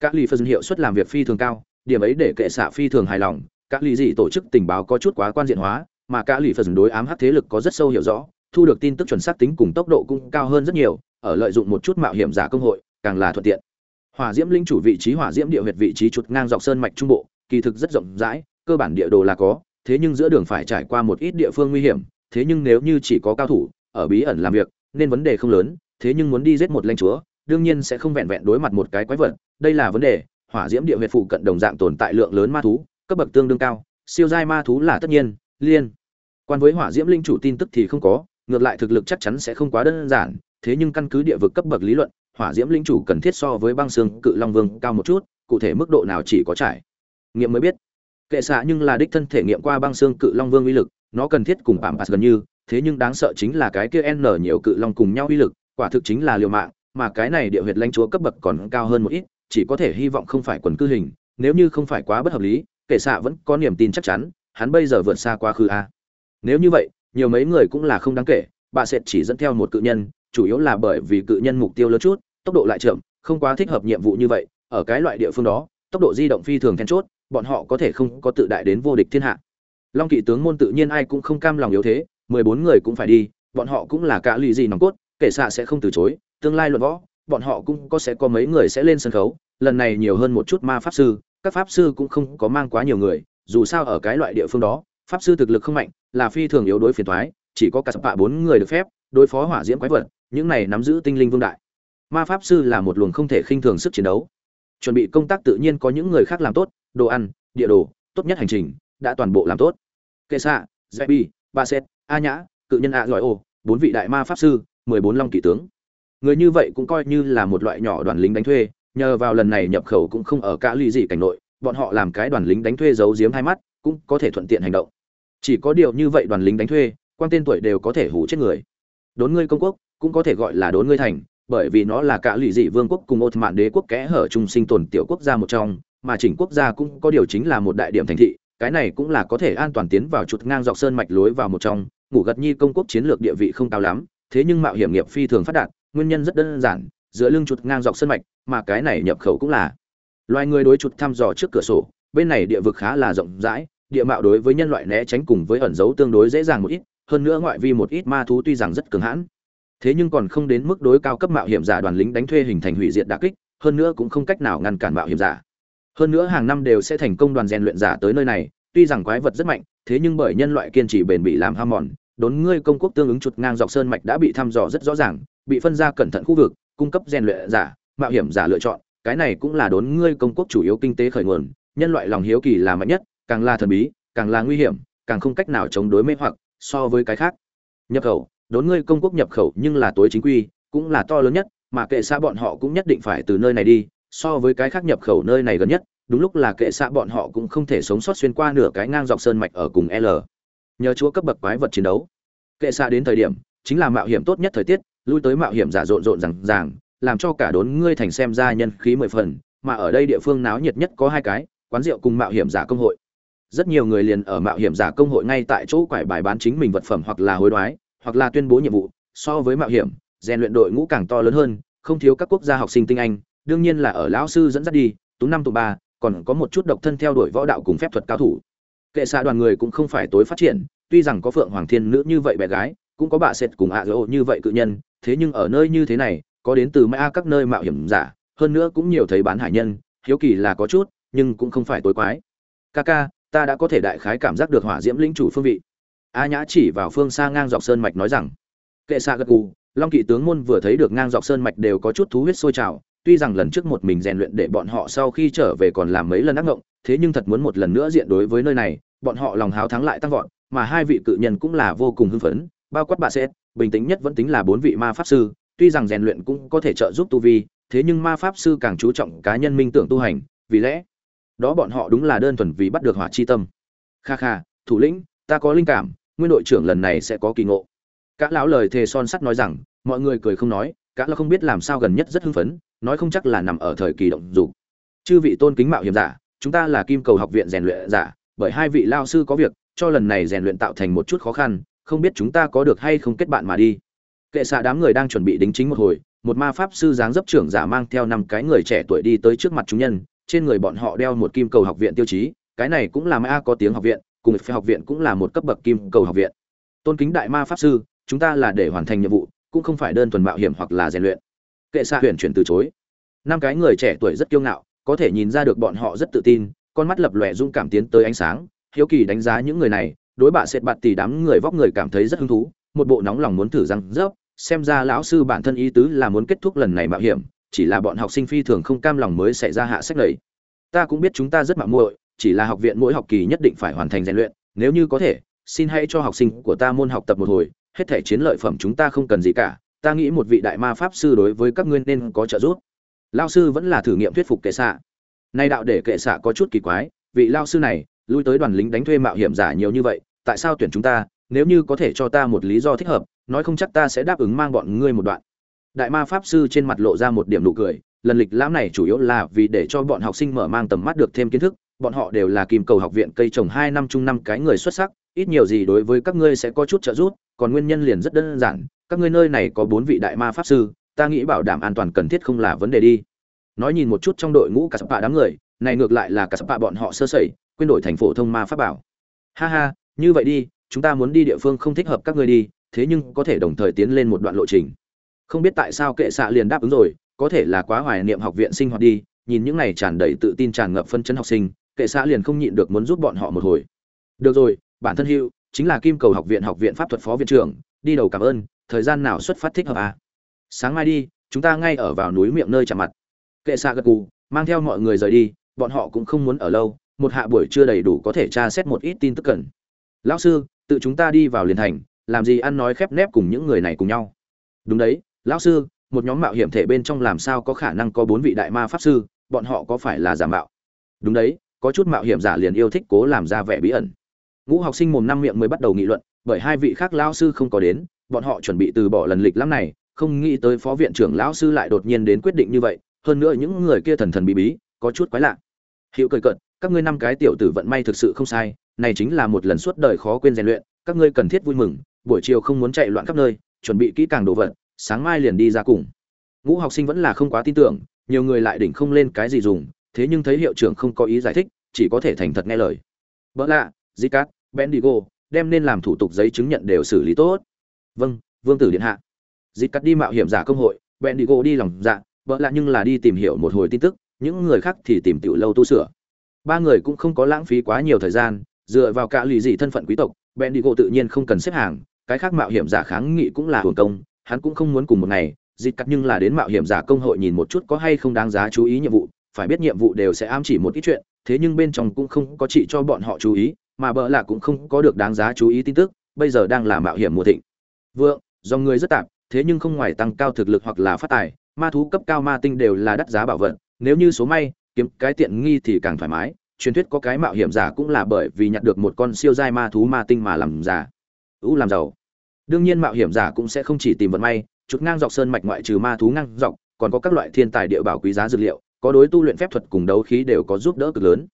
Speaker 1: Các lì phân hiệu suất làm việc phi thường cao điểm ấy để kệ xạ phi thường hài lòng các lì dị tổ chức tình báo có chút quá quan diện hóa, mà cả lì phần đối ám hắc thế lực có rất sâu hiểu rõ, thu được tin tức chuẩn xác tính cùng tốc độ cũng cao hơn rất nhiều, ở lợi dụng một chút mạo hiểm giả công hội, càng là thuận tiện. Hỏa diễm linh chủ vị trí, hỏa diễm địa huyệt vị trí chuột ngang dọc sơn mạch trung bộ, kỳ thực rất rộng rãi, cơ bản địa đồ là có, thế nhưng giữa đường phải trải qua một ít địa phương nguy hiểm, thế nhưng nếu như chỉ có cao thủ, ở bí ẩn làm việc, nên vấn đề không lớn, thế nhưng muốn đi giết một lãnh chúa, đương nhiên sẽ không vẹn vẹn đối mặt một cái quái vật, đây là vấn đề hỏa diễm địa huyệt phụ cận đồng dạng tồn tại lượng lớn ma thú, cấp bậc tương đương cao, siêu giai ma thú là tất nhiên, liên quan với hỏa diễm linh chủ tin tức thì không có, ngược lại thực lực chắc chắn sẽ không quá đơn giản, thế nhưng căn cứ địa vực cấp bậc lý luận, hỏa diễm linh chủ cần thiết so với băng xương cự long vương cao một chút, cụ thể mức độ nào chỉ có trải nghiệm mới biết. Kệ xạ nhưng là đích thân thể nghiệm qua băng xương cự long vương uy lực, nó cần thiết cùng bạm bạt gần như, thế nhưng đáng sợ chính là cái kia n nhiều cự long cùng nhau uy lực, quả thực chính là liều mạng, mà cái này địa huyệt lãnh chúa cấp bậc còn cao hơn một ít chỉ có thể hy vọng không phải quần cư hình, nếu như không phải quá bất hợp lý, kệ xạ vẫn có niềm tin chắc chắn, hắn bây giờ vượt xa quá khứ a. Nếu như vậy, nhiều mấy người cũng là không đáng kể, bà sẽ chỉ dẫn theo một cự nhân, chủ yếu là bởi vì cự nhân mục tiêu lớn chút, tốc độ lại chậm, không quá thích hợp nhiệm vụ như vậy, ở cái loại địa phương đó, tốc độ di động phi thường then chốt, bọn họ có thể không có tự đại đến vô địch thiên hạ. Long kỵ tướng môn tự nhiên ai cũng không cam lòng yếu thế, mười bốn người cũng phải đi, bọn họ cũng là cả lì gì nòng cốt kể xạ sẽ không từ chối, tương lai luận võ bọn họ cũng có sẽ có mấy người sẽ lên sân khấu, lần này nhiều hơn một chút ma pháp sư, các pháp sư cũng không có mang quá nhiều người, dù sao ở cái loại địa phương đó, pháp sư thực lực không mạnh, là phi thường yếu đối phiền thoái chỉ có cả sập bạ bốn người được phép đối phó hỏa diễm quái vật, những này nắm giữ tinh linh vương đại. Ma pháp sư là một luồng không thể khinh thường sức chiến đấu. Chuẩn bị công tác tự nhiên có những người khác làm tốt, đồ ăn, địa đồ, tốt nhất hành trình, đã toàn bộ làm tốt. Kệ xạ dạy bi ba set a nhã, cự nhân ạ giỏi ô bốn vị đại ma pháp sư, mười bốn long kỵ tướng người như vậy cũng coi như là một loại nhỏ đoàn lính đánh thuê, nhờ vào lần này nhập khẩu cũng không ở cả lì gì cảnh nội, bọn họ làm cái đoàn lính đánh thuê giấu giếm hai mắt, cũng có thể thuận tiện hành động. Chỉ có điều như vậy đoàn lính đánh thuê, quan tên tuổi đều có thể hủ chết người. Đốn ngươi công quốc, cũng có thể gọi là đốn ngươi thành, bởi vì nó là cả lụy dị vương quốc cùng ột mạn đế quốc kẽ hở chung sinh tồn tiểu quốc gia một trong, mà chỉnh quốc gia cũng có điều chính là một đại điểm thành thị, cái này cũng là có thể an toàn tiến vào chuột ngang dọc sơn mạch lối vào một trong. Ngủ gật nhi công quốc chiến lược địa vị không cao lắm, thế nhưng mạo hiểm nghiệp phi thường phát đạt nguyên nhân rất đơn giản, giữa lưng chuột ngang dọc sơn mạch, mà cái này nhập khẩu cũng là. Loài người đối chuột thăm dò trước cửa sổ, bên này địa vực khá là rộng rãi, địa mạo đối với nhân loại né tránh cùng với ẩn dấu tương đối dễ dàng một ít, hơn nữa ngoại vi một ít ma thú tuy rằng rất cường hãn. Thế nhưng còn không đến mức đối cao cấp mạo hiểm giả đoàn lính đánh thuê hình thành hủy diệt đà kích, hơn nữa cũng không cách nào ngăn cản mạo hiểm giả. Hơn nữa hàng năm đều sẽ thành công đoàn rèn luyện giả tới nơi này, tuy rằng quái vật rất mạnh, thế nhưng bởi nhân loại kiên trì bền bỉ làm ham mòn, đốn ngươi công quốc tương ứng chuột ngang dọc sơn mạch đã bị thăm dò rất rõ ràng bị phân ra cẩn thận khu vực, cung cấp rèn luyện giả, mạo hiểm giả lựa chọn, cái này cũng là đốn ngươi công quốc chủ yếu kinh tế khởi nguồn, nhân loại lòng hiếu kỳ là mạnh nhất, càng là thần bí, càng là nguy hiểm, càng không cách nào chống đối mê hoặc, so với cái khác. Nhập khẩu, đốn ngươi công quốc nhập khẩu nhưng là tối chính quy, cũng là to lớn nhất, mà kệ xã bọn họ cũng nhất định phải từ nơi này đi, so với cái khác nhập khẩu nơi này gần nhất, đúng lúc là kệ xã bọn họ cũng không thể sống sót xuyên qua nửa cái ngang dọc sơn mạch ở cùng l. Nhờ chúa cấp bậc quái vật chiến đấu. Kệ xã đến thời điểm, chính là mạo hiểm tốt nhất thời tiết lui tới mạo hiểm giả rộn rộn rằng ràng, làm cho cả đốn ngươi thành xem ra nhân khí mười phần, mà ở đây địa phương náo nhiệt nhất có hai cái, quán rượu cùng mạo hiểm giả công hội. Rất nhiều người liền ở mạo hiểm giả công hội ngay tại chỗ quải bài bán chính mình vật phẩm hoặc là hối đoái, hoặc là tuyên bố nhiệm vụ, so với mạo hiểm, rèn luyện đội ngũ càng to lớn hơn, không thiếu các quốc gia học sinh tinh anh, đương nhiên là ở lão sư dẫn dắt đi tú năm tụ ba, còn có một chút độc thân theo đuổi võ đạo cùng phép thuật cao thủ. Kệ xạ đoàn người cũng không phải tối phát triển, tuy rằng có phượng hoàng thiên nữ như vậy bé gái, cũng có bà sệt cùng ạ dỗ như vậy cự nhân thế nhưng ở nơi như thế này, có đến từ mã các nơi mạo hiểm giả, hơn nữa cũng nhiều thấy bán hải nhân, hiếu kỳ là có chút, nhưng cũng không phải tối quái. Ca ca, ta đã có thể đại khái cảm giác được hỏa diễm lĩnh chủ phương vị. A nhã chỉ vào phương xa ngang dọc sơn mạch nói rằng, kệ xa gật gù, long kỵ tướng môn vừa thấy được ngang dọc sơn mạch đều có chút thú huyết sôi trào, tuy rằng lần trước một mình rèn luyện để bọn họ sau khi trở về còn làm mấy lần ác ngộng, thế nhưng thật muốn một lần nữa diện đối với nơi này, bọn họ lòng háo thắng lại tăng vọt, mà hai vị cự nhân cũng là vô cùng hưng phấn bao quát bà sẽ, bình tĩnh nhất vẫn tính là bốn vị ma pháp sư, tuy rằng rèn luyện cũng có thể trợ giúp tu vi, thế nhưng ma pháp sư càng chú trọng cá nhân minh tưởng tu hành, vì lẽ đó bọn họ đúng là đơn thuần vì bắt được hỏa chi tâm. Kha kha, thủ lĩnh, ta có linh cảm, nguyên đội trưởng lần này sẽ có kỳ ngộ. Các lão lời thề son sắt nói rằng, mọi người cười không nói các lão không biết làm sao gần nhất rất hưng phấn, nói không chắc là nằm ở thời kỳ động dục. Chư vị tôn kính mạo hiểm giả, chúng ta là kim cầu học viện rèn luyện giả, bởi hai vị lao sư có việc, cho lần này rèn luyện tạo thành một chút khó khăn không biết chúng ta có được hay không kết bạn mà đi. Kệ xạ đám người đang chuẩn bị đính chính một hồi, một ma pháp sư dáng dấp trưởng giả mang theo năm cái người trẻ tuổi đi tới trước mặt chúng nhân, trên người bọn họ đeo một kim cầu học viện tiêu chí, cái này cũng là ma có tiếng học viện, cùng phi học viện cũng là một cấp bậc kim cầu học viện. Tôn kính đại ma pháp sư, chúng ta là để hoàn thành nhiệm vụ, cũng không phải đơn thuần mạo hiểm hoặc là rèn luyện. Kệ xạ huyền chuyển từ chối. Năm cái người trẻ tuổi rất kiêu ngạo, có thể nhìn ra được bọn họ rất tự tin, con mắt lập lòe dung cảm tiến tới ánh sáng, hiếu kỳ đánh giá những người này đối bạ sệt bạt tỷ đám người vóc người cảm thấy rất hứng thú, một bộ nóng lòng muốn thử răng rớp, xem ra lão sư bản thân ý tứ là muốn kết thúc lần này mạo hiểm, chỉ là bọn học sinh phi thường không cam lòng mới xảy ra hạ sách lầy ta cũng biết chúng ta rất mạo muội, chỉ là học viện mỗi học kỳ nhất định phải hoàn thành rèn luyện, nếu như có thể, xin hãy cho học sinh của ta môn học tập một hồi, hết thể chiến lợi phẩm chúng ta không cần gì cả, ta nghĩ một vị đại ma pháp sư đối với các ngươi nên có trợ giúp. Lao sư vẫn là thử nghiệm thuyết phục kệ xạ. Nay đạo để kệ xạ có chút kỳ quái, vị lao sư này lui tới đoàn lính đánh thuê mạo hiểm giả nhiều như vậy, tại sao tuyển chúng ta? Nếu như có thể cho ta một lý do thích hợp, nói không chắc ta sẽ đáp ứng mang bọn ngươi một đoạn. Đại ma pháp sư trên mặt lộ ra một điểm nụ cười, lần lịch lãm này chủ yếu là vì để cho bọn học sinh mở mang tầm mắt được thêm kiến thức, bọn họ đều là kim cầu học viện cây trồng hai năm chung năm cái người xuất sắc, ít nhiều gì đối với các ngươi sẽ có chút trợ giúp, còn nguyên nhân liền rất đơn giản, các ngươi nơi này có bốn vị đại ma pháp sư, ta nghĩ bảo đảm an toàn cần thiết không là vấn đề đi. Nói nhìn một chút trong đội ngũ cả sập đám người, này ngược lại là cả sập bọn họ sơ sẩy quên đổi thành phổ thông ma pháp bảo. Ha ha, như vậy đi, chúng ta muốn đi địa phương không thích hợp các ngươi đi, thế nhưng có thể đồng thời tiến lên một đoạn lộ trình. Không biết tại sao kệ xạ liền đáp ứng rồi, có thể là quá hoài niệm học viện sinh hoạt đi, nhìn những này tràn đầy tự tin tràn ngập phân chân học sinh, kệ xạ liền không nhịn được muốn giúp bọn họ một hồi. Được rồi, bản thân hữu chính là kim cầu học viện học viện pháp thuật phó viện trưởng, đi đầu cảm ơn, thời gian nào xuất phát thích hợp à? sáng mai đi, chúng ta ngay ở vào núi miệng nơi chạm mặt. Kệ xạ gật cù mang theo mọi người rời đi, bọn họ cũng không muốn ở lâu một hạ buổi chưa đầy đủ có thể tra xét một ít tin tức cần. Lão sư, tự chúng ta đi vào liền thành, làm gì ăn nói khép nép cùng những người này cùng nhau. Đúng đấy, lão sư, một nhóm mạo hiểm thể bên trong làm sao có khả năng có bốn vị đại ma pháp sư, bọn họ có phải là giả mạo? Đúng đấy, có chút mạo hiểm giả liền yêu thích cố làm ra vẻ bí ẩn. Ngũ học sinh mồm năm miệng mới bắt đầu nghị luận, bởi hai vị khác lão sư không có đến, bọn họ chuẩn bị từ bỏ lần lịch lắm này, không nghĩ tới phó viện trưởng lão sư lại đột nhiên đến quyết định như vậy, hơn nữa những người kia thần thần bí bí, có chút quái lạ. Hiệu cười cợt các ngươi năm cái tiểu tử vận may thực sự không sai, này chính là một lần suốt đời khó quên rèn luyện, các ngươi cần thiết vui mừng, buổi chiều không muốn chạy loạn khắp nơi, chuẩn bị kỹ càng đồ vật, sáng mai liền đi ra cùng. Ngũ học sinh vẫn là không quá tin tưởng, nhiều người lại đỉnh không lên cái gì dùng, thế nhưng thấy hiệu trưởng không có ý giải thích, chỉ có thể thành thật nghe lời. Vợ lạ, zicat, bendigo, đem nên làm thủ tục giấy chứng nhận đều xử lý tốt. Vâng vương tử điện hạ. Zicat đi mạo hiểm giả công hội, bendigo đi lòng dạ vợ lạ nhưng là đi tìm hiểu một hồi tin tức, những người khác thì tìm tiểu lâu tu sửa ba người cũng không có lãng phí quá nhiều thời gian, dựa vào cả lì dị thân phận quý tộc, bendigo tự nhiên không cần xếp hàng, cái khác mạo hiểm giả kháng nghị cũng là hưởng công, hắn cũng không muốn cùng một ngày, dịt cắt nhưng là đến mạo hiểm giả công hội nhìn một chút có hay không đáng giá chú ý nhiệm vụ, phải biết nhiệm vụ đều sẽ ám chỉ một ít chuyện, thế nhưng bên trong cũng không có chỉ cho bọn họ chú ý, mà bợ là cũng không có được đáng giá chú ý tin tức, bây giờ đang là mạo hiểm mùa thịnh. Vượng, do người rất tạp, thế nhưng không ngoài tăng cao thực lực hoặc là phát tài, ma thú cấp cao ma tinh đều là đắt giá bảo vật, nếu như số may kiếm cái tiện nghi thì càng thoải mái. Truyền thuyết có cái mạo hiểm giả cũng là bởi vì nhặt được một con siêu giai ma thú ma tinh mà làm giả. Ưu làm giàu. Đương nhiên mạo hiểm giả cũng sẽ không chỉ tìm vận may, chút ngang dọc sơn mạch ngoại trừ ma thú ngang dọc, còn có các loại thiên tài địa bảo quý giá dược liệu, có đối tu luyện phép thuật cùng đấu khí đều có giúp đỡ cực lớn.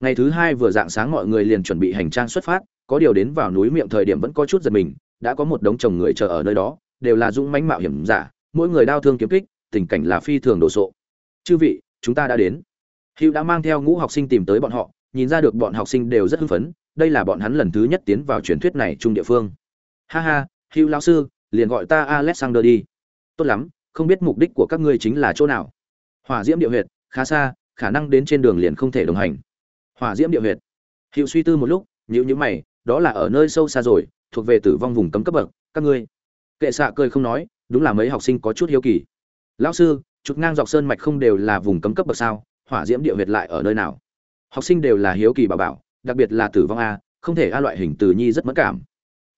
Speaker 1: Ngày thứ hai vừa dạng sáng mọi người liền chuẩn bị hành trang xuất phát, có điều đến vào núi miệng thời điểm vẫn có chút giật mình, đã có một đống chồng người chờ ở nơi đó, đều là dũng mãnh mạo hiểm giả, mỗi người đau thương kiếm kích, tình cảnh là phi thường đồ sộ. Chư vị, chúng ta đã đến hữu đã mang theo ngũ học sinh tìm tới bọn họ, nhìn ra được bọn học sinh đều rất hưng phấn, đây là bọn hắn lần thứ nhất tiến vào truyền thuyết này chung địa phương. Ha ha, hữu lão sư, liền gọi ta alexander đi. Tốt lắm, không biết mục đích của các ngươi chính là chỗ nào. Hỏa diễm địa huyệt, khá xa, khả năng đến trên đường liền không thể đồng hành. Hỏa diễm địa huyệt. Hữu suy tư một lúc nhữ nhữ mày, đó là ở nơi sâu xa rồi, thuộc về tử vong vùng cấm cấp bậc, các ngươi. Kệ xạ cười không nói, đúng là mấy học sinh có chút hiếu kỳ. Lão sư, trục ngang dọc sơn mạch không đều là vùng cấm cấp bậc sao? Hỏa diễm địa huyệt lại ở nơi nào? Học sinh đều là hiếu kỳ bảo bảo, đặc biệt là tử vong a, không thể a loại hình từ nhi rất mất cảm.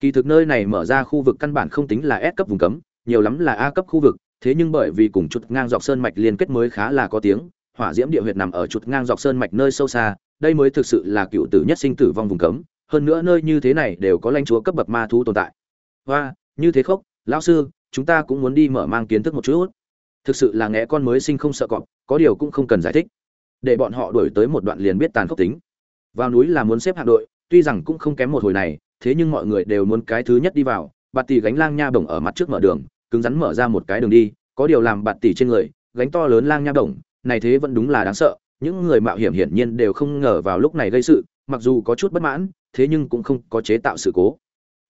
Speaker 1: Kỳ thực nơi này mở ra khu vực căn bản không tính là S cấp vùng cấm, nhiều lắm là A cấp khu vực, thế nhưng bởi vì cùng chuột ngang dọc sơn mạch liên kết mới khá là có tiếng, hỏa diễm địa huyệt nằm ở chuột ngang dọc sơn mạch nơi sâu xa, đây mới thực sự là cựu tử nhất sinh tử vong vùng cấm, hơn nữa nơi như thế này đều có lãnh chúa cấp bậc ma thú tồn tại. Và như thế khốc, lão sư, chúng ta cũng muốn đi mở mang kiến thức một chút. Thực sự là nghe con mới sinh không sợ cọp có điều cũng không cần giải thích. Để bọn họ đuổi tới một đoạn liền biết tàn khốc tính. Vào núi là muốn xếp hạng đội, tuy rằng cũng không kém một hồi này, thế nhưng mọi người đều muốn cái thứ nhất đi vào, bạt tỷ gánh lang nha bổng ở mặt trước mở đường, cứng rắn mở ra một cái đường đi, có điều làm bạt tỷ trên người, gánh to lớn lang nha bổng, này thế vẫn đúng là đáng sợ, những người mạo hiểm hiển nhiên đều không ngờ vào lúc này gây sự, mặc dù có chút bất mãn, thế nhưng cũng không có chế tạo sự cố.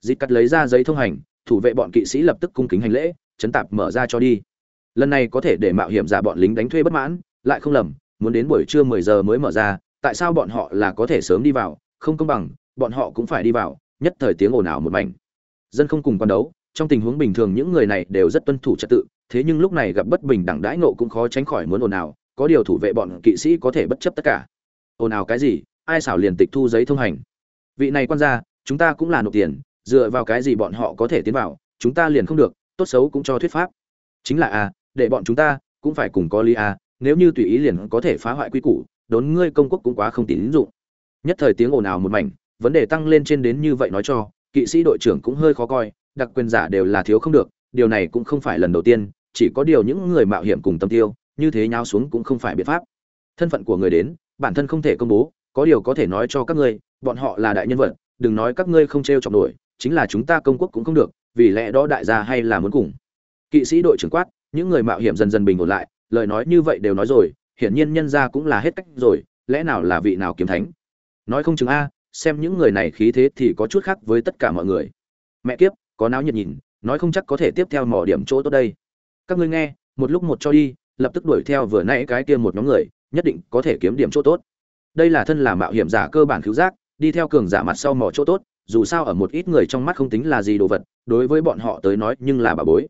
Speaker 1: Dịch cắt lấy ra giấy thông hành, thủ vệ bọn kỵ sĩ lập tức cung kính hành lễ, chấn tạp mở ra cho đi lần này có thể để mạo hiểm giả bọn lính đánh thuê bất mãn lại không lầm muốn đến buổi trưa mười giờ mới mở ra tại sao bọn họ là có thể sớm đi vào? Không công bằng bọn họ cũng phải đi vào nhất thời tiếng ồn ào một mảnh. Dân không cùng quan đấu trong tình huống bình thường những người này đều rất tuân thủ trật tự thế nhưng lúc này gặp bất bình đẳng đãi nộ cũng khó tránh khỏi muốn ồn ào có điều thủ vệ bọn kỵ sĩ có thể bất chấp tất cả. Ồn ào cái gì? Ai xảo liền tịch thu giấy thông hành. Vị này quan gia chúng ta cũng là nộp tiền dựa vào cái gì bọn họ có thể tiến vào chúng ta liền không được tốt xấu cũng cho thuyết pháp. Chính là a à, để bọn chúng ta cũng phải cùng có lý a à, nếu như tùy ý liền có thể phá hoại quy củ đốn ngươi công quốc cũng quá không tín dụng. Nhất thời tiếng ồn ào một mảnh vấn đề tăng lên trên đến như vậy nói cho kỵ sĩ đội trưởng cũng hơi khó coi đặc quyền giả đều là thiếu không được điều này cũng không phải lần đầu tiên chỉ có điều những người mạo hiểm cùng tâm tiêu như thế nháo xuống cũng không phải biện pháp. Thân phận của người đến bản thân không thể công bố có điều có thể nói cho các ngươi bọn họ là đại nhân vật đừng nói các ngươi không t r e o chọc nổi chính là chúng ta công quốc cũng không được vì lẽ đó đại gia hay là muốn cùng. Kỵ sĩ đội trưởng quát những người mạo hiểm dần dần bình ổn lại, lời nói như vậy đều nói rồi, hiển nhiên nhân ra cũng là hết cách rồi, lẽ nào là vị nào kiếm thánh? Nói không chừng a, xem những người này khí thế thì có chút khác với tất cả mọi người. Mẹ kiếp, có náo nhiệt nhìn, nói không chắc có thể tiếp theo mỏ điểm chỗ tốt đây. Các ngươi nghe, một lúc một cho đi, lập tức đuổi theo vừa nãy cái kia một nhóm người, nhất định có thể kiếm điểm chỗ tốt. Đây là thân là mạo hiểm giả cơ bản cứu giác, đi theo cường giả mặt sau mỏ chỗ tốt, dù sao ở một ít người trong mắt không tính là gì đồ vật, đối với bọn họ tới nói nhưng là bà bối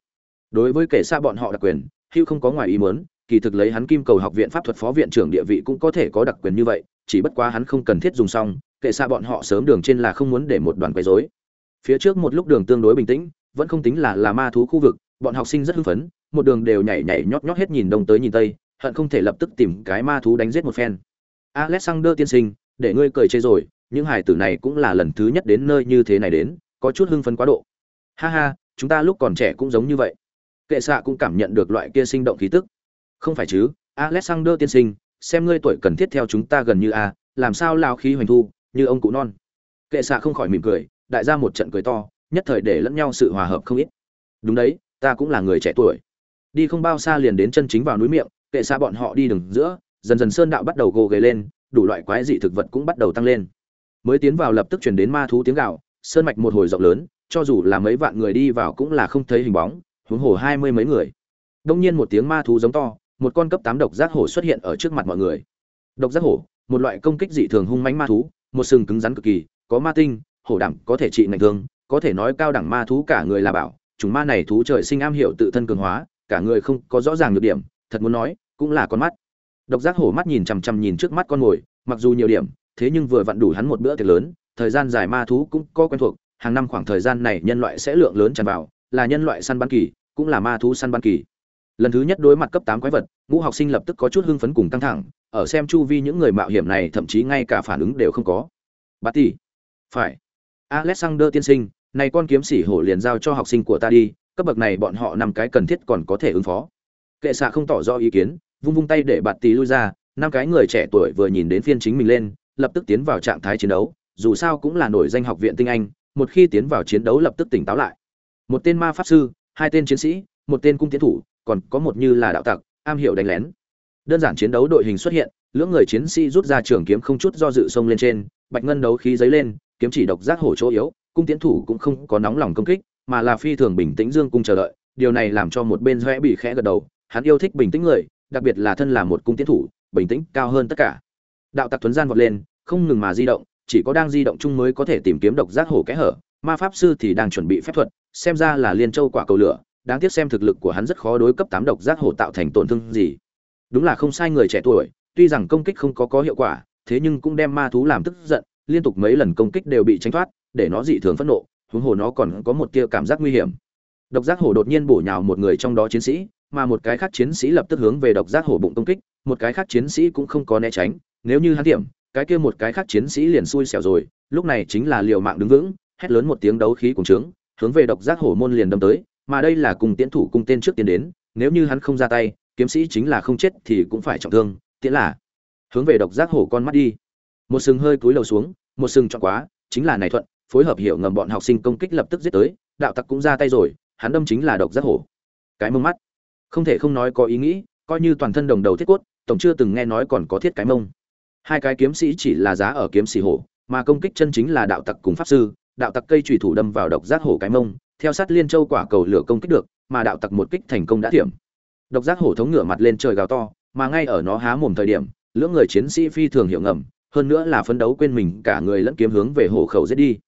Speaker 1: đối với kẻ xa bọn họ đặc quyền hữu không có ngoài ý muốn, kỳ thực lấy hắn kim cầu học viện pháp thuật phó viện trưởng địa vị cũng có thể có đặc quyền như vậy, chỉ bất quá hắn không cần thiết dùng xong kệ xa bọn họ sớm đường trên là không muốn để một đoàn quấy rối. Phía trước một lúc đường tương đối bình tĩnh, vẫn không tính là là ma thú khu vực, bọn học sinh rất hưng phấn, một đường đều nhảy nhảy nhót nhót hết nhìn đông tới nhìn tây, hận không thể lập tức tìm cái ma thú đánh giết một phen. Alexander tiên sinh, để ngươi cười chê rồi, những hải tử này cũng là lần thứ nhất đến nơi như thế này đến, có chút hưng phấn quá độ. Ha ha, chúng ta lúc còn trẻ cũng giống như vậy kệ xạ cũng cảm nhận được loại kia sinh động khí tức. Không phải chứ, alexander tiên sinh, xem ngươi tuổi cần thiết theo chúng ta gần như a, làm sao lao khí hoành thu, như ông cụ non. Kệ xạ không khỏi mỉm cười, đại ra một trận cười to, nhất thời để lẫn nhau sự hòa hợp không ít. Đúng đấy, ta cũng là người trẻ tuổi. Đi không bao xa liền đến chân chính vào núi miệng, kệ xạ bọn họ đi đường giữa, dần dần sơn đạo bắt đầu gồ ghề lên, đủ loại quái dị thực vật cũng bắt đầu tăng lên. Mới tiến vào lập tức chuyển đến ma thú tiếng gạo sơn mạch một hồi rộng lớn, cho dù là mấy vạn người đi vào cũng là không thấy hình bóng huống hồ hai mươi mấy người. Đông nhiên một tiếng ma thú giống to, một con cấp tám độc giác hổ xuất hiện ở trước mặt mọi người. Độc giác hổ, một loại công kích dị thường hung mánh ma thú, một sừng cứng rắn cực kỳ, có ma tinh, hổ đảm, có thể trị ngành thương, có thể nói cao đẳng ma thú cả người là bảo, chúng ma này thú trời sinh am hiểu tự thân cường hóa, cả người không có rõ ràng được điểm, thật muốn nói, cũng là con mắt. Độc giác hổ mắt nhìn chằm chằm nhìn trước mắt con mồi, mặc dù nhiều điểm, thế nhưng vừa vặn đủ hắn một bữa tiệc lớn, thời gian dài ma thú cũng có quen thuộc, hàng năm khoảng thời gian này nhân loại sẽ lượng lớn tràn vào là nhân loại săn bắn kỳ, cũng là ma thú săn bắn kỳ. Lần thứ nhất đối mặt cấp tám quái vật, ngũ học sinh lập tức có chút hưng phấn cùng căng thẳng, ở xem chu vi những người mạo hiểm này, thậm chí ngay cả phản ứng đều không có. Bà tỷ, phải. Alexander tiên sinh, này con kiếm sĩ hổ liền giao cho học sinh của ta đi, cấp bậc này bọn họ năm cái cần thiết còn có thể ứng phó. Kệ xạ không tỏ rõ ý kiến, vung vung tay để bạt tỷ lui ra, năm cái người trẻ tuổi vừa nhìn đến phiên chính mình lên, lập tức tiến vào trạng thái chiến đấu, dù sao cũng là nổi danh học viện tinh anh, một khi tiến vào chiến đấu lập tức tỉnh táo lại một tên ma pháp sư, hai tên chiến sĩ, một tên cung tiến thủ, còn có một như là đạo tặc, am hiểu đánh lén. Đơn giản chiến đấu đội hình xuất hiện, lưỡng người chiến sĩ rút ra trường kiếm không chút do dự xông lên trên, bạch ngân đấu khí dấy lên, kiếm chỉ độc giác hổ chỗ yếu, cung tiến thủ cũng không có nóng lòng công kích, mà là phi thường bình tĩnh dương cung chờ đợi, điều này làm cho một bên rẽ bị khẽ gật đầu, hắn yêu thích bình tĩnh người, đặc biệt là thân là một cung tiến thủ, bình tĩnh cao hơn tất cả. Đạo tặc tuấn gian vọt lên, không ngừng mà di động, chỉ có đang di động chung mới có thể tìm kiếm độc giác hổ kẽ hở ma pháp sư thì đang chuẩn bị phép thuật, xem ra là liên châu quả cầu lửa, đáng tiếc xem thực lực của hắn rất khó đối cấp tám độc giác hổ tạo thành tổn thương gì. Đúng là không sai người trẻ tuổi, tuy rằng công kích không có có hiệu quả, thế nhưng cũng đem ma thú làm tức giận, liên tục mấy lần công kích đều bị tránh thoát, để nó dị thường phẫn nộ, huống hồ nó còn có một tia cảm giác nguy hiểm. Độc giác hổ đột nhiên bổ nhào một người trong đó chiến sĩ, mà một cái khác chiến sĩ lập tức hướng về độc giác hổ bụng công kích, một cái khác chiến sĩ cũng không có né tránh, nếu như hắn tiệm cái kia một cái khác chiến sĩ liền xui xẻo rồi, lúc này chính là liều mạng đứng vững hét lớn một tiếng đấu khí cùng trướng, hướng về độc giác hổ môn liền đâm tới, mà đây là cùng tiễn thủ cung tên trước tiến đến, nếu như hắn không ra tay, kiếm sĩ chính là không chết thì cũng phải trọng thương, tiễn là hướng về độc giác hổ con mắt đi. Một sừng hơi cúi đầu xuống, một sừng chọn quá, chính là này thuận, phối hợp hiểu ngầm bọn học sinh công kích lập tức giết tới, đạo tặc cũng ra tay rồi, hắn đâm chính là độc giác hổ. Cái mông mắt. Không thể không nói có ý nghĩ, coi như toàn thân đồng đầu thiết cốt, tổng chưa từng nghe nói còn có thiết cái mông. Hai cái kiếm sĩ chỉ là giá ở kiếm sĩ hổ, mà công kích chân chính là đạo tặc cùng pháp sư đạo tặc cây trùy thủ đâm vào độc giác hổ cái mông, theo sát liên châu quả cầu lửa công kích được, mà đạo tặc một kích thành công đã thiểm. Độc giác hổ thống ngửa mặt lên trời gào to, mà ngay ở nó há mồm thời điểm, lưỡng người chiến sĩ phi thường hiểu ngầm, hơn nữa là phấn đấu quên mình, cả người lẫn kiếm hướng về hổ khẩu giết đi.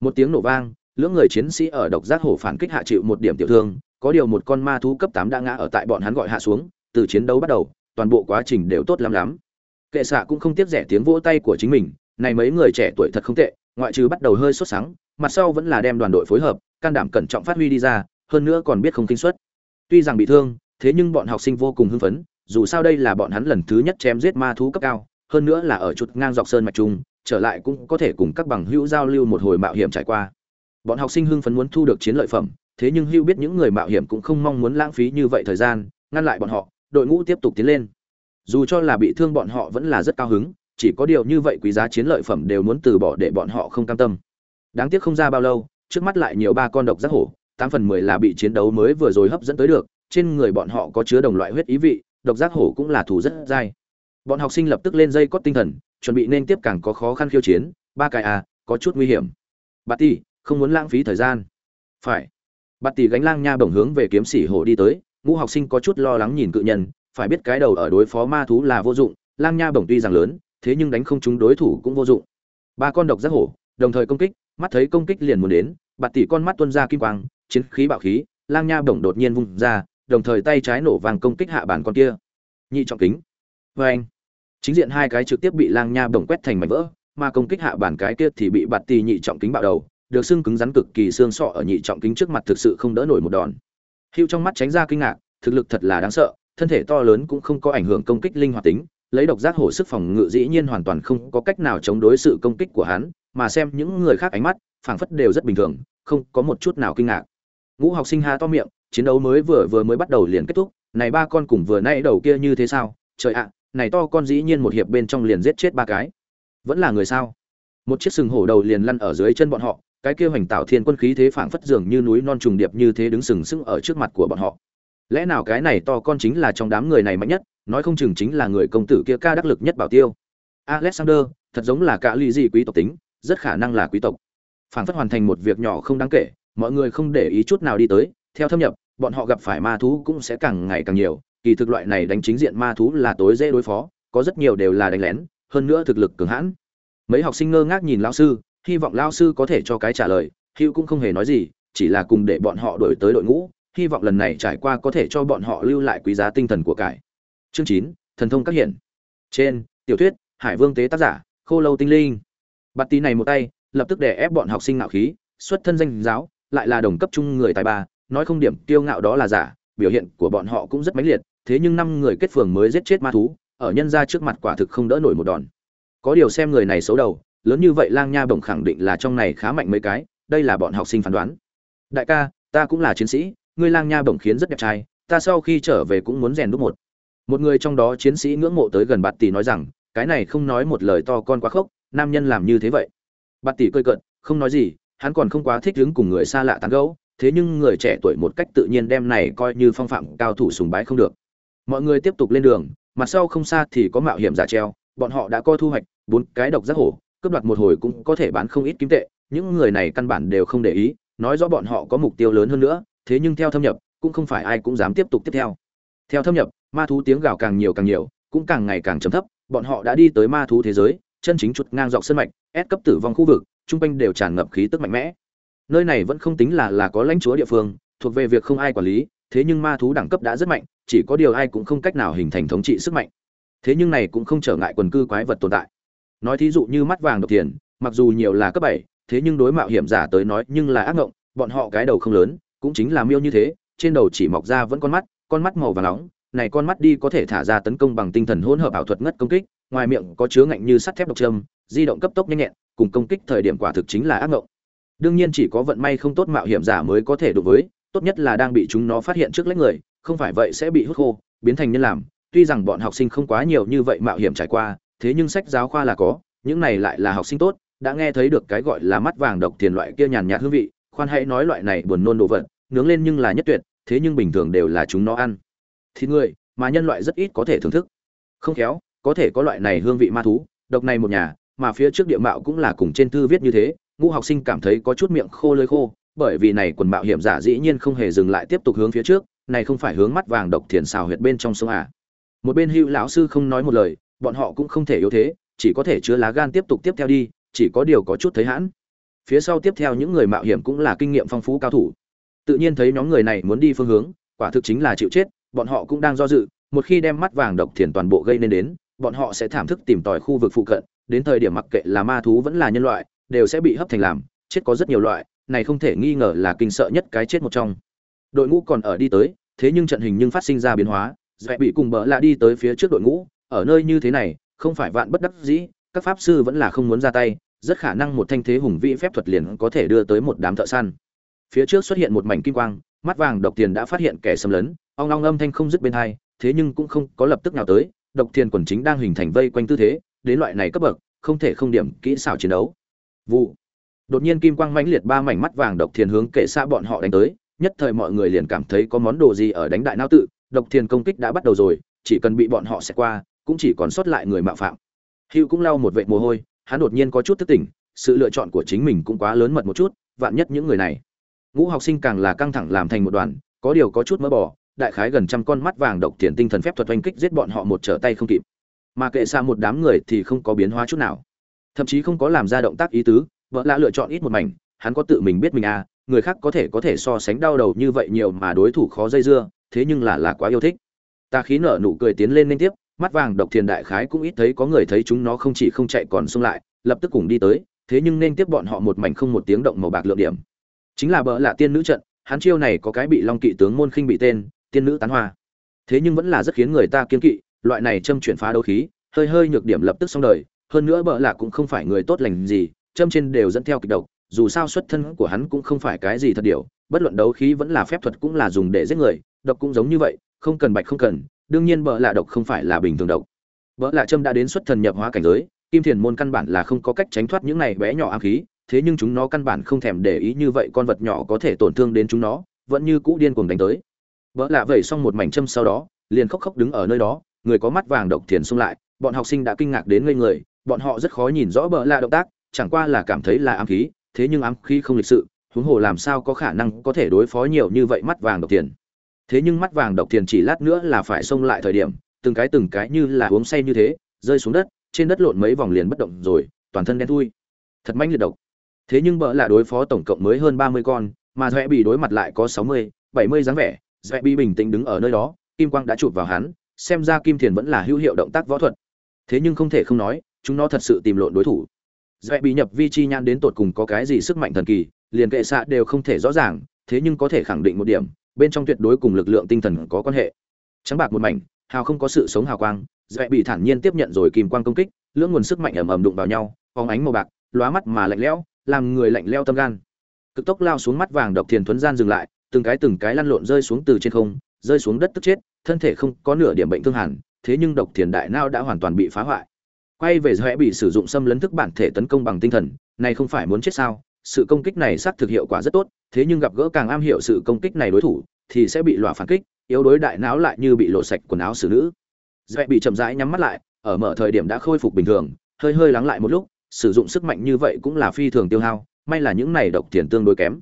Speaker 1: Một tiếng nổ vang, lưỡng người chiến sĩ ở độc giác hổ phản kích hạ chịu một điểm tiểu thương, có điều một con ma thú cấp tám đã ngã ở tại bọn hắn gọi hạ xuống, từ chiến đấu bắt đầu, toàn bộ quá trình đều tốt lắm lắm. Kệ xạ cũng không tiếc rẻ tiếng vỗ tay của chính mình, này mấy người trẻ tuổi thật không tệ ngoại trừ bắt đầu hơi sốt sắng, mặt sau vẫn là đem đoàn đội phối hợp, can đảm cẩn trọng phát huy đi ra, hơn nữa còn biết không kinh suất. Tuy rằng bị thương, thế nhưng bọn học sinh vô cùng hưng phấn, dù sao đây là bọn hắn lần thứ nhất chém giết ma thú cấp cao, hơn nữa là ở chuột ngang dọc sơn mạch trung trở lại cũng có thể cùng các bằng hữu giao lưu một hồi mạo hiểm trải qua. Bọn học sinh hưng phấn muốn thu được chiến lợi phẩm, thế nhưng hưu biết những người mạo hiểm cũng không mong muốn lãng phí như vậy thời gian, ngăn lại bọn họ, đội ngũ tiếp tục tiến lên. Dù cho là bị thương bọn họ vẫn là rất cao hứng chỉ có điều như vậy quý giá chiến lợi phẩm đều muốn từ bỏ để bọn họ không cam tâm. Đáng tiếc không ra bao lâu, trước mắt lại nhiều ba con độc giác hổ, tám phần mười là bị chiến đấu mới vừa rồi hấp dẫn tới được, trên người bọn họ có chứa đồng loại huyết ý vị, độc giác hổ cũng là thủ rất dai. Bọn học sinh lập tức lên dây cót tinh thần, chuẩn bị nên tiếp càng có khó khăn khiêu chiến, ba cái à có chút nguy hiểm. Bà tỷ, không muốn lãng phí thời gian. Phải. Bà tỷ gánh lang nha bổng hướng về kiếm sĩ hổ đi tới, ngũ học sinh có chút lo lắng nhìn cự nhân, phải biết cái đầu ở đối phó ma thú là vô dụng, lang nha bổng tuy rằng lớn thế nhưng đánh không trúng đối thủ cũng vô dụng. Ba con độc giác hổ, đồng thời công kích, mắt thấy công kích liền muốn đến, bạt tỷ con mắt tuôn ra kim quang, chiến khí bạo khí, lang nha bổng đột nhiên vung ra, đồng thời tay trái nổ vàng công kích hạ bản con kia. Nhị trọng kính. Vê anh, chính diện hai cái trực tiếp bị lang nha bổng quét thành mảnh vỡ, mà công kích hạ bản cái kia thì bị bạt tỷ nhị trọng kính bạo đầu, được xương cứng rắn cực kỳ xương sọ ở nhị trọng kính trước mặt thực sự không đỡ nổi một đòn. Hưu trong mắt tránh ra kinh ngạc, thực lực thật là đáng sợ, thân thể to lớn cũng không có ảnh hưởng công kích linh hoạt tính lấy độc giác hổ sức phòng ngự dĩ nhiên hoàn toàn không có cách nào chống đối sự công kích của hắn, mà xem những người khác ánh mắt, phảng phất đều rất bình thường, không có một chút nào kinh ngạc. Ngũ học sinh ha to miệng, chiến đấu mới vừa vừa mới bắt đầu liền kết thúc, này ba con cùng vừa nãy đầu kia như thế sao? Trời ạ, này to con dĩ nhiên một hiệp bên trong liền giết chết ba cái. Vẫn là người sao? Một chiếc sừng hổ đầu liền lăn ở dưới chân bọn họ, cái kia hoành tạo thiên quân khí thế phảng phất dường như núi non trùng điệp như thế đứng sừng sững ở trước mặt của bọn họ. Lẽ nào cái này to con chính là trong đám người này mạnh nhất? Nói không chừng chính là người công tử kia ca đắc lực nhất bảo tiêu. Alexander, thật giống là cả ly gì quý tộc tính, rất khả năng là quý tộc. Phảng phất hoàn thành một việc nhỏ không đáng kể, mọi người không để ý chút nào đi tới, theo thâm nhập, bọn họ gặp phải ma thú cũng sẽ càng ngày càng nhiều, kỳ thực loại này đánh chính diện ma thú là tối dễ đối phó, có rất nhiều đều là đánh lén, hơn nữa thực lực cường hãn. Mấy học sinh ngơ ngác nhìn lão sư, hy vọng lão sư có thể cho cái trả lời hữu cũng không hề nói gì, chỉ là cùng để bọn họ đổi tới đội ngũ, hy vọng lần này trải qua có thể cho bọn họ lưu lại quý giá tinh thần của cải chương chín, thần thông các hiện trên, tiểu thuyết, hải vương tế tác giả, khô lâu tinh linh. Bạt tí này một tay, lập tức để ép bọn học sinh ngạo khí, xuất thân danh giáo, lại là đồng cấp trung người tài ba, nói không điểm tiêu ngạo đó là giả, biểu hiện của bọn họ cũng rất mãnh liệt, thế nhưng năm người kết phường mới giết chết ma thú, ở nhân ra trước mặt quả thực không đỡ nổi một đòn. Có điều xem người này xấu đầu, lớn như vậy lang nha bổng khẳng định là trong này khá mạnh mấy cái, đây là bọn học sinh phán đoán. Đại ca, ta cũng là chiến sĩ, ngươi lang nha bổng khiến rất đẹp trai, ta sau khi trở về cũng muốn rèn đúc một một người trong đó chiến sĩ ngưỡng mộ tới gần bạt tỷ nói rằng, cái này không nói một lời to con quá khốc, nam nhân làm như thế vậy. Bạt tỷ cơi cận không nói gì, hắn còn không quá thích đứng cùng người xa lạ tán gẫu, thế nhưng người trẻ tuổi một cách tự nhiên đem này coi như phong phạm cao thủ sùng bái không được. Mọi người tiếp tục lên đường, mặt sau không xa thì có mạo hiểm giả treo, bọn họ đã coi thu hoạch, bốn cái độc giác hổ, cướp đoạt một hồi cũng có thể bán không ít kim tệ, những người này căn bản đều không để ý, nói rõ bọn họ có mục tiêu lớn hơn nữa, thế nhưng theo thâm nhập, cũng không phải ai cũng dám tiếp tục tiếp theo. Theo thâm nhập ma thú tiếng gào càng nhiều càng nhiều, cũng càng ngày càng trầm thấp, bọn họ đã đi tới ma thú thế giới, chân chính chuột ngang dọc sân mạch, ép cấp tử vong khu vực, trung quanh đều tràn ngập khí tức mạnh mẽ. Nơi này vẫn không tính là là có lãnh chúa địa phương, thuộc về việc không ai quản lý, thế nhưng ma thú đẳng cấp đã rất mạnh, chỉ có điều ai cũng không cách nào hình thành thống trị sức mạnh. Thế nhưng này cũng không trở ngại quần cư quái vật tồn tại. Nói thí dụ như mắt vàng độc tiền mặc dù nhiều là cấp bảy, thế nhưng đối mạo hiểm giả tới nói nhưng là ác ngộng, bọn họ cái đầu không lớn, cũng chính là miêu như thế, trên đầu chỉ mọc ra vẫn con mắt con mắt màu vàng nóng này con mắt đi có thể thả ra tấn công bằng tinh thần hỗn hợp ảo thuật ngất công kích, ngoài miệng có chứa ngạnh như sắt thép độc châm di động cấp tốc nhanh nhẹn, cùng công kích thời điểm quả thực chính là ác ngộng. Đương nhiên chỉ có vận may không tốt mạo hiểm giả mới có thể đối với, tốt nhất là đang bị chúng nó phát hiện trước lấy người, không phải vậy sẽ bị hút khô, biến thành nhân làm. Tuy rằng bọn học sinh không quá nhiều như vậy mạo hiểm trải qua, thế nhưng sách giáo khoa là có, những này lại là học sinh tốt, đã nghe thấy được cái gọi là mắt vàng độc tiền loại kia nhàn nhạt hương vị, khoan hãy nói loại này buồn nôn đồ vật, nướng lên nhưng là nhất tuyệt, thế nhưng bình thường đều là chúng nó ăn thịt người, mà nhân loại rất ít có thể thưởng thức. Không khéo, có thể có loại này hương vị ma thú, độc này một nhà, mà phía trước địa mạo cũng là cùng trên thư viết như thế, ngũ học sinh cảm thấy có chút miệng khô lơi khô, bởi vì này quần mạo hiểm giả dĩ nhiên không hề dừng lại tiếp tục hướng phía trước, này không phải hướng mắt vàng độc thiền xào huyệt bên trong sông à. một bên hữu lão sư không nói một lời, bọn họ cũng không thể yếu thế, chỉ có thể chứa lá gan tiếp tục tiếp theo đi, chỉ có điều có chút thấy hãn. Phía sau tiếp theo những người mạo hiểm cũng là kinh nghiệm phong phú cao thủ. Tự nhiên thấy nhóm người này muốn đi phương hướng, quả thực chính là chịu chết bọn họ cũng đang do dự, một khi đem mắt vàng độc thiền toàn bộ gây nên đến, bọn họ sẽ thảm thức tìm tòi khu vực phụ cận, đến thời điểm mặc kệ là ma thú vẫn là nhân loại, đều sẽ bị hấp thành làm, chết có rất nhiều loại, này không thể nghi ngờ là kinh sợ nhất cái chết một trong. Đội ngũ còn ở đi tới, thế nhưng trận hình nhưng phát sinh ra biến hóa dễ bị cùng bỡ lạ đi tới phía trước đội ngũ, ở nơi như thế này, không phải vạn bất đắc dĩ, các pháp sư vẫn là không muốn ra tay, rất khả năng một thanh thế hùng vĩ phép thuật liền có thể đưa tới một đám thợ săn. Phía trước xuất hiện một mảnh kim quang, mắt vàng độc tiền đã phát hiện kẻ xâm lấn ong ong âm thanh không dứt bên hai, thế nhưng cũng không có lập tức nào tới, độc Thiên quần chính đang hình thành vây quanh tư thế, đến loại này cấp bậc, không thể không điểm kỹ xảo chiến đấu. Vụ. Đột nhiên kim quang mãnh liệt ba mảnh mắt vàng độc Thiên hướng kệ xa bọn họ đánh tới, nhất thời mọi người liền cảm thấy có món đồ gì ở đánh đại não tự, độc Thiên công kích đã bắt đầu rồi, chỉ cần bị bọn họ sẽ qua, cũng chỉ còn sót lại người mạo phạm. Hưu cũng lau một vệt mồ hôi, hắn đột nhiên có chút thức tỉnh, sự lựa chọn của chính mình cũng quá lớn mật một chút, vạn nhất những người này. Ngũ học sinh càng là căng thẳng làm thành một đoàn, có điều có chút mỡ bỏ đại khái gần trăm con mắt vàng độc thiền tinh thần phép thuật oanh kích giết bọn họ một trở tay không kịp. Mà kệ xa một đám người thì không có biến hóa chút nào. Thậm chí không có làm ra động tác ý tứ, vợ lạ lựa chọn ít một mảnh, hắn có tự mình biết mình à người khác có thể có thể so sánh đau đầu như vậy nhiều mà đối thủ khó dây dưa, thế nhưng là là quá yêu thích. Ta khí nở nụ cười tiến lên liên tiếp, mắt vàng độc thiền đại khái cũng ít thấy có người thấy chúng nó không chỉ không chạy còn xông lại, lập tức cùng đi tới, thế nhưng nên tiếp bọn họ một mảnh không một tiếng động màu bạc lượng điểm. Chính là bỡ lạ tiên nữ trận, hắn chiêu này có cái bị long kỵ tướng môn khinh bị tên tiên nữ tán hoa. Thế nhưng vẫn là rất khiến người ta kiên kỵ, loại này châm chuyển phá đấu khí, hơi hơi nhược điểm lập tức xong đời, hơn nữa bợ lạ cũng không phải người tốt lành gì, châm trên đều dẫn theo kịch độc, dù sao xuất thân của hắn cũng không phải cái gì thật điều, bất luận đấu khí vẫn là phép thuật cũng là dùng để giết người, độc cũng giống như vậy, không cần bạch không cần, đương nhiên bợ lạ độc không phải là bình thường độc. Bợ lạ châm đã đến xuất thần nhập hóa cảnh giới, kim thiền môn căn bản là không có cách tránh thoát những này bé nhỏ ám khí, thế nhưng chúng nó căn bản không thèm để ý như vậy con vật nhỏ có thể tổn thương đến chúng nó, vẫn như cũ điên cuồng đánh tới vợ lạ vẩy xong một mảnh châm sau đó, liền khóc khóc đứng ở nơi đó, người có mắt vàng độc thiền xung lại, bọn học sinh đã kinh ngạc đến ngây người, bọn họ rất khó nhìn rõ bợ lạ động tác, chẳng qua là cảm thấy là ám khí, thế nhưng ám khí không lịch sự, huống hồ làm sao có khả năng có thể đối phó nhiều như vậy mắt vàng độc thiền. Thế nhưng mắt vàng độc thiền chỉ lát nữa là phải xông lại thời điểm, từng cái từng cái như là uống say như thế, rơi xuống đất, trên đất lộn mấy vòng liền bất động rồi, toàn thân đen thui. Thật manh liệt độc. Thế nhưng bợ là đối phó tổng cộng mới hơn ba mươi con, mà dọa bị đối mặt lại có sáu mươi, bảy mươi dáng vẻ dọa bi bình tĩnh đứng ở nơi đó, kim quang đã chụp vào hắn, xem ra kim thiền vẫn là hữu hiệu động tác võ thuật. Thế nhưng không thể không nói, chúng nó thật sự tìm lộn đối thủ. Dọa bị nhập vi chi nhan đến tột cùng có cái gì sức mạnh thần kỳ, liền kệ xạ đều không thể rõ ràng, thế nhưng có thể khẳng định một điểm, bên trong tuyệt đối cùng lực lượng tinh thần có quan hệ. Trắng bạc một mảnh, hào không có sự sống hào quang dọa bị thản nhiên tiếp nhận rồi kim quang công kích, lưỡng nguồn sức mạnh ầm ầm đụng vào nhau, phóng ánh màu bạc, lóa mắt mà lạnh lẽo, làm người lạnh leo tâm gan. Cực tốc lao xuống mắt vàng độc thiền thuấn gian dừng lại từng cái từng cái lăn lộn rơi xuống từ trên không, rơi xuống đất tức chết, thân thể không có nửa điểm bệnh thương hẳn, thế nhưng độc thiền đại nao đã hoàn toàn bị phá hoại. Quay về dõe bị sử dụng xâm lấn thức bản thể tấn công bằng tinh thần, này không phải muốn chết sao? Sự công kích này xác thực hiệu quả rất tốt, thế nhưng gặp gỡ càng am hiểu sự công kích này đối thủ, thì sẽ bị lọa phản kích, yếu đối đại não lại như bị lộ sạch quần áo xử nữ. Dễ bị chậm rãi nhắm mắt lại, ở mở thời điểm đã khôi phục bình thường, hơi hơi lắng lại một lúc, sử dụng sức mạnh như vậy cũng là phi thường tiêu hao, may là những này độc tiền tương đối kém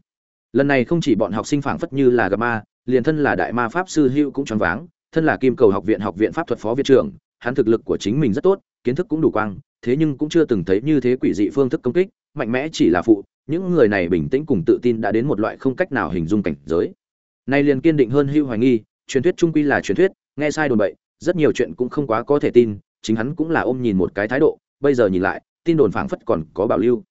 Speaker 1: lần này không chỉ bọn học sinh phảng phất như là gặp ma, liền thân là đại ma pháp sư hữu cũng choáng váng, thân là kim cầu học viện học viện pháp thuật phó viện trưởng, hắn thực lực của chính mình rất tốt, kiến thức cũng đủ quang, thế nhưng cũng chưa từng thấy như thế quỷ dị phương thức công kích, mạnh mẽ chỉ là phụ, những người này bình tĩnh cùng tự tin đã đến một loại không cách nào hình dung cảnh giới. Nay liền kiên định hơn hưu hoài nghi, truyền thuyết trung quy là truyền thuyết, nghe sai đồn bậy, rất nhiều chuyện cũng không quá có thể tin, chính hắn cũng là ôm nhìn một cái thái độ, bây giờ nhìn lại, tin đồn phảng phất còn có bảo lưu.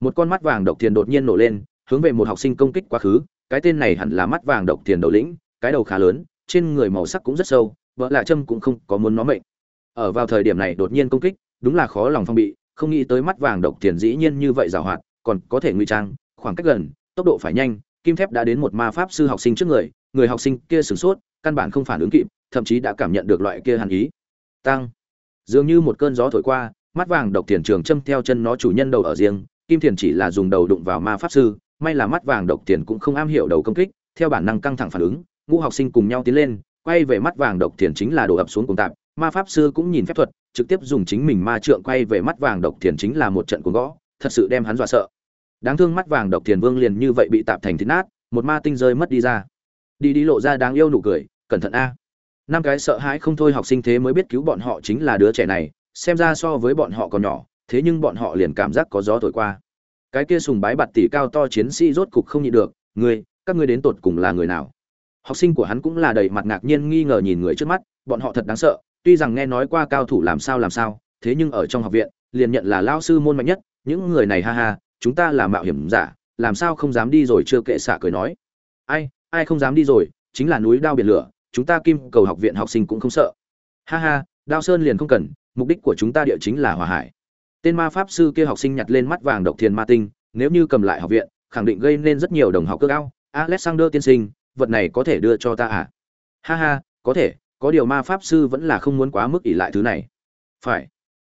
Speaker 1: Một con mắt vàng độc thiền đột nhiên nổ lên hướng về một học sinh công kích quá khứ, cái tên này hẳn là mắt vàng độc thiền đầu lĩnh, cái đầu khá lớn, trên người màu sắc cũng rất sâu, vợ lạ trâm cũng không có muốn nó mệnh. Ở vào thời điểm này đột nhiên công kích, đúng là khó lòng phong bị, không nghĩ tới mắt vàng độc thiền dĩ nhiên như vậy giảo hoạt, còn có thể ngụy trang, khoảng cách gần, tốc độ phải nhanh, kim thép đã đến một ma pháp sư học sinh trước người người học sinh kia sửng sốt, căn bản không phản ứng kịp, thậm chí đã cảm nhận được loại kia hàn ý. Tăng. Dường như một cơn gió thổi qua, mắt vàng độc tiền trường châm theo chân nó chủ nhân đầu ở riêng, kim thiền chỉ là dùng đầu đụng vào ma pháp sư may là mắt vàng độc tiền cũng không am hiểu đầu công kích, theo bản năng căng thẳng phản ứng, ngũ học sinh cùng nhau tiến lên, quay về mắt vàng độc tiền chính là đổ ập xuống cùng tạp, ma pháp sư cũng nhìn phép thuật, trực tiếp dùng chính mình ma trượng quay về mắt vàng độc tiền chính là một trận cuồng gõ, thật sự đem hắn dọa sợ. Đáng thương mắt vàng độc tiền vương liền như vậy bị tạp thành thít nát, một ma tinh rơi mất đi ra. Đi đi lộ ra đáng yêu nụ cười, cẩn thận a. Năm cái sợ hãi không thôi học sinh thế mới biết cứu bọn họ chính là đứa trẻ này, xem ra so với bọn họ còn nhỏ, thế nhưng bọn họ liền cảm giác có gió thổi qua cái kia sùng bái bạt tỷ cao to chiến sĩ rốt cục không nhịn được, ngươi, các ngươi đến tột cùng là người nào? Học sinh của hắn cũng là đầy mặt ngạc nhiên nghi ngờ nhìn người trước mắt, bọn họ thật đáng sợ, tuy rằng nghe nói qua cao thủ làm sao làm sao, thế nhưng ở trong học viện, liền nhận là lao sư môn mạnh nhất, những người này ha ha, chúng ta là mạo hiểm giả, làm sao không dám đi rồi chưa kệ xạ cười nói. Ai ai không dám đi rồi, chính là núi đao biển lửa, chúng ta kim cầu học viện học sinh cũng không sợ. Ha ha, đao sơn liền không cần, mục đích của chúng ta địa chính là hòa hải tên ma pháp sư kia học sinh nhặt lên mắt vàng độc thiền ma tinh, nếu như cầm lại học viện, khẳng định gây nên rất nhiều đồng học cơ cao alexander tiên sinh, vật này có thể đưa cho ta à? Ha ha, có thể, có điều ma pháp sư vẫn là không muốn quá mức ỷ lại thứ này. Phải.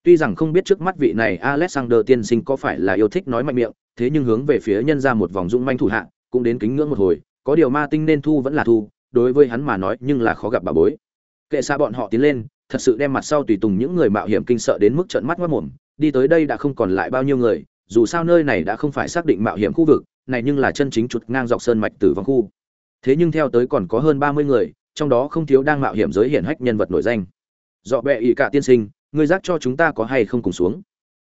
Speaker 1: Tuy rằng không biết trước mắt vị này alexander tiên sinh có phải là yêu thích nói mạnh miệng, thế nhưng hướng về phía nhân ra một vòng dung manh thủ hạ, cũng đến kính ngưỡng một hồi, có điều ma tinh nên thu vẫn là thu, đối với hắn mà nói nhưng là khó gặp bà bối. Kệ xa bọn họ tiến lên, thật sự đem mặt sau tùy tùng những người mạo hiểm kinh sợ đến mức trận mắt mất mồm đi tới đây đã không còn lại bao nhiêu người, dù sao nơi này đã không phải xác định mạo hiểm khu vực, này nhưng là chân chính chuột ngang dọc sơn mạch tử vong khu. Thế nhưng theo tới còn có hơn ba mươi người, trong đó không thiếu đang mạo hiểm giới hiển hách nhân vật nổi danh. Dọ bẹ ỷ cả tiên sinh, ngươi giác cho chúng ta có hay không cùng xuống?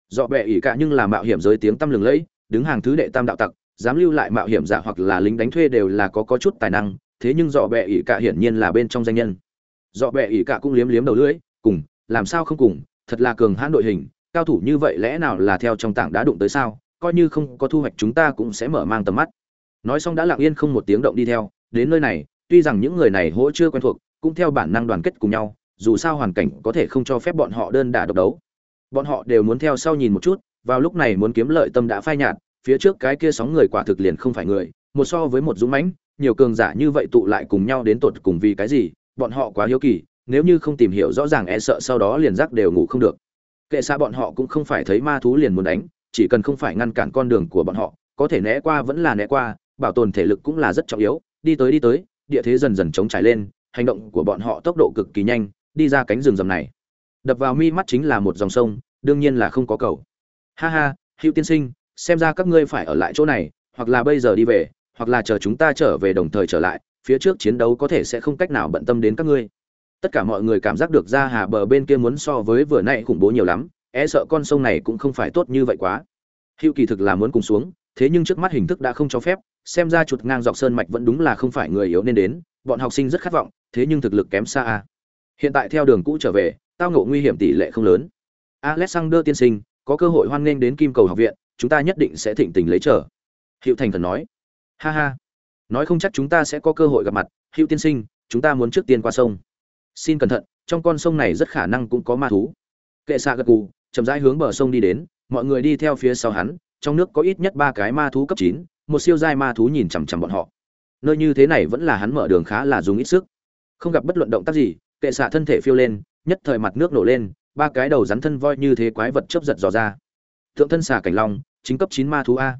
Speaker 1: Dọ bẹ ỷ cả nhưng là mạo hiểm giới tiếng tăm lừng lẫy, đứng hàng thứ đệ tam đạo tặc, dám lưu lại mạo hiểm giả hoặc là lính đánh thuê đều là có có chút tài năng, thế nhưng dọ bẹ ỷ cả hiển nhiên là bên trong danh nhân. Dọ bẹ ỷ cả cũng liếm liếm đầu lưỡi, cùng, làm sao không cùng, thật là cường hãn đội hình cao thủ như vậy lẽ nào là theo trong tảng đá đụng tới sao? Coi như không có thu hoạch chúng ta cũng sẽ mở mang tầm mắt. Nói xong đã lặng yên không một tiếng động đi theo. Đến nơi này, tuy rằng những người này hỗ chưa quen thuộc, cũng theo bản năng đoàn kết cùng nhau, dù sao hoàn cảnh có thể không cho phép bọn họ đơn đả độc đấu. Bọn họ đều muốn theo sau nhìn một chút, vào lúc này muốn kiếm lợi tâm đã phai nhạt, phía trước cái kia sóng người quả thực liền không phải người, một so với một dũng mãnh, nhiều cường giả như vậy tụ lại cùng nhau đến tột cùng vì cái gì, bọn họ quá hiếu kỳ, nếu như không tìm hiểu rõ ràng e sợ sau đó liền giác đều ngủ không được kệ xa bọn họ cũng không phải thấy ma thú liền muốn đánh, chỉ cần không phải ngăn cản con đường của bọn họ, có thể né qua vẫn là né qua, bảo tồn thể lực cũng là rất trọng yếu, đi tới đi tới, địa thế dần dần chống trải lên, hành động của bọn họ tốc độ cực kỳ nhanh, đi ra cánh rừng rầm này. Đập vào mi mắt chính là một dòng sông, đương nhiên là không có cầu. Ha ha, hữu tiên sinh, xem ra các ngươi phải ở lại chỗ này, hoặc là bây giờ đi về, hoặc là chờ chúng ta trở về đồng thời trở lại, phía trước chiến đấu có thể sẽ không cách nào bận tâm đến các ngươi tất cả mọi người cảm giác được ra hà bờ bên kia muốn so với vừa nãy khủng bố nhiều lắm e sợ con sông này cũng không phải tốt như vậy quá. Hữu kỳ thực là muốn cùng xuống, thế nhưng trước mắt hình thức đã không cho phép, xem ra chuột ngang dọc sơn mạch vẫn đúng là không phải người yếu nên đến, bọn học sinh rất khát vọng, thế nhưng thực lực kém xa a. Hiện tại theo đường cũ trở về, tao ngộ nguy hiểm tỷ lệ không lớn. Alexander tiên sinh, có cơ hội hoan nghênh đến kim cầu học viện, chúng ta nhất định sẽ thịnh tình lấy trở. Hữu thành thần nói. Ha ha. Nói không chắc chúng ta sẽ có cơ hội gặp mặt. Hữu tiên sinh, chúng ta muốn trước tiên qua sông xin cẩn thận, trong con sông này rất khả năng cũng có ma thú. Kệ xạ gật cù chậm rãi hướng bờ sông đi đến, mọi người đi theo phía sau hắn, trong nước có ít nhất ba cái ma thú cấp chín, một siêu giai ma thú nhìn chằm chằm bọn họ. Nơi như thế này vẫn là hắn mở đường khá là dùng ít sức. Không gặp bất luận động tác gì, kệ xạ thân thể phiêu lên, nhất thời mặt nước nổ lên, ba cái đầu rắn thân voi như thế quái vật chớp giật dò ra. Thượng thân xà cảnh long, chính cấp chín ma thú a.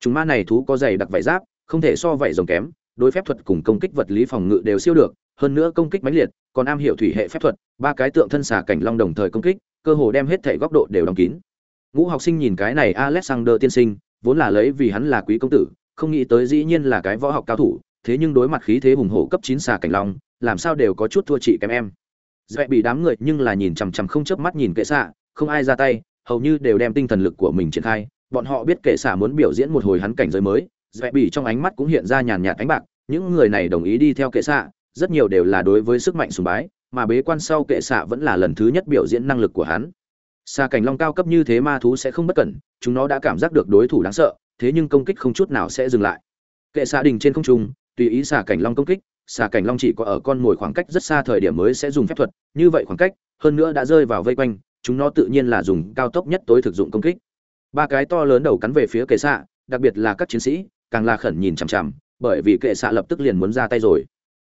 Speaker 1: Chúng ma này thú có dày đặc vảy giáp, không thể so vảy rồng kém, đối phép thuật cùng công kích vật lý phòng ngự đều siêu được hơn nữa công kích mãnh liệt, còn am hiểu thủy hệ phép thuật, ba cái tượng thân xà cảnh long đồng thời công kích, cơ hồ đem hết thể góc độ đều đóng kín. Ngũ học sinh nhìn cái này alexander tiên sinh, vốn là lấy vì hắn là quý công tử, không nghĩ tới dĩ nhiên là cái võ học cao thủ, thế nhưng đối mặt khí thế hùng hổ cấp chín xà cảnh long, làm sao đều có chút thua chị kém em. Dễ bị đám người nhưng là nhìn chằm chằm không chớp mắt nhìn kệ xạ, không ai ra tay, hầu như đều đem tinh thần lực của mình triển khai, bọn họ biết kệ xạ muốn biểu diễn một hồi hắn cảnh giới mới dễ bị trong ánh mắt cũng hiện ra nhàn nhạt ánh bạc, những người này đồng ý đi theo kệ xạ rất nhiều đều là đối với sức mạnh sùng bái, mà bế quan sau kệ xạ vẫn là lần thứ nhất biểu diễn năng lực của hắn. Xa cảnh long cao cấp như thế ma thú sẽ không bất cẩn, chúng nó đã cảm giác được đối thủ đáng sợ, thế nhưng công kích không chút nào sẽ dừng lại. Kệ xạ đình trên không trung, tùy ý xà cảnh long công kích xà cảnh long chỉ có ở con mồi khoảng cách rất xa thời điểm mới sẽ dùng phép thuật, như vậy khoảng cách, hơn nữa đã rơi vào vây quanh, chúng nó tự nhiên là dùng cao tốc nhất tối thực dụng công kích. Ba cái to lớn đầu cắn về phía kệ xạ, đặc biệt là các chiến sĩ, càng là khẩn nhìn chằm chằm, bởi vì kệ xạ lập tức liền muốn ra tay rồi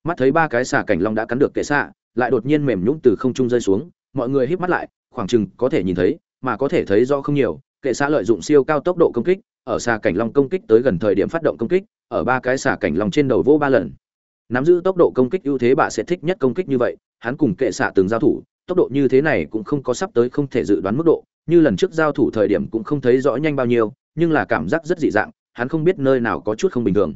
Speaker 1: mắt thấy ba cái xà cảnh long đã cắn được kệ xạ, lại đột nhiên mềm nhũng từ không trung rơi xuống, mọi người híp mắt lại, khoảng chừng có thể nhìn thấy, mà có thể thấy do không nhiều kệ xạ lợi dụng siêu cao tốc độ công kích, ở xà cảnh long công kích tới gần thời điểm phát động công kích, ở ba cái xà cảnh long trên đầu vô ba lần. Nắm giữ tốc độ công kích ưu thế bà sẽ thích nhất công kích như vậy, hắn cùng kệ xạ từng giao thủ, tốc độ như thế này cũng không có sắp tới không thể dự đoán mức độ, như lần trước giao thủ thời điểm cũng không thấy rõ nhanh bao nhiêu, nhưng là cảm giác rất dị dạng, hắn không biết nơi nào có chút không bình thường.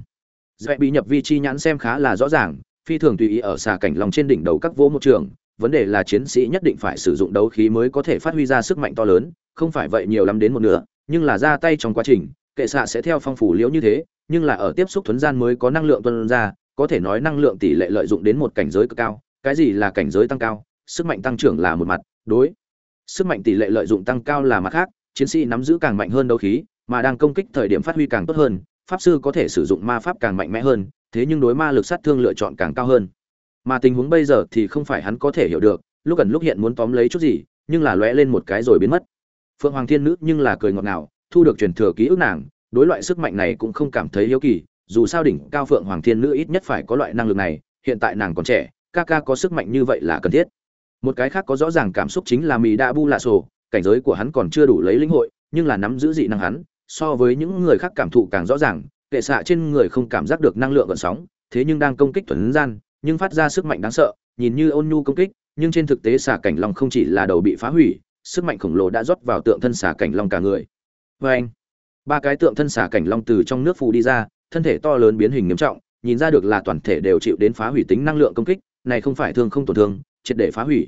Speaker 1: Dễ bị nhập vi chi nhãn xem khá là rõ ràng phi thường tùy ý ở xà cảnh lòng trên đỉnh đầu các vỗ một trường, vấn đề là chiến sĩ nhất định phải sử dụng đấu khí mới có thể phát huy ra sức mạnh to lớn, không phải vậy nhiều lắm đến một nửa, nhưng là ra tay trong quá trình, kệ xạ sẽ theo phong phủ liễu như thế, nhưng là ở tiếp xúc thuấn gian mới có năng lượng tuân ra, có thể nói năng lượng tỷ lệ lợi dụng đến một cảnh giới cực cao, cái gì là cảnh giới tăng cao, sức mạnh tăng trưởng là một mặt, đối, sức mạnh tỷ lệ lợi dụng tăng cao là mặt khác, chiến sĩ nắm giữ càng mạnh hơn đấu khí, mà đang công kích thời điểm phát huy càng tốt hơn, pháp sư có thể sử dụng ma pháp càng mạnh mẽ hơn thế nhưng đối ma lực sát thương lựa chọn càng cao hơn. Mà tình huống bây giờ thì không phải hắn có thể hiểu được, lúc gần lúc hiện muốn tóm lấy chút gì, nhưng là lóe lên một cái rồi biến mất. Phượng hoàng thiên nữ nhưng là cười ngọt ngào, thu được truyền thừa ký ức nàng, đối loại sức mạnh này cũng không cảm thấy hiếu kỳ, dù sao đỉnh cao phượng hoàng thiên nữ ít nhất phải có loại năng lực này, hiện tại nàng còn trẻ, ca ca có sức mạnh như vậy là cần thiết. Một cái khác có rõ ràng cảm xúc chính là mì đa bu lạ sổ, cảnh giới của hắn còn chưa đủ lấy lĩnh hội, nhưng là nắm giữ dị năng hắn, so với những người khác cảm thụ càng rõ ràng kệ xạ trên người không cảm giác được năng lượng gợn sóng, thế nhưng đang công kích thuần gian, nhưng phát ra sức mạnh đáng sợ, nhìn như ôn nhu công kích, nhưng trên thực tế xà cảnh long không chỉ là đầu bị phá hủy, sức mạnh khổng lồ đã rót vào tượng thân xà cảnh long cả người. Vê anh, ba cái tượng thân xà cảnh long từ trong nước phù đi ra, thân thể to lớn biến hình nghiêm trọng, nhìn ra được là toàn thể đều chịu đến phá hủy tính năng lượng công kích, này không phải thương không tổn thương, triệt để phá hủy.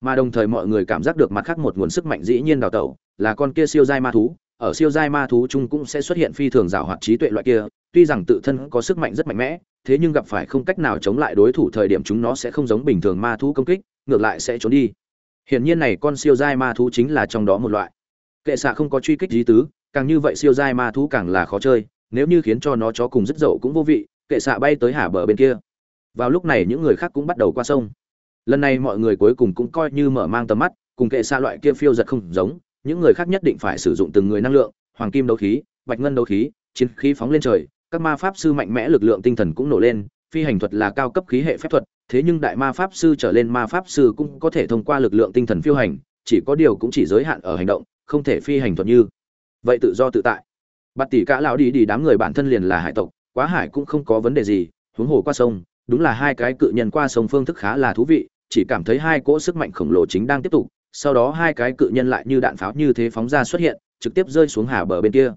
Speaker 1: Mà đồng thời mọi người cảm giác được mặt khác một nguồn sức mạnh dĩ nhiên đào tẩu, là con kia siêu giai ma thú ở siêu giai ma thú chung cũng sẽ xuất hiện phi thường rào hoạt trí tuệ loại kia, tuy rằng tự thân có sức mạnh rất mạnh mẽ, thế nhưng gặp phải không cách nào chống lại đối thủ thời điểm chúng nó sẽ không giống bình thường ma thú công kích, ngược lại sẽ trốn đi. Hiển nhiên này con siêu giai ma thú chính là trong đó một loại. Kệ xạ không có truy kích lý tứ, càng như vậy siêu giai ma thú càng là khó chơi, nếu như khiến cho nó chó cùng rất dậu cũng vô vị, kệ xạ bay tới hà bờ bên kia. Vào lúc này những người khác cũng bắt đầu qua sông. Lần này mọi người cuối cùng cũng coi như mở mang tầm mắt, cùng kệ xạ loại kia phiêu giật không giống những người khác nhất định phải sử dụng từng người năng lượng, hoàng kim đấu khí, bạch ngân đấu khí, chiến khí phóng lên trời, các ma pháp sư mạnh mẽ lực lượng tinh thần cũng nổ lên, phi hành thuật là cao cấp khí hệ phép thuật, thế nhưng đại ma pháp sư trở lên ma pháp sư cũng có thể thông qua lực lượng tinh thần phiêu hành, chỉ có điều cũng chỉ giới hạn ở hành động, không thể phi hành thuật như vậy tự do tự tại. Bạt tỷ cả lão đi đi đám người bản thân liền là hải tộc, quá hải cũng không có vấn đề gì, huống hồ qua sông, đúng là hai cái cự nhân qua sông phương thức khá là thú vị, chỉ cảm thấy hai cỗ sức mạnh khổng lồ chính đang tiếp tục sau đó hai cái cự nhân lại như đạn pháo như thế phóng ra xuất hiện, trực tiếp rơi xuống hà bờ bên kia.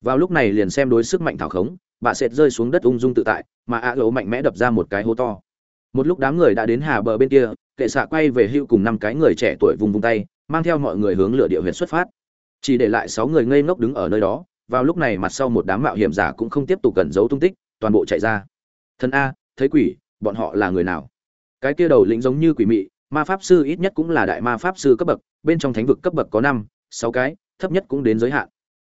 Speaker 1: Vào lúc này liền xem đối sức mạnh thảo khống, bà sệt rơi xuống đất ung dung tự tại, mà a lỗ mạnh mẽ đập ra một cái hố to. Một lúc đám người đã đến hà bờ bên kia, kệ xạ quay về hưu cùng năm cái người trẻ tuổi vùng vùng tay, mang theo mọi người hướng lửa địa huyện xuất phát. Chỉ để lại sáu người ngây ngốc đứng ở nơi đó, vào lúc này mặt sau một đám mạo hiểm giả cũng không tiếp tục cẩn giấu tung tích, toàn bộ chạy ra. Thân a, thấy quỷ, bọn họ là người nào? Cái kia đầu lĩnh giống như quỷ mị ma pháp sư ít nhất cũng là đại ma pháp sư cấp bậc, bên trong thánh vực cấp bậc có năm, sáu cái, thấp nhất cũng đến giới hạn.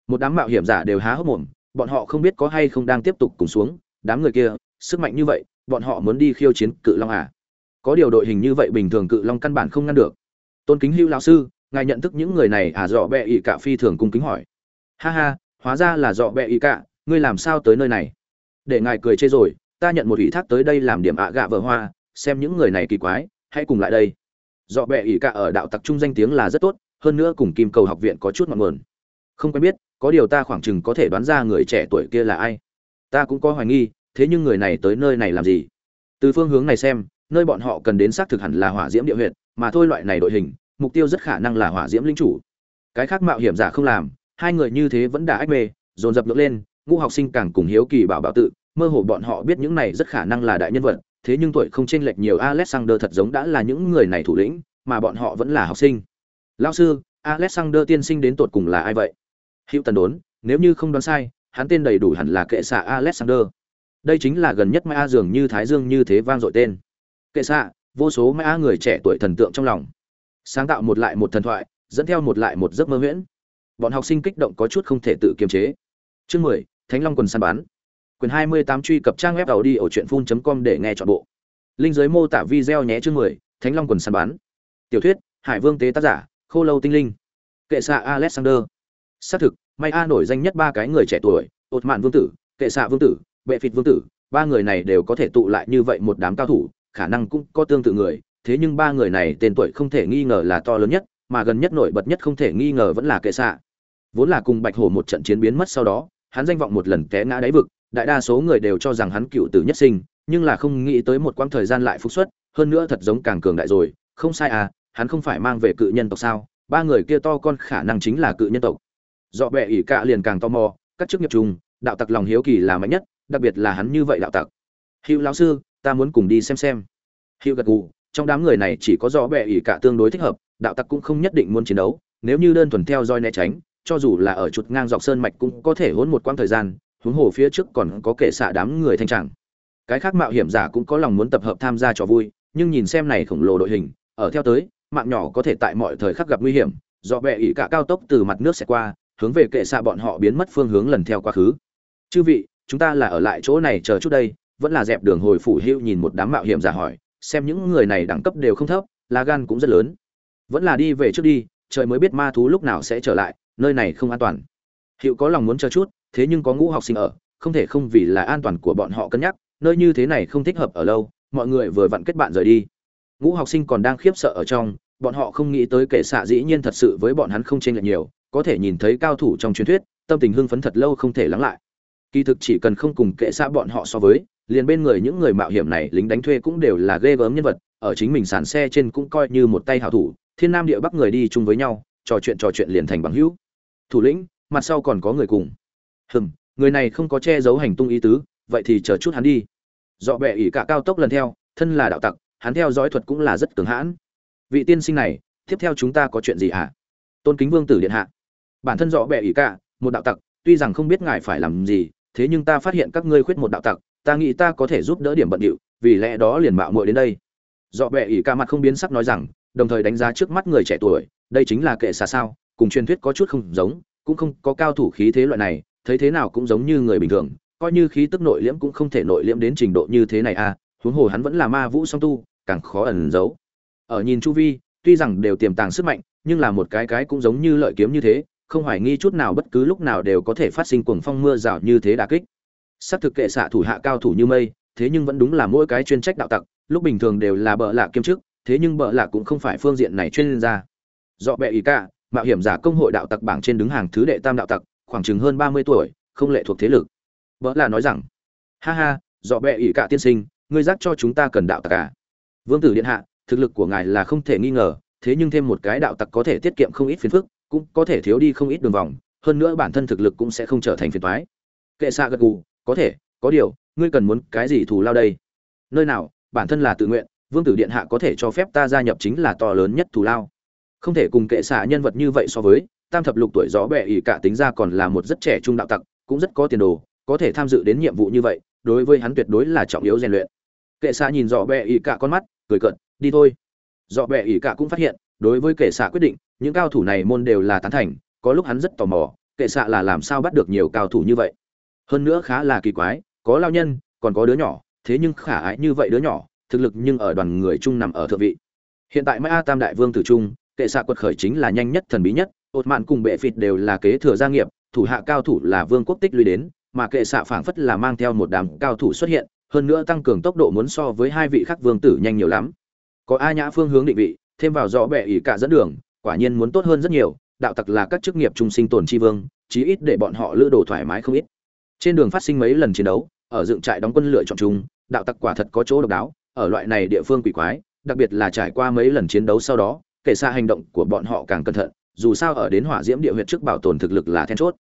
Speaker 1: Một đám mạo hiểm giả đều há hốc mồm, bọn họ không biết có hay không đang tiếp tục cùng xuống, đám người kia, sức mạnh như vậy, bọn họ muốn đi khiêu chiến cự long à? Có điều đội hình như vậy bình thường cự long căn bản không ngăn được. Tôn kính hưu lão sư, ngài nhận thức những người này à? Dọ bẹ ỵ cả phi thường cung kính hỏi. Ha ha, hóa ra là dọ bẹ ỵ cả ngươi làm sao tới nơi này? Để ngài cười chê rồi, ta nhận một ủy thác tới đây làm điểm ạ gạ vợ hoa, xem những người này kỳ quái hãy cùng lại đây. Dọ bẹ ỉ cả ở đạo tặc trung danh tiếng là rất tốt, hơn nữa cùng kim cầu học viện có chút ngọn nguồn. Không quen biết, có điều ta khoảng chừng có thể đoán ra người trẻ tuổi kia là ai. Ta cũng có hoài nghi, thế nhưng người này tới nơi này làm gì? Từ phương hướng này xem, nơi bọn họ cần đến xác thực hẳn là hỏa diễm địa huyện mà thôi loại này đội hình, mục tiêu rất khả năng là hỏa diễm linh chủ. Cái khác mạo hiểm giả không làm, hai người như thế vẫn đã ách mê, dồn dập ngược lên, ngũ học sinh càng cùng hiếu kỳ bảo bảo tự, mơ hồ bọn họ biết những này rất khả năng là đại nhân vật thế nhưng tuổi không chênh lệch nhiều alexander thật giống đã là những người này thủ lĩnh, mà bọn họ vẫn là học sinh. Lão sư, alexander tiên sinh đến tột cùng là ai vậy? Hữu tần đốn, nếu như không đoán sai, hắn tên đầy đủ hẳn là kệ xạ alexander. Đây chính là gần nhất mã dường như thái dương như thế vang dội tên. Kệ xạ, vô số mã người trẻ tuổi thần tượng trong lòng. Sáng tạo một lại một thần thoại, dẫn theo một lại một giấc mơ huyễn. Bọn học sinh kích động có chút không thể tự kiềm chế. Chương mười, thánh long quần săn bán quyền hai mươi tám truy cập trang web tàu đi ở truyện phun com để nghe trọn bộ. Linh dưới mô tả video nhé chương mười, thánh long quần săn bán tiểu thuyết, hải vương tế tác giả, khô lâu tinh linh. Kệ xạ alexander. Xác thực, may a nổi danh nhất ba cái người trẻ tuổi ột mạn vương tử, kệ xạ vương tử, bệ phịt vương tử, ba người này đều có thể tụ lại như vậy một đám cao thủ, khả năng cũng có tương tự người, thế nhưng ba người này tên tuổi không thể nghi ngờ là to lớn nhất, mà gần nhất nổi bật nhất không thể nghi ngờ vẫn là kệ xạ. Vốn là cùng bạch hổ một trận chiến biến mất sau đó hắn danh vọng một lần té ngã đáy vực đại đa số người đều cho rằng hắn cựu tử nhất sinh nhưng là không nghĩ tới một quãng thời gian lại phục xuất hơn nữa thật giống càng cường đại rồi không sai à hắn không phải mang về cự nhân tộc sao ba người kia to con khả năng chính là cự nhân tộc. Dọ bệ ỉ cạ liền càng tò mò các chức nghiệp trùng, đạo tặc lòng hiếu kỳ là mạnh nhất đặc biệt là hắn như vậy đạo tặc. Hữu lão sư ta muốn cùng đi xem xem. Hữu gật gù trong đám người này chỉ có dọ bệ ỉ cạ tương đối thích hợp đạo tặc cũng không nhất định muốn chiến đấu nếu như đơn thuần theo dõi né tránh cho dù là ở chuột ngang dọc sơn mạch cũng có thể hỗn một quãng thời gian huống hồ phía trước còn có kệ xạ đám người thanh trạng, cái khác mạo hiểm giả cũng có lòng muốn tập hợp tham gia trò vui nhưng nhìn xem này khổng lồ đội hình ở theo tới mạng nhỏ có thể tại mọi thời khắc gặp nguy hiểm do bệ ỉ cả cao tốc từ mặt nước sẽ qua hướng về kệ xạ bọn họ biến mất phương hướng lần theo quá khứ. Chư vị chúng ta là ở lại chỗ này chờ chút đây vẫn là dẹp đường hồi phủ hưu nhìn một đám mạo hiểm giả hỏi xem những người này đẳng cấp đều không thấp lá gan cũng rất lớn. Vẫn là đi về trước đi trời mới biết ma thú lúc nào sẽ trở lại nơi này không an toàn. Hiệu có lòng muốn chờ chút, thế nhưng có ngũ học sinh ở, không thể không vì là an toàn của bọn họ cân nhắc, nơi như thế này không thích hợp ở lâu, mọi người vừa vặn kết bạn rời đi. Ngũ học sinh còn đang khiếp sợ ở trong, bọn họ không nghĩ tới kệ xạ dĩ nhiên thật sự với bọn hắn không chênh lệch nhiều, có thể nhìn thấy cao thủ trong truyền thuyết, tâm tình hưng phấn thật lâu không thể lắng lại. Kỳ thực chỉ cần không cùng kệ xạ bọn họ so với, liền bên người những người mạo hiểm này lính đánh thuê cũng đều là ghê gớm nhân vật, ở chính mình sàn xe trên cũng coi như một tay hảo thủ, thiên nam địa bắc người đi chung với nhau, trò chuyện trò chuyện liền thành bằng hữu thủ lĩnh, mặt sau còn có người cùng. Hừm, người này không có che giấu hành tung ý tứ, vậy thì chờ chút hắn đi. Dọ bẹ ỉ cả cao tốc lần theo, thân là đạo tặc, hắn theo dõi thuật cũng là rất cường hãn. Vị tiên sinh này, tiếp theo chúng ta có chuyện gì hả? À? tôn kính vương tử điện hạ. Bản thân dọ bẹ ỉ cả, một đạo tặc, tuy rằng không biết ngài phải làm gì, thế nhưng ta phát hiện các ngươi khuyết một đạo tặc, ta nghĩ ta có thể giúp đỡ điểm bận điệu, vì lẽ đó liền mạo muội đến đây. Dọ bẹ ỉ cả mặt không biến sắc nói rằng, đồng thời đánh giá trước mắt người trẻ tuổi, đây chính là kệ xà sao cùng truyền thuyết có chút không giống, cũng không có cao thủ khí thế loại này, thấy thế nào cũng giống như người bình thường, coi như khí tức nội liễm cũng không thể nội liễm đến trình độ như thế này à huống hồ hắn vẫn là ma vũ song tu, càng khó ẩn giấu. Ở nhìn chu vi, tuy rằng đều tiềm tàng sức mạnh, nhưng là một cái cái cũng giống như lợi kiếm như thế, không hoài nghi chút nào bất cứ lúc nào đều có thể phát sinh cuồng phong mưa rào như thế đả kích. Sát thực kệ xạ thủ hạ cao thủ như mây, thế nhưng vẫn đúng là mỗi cái chuyên trách đạo tặc, lúc bình thường đều là bợ lạ kiêm chức, thế nhưng bợ lạ cũng không phải phương diện này chuyên gia. Dọ bệ ý cả mạo hiểm giả công hội đạo tặc bảng trên đứng hàng thứ đệ tam đạo tặc, khoảng chừng hơn ba mươi tuổi, không lệ thuộc thế lực. Vợ là nói rằng, ha ha, dọ bệ ỷ cả tiên sinh, ngươi giác cho chúng ta cần đạo tặc cả à? vương tử điện hạ, thực lực của ngài là không thể nghi ngờ, thế nhưng thêm một cái đạo tặc có thể tiết kiệm không ít phiền phức, cũng có thể thiếu đi không ít đường vòng, hơn nữa bản thân thực lực cũng sẽ không trở thành phiền toái. Kệ xạ gật gù, có thể, có điều, ngươi cần muốn cái gì thù lao đây? Nơi nào, bản thân là tự nguyện, vương tử điện hạ có thể cho phép ta gia nhập chính là to lớn nhất thù lao không thể cùng kệ xạ nhân vật như vậy so với, tam thập lục tuổi gió bẹ ỉ cả tính ra còn là một rất trẻ trung đạo tặc, cũng rất có tiền đồ, có thể tham dự đến nhiệm vụ như vậy, đối với hắn tuyệt đối là trọng yếu rèn luyện. Kệ xạ nhìn dọ bẹ ỉ cả con mắt, cười cợt, đi thôi. Dọ bẹ ỉ cả cũng phát hiện, đối với kệ xạ quyết định, những cao thủ này môn đều là tán thành, có lúc hắn rất tò mò, kệ xạ là làm sao bắt được nhiều cao thủ như vậy. Hơn nữa khá là kỳ quái, có lao nhân, còn có đứa nhỏ, thế nhưng khả ái như vậy đứa nhỏ, thực lực nhưng ở đoàn người chung nằm ở thượng vị. Hiện tại mai a tam đại vương tử trung kệ xạ quật khởi chính là nhanh nhất thần bí nhất. Ột mạn cùng bệ phịt đều là kế thừa gia nghiệp thủ hạ cao thủ là vương quốc tích lũy đến mà kệ xạ phảng phất là mang theo một đám cao thủ xuất hiện hơn nữa tăng cường tốc độ muốn so với hai vị khác vương tử nhanh nhiều lắm. Có a nhã phương hướng định vị thêm vào rõ bệ ỷ cả dẫn đường quả nhiên muốn tốt hơn rất nhiều đạo tặc là các chức nghiệp trung sinh tồn tri vương chí ít để bọn họ lữ đồ thoải mái không ít. Trên đường phát sinh mấy lần chiến đấu ở dựng trại đóng quân lựa chọn chúng, đạo tặc quả thật có chỗ độc đáo ở loại này địa phương quỷ quái đặc biệt là trải qua mấy lần chiến đấu sau đó kể xa hành động của bọn họ càng cẩn thận, dù sao ở đến hỏa diễm địa huyệt trước bảo tồn thực lực là then chốt.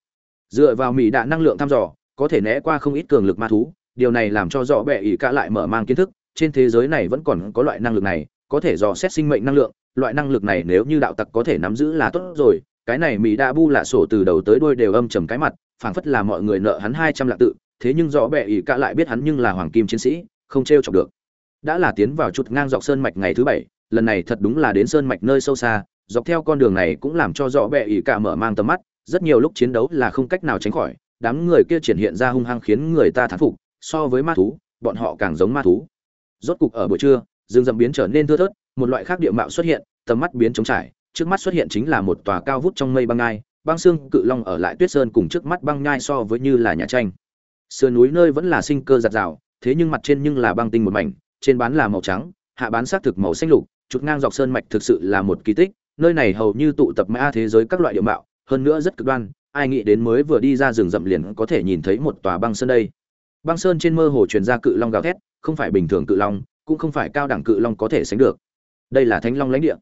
Speaker 1: Dựa vào mỹ đạn năng lượng thăm dò, có thể né qua không ít cường lực ma thú, điều này làm cho rõ bệ ỷ cả lại mở mang kiến thức, trên thế giới này vẫn còn có loại năng lực này, có thể dò xét sinh mệnh năng lượng, loại năng lực này nếu như đạo tặc có thể nắm giữ là tốt rồi, cái này mỹ đa bu là sổ từ đầu tới đuôi đều âm trầm cái mặt, phảng phất là mọi người nợ hắn hai trăm lạng tự, thế nhưng rõ bệ ỷ cả lại biết hắn nhưng là hoàng kim chiến sĩ, không t r e o chọc được. Đã là tiến vào chút ngang dọc sơn mạch ngày thứ bảy lần này thật đúng là đến sơn mạch nơi sâu xa, dọc theo con đường này cũng làm cho rõ bệ ỷ cả mở mang tầm mắt, rất nhiều lúc chiến đấu là không cách nào tránh khỏi, đám người kia triển hiện ra hung hăng khiến người ta thán phục, so với ma thú, bọn họ càng giống ma thú. Rốt cục ở buổi trưa, rừng rậm biến trở nên thưa thớt, một loại khác địa mạo xuất hiện, tầm mắt biến trống trải, trước mắt xuất hiện chính là một tòa cao vút trong mây băng ngai, băng xương cự long ở lại tuyết sơn cùng trước mắt băng nhai so với như là nhà tranh. Sườn núi nơi vẫn là sinh cơ giặt rào, thế nhưng mặt trên nhưng là băng tinh một mảnh, trên bán là màu trắng, hạ bán xác thực màu xanh lục trục ngang dọc sơn mạch thực sự là một kỳ tích, nơi này hầu như tụ tập mã thế giới các loại địa mạo, hơn nữa rất cực đoan, ai nghĩ đến mới vừa đi ra rừng rậm liền có thể nhìn thấy một tòa băng sơn đây. Băng sơn trên mơ hồ truyền ra cự long gào thét, không phải bình thường cự long, cũng không phải cao đẳng cự long có thể sánh được. Đây là thánh long lãnh địa.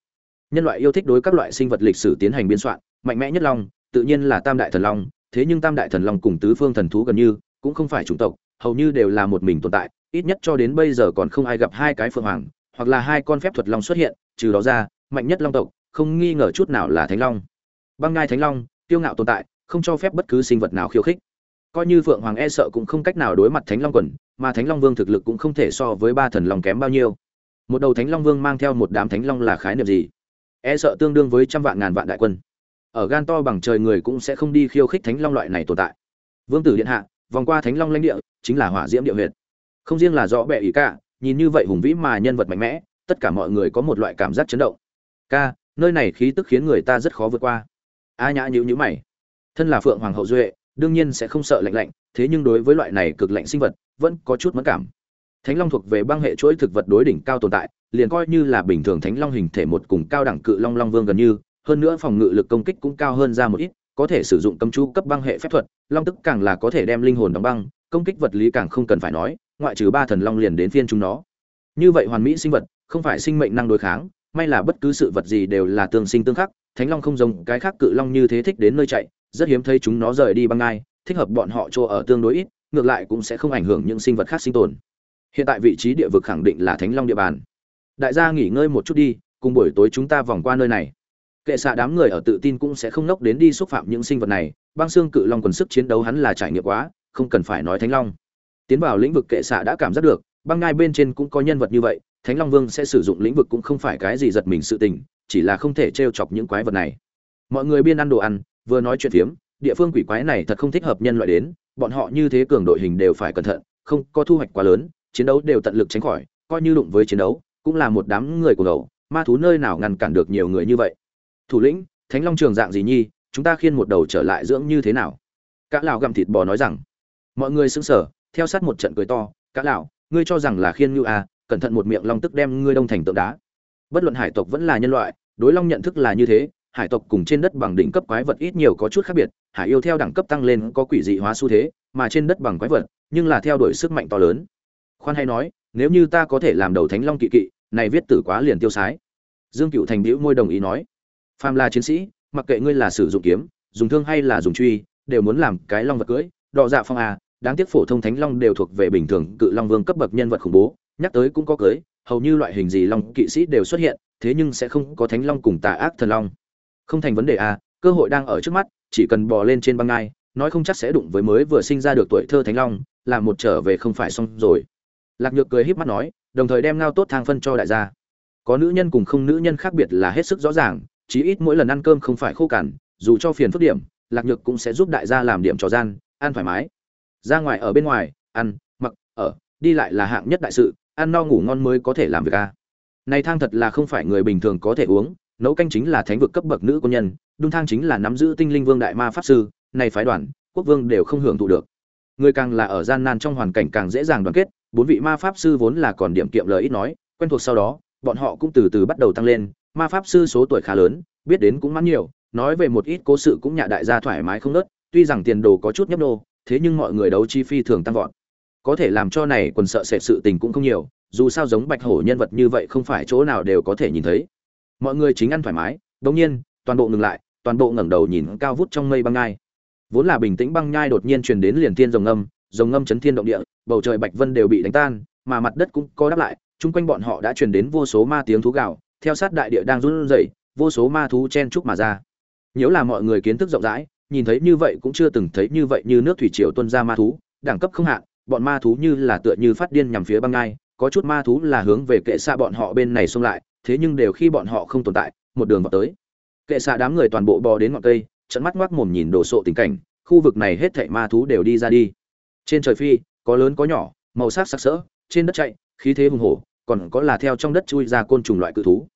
Speaker 1: Nhân loại yêu thích đối các loại sinh vật lịch sử tiến hành biên soạn, mạnh mẽ nhất long, tự nhiên là tam đại thần long, thế nhưng tam đại thần long cùng tứ phương thần thú gần như, cũng không phải chủng tộc, hầu như đều là một mình tồn tại, ít nhất cho đến bây giờ còn không ai gặp hai cái phượng hoàng hoặc là hai con phép thuật long xuất hiện, trừ đó ra, mạnh nhất long tộc, không nghi ngờ chút nào là thánh long. Băng ngai thánh long tiêu ngạo tồn tại, không cho phép bất cứ sinh vật nào khiêu khích. Coi như phượng hoàng e sợ cũng không cách nào đối mặt thánh long quần, mà thánh long vương thực lực cũng không thể so với ba thần long kém bao nhiêu. Một đầu thánh long vương mang theo một đám thánh long là khái niệm gì? E sợ tương đương với trăm vạn ngàn vạn đại quân. Ở gan to bằng trời người cũng sẽ không đi khiêu khích thánh long loại này tồn tại. Vương tử điện hạ, vòng qua thánh long lãnh địa, chính là hỏa diễm địa huyệt. Không riêng là rõ bệ ý cả nhìn như vậy hùng vĩ mà nhân vật mạnh mẽ, tất cả mọi người có một loại cảm giác chấn động. Ca, nơi này khí tức khiến người ta rất khó vượt qua. A nhã nhữ nhữ mày. Thân là phượng hoàng hậu duệ, đương nhiên sẽ không sợ lạnh lạnh, thế nhưng đối với loại này cực lạnh sinh vật, vẫn có chút mất cảm. Thánh long thuộc về băng hệ chuỗi thực vật đối đỉnh cao tồn tại, liền coi như là bình thường thánh long hình thể một cùng cao đẳng cự long long vương gần như, hơn nữa phòng ngự lực công kích cũng cao hơn ra một ít, có thể sử dụng cấm chú cấp băng hệ phép thuật, long tức càng là có thể đem linh hồn đóng băng, công kích vật lý càng không cần phải nói ngoại trừ ba thần long liền đến phiên chúng nó. Như vậy hoàn mỹ sinh vật, không phải sinh mệnh năng đối kháng, may là bất cứ sự vật gì đều là tương sinh tương khắc, thánh long không giống cái khác cự long như thế thích đến nơi chạy, rất hiếm thấy chúng nó rời đi băng ngai, thích hợp bọn họ chỗ ở tương đối ít, ngược lại cũng sẽ không ảnh hưởng những sinh vật khác sinh tồn. Hiện tại vị trí địa vực khẳng định là thánh long địa bàn. Đại gia nghỉ ngơi một chút đi, cùng buổi tối chúng ta vòng qua nơi này. Kệ xạ đám người ở tự tin cũng sẽ không nốc đến đi xúc phạm những sinh vật này, băng xương cự long quần sức chiến đấu hắn là trải nghiệm quá, không cần phải nói thánh long tiến vào lĩnh vực kệ xạ đã cảm giác được, băng ngai bên trên cũng có nhân vật như vậy, thánh long vương sẽ sử dụng lĩnh vực cũng không phải cái gì giật mình sự tình, chỉ là không thể t r e o chọc những quái vật này. Mọi người biên ăn đồ ăn, vừa nói chuyện phiếm, địa phương quỷ quái này thật không thích hợp nhân loại đến, bọn họ như thế cường đội hình đều phải cẩn thận, không có thu hoạch quá lớn, chiến đấu đều tận lực tránh khỏi, coi như đụng với chiến đấu, cũng là một đám người của ngầu ma thú nơi nào ngăn cản được nhiều người như vậy. Thủ lĩnh, thánh long trường dạng gì nhi, chúng ta khiên một đầu trở lại dưỡng như thế nào? Cả lão gặm thịt bò nói rằng. Mọi người sững sờ theo sát một trận cười to cả lão, ngươi cho rằng là khiên như à cẩn thận một miệng long tức đem ngươi đông thành tượng đá. Bất luận hải tộc vẫn là nhân loại, đối long nhận thức là như thế, hải tộc cùng trên đất bằng đỉnh cấp quái vật ít nhiều có chút khác biệt, hải yêu theo đẳng cấp tăng lên có quỷ dị hóa xu thế, mà trên đất bằng quái vật, nhưng là theo đuổi sức mạnh to lớn. Khoan hay nói, nếu như ta có thể làm đầu thánh long kỵ kỵ, này viết tử quá liền tiêu sái. Dương cựu thành bĩu môi đồng ý nói, phàm là chiến sĩ, mặc kệ ngươi là sử dụng kiếm, dùng thương hay là dùng truy, đều muốn làm cái long vật cưỡi đọ dạ phong à đáng tiếc phổ thông thánh long đều thuộc về bình thường cự long vương cấp bậc nhân vật khủng bố, nhắc tới cũng có cưới, hầu như loại hình gì long kỵ sĩ đều xuất hiện, thế nhưng sẽ không có thánh long cùng tà ác thần long. Không thành vấn đề à cơ hội đang ở trước mắt, chỉ cần bò lên trên băng ngai, nói không chắc sẽ đụng với mới vừa sinh ra được tuổi thơ thánh long làm một trở về không phải xong rồi. Lạc nhược cười híp mắt nói, đồng thời đem ngao tốt thang phân cho đại gia. Có nữ nhân cùng không nữ nhân khác biệt là hết sức rõ ràng, chí ít mỗi lần ăn cơm không phải khô cằn, dù cho phiền phức điểm, lạc nhược cũng sẽ giúp đại gia làm điểm trò gian, ăn thoải mái ra ngoài ở bên ngoài, ăn, mặc, ở, đi lại là hạng nhất đại sự, ăn no ngủ ngon mới có thể làm việc a. Này thang thật là không phải người bình thường có thể uống, nấu canh chính là thánh vực cấp bậc nữ quân nhân đun thang chính là nắm giữ tinh linh vương đại ma pháp sư, này phái đoàn, quốc vương đều không hưởng thụ được. Người càng là ở gian nan trong hoàn cảnh càng dễ dàng đoàn kết, bốn vị ma pháp sư vốn là còn điểm kiệm lời ít nói, quen thuộc sau đó, bọn họ cũng từ từ bắt đầu tăng lên, ma pháp sư số tuổi khá lớn, biết đến cũng mãn nhiều, nói về một ít cố sự cũng nhạ đại gia thoải mái không nớt tuy rằng tiền đồ có chút nhấp nô thế nhưng mọi người đấu chi phi thường tăng vọt. Có thể làm cho này quần sợ sệt sự tình cũng không nhiều, dù sao giống bạch hổ nhân vật như vậy không phải chỗ nào đều có thể nhìn thấy. Mọi người chính ăn thoải mái đống nhiên, toàn bộ ngừng lại, toàn bộ ngẩng đầu nhìn cao vút trong mây băng ngai vốn là bình tĩnh băng nhai đột nhiên truyền đến liền thiên rồng ngâm rồng ngâm chấn thiên động địa, bầu trời bạch vân đều bị đánh tan, mà mặt đất cũng có đáp lại, chung quanh bọn họ đã truyền đến vô số ma tiếng thú gạo theo sát đại địa đang run rẩy, vô số ma thú chen chúc mà ra. Nếu là mọi người kiến thức rộng rãi nhìn thấy như vậy cũng chưa từng thấy như vậy như nước thủy triều tuôn ra ma thú, đẳng cấp không hạn, bọn ma thú như là tựa như phát điên nhằm phía băng ngai, có chút ma thú là hướng về kệ xạ bọn họ bên này xông lại, thế nhưng đều khi bọn họ không tồn tại, một đường vào tới. Kệ xạ đám người toàn bộ bò đến ngọn cây, trận mắt ngoác mồm nhìn đồ sộ tình cảnh, khu vực này hết thảy ma thú đều đi ra đi. Trên trời phi, có lớn có nhỏ, màu sắc sắc sỡ, trên đất chạy, khí thế hùng hổ, còn có là theo trong đất chui ra côn trùng loại cự thú.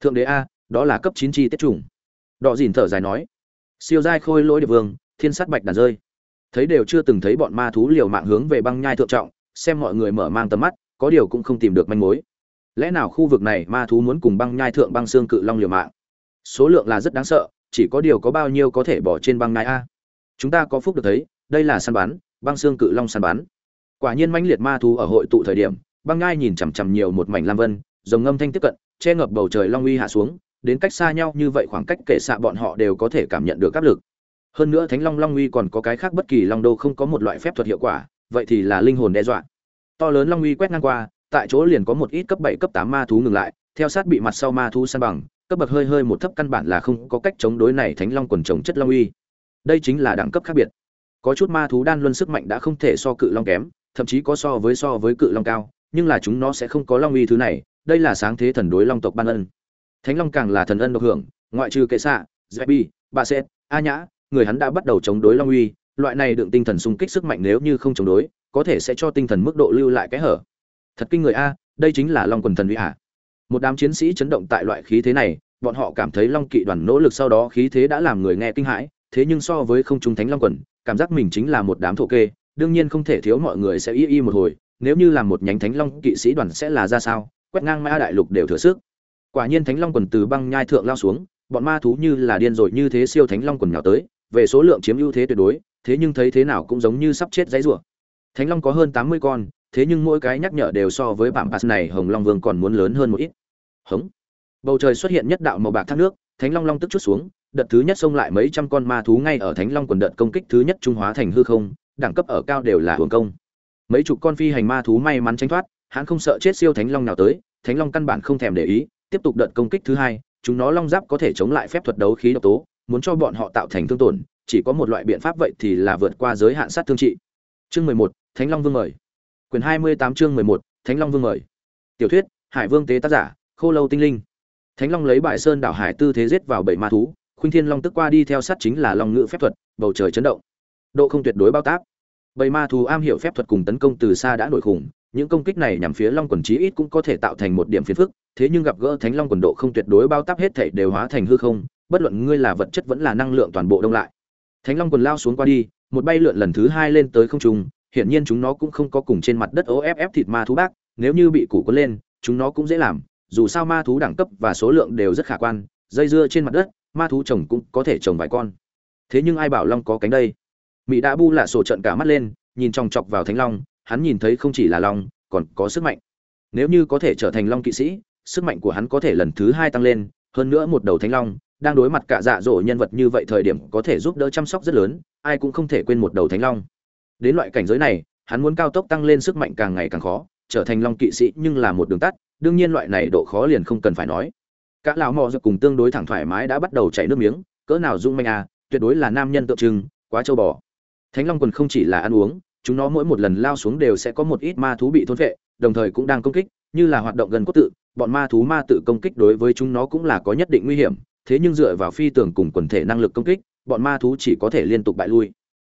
Speaker 1: Thượng đế a, đó là cấp chín chi tiết trùng. Đọ dìn thở dài nói siêu giai khôi lỗi địa vương, thiên sát bạch đàn rơi. Thấy đều chưa từng thấy bọn ma thú liều mạng hướng về băng nhai thượng trọng, xem mọi người mở mang tầm mắt, có điều cũng không tìm được manh mối. Lẽ nào khu vực này ma thú muốn cùng băng nhai thượng băng xương cự long liều mạng? Số lượng là rất đáng sợ, chỉ có điều có bao nhiêu có thể bỏ trên băng nhai a? Chúng ta có phúc được thấy, đây là săn bắn, băng xương cự long săn bắn. Quả nhiên mãnh liệt ma thú ở hội tụ thời điểm, băng nhai nhìn chằm chằm nhiều một mảnh lam vân dòng ngâm thanh tiếp cận, che ngập bầu trời long uy hạ xuống đến cách xa nhau như vậy khoảng cách kể xạ bọn họ đều có thể cảm nhận được áp lực. Hơn nữa thánh long long uy còn có cái khác bất kỳ long đô không có một loại phép thuật hiệu quả, vậy thì là linh hồn đe dọa. To lớn long uy quét ngang qua, tại chỗ liền có một ít cấp bảy, cấp tám ma thú ngừng lại, theo sát bị mặt sau ma thú san bằng, cấp bậc hơi hơi một thấp căn bản là không có cách chống đối này thánh long quần trồng chất long uy. Đây chính là đẳng cấp khác biệt. Có chút ma thú đan luân sức mạnh đã không thể so cự long kém, thậm chí có so với so với cự long cao, nhưng là chúng nó sẽ không có long uy thứ này, đây là sáng thế thần đối long tộc ban ân thánh long càng là thần ân độc hưởng ngoại trừ kệ xạ Bi, bà sét a nhã người hắn đã bắt đầu chống đối long uy. Loại này đựng tinh thần sung kích sức mạnh nếu như không chống đối có thể sẽ cho tinh thần mức độ lưu lại cái hở. Thật kinh người a đây chính là long quần thần uy hạ một đám chiến sĩ chấn động tại loại khí thế này bọn họ cảm thấy long kỵ đoàn nỗ lực sau đó khí thế đã làm người nghe kinh hãi thế nhưng so với không trung thánh long quần cảm giác mình chính là một đám thổ kê đương nhiên không thể thiếu mọi người sẽ y y một hồi nếu như là một nhánh thánh long kỵ sĩ đoàn sẽ là ra sao? Quét ngang mã đại lục đều thừa sức quả nhiên thánh long quần từ băng nhai thượng lao xuống, bọn ma thú như là điên rồi như thế siêu thánh long quần nhào tới, về số lượng chiếm ưu thế tuyệt đối, thế nhưng thấy thế nào cũng giống như sắp chết dãy rủa. Thánh long có hơn tám mươi con, thế nhưng mỗi cái nhắc nhở đều so với bản pass này hồng long vương còn muốn lớn hơn một ít. Hống. Bầu trời xuất hiện nhất đạo màu bạc thác nước, thánh long long tức chút xuống, đợt thứ nhất xông lại mấy trăm con ma thú ngay ở thánh long quần đợt công kích thứ nhất trung hóa thành hư không, đẳng cấp ở cao đều là hưởng công. Mấy chục con phi hành ma thú may mắn tránh thoát hắn không sợ chết siêu thánh long nào tới, thánh long căn bản không thèm để ý tiếp tục đợt công kích thứ hai, chúng nó long giáp có thể chống lại phép thuật đấu khí độc tố, muốn cho bọn họ tạo thành thương tổn, chỉ có một loại biện pháp vậy thì là vượt qua giới hạn sát thương trị. Chương mười một, thánh long vương mời. Quyền hai mươi tám chương mười một, thánh long vương mời. Tiểu thuyết, hải vương tế tác giả, khô lâu tinh linh. Thánh long lấy bại sơn đảo hải tư thế giết vào bảy ma thú, khuynh thiên long tức qua đi theo sát chính là long ngự phép thuật, bầu trời chấn động. Độ không tuyệt đối bao tác. Bảy ma thú am hiểu phép thuật cùng tấn công từ xa đã nổi khủng những công kích này nhằm phía long quần chí ít cũng có thể tạo thành một điểm phiền phức, thế nhưng gặp gỡ thánh long quần độ không tuyệt đối bao tác hết thảy đều hóa thành hư không, bất luận ngươi là vật chất vẫn là năng lượng toàn bộ đông lại. Thánh long quần lao xuống qua đi, một bay lượn lần thứ hai lên tới không trung, hiển nhiên chúng nó cũng không có cùng trên mặt đất off thịt ma thú bác, nếu như bị củ cuốn lên, chúng nó cũng dễ làm, dù sao ma thú đẳng cấp và số lượng đều rất khả quan, dây dưa trên mặt đất, ma thú trồng cũng có thể trồng vài con. Thế nhưng ai bảo long có cánh đây? Mỹ đã bu lạ sổ trận cả mắt lên, nhìn chòng chọc vào thánh long hắn nhìn thấy không chỉ là long, còn có sức mạnh. Nếu như có thể trở thành long kỵ sĩ, sức mạnh của hắn có thể lần thứ hai tăng lên, hơn nữa một đầu thánh long, đang đối mặt cả dạ dỗ nhân vật như vậy thời điểm có thể giúp đỡ chăm sóc rất lớn, ai cũng không thể quên một đầu thánh long. Đến loại cảnh giới này, hắn muốn cao tốc tăng lên sức mạnh càng ngày càng khó, trở thành long kỵ sĩ nhưng là một đường tắt, đương nhiên loại này độ khó liền không cần phải nói. Cả lão mò giật cùng tương đối thẳng thoải mái đã bắt đầu chảy nước miếng, cỡ nào dung manh à tuyệt đối là nam nhân tượng trưng, quá châu bò. Thánh long quần không chỉ là ăn uống chúng nó mỗi một lần lao xuống đều sẽ có một ít ma thú bị thôn vệ đồng thời cũng đang công kích, như là hoạt động gần cốt tự, bọn ma thú ma tự công kích đối với chúng nó cũng là có nhất định nguy hiểm, thế nhưng dựa vào phi tường cùng quần thể năng lực công kích, bọn ma thú chỉ có thể liên tục bại lui.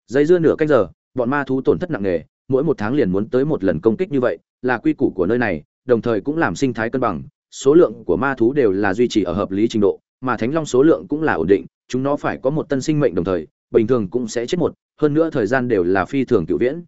Speaker 1: Dây dưa nửa cách giờ, bọn ma thú tổn thất nặng nề, mỗi một tháng liền muốn tới một lần công kích như vậy, là quy củ của nơi này, đồng thời cũng làm sinh thái cân bằng, số lượng của ma thú đều là duy trì ở hợp lý trình độ, mà thánh long số lượng cũng là ổn định, chúng nó phải có một tân sinh mệnh đồng thời, bình thường cũng sẽ chết một hơn nữa thời gian đều là phi thường cựu viễn.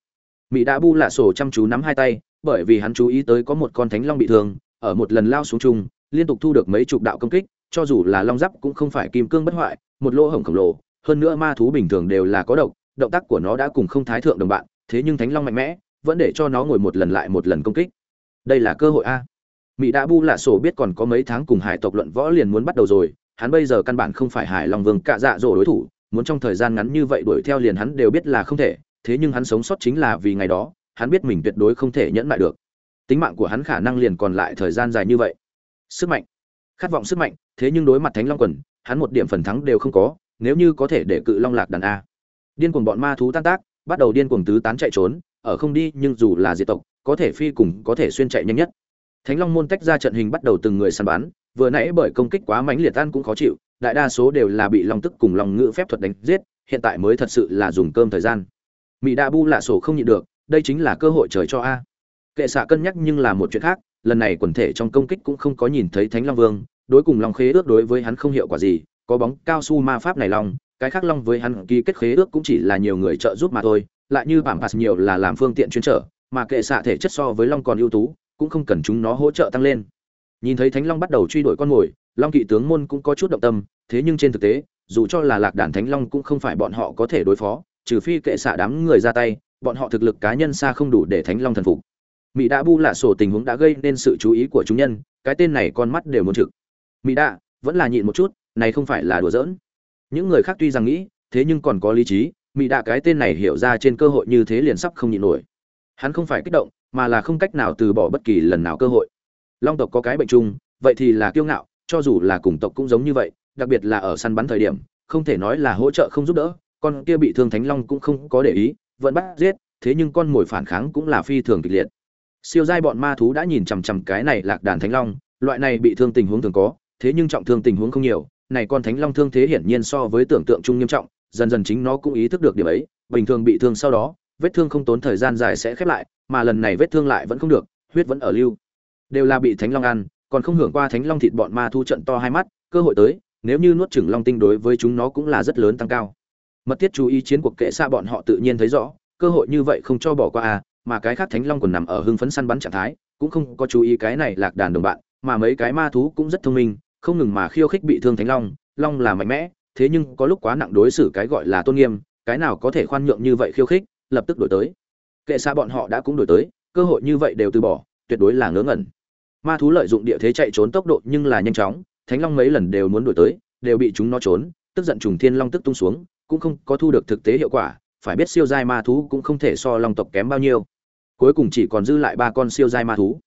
Speaker 1: Mỹ đã bu lạ sổ chăm chú nắm hai tay, bởi vì hắn chú ý tới có một con thánh long bị thương, ở một lần lao xuống chung, liên tục thu được mấy chục đạo công kích, cho dù là long giáp cũng không phải kim cương bất hoại, một lỗ hổng khổng lồ, hơn nữa ma thú bình thường đều là có độc, động tác của nó đã cùng không thái thượng đồng bạn, thế nhưng thánh long mạnh mẽ, vẫn để cho nó ngồi một lần lại một lần công kích. Đây là cơ hội a. Mỹ đã bu lạ sổ biết còn có mấy tháng cùng hải tộc luận võ liền muốn bắt đầu rồi, hắn bây giờ căn bản không phải hải long vương cạ dạ dỗ đối thủ muốn trong thời gian ngắn như vậy đuổi theo liền hắn đều biết là không thể, thế nhưng hắn sống sót chính là vì ngày đó, hắn biết mình tuyệt đối không thể nhẫn lại được. Tính mạng của hắn khả năng liền còn lại thời gian dài như vậy. Sức mạnh. Khát vọng sức mạnh, thế nhưng đối mặt thánh long quần, hắn một điểm phần thắng đều không có, nếu như có thể để cự long lạc đàn a. Điên cuồng bọn ma thú tan tác, bắt đầu điên cuồng tứ tán chạy trốn, ở không đi nhưng dù là diệt tộc, có thể phi cùng, có thể xuyên chạy nhanh nhất. Thánh long môn tách ra trận hình bắt đầu từng người săn bắn, vừa nãy bởi công kích quá mãnh liệt tan cũng khó chịu đại đa số đều là bị long tức cùng long ngữ phép thuật đánh giết, hiện tại mới thật sự là dùng cơm thời gian. Mỹ đa bu lạ sổ không nhịn được, đây chính là cơ hội trời cho a. Kệ xạ cân nhắc nhưng là một chuyện khác, lần này quần thể trong công kích cũng không có nhìn thấy thánh long vương, đối cùng long khế ước đối với hắn không hiệu quả gì, có bóng cao su ma pháp này long, cái khác long với hắn ký kết khế ước cũng chỉ là nhiều người trợ giúp mà thôi, lại như bản pass nhiều là làm phương tiện chuyên trở, mà kệ xạ thể chất so với long còn ưu tú, cũng không cần chúng nó hỗ trợ tăng lên. Nhìn thấy thánh long bắt đầu truy đuổi con mồi long kỵ tướng môn cũng có chút động tâm, thế nhưng trên thực tế, dù cho là lạc đàn thánh long cũng không phải bọn họ có thể đối phó, trừ phi kệ xạ đám người ra tay, bọn họ thực lực cá nhân xa không đủ để thánh long thần phục. Mỹ đã bu lạ sổ tình huống đã gây nên sự chú ý của chúng nhân, cái tên này con mắt đều muốn trực. Mỹ đã vẫn là nhịn một chút, này không phải là đùa giỡn. Những người khác tuy rằng nghĩ, thế nhưng còn có lý trí mỹ đã cái tên này hiểu ra trên cơ hội như thế liền sắp không nhịn nổi. Hắn không phải kích động, mà là không cách nào từ bỏ bất kỳ lần nào cơ hội. Long tộc có cái bệnh chung, vậy thì là kiêu ngạo cho dù là cùng tộc cũng giống như vậy, đặc biệt là ở săn bắn thời điểm, không thể nói là hỗ trợ không giúp đỡ, con kia bị thương thánh long cũng không có để ý, vẫn bắt giết, thế nhưng con mồi phản kháng cũng là phi thường kịch liệt. Siêu giai bọn ma thú đã nhìn chằm chằm cái này lạc đàn thánh long, loại này bị thương tình huống thường có, thế nhưng trọng thương tình huống không nhiều, này con thánh long thương thế hiển nhiên so với tưởng tượng chung nghiêm trọng, dần dần chính nó cũng ý thức được điểm ấy, bình thường bị thương sau đó, vết thương không tốn thời gian dài sẽ khép lại, mà lần này vết thương lại vẫn không được, huyết vẫn ở lưu. Đều là bị thánh long ăn còn không hưởng qua thánh long thịt bọn ma thu trận to hai mắt, cơ hội tới, nếu như nuốt chửng long tinh đối với chúng nó cũng là rất lớn tăng cao. Mật thiết chú ý chiến cuộc kệ xa bọn họ tự nhiên thấy rõ, cơ hội như vậy không cho bỏ qua à mà cái khác thánh long còn nằm ở hưng phấn săn bắn trạng thái, cũng không có chú ý cái này lạc đàn đồng bạn, mà mấy cái ma thú cũng rất thông minh, không ngừng mà khiêu khích bị thương thánh long long là mạnh mẽ, thế nhưng có lúc quá nặng đối xử cái gọi là tôn nghiêm, cái nào có thể khoan nhượng như vậy khiêu khích, lập tức đổi tới. Kệ xa bọn họ đã cũng đổi tới, cơ hội như vậy đều từ bỏ, tuyệt đối là ngớ ngẩn ma thú lợi dụng địa thế chạy trốn tốc độ nhưng là nhanh chóng, thánh long mấy lần đều muốn đổi tới, đều bị chúng nó trốn, tức giận trùng thiên long tức tung xuống, cũng không có thu được thực tế hiệu quả, phải biết siêu giai ma thú cũng không thể so long tộc kém bao nhiêu. Cuối cùng chỉ còn dư lại ba con siêu giai ma thú.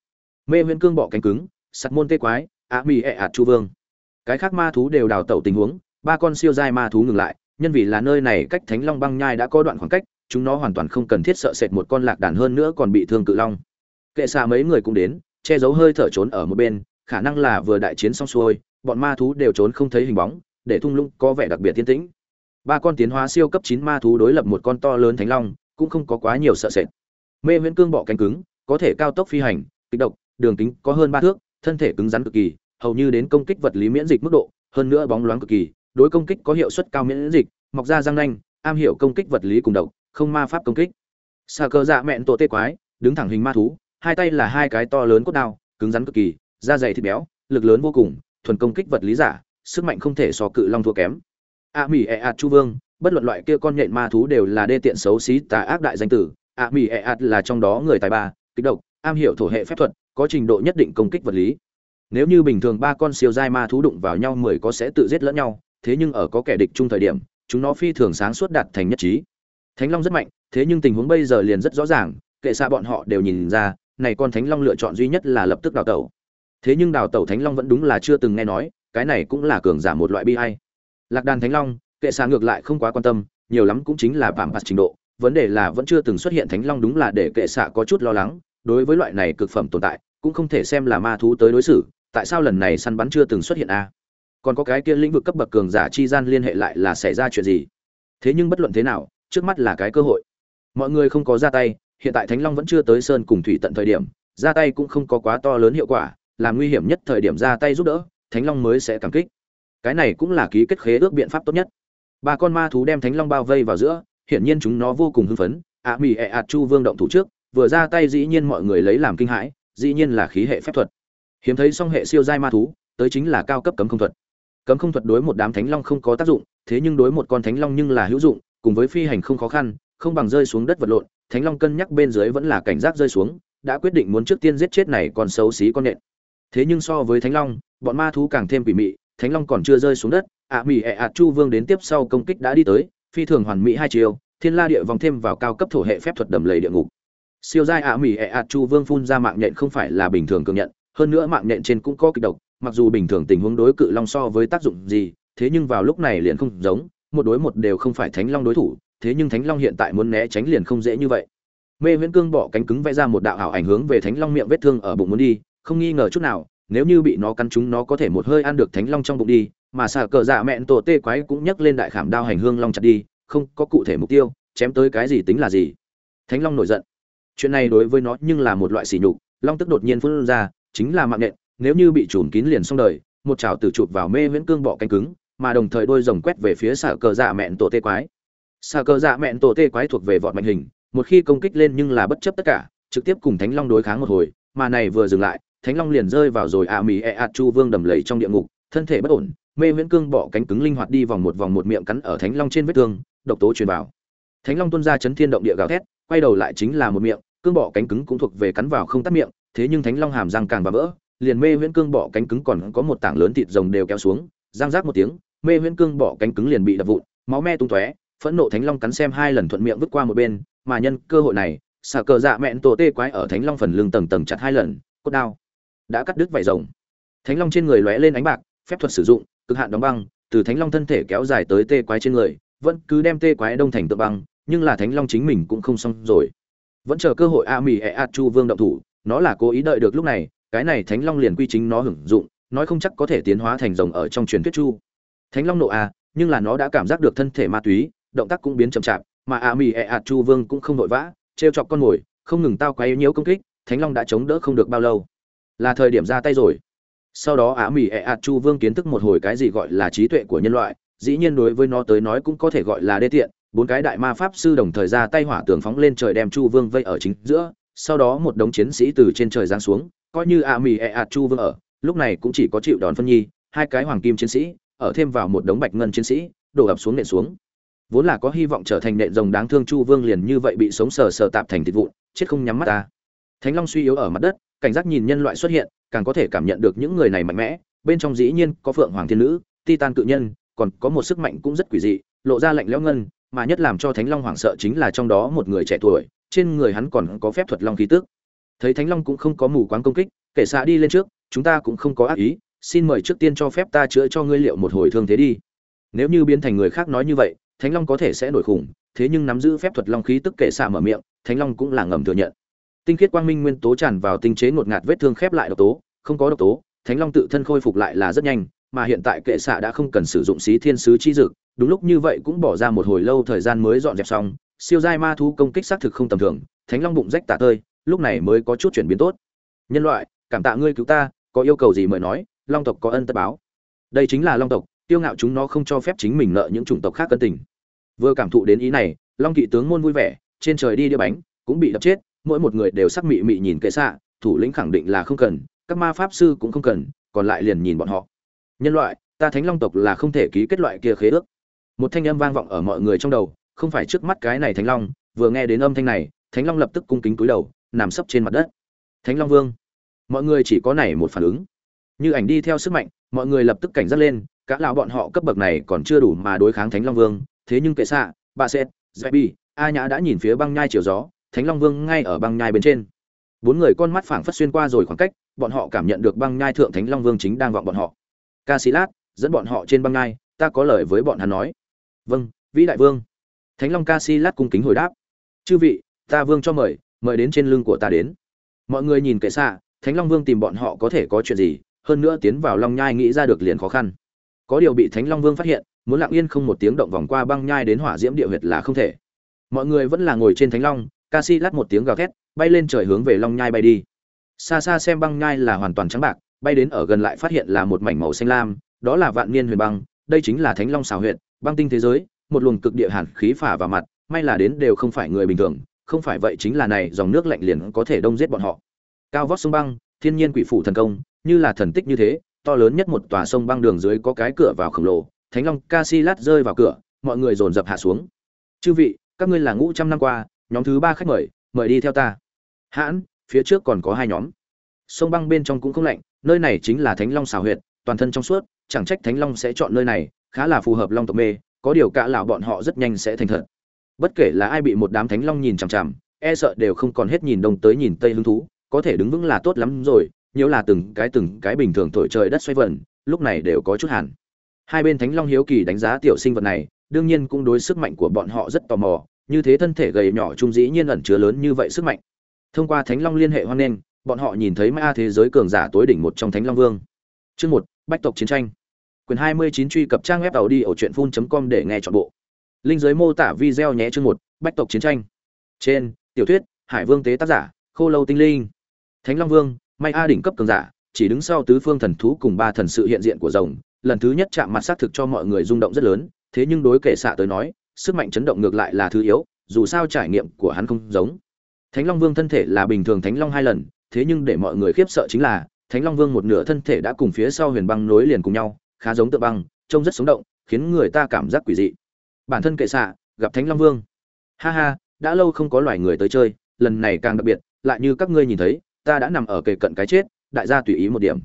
Speaker 1: Mê huyễn cương bọ cánh cứng, sắt môn tê quái, á mì ẹ ạt chu vương. Cái khác ma thú đều đào tẩu tình huống, ba con siêu giai ma thú ngừng lại, nhân vì là nơi này cách thánh long băng nhai đã có đoạn khoảng cách, chúng nó hoàn toàn không cần thiết sợ sệt một con lạc đàn hơn nữa còn bị thương cự long. Kệ xạ mấy người cũng đến che giấu hơi thở trốn ở một bên, khả năng là vừa đại chiến xong xuôi, bọn ma thú đều trốn không thấy hình bóng, để thung lũng có vẻ đặc biệt thiên tĩnh. Ba con tiến hóa siêu cấp chín ma thú đối lập một con to lớn thánh long, cũng không có quá nhiều sợ sệt. Mê viễn cương bọ cánh cứng, có thể cao tốc phi hành kích độc, đường kính có hơn ba thước, thân thể cứng rắn cực kỳ, hầu như đến công kích vật lý miễn dịch mức độ, hơn nữa bóng loáng cực kỳ, đối công kích có hiệu suất cao miễn dịch, mọc ra răng nanh, am hiểu công kích vật lý cùng độc, không ma pháp công kích. Xa cơ dạ mẹn tổ tê quái, đứng thẳng hình ma thú hai tay là hai cái to lớn cốt đao, cứng rắn cực kỳ, da dày thịt béo, lực lớn vô cùng, thuần công kích vật lý giả, sức mạnh không thể so cự long thua kém. A mỹ e ạt chu vương, bất luận loại kia con nhện ma thú đều là đê tiện xấu xí tà ác đại danh tử. A mỹ e ạt là trong đó người tài ba, kích độc, am hiểu thổ hệ phép thuật, có trình độ nhất định công kích vật lý. Nếu như bình thường ba con siêu giai ma thú đụng vào nhau mười có sẽ tự giết lẫn nhau, thế nhưng ở có kẻ địch chung thời điểm, chúng nó phi thường sáng suốt đạt thành nhất trí. Thánh long rất mạnh, thế nhưng tình huống bây giờ liền rất rõ ràng, kệ xa bọn họ đều nhìn ra này con thánh long lựa chọn duy nhất là lập tức đào tẩu. Thế nhưng đào tẩu thánh long vẫn đúng là chưa từng nghe nói, cái này cũng là cường giả một loại bi hay lạc đàn thánh long, kệ xa ngược lại không quá quan tâm, nhiều lắm cũng chính là bảm bạc trình độ, vấn đề là vẫn chưa từng xuất hiện thánh long đúng là để kệ xạ có chút lo lắng, đối với loại này cực phẩm tồn tại, cũng không thể xem là ma thú tới đối xử, tại sao lần này săn bắn chưa từng xuất hiện a? Còn có cái kia lĩnh vực cấp bậc cường giả chi gian liên hệ lại là xảy ra chuyện gì? Thế nhưng bất luận thế nào, trước mắt là cái cơ hội. Mọi người không có ra tay hiện tại thánh long vẫn chưa tới sơn cùng thủy tận thời điểm, ra tay cũng không có quá to lớn hiệu quả làm nguy hiểm nhất thời điểm ra tay giúp đỡ, thánh long mới sẽ cảm kích. Cái này cũng là ký kết khế ước biện pháp tốt nhất. Ba con ma thú đem thánh long bao vây vào giữa, hiển nhiên chúng nó vô cùng hưng phấn. Ạ mì ẹ ạt chu vương động thủ trước, vừa ra tay dĩ nhiên mọi người lấy làm kinh hãi, dĩ nhiên là khí hệ phép thuật. Hiếm thấy song hệ siêu giai ma thú, tới chính là cao cấp cấm không thuật. Cấm không thuật đối một đám thánh long không có tác dụng, thế nhưng đối một con thánh long nhưng là hữu dụng, cùng với phi hành không khó khăn, không bằng rơi xuống đất vật lộn thánh long cân nhắc bên dưới vẫn là cảnh giác rơi xuống, đã quyết định muốn trước tiên giết chết này còn xấu xí con nện. Thế nhưng so với thánh long, bọn ma thú càng thêm quỷ mị, thánh long còn chưa rơi xuống đất, ạ mỉ mỹ ẹ ạt chu vương đến tiếp sau công kích đã đi tới, phi thường hoàn mỹ hai chiều, thiên la địa vòng thêm vào cao cấp thổ hệ phép thuật đầm lầy địa ngục. Siêu giai ạ mỹ ẹ ạt chu vương phun ra mạng nhện không phải là bình thường cường nhận, hơn nữa mạng nhện trên cũng có kịch độc, mặc dù bình thường tình huống đối cự long so với tác dụng gì, thế nhưng vào lúc này liền không giống, một đối một đều không phải thánh long đối thủ thế nhưng thánh long hiện tại muốn né tránh liền không dễ như vậy. Mê viễn cương bỏ cánh cứng vẽ ra một đạo ảo ảnh hướng về thánh long miệng vết thương ở bụng muốn đi, không nghi ngờ chút nào, nếu như bị nó cắn chúng nó có thể một hơi ăn được thánh long trong bụng đi, mà xà cờ dạ mẹn tổ tê quái cũng nhấc lên đại khảm đao hành hương long chặt đi, không có cụ thể mục tiêu, chém tới cái gì tính là gì. Thánh long nổi giận. Chuyện này đối với nó nhưng là một loại sỉ nhục, long tức đột nhiên phun ra, chính là mạng nện nếu như bị trùm kín liền xong đời, một chảo tử chụp vào mê viễn cương bọ cánh cứng, mà đồng thời đôi rồng quét về phía xà cờ dạ mẹn tổ tê quái xả cờ dạ mẹn tổ tê quái thuộc về vọt mạnh hình, một khi công kích lên nhưng là bất chấp tất cả, trực tiếp cùng thánh long đối kháng một hồi, mà này vừa dừng lại, thánh long liền rơi vào rồi ạ mỹ e ạt chu vương đầm lầy trong địa ngục, thân thể bất ổn, mê viễn cương bỏ cánh cứng linh hoạt đi vòng một vòng một miệng cắn ở thánh long trên vết thương, độc tố truyền vào. Thánh long tuôn ra chấn thiên động địa gào thét, quay đầu lại chính là một miệng, cương bọ cánh cứng cũng thuộc về cắn vào không tắt miệng, thế nhưng thánh long hàm răng càng và vỡ, liền mê viễn cương bỏ cánh cứng còn có một tảng lớn thịt rồng đều kéo xuống, răng rác một tiếng, mê viễn cương bỏ cánh cứng liền bị đập vụn, máu me tung tóe phẫn nộ thánh long cắn xem hai lần thuận miệng vứt qua một bên, mà nhân cơ hội này, xà cờ dạ mẹn tổ tê quái ở thánh long phần lưng tầng tầng chặt hai lần, cốt đao, đã cắt đứt vảy rồng. Thánh long trên người lóe lên ánh bạc, phép thuật sử dụng, cực hạn đóng băng, từ thánh long thân thể kéo dài tới tê quái trên người, vẫn cứ đem tê quái đông thành tự băng, nhưng là thánh long chính mình cũng không xong rồi. Vẫn chờ cơ hội a mì e a chu vương động thủ, nó là cố ý đợi được lúc này, cái này thánh long liền quy chính nó hưởng dụng, nói không chắc có thể tiến hóa thành rồng ở trong truyền thuyết chu. Thánh long nộ a nhưng là nó đã cảm giác được thân thể ma túy động tác cũng biến chậm chạp, mà a mì e a chu vương cũng không vội vã, trêu chọc con mồi, không ngừng tao quấy nhiễu công kích, thánh long đã chống đỡ không được bao lâu. Là thời điểm ra tay rồi. Sau đó á mỹ ẹ ạt chu vương kiến thức một hồi cái gì gọi là trí tuệ của nhân loại, dĩ nhiên đối với nó tới nói cũng có thể gọi là đê tiện, bốn cái đại ma pháp sư đồng thời ra tay hỏa tường phóng lên trời đem chu vương vây ở chính giữa, sau đó một đống chiến sĩ từ trên trời giáng xuống, coi như a mỹ ẹ ạt chu vương ở, lúc này cũng chỉ có chịu đòn phân nhi, hai cái hoàng kim chiến sĩ, ở thêm vào một đống bạch ngân chiến sĩ, đổ ập xuống nện xuống vốn là có hy vọng trở thành nện rồng đáng thương chu vương liền như vậy bị sống sờ sờ tạp thành thịt vụn, chết không nhắm mắt ta. Thánh long suy yếu ở mặt đất, cảnh giác nhìn nhân loại xuất hiện, càng có thể cảm nhận được những người này mạnh mẽ, bên trong dĩ nhiên có phượng hoàng thiên nữ, titan cự nhân, còn có một sức mạnh cũng rất quỷ dị, lộ ra lạnh lẽo ngân, mà nhất làm cho thánh long hoảng sợ chính là trong đó một người trẻ tuổi, trên người hắn còn có phép thuật long khí tước thấy thánh long cũng không có mù quáng công kích kể xạ đi lên trước, chúng ta cũng không có ác ý, xin mời trước tiên cho phép ta chữa cho ngươi liệu một hồi thương thế đi. Nếu như biến thành người khác nói như vậy thánh long có thể sẽ nổi khủng, thế nhưng nắm giữ phép thuật long khí tức kệ xạ mở miệng, thánh long cũng là ngầm thừa nhận. Tinh khiết quang minh nguyên tố tràn vào tinh chế ngột ngạt vết thương khép lại độc tố, không có độc tố, thánh long tự thân khôi phục lại là rất nhanh, mà hiện tại kệ xạ đã không cần sử dụng xí thiên sứ chi dực, đúng lúc như vậy cũng bỏ ra một hồi lâu thời gian mới dọn dẹp xong, siêu giai ma thú công kích xác thực không tầm thường, thánh long bụng rách tả tơi, lúc này mới có chút chuyển biến tốt. Nhân loại, cảm tạ ngươi cứu ta, có yêu cầu gì mời nói, long tộc có ân tất báo. Đây chính là long tộc tiêu ngạo chúng nó không cho phép chính mình nợ những chủng tộc khác cân tình vừa cảm thụ đến ý này, long kỵ tướng môn vui vẻ, trên trời đi đĩa bánh, cũng bị đập chết, mỗi một người đều sắc mị mị nhìn kệ xạ, thủ lĩnh khẳng định là không cần, các ma pháp sư cũng không cần, còn lại liền nhìn bọn họ. Nhân loại, ta thánh long tộc là không thể ký kết loại kia khế ước. Một thanh âm vang vọng ở mọi người trong đầu, không phải trước mắt cái này thánh long, vừa nghe đến âm thanh này, thánh long lập tức cung kính cúi đầu, nằm sấp trên mặt đất. Thánh long vương, mọi người chỉ có này một phản ứng. Như ảnh đi theo sức mạnh, mọi người lập tức cảnh giác lên các lão bọn họ cấp bậc này còn chưa đủ mà đối kháng thánh long vương thế nhưng kệ xạ, bà sét bi a nhã đã nhìn phía băng nhai chiều gió, thánh long vương ngay ở băng nhai bên trên. Bốn người con mắt phảng phất xuyên qua rồi khoảng cách, bọn họ cảm nhận được băng nhai thượng thánh long vương chính đang vọng bọn họ. Ca sĩ lát, dẫn bọn họ trên băng nhai, ta có lời với bọn hắn nói. Vâng vĩ đại vương. Thánh long ca sĩ lát cung kính hồi đáp. Chư vị, ta vương cho mời mời đến trên lưng của ta đến. Mọi người nhìn kệ xạ, thánh long vương tìm bọn họ có thể có chuyện gì, hơn nữa tiến vào long nhai nghĩ ra được liền khó khăn. Có điều bị thánh long vương phát hiện muốn lặng yên không một tiếng động vòng qua băng nhai đến hỏa diễm địa huyệt là không thể. Mọi người vẫn là ngồi trên thánh long, ca si lát một tiếng gào thét, bay lên trời hướng về long nhai bay đi. Xa xa xem băng nhai là hoàn toàn trắng bạc, bay đến ở gần lại phát hiện là một mảnh màu xanh lam, đó là vạn niên huyền băng, đây chính là thánh long xào huyệt, băng tinh thế giới, một luồng cực địa hàn khí phả vào mặt, may là đến đều không phải người bình thường, không phải vậy chính là này, dòng nước lạnh liền có thể đông giết bọn họ. Cao vót sông băng, thiên nhiên quỷ phủ thần công, như là thần tích như thế, to lớn nhất một tòa sông băng đường dưới có cái cửa vào khổng lồ thánh long Casilat rơi vào cửa, mọi người dồn dập hạ xuống. Chư vị, các ngươi là ngũ trăm năm qua, nhóm thứ ba khách mời mời đi theo ta. Hãn, phía trước còn có hai nhóm. Sông băng bên trong cũng không lạnh, nơi này chính là thánh long xào huyệt, toàn thân trong suốt, chẳng trách thánh long sẽ chọn nơi này, khá là phù hợp long tộc mê, có điều cả lão bọn họ rất nhanh sẽ thành thật. Bất kể là ai bị một đám thánh long nhìn chằm chằm e sợ đều không còn hết nhìn đông tới nhìn tây hứng thú, có thể đứng vững là tốt lắm rồi, Nếu là từng cái từng cái bình thường thổi trời đất xoay vần, lúc này đều có chút hẳn hai bên thánh long hiếu kỳ đánh giá tiểu sinh vật này, đương nhiên cũng đối sức mạnh của bọn họ rất tò mò, như thế thân thể gầy nhỏ trung dĩ nhiên ẩn chứa lớn như vậy sức mạnh. Thông qua thánh long liên hệ hoan nghênh, bọn họ nhìn thấy ma thế giới cường giả tối đỉnh một trong thánh long vương. Chương một, bách tộc chiến tranh. Quyền hai mươi chín truy cập trang web tàu đi ở truyện phun com để nghe chọn bộ. Linh giới mô tả video nhé chương một, bách tộc chiến tranh. Trên, tiểu thuyết, hải vương tế tác giả, khô lâu tinh linh. Thánh long vương, may a đỉnh cấp cường giả, chỉ đứng sau tứ phương thần thú cùng ba thần sự hiện diện của rồng lần thứ nhất chạm mặt xác thực cho mọi người rung động rất lớn, thế nhưng đối kệ xạ tới nói, sức mạnh chấn động ngược lại là thứ yếu, dù sao trải nghiệm của hắn không giống. Thánh long vương thân thể là bình thường thánh long hai lần, thế nhưng để mọi người khiếp sợ chính là, thánh long vương một nửa thân thể đã cùng phía sau huyền băng nối liền cùng nhau, khá giống tượng băng, trông rất sống động, khiến người ta cảm giác quỷ dị. Bản thân kệ xạ, gặp thánh long vương. Ha ha, đã lâu không có loài người tới chơi, lần này càng đặc biệt, lại như các ngươi nhìn thấy, ta đã nằm ở kề cận cái chết, đại gia tùy ý một điểm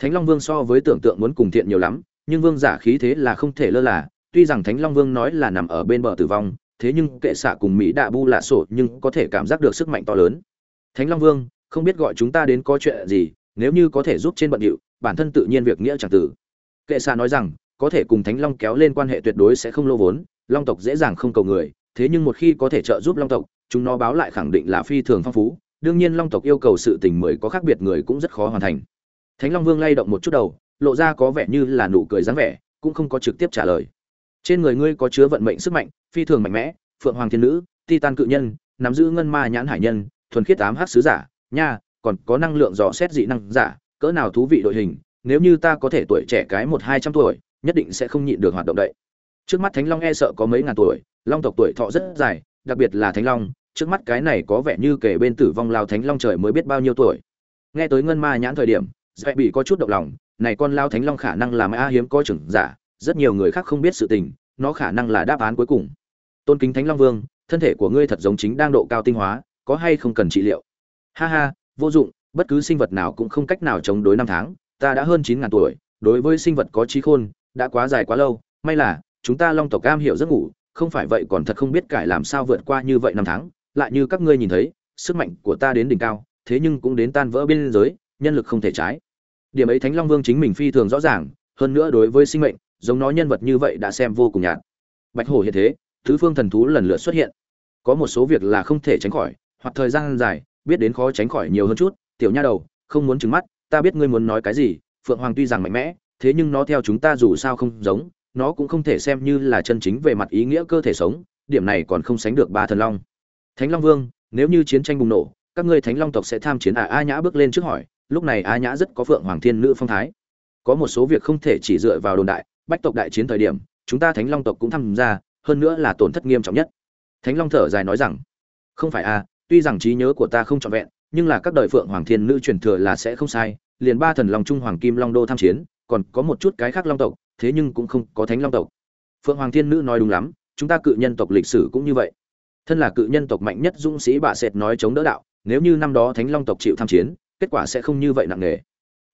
Speaker 1: thánh long vương so với tưởng tượng muốn cùng thiện nhiều lắm, nhưng vương giả khí thế là không thể lơ là, tuy rằng thánh long vương nói là nằm ở bên bờ tử vong, thế nhưng kệ xạ cùng mỹ đạ bu lạ sổ nhưng có thể cảm giác được sức mạnh to lớn. Thánh long vương, không biết gọi chúng ta đến có chuyện gì, nếu như có thể giúp trên bận điệu, bản thân tự nhiên việc nghĩa chẳng tử. Kệ xạ nói rằng, có thể cùng thánh long kéo lên quan hệ tuyệt đối sẽ không lô vốn, long tộc dễ dàng không cầu người, thế nhưng một khi có thể trợ giúp long tộc, chúng nó báo lại khẳng định là phi thường phong phú, đương nhiên long tộc yêu cầu sự tình mới có khác biệt người cũng rất khó hoàn thành thánh long vương lay động một chút đầu, lộ ra có vẻ như là nụ cười dáng vẻ, cũng không có trực tiếp trả lời. Trên người ngươi có chứa vận mệnh sức mạnh, phi thường mạnh mẽ, phượng hoàng thiên nữ, titan cự nhân, nắm giữ ngân ma nhãn hải nhân, thuần khiết ám hát sứ giả, nha, còn có năng lượng dò xét dị năng giả, cỡ nào thú vị đội hình, nếu như ta có thể tuổi trẻ cái một hai trăm tuổi, nhất định sẽ không nhịn được hoạt động đậy. Trước mắt thánh long e sợ có mấy ngàn tuổi, long tộc tuổi thọ rất dài, đặc biệt là thánh long, trước mắt cái này có vẻ như kể bên tử vong lao thánh long trời mới biết bao nhiêu tuổi. Nghe tới ngân ma nhãn thời điểm dạy bị có chút động lòng, này con lao thánh long khả năng là mã hiếm có trưởng giả, rất nhiều người khác không biết sự tình, nó khả năng là đáp án cuối cùng. Tôn kính thánh long vương, thân thể của ngươi thật giống chính đang độ cao tinh hóa, có hay không cần trị liệu? Ha ha, vô dụng, bất cứ sinh vật nào cũng không cách nào chống đối năm tháng, ta đã hơn chín ngàn tuổi, đối với sinh vật có trí khôn, đã quá dài quá lâu, may là, chúng ta long tộc cam hiểu giấc ngủ, không phải vậy còn thật không biết cải làm sao vượt qua như vậy năm tháng, lại như các ngươi nhìn thấy, sức mạnh của ta đến đỉnh cao, thế nhưng cũng đến tan vỡ biên giới nhân lực không thể trái. Điểm ấy thánh long vương chính mình phi thường rõ ràng, hơn nữa đối với sinh mệnh, giống nó nhân vật như vậy đã xem vô cùng nhạt. Bạch hổ hiện thế thứ phương thần thú lần lượt xuất hiện. Có một số việc là không thể tránh khỏi, hoặc thời gian dài, biết đến khó tránh khỏi nhiều hơn chút. Tiểu nha đầu, không muốn trừng mắt, ta biết ngươi muốn nói cái gì, phượng hoàng tuy rằng mạnh mẽ, thế nhưng nó theo chúng ta dù sao không giống, nó cũng không thể xem như là chân chính về mặt ý nghĩa cơ thể sống, điểm này còn không sánh được ba thần long. Thánh long vương, nếu như chiến tranh bùng nổ, các ngươi thánh long tộc sẽ tham chiến à? A nhã bước lên trước hỏi lúc này a nhã rất có phượng hoàng thiên nữ phong thái. Có một số việc không thể chỉ dựa vào đồn đại, bách tộc đại chiến thời điểm, chúng ta thánh long tộc cũng tham gia, hơn nữa là tổn thất nghiêm trọng nhất. Thánh long thở dài nói rằng, không phải a, tuy rằng trí nhớ của ta không trọn vẹn, nhưng là các đời phượng hoàng thiên nữ truyền thừa là sẽ không sai, liền ba thần long trung hoàng kim long đô tham chiến, còn có một chút cái khác long tộc, thế nhưng cũng không có thánh long tộc. Phượng hoàng thiên nữ nói đúng lắm, chúng ta cự nhân tộc lịch sử cũng như vậy. Thân là cự nhân tộc mạnh nhất dũng sĩ bạ sệt nói chống đỡ đạo, nếu như năm đó thánh long tộc chịu tham chiến kết quả sẽ không như vậy nặng nề.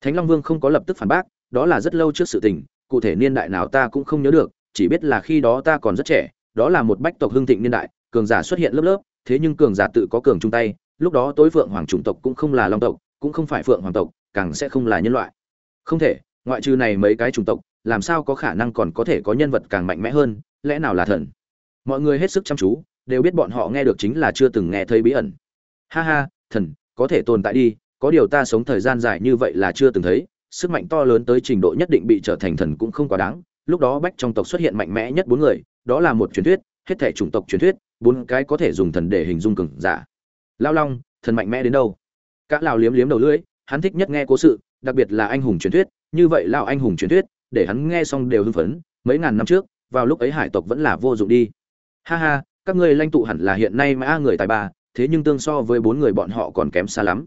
Speaker 1: Thánh long vương không có lập tức phản bác, đó là rất lâu trước sự tình, cụ thể niên đại nào ta cũng không nhớ được, chỉ biết là khi đó ta còn rất trẻ, đó là một bách tộc hưng thịnh niên đại, cường giả xuất hiện lớp lớp, thế nhưng cường giả tự có cường chung tay, lúc đó tối phượng hoàng chủng tộc cũng không là long tộc, cũng không phải phượng hoàng tộc, càng sẽ không là nhân loại. Không thể, ngoại trừ này mấy cái chủng tộc, làm sao có khả năng còn có thể có nhân vật càng mạnh mẽ hơn, lẽ nào là thần? Mọi người hết sức chăm chú, đều biết bọn họ nghe được chính là chưa từng nghe thấy bí ẩn. Ha ha, thần, có thể tồn tại đi có điều ta sống thời gian dài như vậy là chưa từng thấy, sức mạnh to lớn tới trình độ nhất định bị trở thành thần cũng không quá đáng. Lúc đó bách trong tộc xuất hiện mạnh mẽ nhất bốn người, đó là một truyền thuyết, hết thể chủng tộc truyền thuyết, bốn cái có thể dùng thần để hình dung cường giả. Lao long, thần mạnh mẽ đến đâu? Các lào liếm liếm đầu lưỡi, hắn thích nhất nghe cố sự, đặc biệt là anh hùng truyền thuyết, như vậy lao anh hùng truyền thuyết, để hắn nghe xong đều hưng phấn, mấy ngàn năm trước, vào lúc ấy hải tộc vẫn là vô dụng đi. Ha ha, các ngươi lãnh tụ hẳn là hiện nay mã người tài ba, thế nhưng tương so với bốn người bọn họ còn kém xa lắm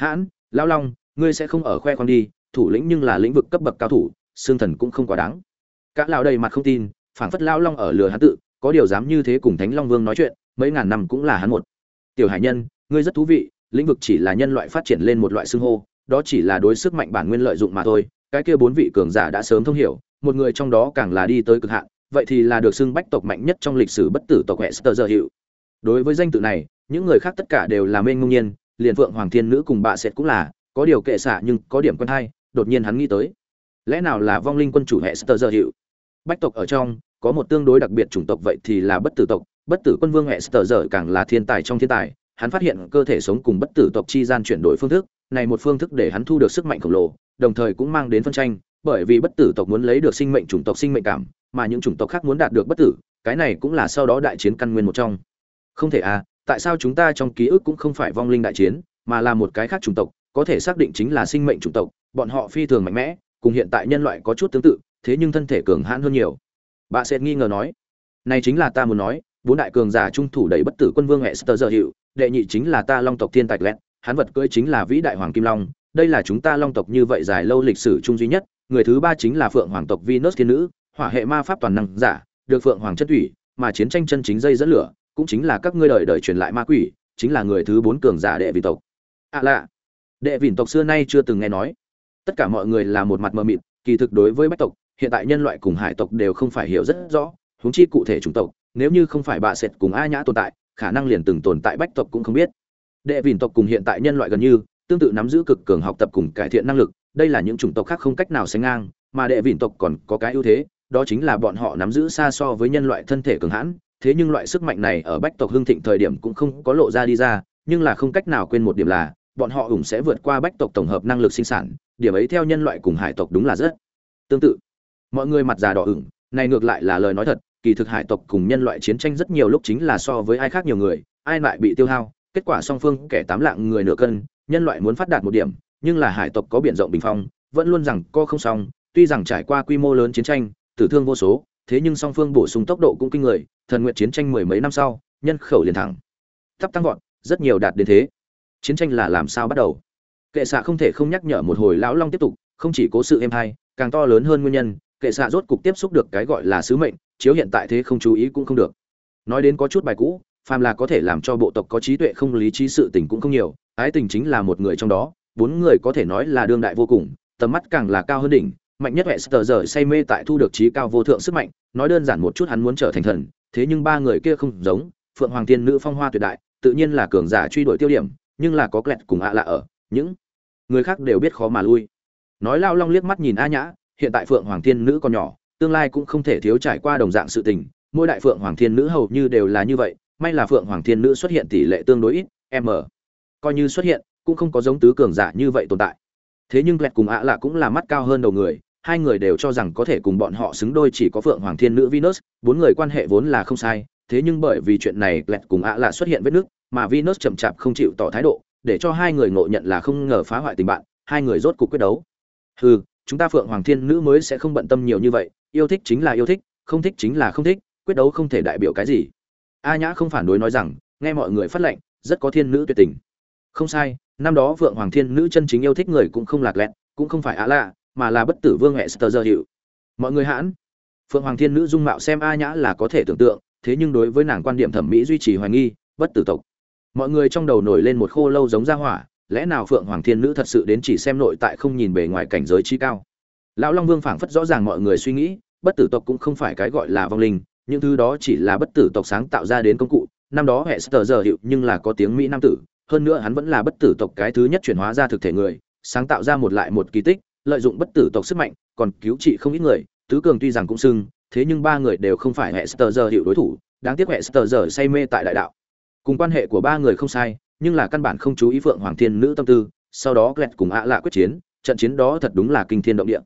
Speaker 1: hãn, lao long, ngươi sẽ không ở khoe khoang đi, thủ lĩnh nhưng là lĩnh vực cấp bậc cao thủ, xương thần cũng không quá đáng. Cả lão đầy mặt không tin, phảng phất lao long ở lừa hắn tự, có điều dám như thế cùng thánh long vương nói chuyện, mấy ngàn năm cũng là hắn một. Tiểu hải nhân, ngươi rất thú vị, lĩnh vực chỉ là nhân loại phát triển lên một loại xưng hô, đó chỉ là đối sức mạnh bản nguyên lợi dụng mà thôi, cái kia bốn vị cường giả đã sớm thông hiểu, một người trong đó càng là đi tới cực hạn, vậy thì là được xưng bách tộc mạnh nhất trong lịch sử bất tử tộc hệ sơ giờ hiệu đối với danh tự này, những người khác tất cả đều là mênh ngông nhiên liền phượng hoàng thiên nữ cùng bà sệt cũng là, có điều kệ xạ nhưng có điểm quen hay, đột nhiên hắn nghĩ tới. Lẽ nào là vong linh quân chủ hệ sơ giờ hiệu? Bách tộc ở trong, có một tương đối đặc biệt chủng tộc vậy thì là bất tử tộc. Bất tử quân vương hệ sơ giờ càng là thiên tài trong thiên tài, hắn phát hiện cơ thể sống cùng bất tử tộc chi gian chuyển đổi phương thức, này một phương thức để hắn thu được sức mạnh khổng lồ, đồng thời cũng mang đến phân tranh, bởi vì bất tử tộc muốn lấy được sinh mệnh chủng tộc sinh mệnh cảm, mà những chủng tộc khác muốn đạt được bất tử, cái này cũng là sau đó đại chiến căn nguyên một trong. Không thể à tại sao chúng ta trong ký ức cũng không phải vong linh đại chiến, mà là một cái khác chủng tộc, có thể xác định chính là sinh mệnh chủng tộc, bọn họ phi thường mạnh mẽ, cùng hiện tại nhân loại có chút tương tự, thế nhưng thân thể cường hãn hơn nhiều. Bà sẽ nghi ngờ nói, này chính là ta muốn nói, bốn đại cường giả trung thủ đầy bất tử quân vương hệ sơ giờ hiệu đệ nhị chính là ta long tộc thiên tạch lẹn hắn vật cưỡi chính là vĩ đại hoàng kim long, đây là chúng ta long tộc như vậy dài lâu lịch sử chung duy nhất, người thứ ba chính là phượng hoàng tộc venus thiên nữ, hỏa hệ ma pháp toàn năng giả, được phượng hoàng chất thủy, mà chiến tranh chân chính dây dẫn lửa cũng chính là các ngươi đời đời truyền lại ma quỷ, chính là người thứ bốn cường giả đệ vị tộc. À lạ. Đệ vị tộc xưa nay chưa từng nghe nói. Tất cả mọi người là một mặt mờ mịt, kỳ thực đối với bách tộc, hiện tại nhân loại cùng hải tộc đều không phải hiểu rất rõ, huống chi cụ thể chủng tộc, nếu như không phải bà sệt cùng a nhã tồn tại, khả năng liền từng tồn tại bách tộc cũng không biết. Đệ vị tộc cùng hiện tại nhân loại gần như, tương tự nắm giữ cực cường học tập cùng cải thiện năng lực, đây là những chủng tộc khác không cách nào sánh ngang, mà đệ vị tộc còn có cái ưu thế, đó chính là bọn họ nắm giữ xa so với nhân loại thân thể cường hãn thế nhưng loại sức mạnh này ở bách tộc hưng thịnh thời điểm cũng không có lộ ra đi ra, nhưng là không cách nào quên một điểm là, bọn họ ủng sẽ vượt qua bách tộc tổng hợp năng lực sinh sản, điểm ấy theo nhân loại cùng hải tộc đúng là rất tương tự. Mọi người mặt già đỏ ửng, này ngược lại là lời nói thật, kỳ thực hải tộc cùng nhân loại chiến tranh rất nhiều lúc chính là so với ai khác nhiều người, ai lại bị tiêu hao, kết quả song phương kẻ tám lạng người nửa cân, nhân loại muốn phát đạt một điểm, nhưng là hải tộc có biển rộng bình phong, vẫn luôn rằng co không xong, tuy rằng trải qua quy mô lớn chiến tranh, tử thương vô số thế nhưng song phương bổ sung tốc độ cũng kinh người, thần nguyện chiến tranh mười mấy năm sau, nhân khẩu liền thẳng. Thắp tăng vọt, rất nhiều đạt đến thế. Chiến tranh là làm sao bắt đầu? Kệ xạ không thể không nhắc nhở một hồi lão long tiếp tục, không chỉ cố sự êm hay, càng to lớn hơn nguyên nhân, kệ xạ rốt cục tiếp xúc được cái gọi là sứ mệnh, chiếu hiện tại thế không chú ý cũng không được. Nói đến có chút bài cũ, phàm là có thể làm cho bộ tộc có trí tuệ không lý trí sự tình cũng không nhiều, ái tình chính là một người trong đó, bốn người có thể nói là đương đại vô cùng, tầm mắt càng là cao hơn đỉnh mạnh nhất hệ sờ giờ say mê tại thu được trí cao vô thượng sức mạnh, nói đơn giản một chút hắn muốn trở thành thần, thế nhưng ba người kia không giống, phượng hoàng tiên nữ phong hoa tuyệt đại, tự nhiên là cường giả truy đuổi tiêu điểm, nhưng là có kẹt cùng ạ lạ ở, những người khác đều biết khó mà lui. Nói lao long liếc mắt nhìn a nhã, hiện tại phượng hoàng thiên nữ còn nhỏ, tương lai cũng không thể thiếu trải qua đồng dạng sự tình, mỗi đại phượng hoàng thiên nữ hầu như đều là như vậy, may là phượng hoàng thiên nữ xuất hiện tỷ lệ tương đối ít, m, coi như xuất hiện, cũng không có giống tứ cường giả như vậy tồn tại. Thế nhưng lẹt cùng ạ lạ cũng là mắt cao hơn đầu người hai người đều cho rằng có thể cùng bọn họ xứng đôi chỉ có phượng hoàng thiên nữ venus, bốn người quan hệ vốn là không sai, thế nhưng bởi vì chuyện này lẹt cùng ạ lạ xuất hiện vết nước mà venus chậm chạp không chịu tỏ thái độ, để cho hai người ngộ nhận là không ngờ phá hoại tình bạn, hai người rốt cuộc quyết đấu. Hừ, chúng ta phượng hoàng thiên nữ mới sẽ không bận tâm nhiều như vậy, yêu thích chính là yêu thích, không thích chính là không thích, quyết đấu không thể đại biểu cái gì. A nhã không phản đối nói rằng, nghe mọi người phát lệnh, rất có thiên nữ tuyệt tình. Không sai, năm đó vượng hoàng thiên nữ chân chính yêu thích người cũng không lạc lẹn cũng không phải ạ lạ mà là bất tử vương hệ giờ hiệu mọi người hãn. Phượng hoàng thiên nữ dung mạo xem a nhã là có thể tưởng tượng, thế nhưng đối với nàng quan điểm thẩm mỹ duy trì hoài nghi, bất tử tộc. Mọi người trong đầu nổi lên một khô lâu giống ra hỏa, lẽ nào phượng hoàng thiên nữ thật sự đến chỉ xem nội tại không nhìn bề ngoài cảnh giới chi cao? Lão long vương phảng phất rõ ràng mọi người suy nghĩ, bất tử tộc cũng không phải cái gọi là vong linh, những thứ đó chỉ là bất tử tộc sáng tạo ra đến công cụ, năm đó hệ sờ giờ hiệu nhưng là có tiếng mỹ nam tử, hơn nữa hắn vẫn là bất tử tộc cái thứ nhất chuyển hóa ra thực thể người, sáng tạo ra một lại một kỳ tích lợi dụng bất tử tộc sức mạnh, còn cứu trị không ít người, tứ cường tuy rằng cũng sưng thế nhưng ba người đều không phải hệ sờ giờ hiệu đối thủ, đáng tiếc hệ sờ giờ say mê tại đại đạo. Cùng quan hệ của ba người không sai, nhưng là căn bản không chú ý phượng hoàng thiên nữ tâm tư, sau đó Glet cùng ạ lạ quyết chiến, trận chiến đó thật đúng là kinh thiên động địa.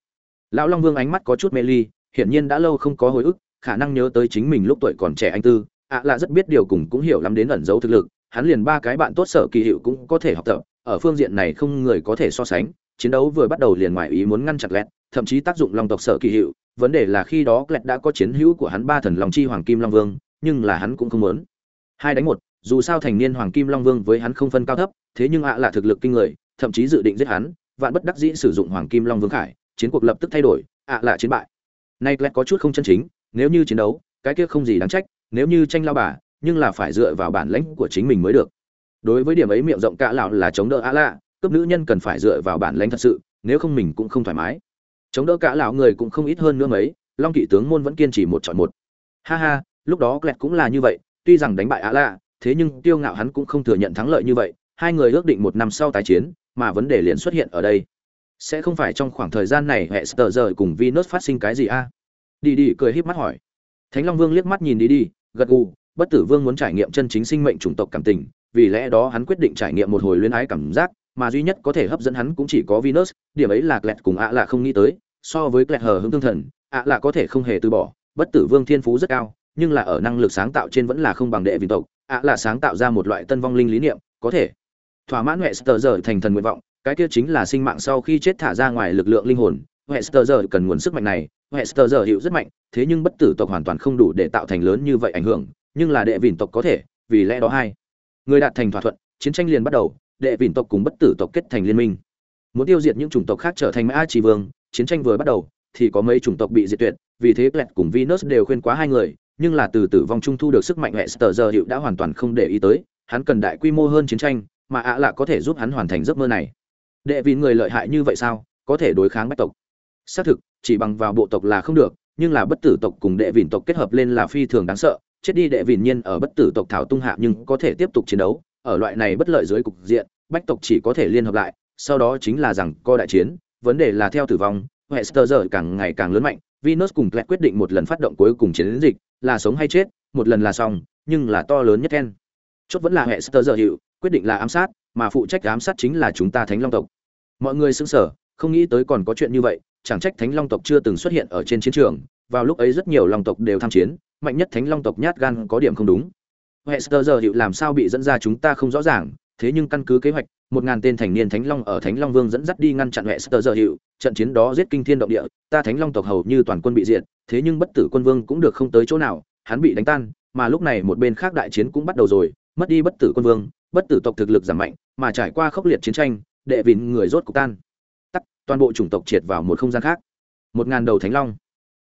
Speaker 1: Lão long vương ánh mắt có chút mê ly, hiển nhiên đã lâu không có hồi ức, khả năng nhớ tới chính mình lúc tuổi còn trẻ anh tư, ạ lạ rất biết điều cùng cũng hiểu lắm đến ẩn dấu thực lực, hắn liền ba cái bạn tốt sở kỳ hiệu cũng có thể học tập, ở phương diện này không người có thể so sánh chiến đấu vừa bắt đầu liền ngoài ý muốn ngăn chặt lẹt, thậm chí tác dụng long tộc sở kỳ hiệu. Vấn đề là khi đó lẹt đã có chiến hữu của hắn ba thần long chi hoàng kim long vương, nhưng là hắn cũng không muốn. Hai đánh một, dù sao thành niên hoàng kim long vương với hắn không phân cao thấp, thế nhưng ạ là thực lực kinh người, thậm chí dự định giết hắn, vạn bất đắc dĩ sử dụng hoàng kim long vương khải, chiến cuộc lập tức thay đổi, ạ là chiến bại. Nay lẹt có chút không chân chính, nếu như chiến đấu, cái kia không gì đáng trách, nếu như tranh lao bà, nhưng là phải dựa vào bản lãnh của chính mình mới được. Đối với điểm ấy miệng rộng cả lão là chống đỡ ạ lạ cấp nữ nhân cần phải dựa vào bản lãnh thật sự, nếu không mình cũng không thoải mái. Chống đỡ cả lão người cũng không ít hơn nữa mấy, long kỵ tướng môn vẫn kiên trì một chọn một. Ha ha, lúc đó Glẹt cũng là như vậy, tuy rằng đánh bại á lạ, thế nhưng tiêu ngạo hắn cũng không thừa nhận thắng lợi như vậy, hai người ước định một năm sau tái chiến, mà vấn đề liền xuất hiện ở đây. Sẽ không phải trong khoảng thời gian này hệ sờ rời cùng Venus phát sinh cái gì a? Đi đi, cười híp mắt hỏi. Thánh long vương liếc mắt nhìn đi đi, gật gù, bất tử vương muốn trải nghiệm chân chính sinh mệnh chủng tộc cảm tình, vì lẽ đó hắn quyết định trải nghiệm một hồi luyến ái cảm giác mà duy nhất có thể hấp dẫn hắn cũng chỉ có Venus, điểm ấy là Klet cùng ạ lạ không nghĩ tới, so với Klet hờ hững tương thần, ạ lạ có thể không hề từ bỏ, bất tử vương thiên phú rất cao, nhưng là ở năng lực sáng tạo trên vẫn là không bằng đệ vị tộc, ạ lạ sáng tạo ra một loại tân vong linh lý niệm, có thể thỏa mãn Hester giờ thành thần nguyện vọng, cái kia chính là sinh mạng sau khi chết thả ra ngoài lực lượng linh hồn, Hester giờ cần nguồn sức mạnh này, Hester giờ hiệu rất mạnh, thế nhưng bất tử tộc hoàn toàn không đủ để tạo thành lớn như vậy ảnh hưởng, nhưng là đệ vịn tộc có thể, vì lẽ đó hai người đạt thành thỏa thuận, chiến tranh liền bắt đầu, đệ vịn tộc cùng bất tử tộc kết thành liên minh. Muốn tiêu diệt những chủng tộc khác trở thành Mã trì Vương, chiến tranh vừa bắt đầu thì có mấy chủng tộc bị diệt tuyệt, vì thế Klet cùng Venus đều khuyên quá hai người, nhưng là từ tử vong trung thu được sức mạnh Hester giờ hiệu đã hoàn toàn không để ý tới, hắn cần đại quy mô hơn chiến tranh, mà ạ lạ có thể giúp hắn hoàn thành giấc mơ này. Đệ vịn người lợi hại như vậy sao, có thể đối kháng bách tộc? Xác thực, chỉ bằng vào bộ tộc là không được, nhưng là bất tử tộc cùng đệ vịn tộc kết hợp lên là phi thường đáng sợ, chết đi đệ vịn nhiên ở bất tử tộc thảo tung hạ nhưng có thể tiếp tục chiến đấu, ở loại này bất lợi dưới cục diện, bách tộc chỉ có thể liên hợp lại, sau đó chính là rằng co đại chiến, vấn đề là theo tử vong, Hester giờ càng ngày càng lớn mạnh, Venus cùng Claire quyết định một lần phát động cuối cùng chiến dịch, là sống hay chết, một lần là xong, nhưng là to lớn nhất then Chốt vẫn là Hester giờ hiệu, quyết định là ám sát, mà phụ trách ám sát chính là chúng ta Thánh Long tộc. Mọi người xứng sở, không nghĩ tới còn có chuyện như vậy, chẳng trách Thánh Long tộc chưa từng xuất hiện ở trên chiến trường, vào lúc ấy rất nhiều Long tộc đều tham chiến, mạnh nhất Thánh Long tộc nhát gan có điểm không đúng. Hester giờ hiệu làm sao bị dẫn ra chúng ta không rõ ràng, thế nhưng căn cứ kế hoạch, một ngàn tên thành niên Thánh Long ở Thánh Long Vương dẫn dắt đi ngăn chặn mẹ Sơ Dơ hiệu, trận chiến đó giết kinh thiên động địa, ta Thánh Long tộc hầu như toàn quân bị diệt, thế nhưng bất tử quân vương cũng được không tới chỗ nào, hắn bị đánh tan, mà lúc này một bên khác đại chiến cũng bắt đầu rồi, mất đi bất tử quân vương, bất tử tộc thực lực giảm mạnh, mà trải qua khốc liệt chiến tranh, đệ vịn người rốt cục tan. Tắt, toàn bộ chủng tộc triệt vào một không gian khác. Một ngàn đầu Thánh Long.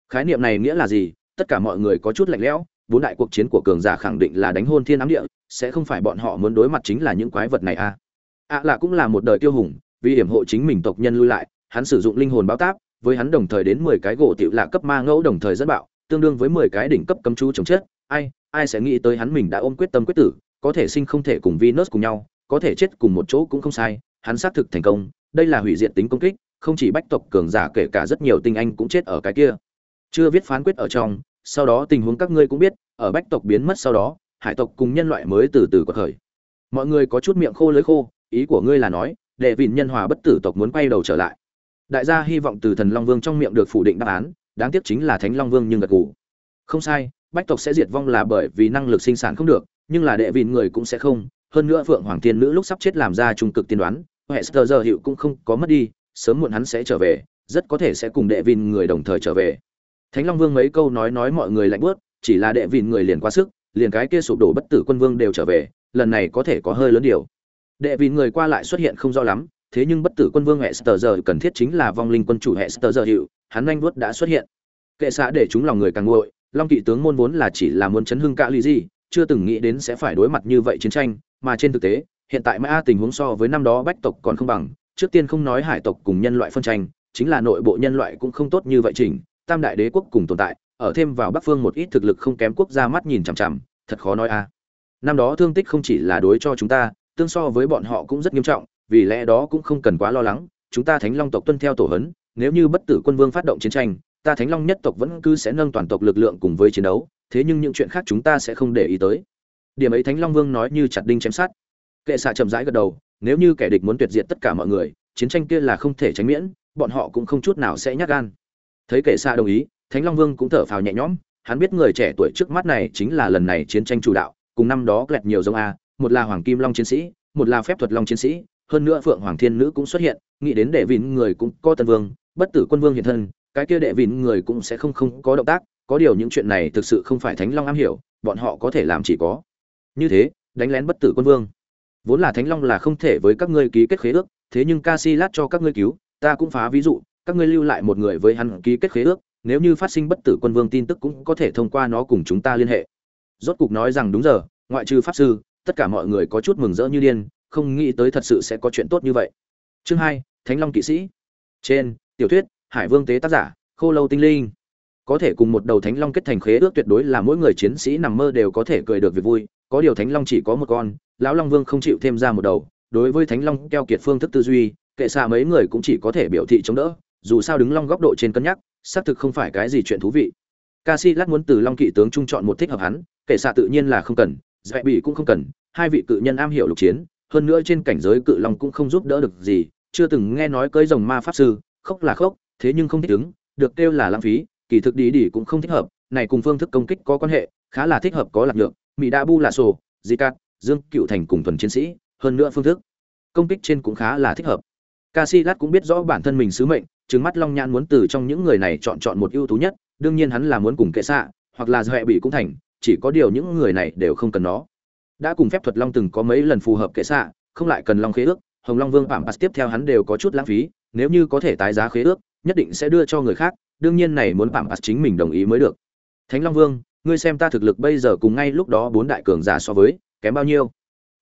Speaker 1: Khái niệm này nghĩa là gì? Tất cả mọi người có chút lạnh lẽo, bốn đại cuộc chiến của cường giả khẳng định là đánh hôn thiên ám địa, sẽ không phải bọn họ muốn đối mặt chính là những quái vật này a. À. à là cũng là một đời tiêu hùng, vì hiểm hộ chính mình tộc nhân lui lại, hắn sử dụng linh hồn báo táp, với hắn đồng thời đến mười cái gỗ tiểu lạ cấp ma ngẫu đồng thời dẫn bạo, tương đương với mười cái đỉnh cấp cấm chú chống chết, ai, ai sẽ nghĩ tới hắn mình đã ôm quyết tâm quyết tử, có thể sinh không thể cùng Venus cùng nhau, có thể chết cùng một chỗ cũng không sai, hắn xác thực thành công, đây là hủy diệt tính công kích, không chỉ bách tộc cường giả kể cả rất nhiều tinh anh cũng chết ở cái kia. Chưa viết phán quyết ở trong, sau đó tình huống các ngươi cũng biết, ở bách tộc biến mất sau đó, hải tộc cùng nhân loại mới từ từ quật khởi. Mọi người có chút miệng khô lưỡi khô, ý của ngươi là nói, đệ vịn nhân hòa bất tử tộc muốn quay đầu trở lại. đại gia hy vọng từ thần long vương trong miệng được phủ định đáp án đáng tiếc chính là thánh long vương nhưng gật gù không sai bách tộc sẽ diệt vong là bởi vì năng lực sinh sản không được nhưng là đệ vịn người cũng sẽ không hơn nữa phượng hoàng thiên nữ lúc sắp chết làm ra trung cực tiên đoán hester giờ hiệu cũng không có mất đi sớm muộn hắn sẽ trở về rất có thể sẽ cùng đệ vịn người đồng thời trở về thánh long vương mấy câu nói nói mọi người lạnh bước, chỉ là đệ vịn người liền quá sức liền cái kia sụp đổ bất tử quân vương đều trở về lần này có thể có hơi lớn điều. Đệ vịn người qua lại xuất hiện không rõ lắm thế nhưng bất tử quân vương hester giờ cần thiết chính là vong linh quân chủ hester giờ hiệu hắn nhanh vuốt đã xuất hiện. Kệ xã để chúng lòng người càng nguội long kỵ tướng môn vốn là chỉ là muốn chấn hưng cả lý gì chưa từng nghĩ đến sẽ phải đối mặt như vậy chiến tranh mà trên thực tế hiện tại mã tình huống so với năm đó bách tộc còn không bằng trước tiên không nói hải tộc cùng nhân loại phân tranh chính là nội bộ nhân loại cũng không tốt như vậy chỉnh tam đại đế quốc cùng tồn tại, ở thêm vào bắc phương một ít thực lực không kém quốc gia mắt nhìn chằm chằm, thật khó nói a. Năm đó thương tích không chỉ là đối cho chúng ta, tương so với bọn họ cũng rất nghiêm trọng, vì lẽ đó cũng không cần quá lo lắng, chúng ta thánh long tộc tuân theo tổ hấn nếu như bất tử quân vương phát động chiến tranh, ta thánh long nhất tộc vẫn cứ sẽ nâng toàn tộc lực lượng cùng với chiến đấu, thế nhưng những chuyện khác chúng ta sẽ không để ý tới. Điểm ấy thánh long vương nói như chặt đinh chém sát kệ xạ chậm rãi gật đầu, nếu như kẻ địch muốn tuyệt diệt tất cả mọi người, chiến tranh kia là không thể tránh miễn, bọn họ cũng không chút nào sẽ nhát gan thấy kệ xạ đồng ý, thánh long vương cũng thở phào nhẹ nhõm, hắn biết người trẻ tuổi trước mắt này chính là lần này chiến tranh chủ đạo, cùng năm đó kẹt nhiều giống a, một là hoàng kim long chiến sĩ, một là phép thuật long chiến sĩ, hơn nữa phượng hoàng thiên nữ cũng xuất hiện, nghĩ đến đệ vịn người cũng có tân vương, bất tử quân vương hiện thân, cái kia đệ vịn người cũng sẽ không không có động tác, có điều những chuyện này thực sự không phải thánh long am hiểu, bọn họ có thể làm chỉ có. Như thế, đánh lén bất tử quân vương. Vốn là thánh long là không thể với các ngươi ký kết khế ước, thế nhưng Casillas cho các ngươi cứu, ta cũng phá ví dụ các ngươi lưu lại một người với hắn ký kết khế ước, nếu như phát sinh bất tử quân vương tin tức cũng có thể thông qua nó cùng chúng ta liên hệ. Rốt cục nói rằng đúng giờ, ngoại trừ pháp sư, tất cả mọi người có chút mừng rỡ như điên, không nghĩ tới thật sự sẽ có chuyện tốt như vậy. Chương hai, thánh long kỵ sĩ. Trên, tiểu thuyết, hải vương tế tác giả, khô lâu tinh linh. Có thể cùng một đầu thánh long kết thành khế ước tuyệt đối là mỗi người chiến sĩ nằm mơ đều có thể cười được việc vui, có điều thánh long chỉ có một con, lão long vương không chịu thêm ra một đầu. Đối với thánh long keo kiệt phương thức tư duy, kệ xạ mấy người cũng chỉ có thể biểu thị chống đỡ dù sao đứng long góc độ trên cân nhắc xác thực không phải cái gì chuyện thú vị. Ca si lát muốn từ long kỵ tướng trung chọn một thích hợp hắn kệ xạ tự nhiên là không cần dễ bị cũng không cần hai vị cự nhân am hiểu lục chiến hơn nữa trên cảnh giới cự long cũng không giúp đỡ được gì chưa từng nghe nói cưới rồng ma pháp sư khóc là khóc thế nhưng không thích ứng được kêu là lãng phí kỳ thực đi đi cũng không thích hợp này cùng phương thức công kích có quan hệ khá là thích hợp có lạc lượng mỹ đa bu là sổ di cát dương cựu thành cùng thuần chiến sĩ hơn nữa phương thức công kích trên cũng khá là thích hợp. Casillas cũng biết rõ bản thân mình sứ mệnh, trừng mắt Long Nhãn muốn từ trong những người này chọn chọn một ưu tú nhất, đương nhiên hắn là muốn cùng kệ xạ, hoặc là Dọa bị cũng thành, chỉ có điều những người này đều không cần nó. Đã cùng phép thuật Long từng có mấy lần phù hợp kệ xạ, không lại cần Long khế ước, Hồng Long Vương Phạm Pass tiếp theo hắn đều có chút lãng phí, nếu như có thể tái giá khế ước, nhất định sẽ đưa cho người khác, đương nhiên này muốn Phạm Pass chính mình đồng ý mới được. Thánh Long Vương, ngươi xem ta thực lực bây giờ cùng ngay lúc đó bốn đại cường giả so với, kém bao nhiêu?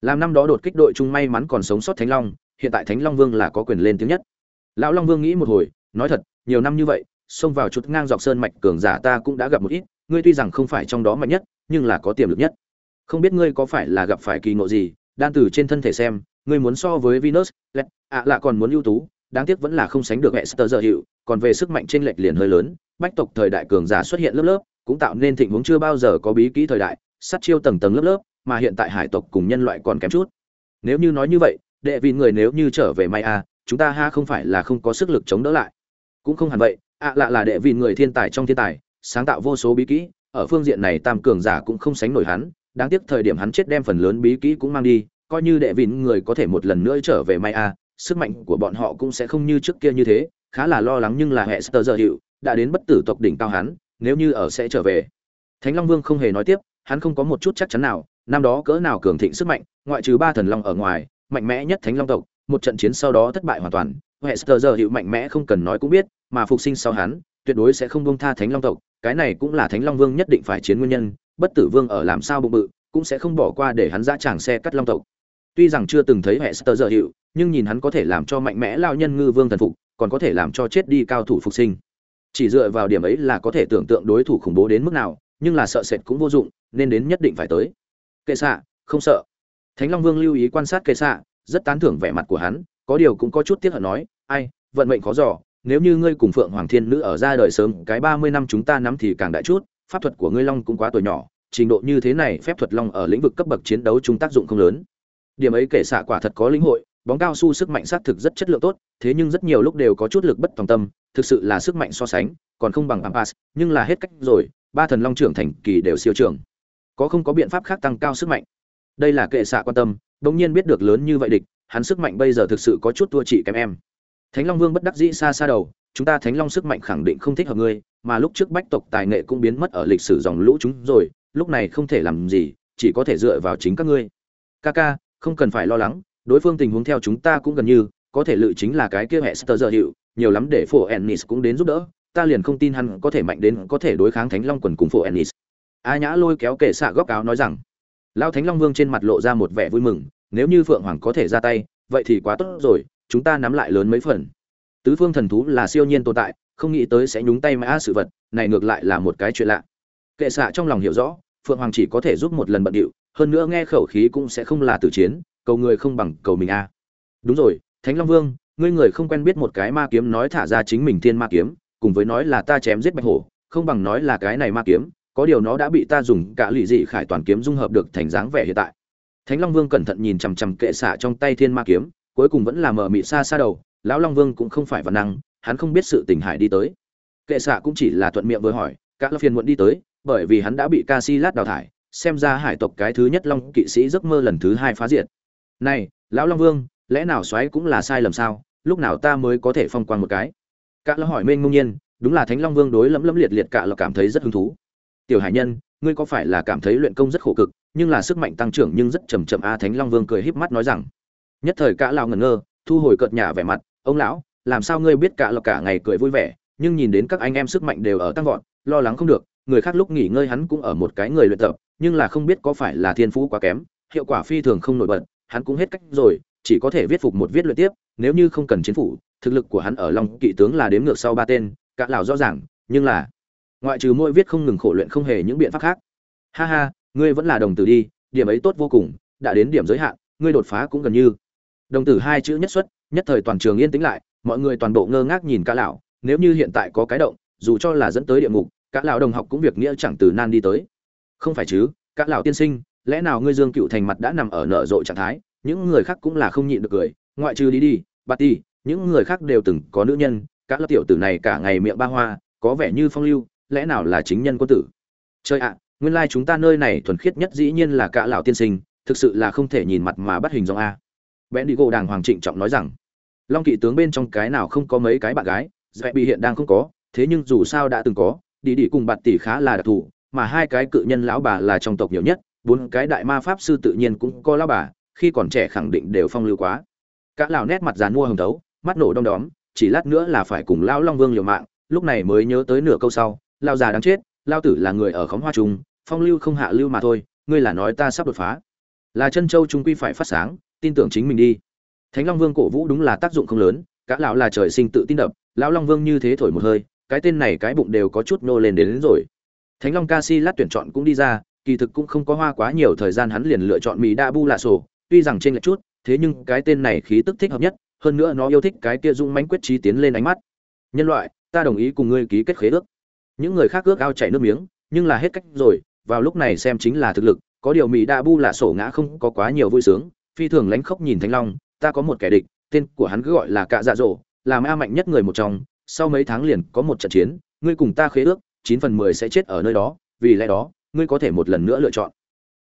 Speaker 1: Làm năm đó đột kích đội chung may mắn còn sống sót Thánh Long, hiện tại Thánh Long Vương là có quyền lên tiếng nhất. Lão Long Vương nghĩ một hồi, nói thật, nhiều năm như vậy, xông vào chút ngang dọc sơn mạch cường giả ta cũng đã gặp một ít, ngươi tuy rằng không phải trong đó mạnh nhất, nhưng là có tiềm lực nhất. Không biết ngươi có phải là gặp phải kỳ ngộ gì, đan từ trên thân thể xem, ngươi muốn so với Venus, lẹt, ạ à còn muốn ưu tú, đáng tiếc vẫn là không sánh được Hester giờ hiệu, còn về sức mạnh trên lệch liền hơi lớn, bách tộc thời đại cường giả xuất hiện lớp lớp, cũng tạo nên thịnh vốn chưa bao giờ có bí kỹ thời đại, sắt chiêu tầng tầng lớp lớp, mà hiện tại hải tộc cùng nhân loại còn kém chút. Nếu như nói như vậy, đệ vị người nếu như trở về may a, chúng ta ha không phải là không có sức lực chống đỡ lại. Cũng không hẳn vậy, ạ lạ là đệ vị người thiên tài trong thiên tài, sáng tạo vô số bí kỹ, ở phương diện này tam cường giả cũng không sánh nổi hắn, đáng tiếc thời điểm hắn chết đem phần lớn bí kỹ cũng mang đi, coi như đệ vị người có thể một lần nữa trở về may a, sức mạnh của bọn họ cũng sẽ không như trước kia như thế, khá là lo lắng nhưng là hệ sơ giờ hiệu, đã đến bất tử tộc đỉnh cao hắn, nếu như ở sẽ trở về. Thánh Long Vương không hề nói tiếp, hắn không có một chút chắc chắn nào, năm đó cỡ nào cường thịnh sức mạnh, ngoại trừ ba thần long ở ngoài, mạnh mẽ nhất Thánh Long tộc, một trận chiến sau đó thất bại hoàn toàn, Hester giờ hiệu mạnh mẽ không cần nói cũng biết, mà phục sinh sau hắn, tuyệt đối sẽ không buông tha Thánh Long tộc, cái này cũng là Thánh Long Vương nhất định phải chiến nguyên nhân, bất tử vương ở làm sao bụng bự, cũng sẽ không bỏ qua để hắn dã tràng xe cắt Long tộc. Tuy rằng chưa từng thấy Hester giờ hiệu, nhưng nhìn hắn có thể làm cho mạnh mẽ lao nhân ngư vương thần phục, còn có thể làm cho chết đi cao thủ phục sinh. Chỉ dựa vào điểm ấy là có thể tưởng tượng đối thủ khủng bố đến mức nào, nhưng là sợ sệt cũng vô dụng, nên đến nhất định phải tới. Kệ xạ, không sợ. Thánh Long Vương lưu ý quan sát kệ xạ, rất tán thưởng vẻ mặt của hắn, có điều cũng có chút tiếc hận nói, ai, vận mệnh khó dò, nếu như ngươi cùng Phượng Hoàng Thiên Nữ ở ra đời sớm, cái ba mươi năm chúng ta nắm thì càng đại chút, pháp thuật của ngươi Long cũng quá tuổi nhỏ, trình độ như thế này phép thuật Long ở lĩnh vực cấp bậc chiến đấu chúng tác dụng không lớn. Điểm ấy kệ xạ quả thật có lĩnh hội, bóng cao su sức mạnh xác thực rất chất lượng tốt thế nhưng rất nhiều lúc đều có chút lực bất tòng tâm thực sự là sức mạnh so sánh còn không bằng pampas nhưng là hết cách rồi ba thần long trưởng thành kỳ đều siêu trưởng có không có biện pháp khác tăng cao sức mạnh đây là kệ xạ quan tâm bỗng nhiên biết được lớn như vậy địch hắn sức mạnh bây giờ thực sự có chút thua chị kém em. Thánh long vương bất đắc dĩ xa xa đầu, chúng ta thánh long sức mạnh khẳng định không thích hợp ngươi, mà lúc trước bách tộc tài nghệ cũng biến mất ở lịch sử dòng lũ chúng rồi, lúc này không thể làm gì, chỉ có thể dựa vào chính các ngươi. Ca ca, không cần phải lo lắng, đối phương tình huống theo chúng ta cũng gần như, có thể lự chính là cái kia hệ sơ giờ hiệu, nhiều lắm để phổ ennis cũng đến giúp đỡ, ta liền không tin hắn có thể mạnh đến có thể đối kháng thánh long quần cùng phổ ennis. A nhã lôi kéo kệ xạ góc áo nói rằng. Lao thánh long vương trên mặt lộ ra một vẻ vui mừng nếu như phượng hoàng có thể ra tay, vậy thì quá tốt rồi, chúng ta nắm lại lớn mấy phần. Tứ phương thần thú là siêu nhiên tồn tại, không nghĩ tới sẽ nhúng tay mã sự vật, này ngược lại là một cái chuyện lạ. Kệ xạ trong lòng hiểu rõ, phượng hoàng chỉ có thể giúp một lần bận điệu, hơn nữa nghe khẩu khí cũng sẽ không là tử chiến, cầu người không bằng cầu mình a. Đúng rồi, thánh long vương, ngươi người không quen biết một cái ma kiếm nói thả ra chính mình thiên ma kiếm, cùng với nói là ta chém giết bạch hổ, không bằng nói là cái này ma kiếm, có điều nó đã bị ta dùng cả lụy dị khải toàn kiếm dung hợp được thành dáng vẻ hiện tại thánh long vương cẩn thận nhìn chằm chằm kệ xạ trong tay thiên ma kiếm, cuối cùng vẫn là mờ mị xa xa đầu, lão long vương cũng không phải văn năng, hắn không biết sự tình hải đi tới. Kệ xạ cũng chỉ là thuận miệng vừa hỏi các phiền muộn đi tới, bởi vì hắn đã bị ca si lát đào thải, xem ra hải tộc cái thứ nhất long kỵ sĩ giấc mơ lần thứ hai phá diệt. Này, lão long vương, lẽ nào xoáy cũng là sai lầm sao? Lúc nào ta mới có thể phong quan một cái? Cả lão hỏi mênh ngông nhiên, đúng là thánh long vương đối lẫm lẫm liệt liệt cả là cảm thấy rất hứng thú. Tiểu hải nhân, ngươi có phải là cảm thấy luyện công rất khổ cực? Nhưng là sức mạnh tăng trưởng nhưng rất chậm chậm, a thánh long vương cười híp mắt nói rằng, nhất thời cả lão ngẩn ngơ, thu hồi cợt nhả vẻ mặt, ông lão, làm sao ngươi biết cả lộc cả ngày cười vui vẻ, nhưng nhìn đến các anh em sức mạnh đều ở tăng vọt, lo lắng không được, người khác lúc nghỉ ngơi hắn cũng ở một cái người luyện tập, nhưng là không biết có phải là thiên phú quá kém, hiệu quả phi thường không nổi bật, hắn cũng hết cách rồi, chỉ có thể viết phục một viết luyện tiếp, nếu như không cần chiến phủ, thực lực của hắn ở long kỵ tướng là đếm ngược sau ba tên, cả lão rõ ràng, nhưng là, ngoại trừ mỗi viết không ngừng khổ luyện không hề những biện pháp khác. Ha ha ngươi vẫn là đồng tử đi, điểm ấy tốt vô cùng, đã đến điểm giới hạn, ngươi đột phá cũng gần như. Đồng tử hai chữ nhất xuất, nhất thời toàn trường yên tĩnh lại, mọi người toàn bộ ngơ ngác nhìn cả lão, nếu như hiện tại có cái động, dù cho là dẫn tới địa ngục cả lão đồng học cũng việc nghĩa chẳng từ nan đi tới. Không phải chứ cả lão tiên sinh, lẽ nào ngươi dương cựu thành mặt đã nằm ở nở rộ trạng thái, những người khác cũng là không nhịn được cười, ngoại trừ đi đi, bà ti những người khác đều từng có nữ nhân Cả Lão tiểu tử này cả ngày miệng ba hoa, có vẻ như phong lưu, lẽ nào là chính nhân quân tử? Chơi ạ nguyên lai chúng ta nơi này thuần khiết nhất dĩ nhiên là cả lão tiên sinh, thực sự là không thể nhìn mặt mà bắt hình dòng a. Bẽn đi gỗ đàng hoàng trịnh trọng nói rằng, long kỵ tướng bên trong cái nào không có mấy cái bạn gái dễ bị hiện đang không có, thế nhưng dù sao đã từng có, đi đi cùng bạn tỷ khá là đặc thù, mà hai cái cự nhân lão bà là trong tộc nhiều nhất, bốn cái đại ma pháp sư tự nhiên cũng có lão bà, khi còn trẻ khẳng định đều phong lưu quá. Cả lão nét mặt dàn mua hồng tấu mắt nổ đom đóm, chỉ lát nữa là phải cùng lão long vương liều mạng, lúc này mới nhớ tới nửa câu sau, lão già đáng chết, lão tử là người ở khóm hoa trung phong lưu không hạ lưu mà thôi ngươi là nói ta sắp đột phá. Là chân châu trung quy phải phát sáng tin tưởng chính mình đi. Thánh long vương cổ vũ đúng là tác dụng không lớn cả lão là trời sinh tự tin đập lão long vương như thế thổi một hơi cái tên này cái bụng đều có chút nô lên đến, đến rồi. Thánh long ca si lát tuyển chọn cũng đi ra kỳ thực cũng không có hoa quá nhiều thời gian hắn liền lựa chọn mỹ đa bu lạ sổ tuy rằng trên lệch chút thế nhưng cái tên này khí tức thích hợp nhất hơn nữa nó yêu thích cái kia dung Mánh quyết trí tiến lên ánh mắt. Nhân loại ta đồng ý cùng ngươi ký kết khế ước. Những người khác ước ao chảy nước miếng nhưng là hết cách rồi vào lúc này xem chính là thực lực, có điều mỹ đa bu là sổ ngã không có quá nhiều vui sướng, phi thường lánh khóc nhìn thanh long, ta có một kẻ địch, tên của hắn cứ gọi là cạ dạ dỗ, là ma mạnh nhất người một trong, sau mấy tháng liền có một trận chiến, ngươi cùng ta khế ước, chín phần mười sẽ chết ở nơi đó, vì lẽ đó, ngươi có thể một lần nữa lựa chọn.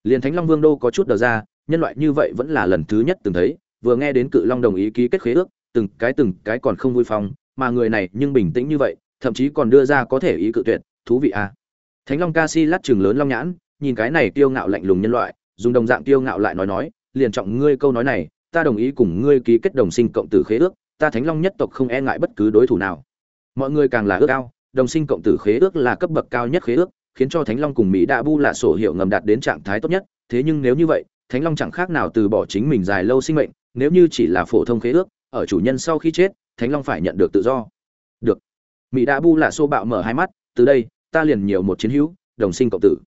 Speaker 1: Liền thánh long vương đô có chút đờ ra, nhân loại như vậy vẫn là lần thứ nhất từng thấy, vừa nghe đến cự long đồng ý ký kết khế ước, từng cái từng cái còn không vui phong mà người này nhưng bình tĩnh như vậy, thậm chí còn đưa ra có thể ý cự tuyệt, thú vị à thánh long ca si lát lớn long nhãn, nhìn cái này kiêu ngạo lạnh lùng nhân loại, dùng đồng dạng kiêu ngạo lại nói nói, liền trọng ngươi câu nói này, ta đồng ý cùng ngươi ký kết đồng sinh cộng tử khế ước, ta thánh long nhất tộc không e ngại bất cứ đối thủ nào. Mọi người càng là ước ao, đồng sinh cộng tử khế ước là cấp bậc cao nhất khế ước, khiến cho thánh long cùng mỹ đa bu là sổ hiệu ngầm đạt đến trạng thái tốt nhất, thế nhưng nếu như vậy, thánh long chẳng khác nào từ bỏ chính mình dài lâu sinh mệnh, nếu như chỉ là phổ thông khế ước, ở chủ nhân sau khi chết, thánh long phải nhận được tự do. Được. Mỹ đa bu là xô bạo mở hai mắt, từ đây ta liền nhiều một chiến hữu, đồng sinh cộng tử.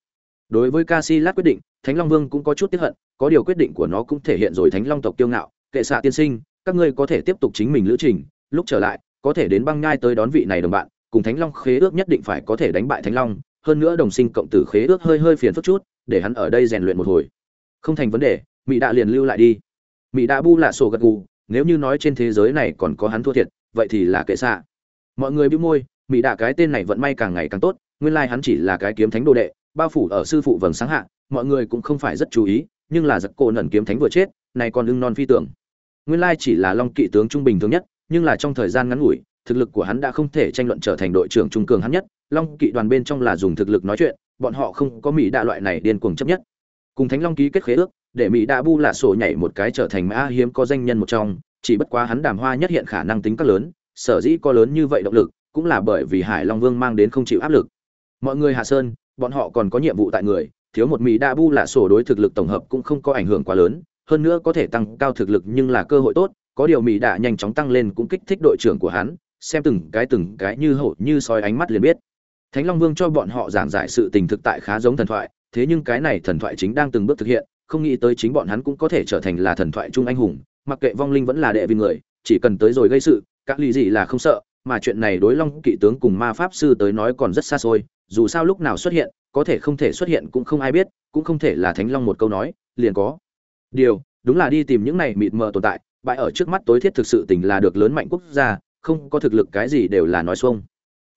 Speaker 1: Đối với Casillas quyết định, thánh long vương cũng có chút tiếc hận, có điều quyết định của nó cũng thể hiện rồi thánh long tộc kiêu ngạo, kệ xạ tiên sinh, các ngươi có thể tiếp tục chính mình lữ trình, lúc trở lại, có thể đến băng nhai tới đón vị này đồng bạn, cùng thánh long khế ước nhất định phải có thể đánh bại thánh long, hơn nữa đồng sinh cộng tử khế ước hơi hơi phiền phức chút, để hắn ở đây rèn luyện một hồi. Không thành vấn đề, Mị đạ liền lưu lại đi. Mị đạ bu lạ sổ gật gù, nếu như nói trên thế giới này còn có hắn thua thiệt, vậy thì là kệ xạ. Mọi người bĩu môi, Mị đạ cái tên này vận may càng ngày càng tốt nguyên lai hắn chỉ là cái kiếm thánh đồ đệ, bao phủ ở sư phụ vầng sáng hạ, mọi người cũng không phải rất chú ý, nhưng là giặc cổ nẩn kiếm thánh vừa chết, này còn ưng non phi tưởng. Nguyên lai chỉ là long kỵ tướng trung bình thường nhất, nhưng là trong thời gian ngắn ngủi, thực lực của hắn đã không thể tranh luận trở thành đội trưởng trung cường hắn nhất, long kỵ đoàn bên trong là dùng thực lực nói chuyện, bọn họ không có mỹ đạ loại này điên cuồng chấp nhất. Cùng thánh long ký kết khế ước, để mỹ đạ bu là sổ nhảy một cái trở thành mã hiếm có danh nhân một trong, chỉ bất quá hắn đàm hoa nhất hiện khả năng tính các lớn, sở dĩ có lớn như vậy động lực, cũng là bởi vì hải long vương mang đến không chịu áp lực mọi người hạ sơn, bọn họ còn có nhiệm vụ tại người, thiếu một mỹ đa bu là sổ đối thực lực tổng hợp cũng không có ảnh hưởng quá lớn, hơn nữa có thể tăng cao thực lực nhưng là cơ hội tốt, có điều mỹ đa nhanh chóng tăng lên cũng kích thích đội trưởng của hắn, xem từng cái từng cái như hổ như soi ánh mắt liền biết. Thánh long vương cho bọn họ giảng giải sự tình thực tại khá giống thần thoại, thế nhưng cái này thần thoại chính đang từng bước thực hiện, không nghĩ tới chính bọn hắn cũng có thể trở thành là thần thoại trung anh hùng, mặc kệ vong linh vẫn là đệ vì người, chỉ cần tới rồi gây sự, các lý gì là không sợ, mà chuyện này đối long kỵ tướng cùng ma pháp sư tới nói còn rất xa xôi dù sao lúc nào xuất hiện, có thể không thể xuất hiện cũng không ai biết, cũng không thể là thánh long một câu nói, liền có. Điều, đúng là đi tìm những này mịt mờ tồn tại, bại ở trước mắt tối thiết thực sự tình là được lớn mạnh quốc gia, không có thực lực cái gì đều là nói xuông.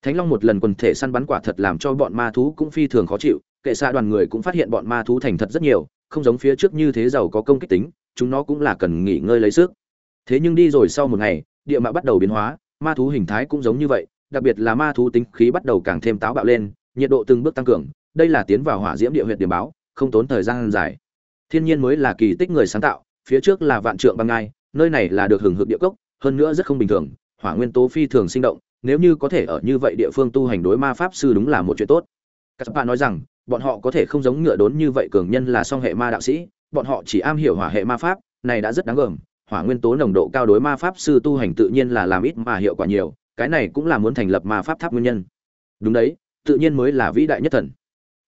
Speaker 1: Thánh long một lần quần thể săn bắn quả thật làm cho bọn ma thú cũng phi thường khó chịu, kệ xa đoàn người cũng phát hiện bọn ma thú thành thật rất nhiều, không giống phía trước như thế giàu có công kích tính, chúng nó cũng là cần nghỉ ngơi lấy sức. Thế nhưng đi rồi sau một ngày, địa mạo bắt đầu biến hóa, ma thú hình thái cũng giống như vậy, đặc biệt là ma thú tính khí bắt đầu càng thêm táo bạo lên nhiệt độ từng bước tăng cường, đây là tiến vào hỏa diễm địa huyệt điểm báo, không tốn thời gian dài. Thiên nhiên mới là kỳ tích người sáng tạo, phía trước là vạn trượng băng ngai, nơi này là được hưởng hực địa cốc, hơn nữa rất không bình thường, hỏa nguyên tố phi thường sinh động, nếu như có thể ở như vậy địa phương tu hành đối ma pháp sư đúng là một chuyện tốt. Các bạn nói rằng, bọn họ có thể không giống ngựa đốn như vậy cường nhân là song hệ ma đạo sĩ, bọn họ chỉ am hiểu hỏa hệ ma pháp, này đã rất đáng gờm, hỏa nguyên tố nồng độ cao đối ma pháp sư tu hành tự nhiên là làm ít mà hiệu quả nhiều, cái này cũng là muốn thành lập ma pháp tháp nguyên nhân. Đúng đấy tự nhiên mới là vĩ đại nhất thần.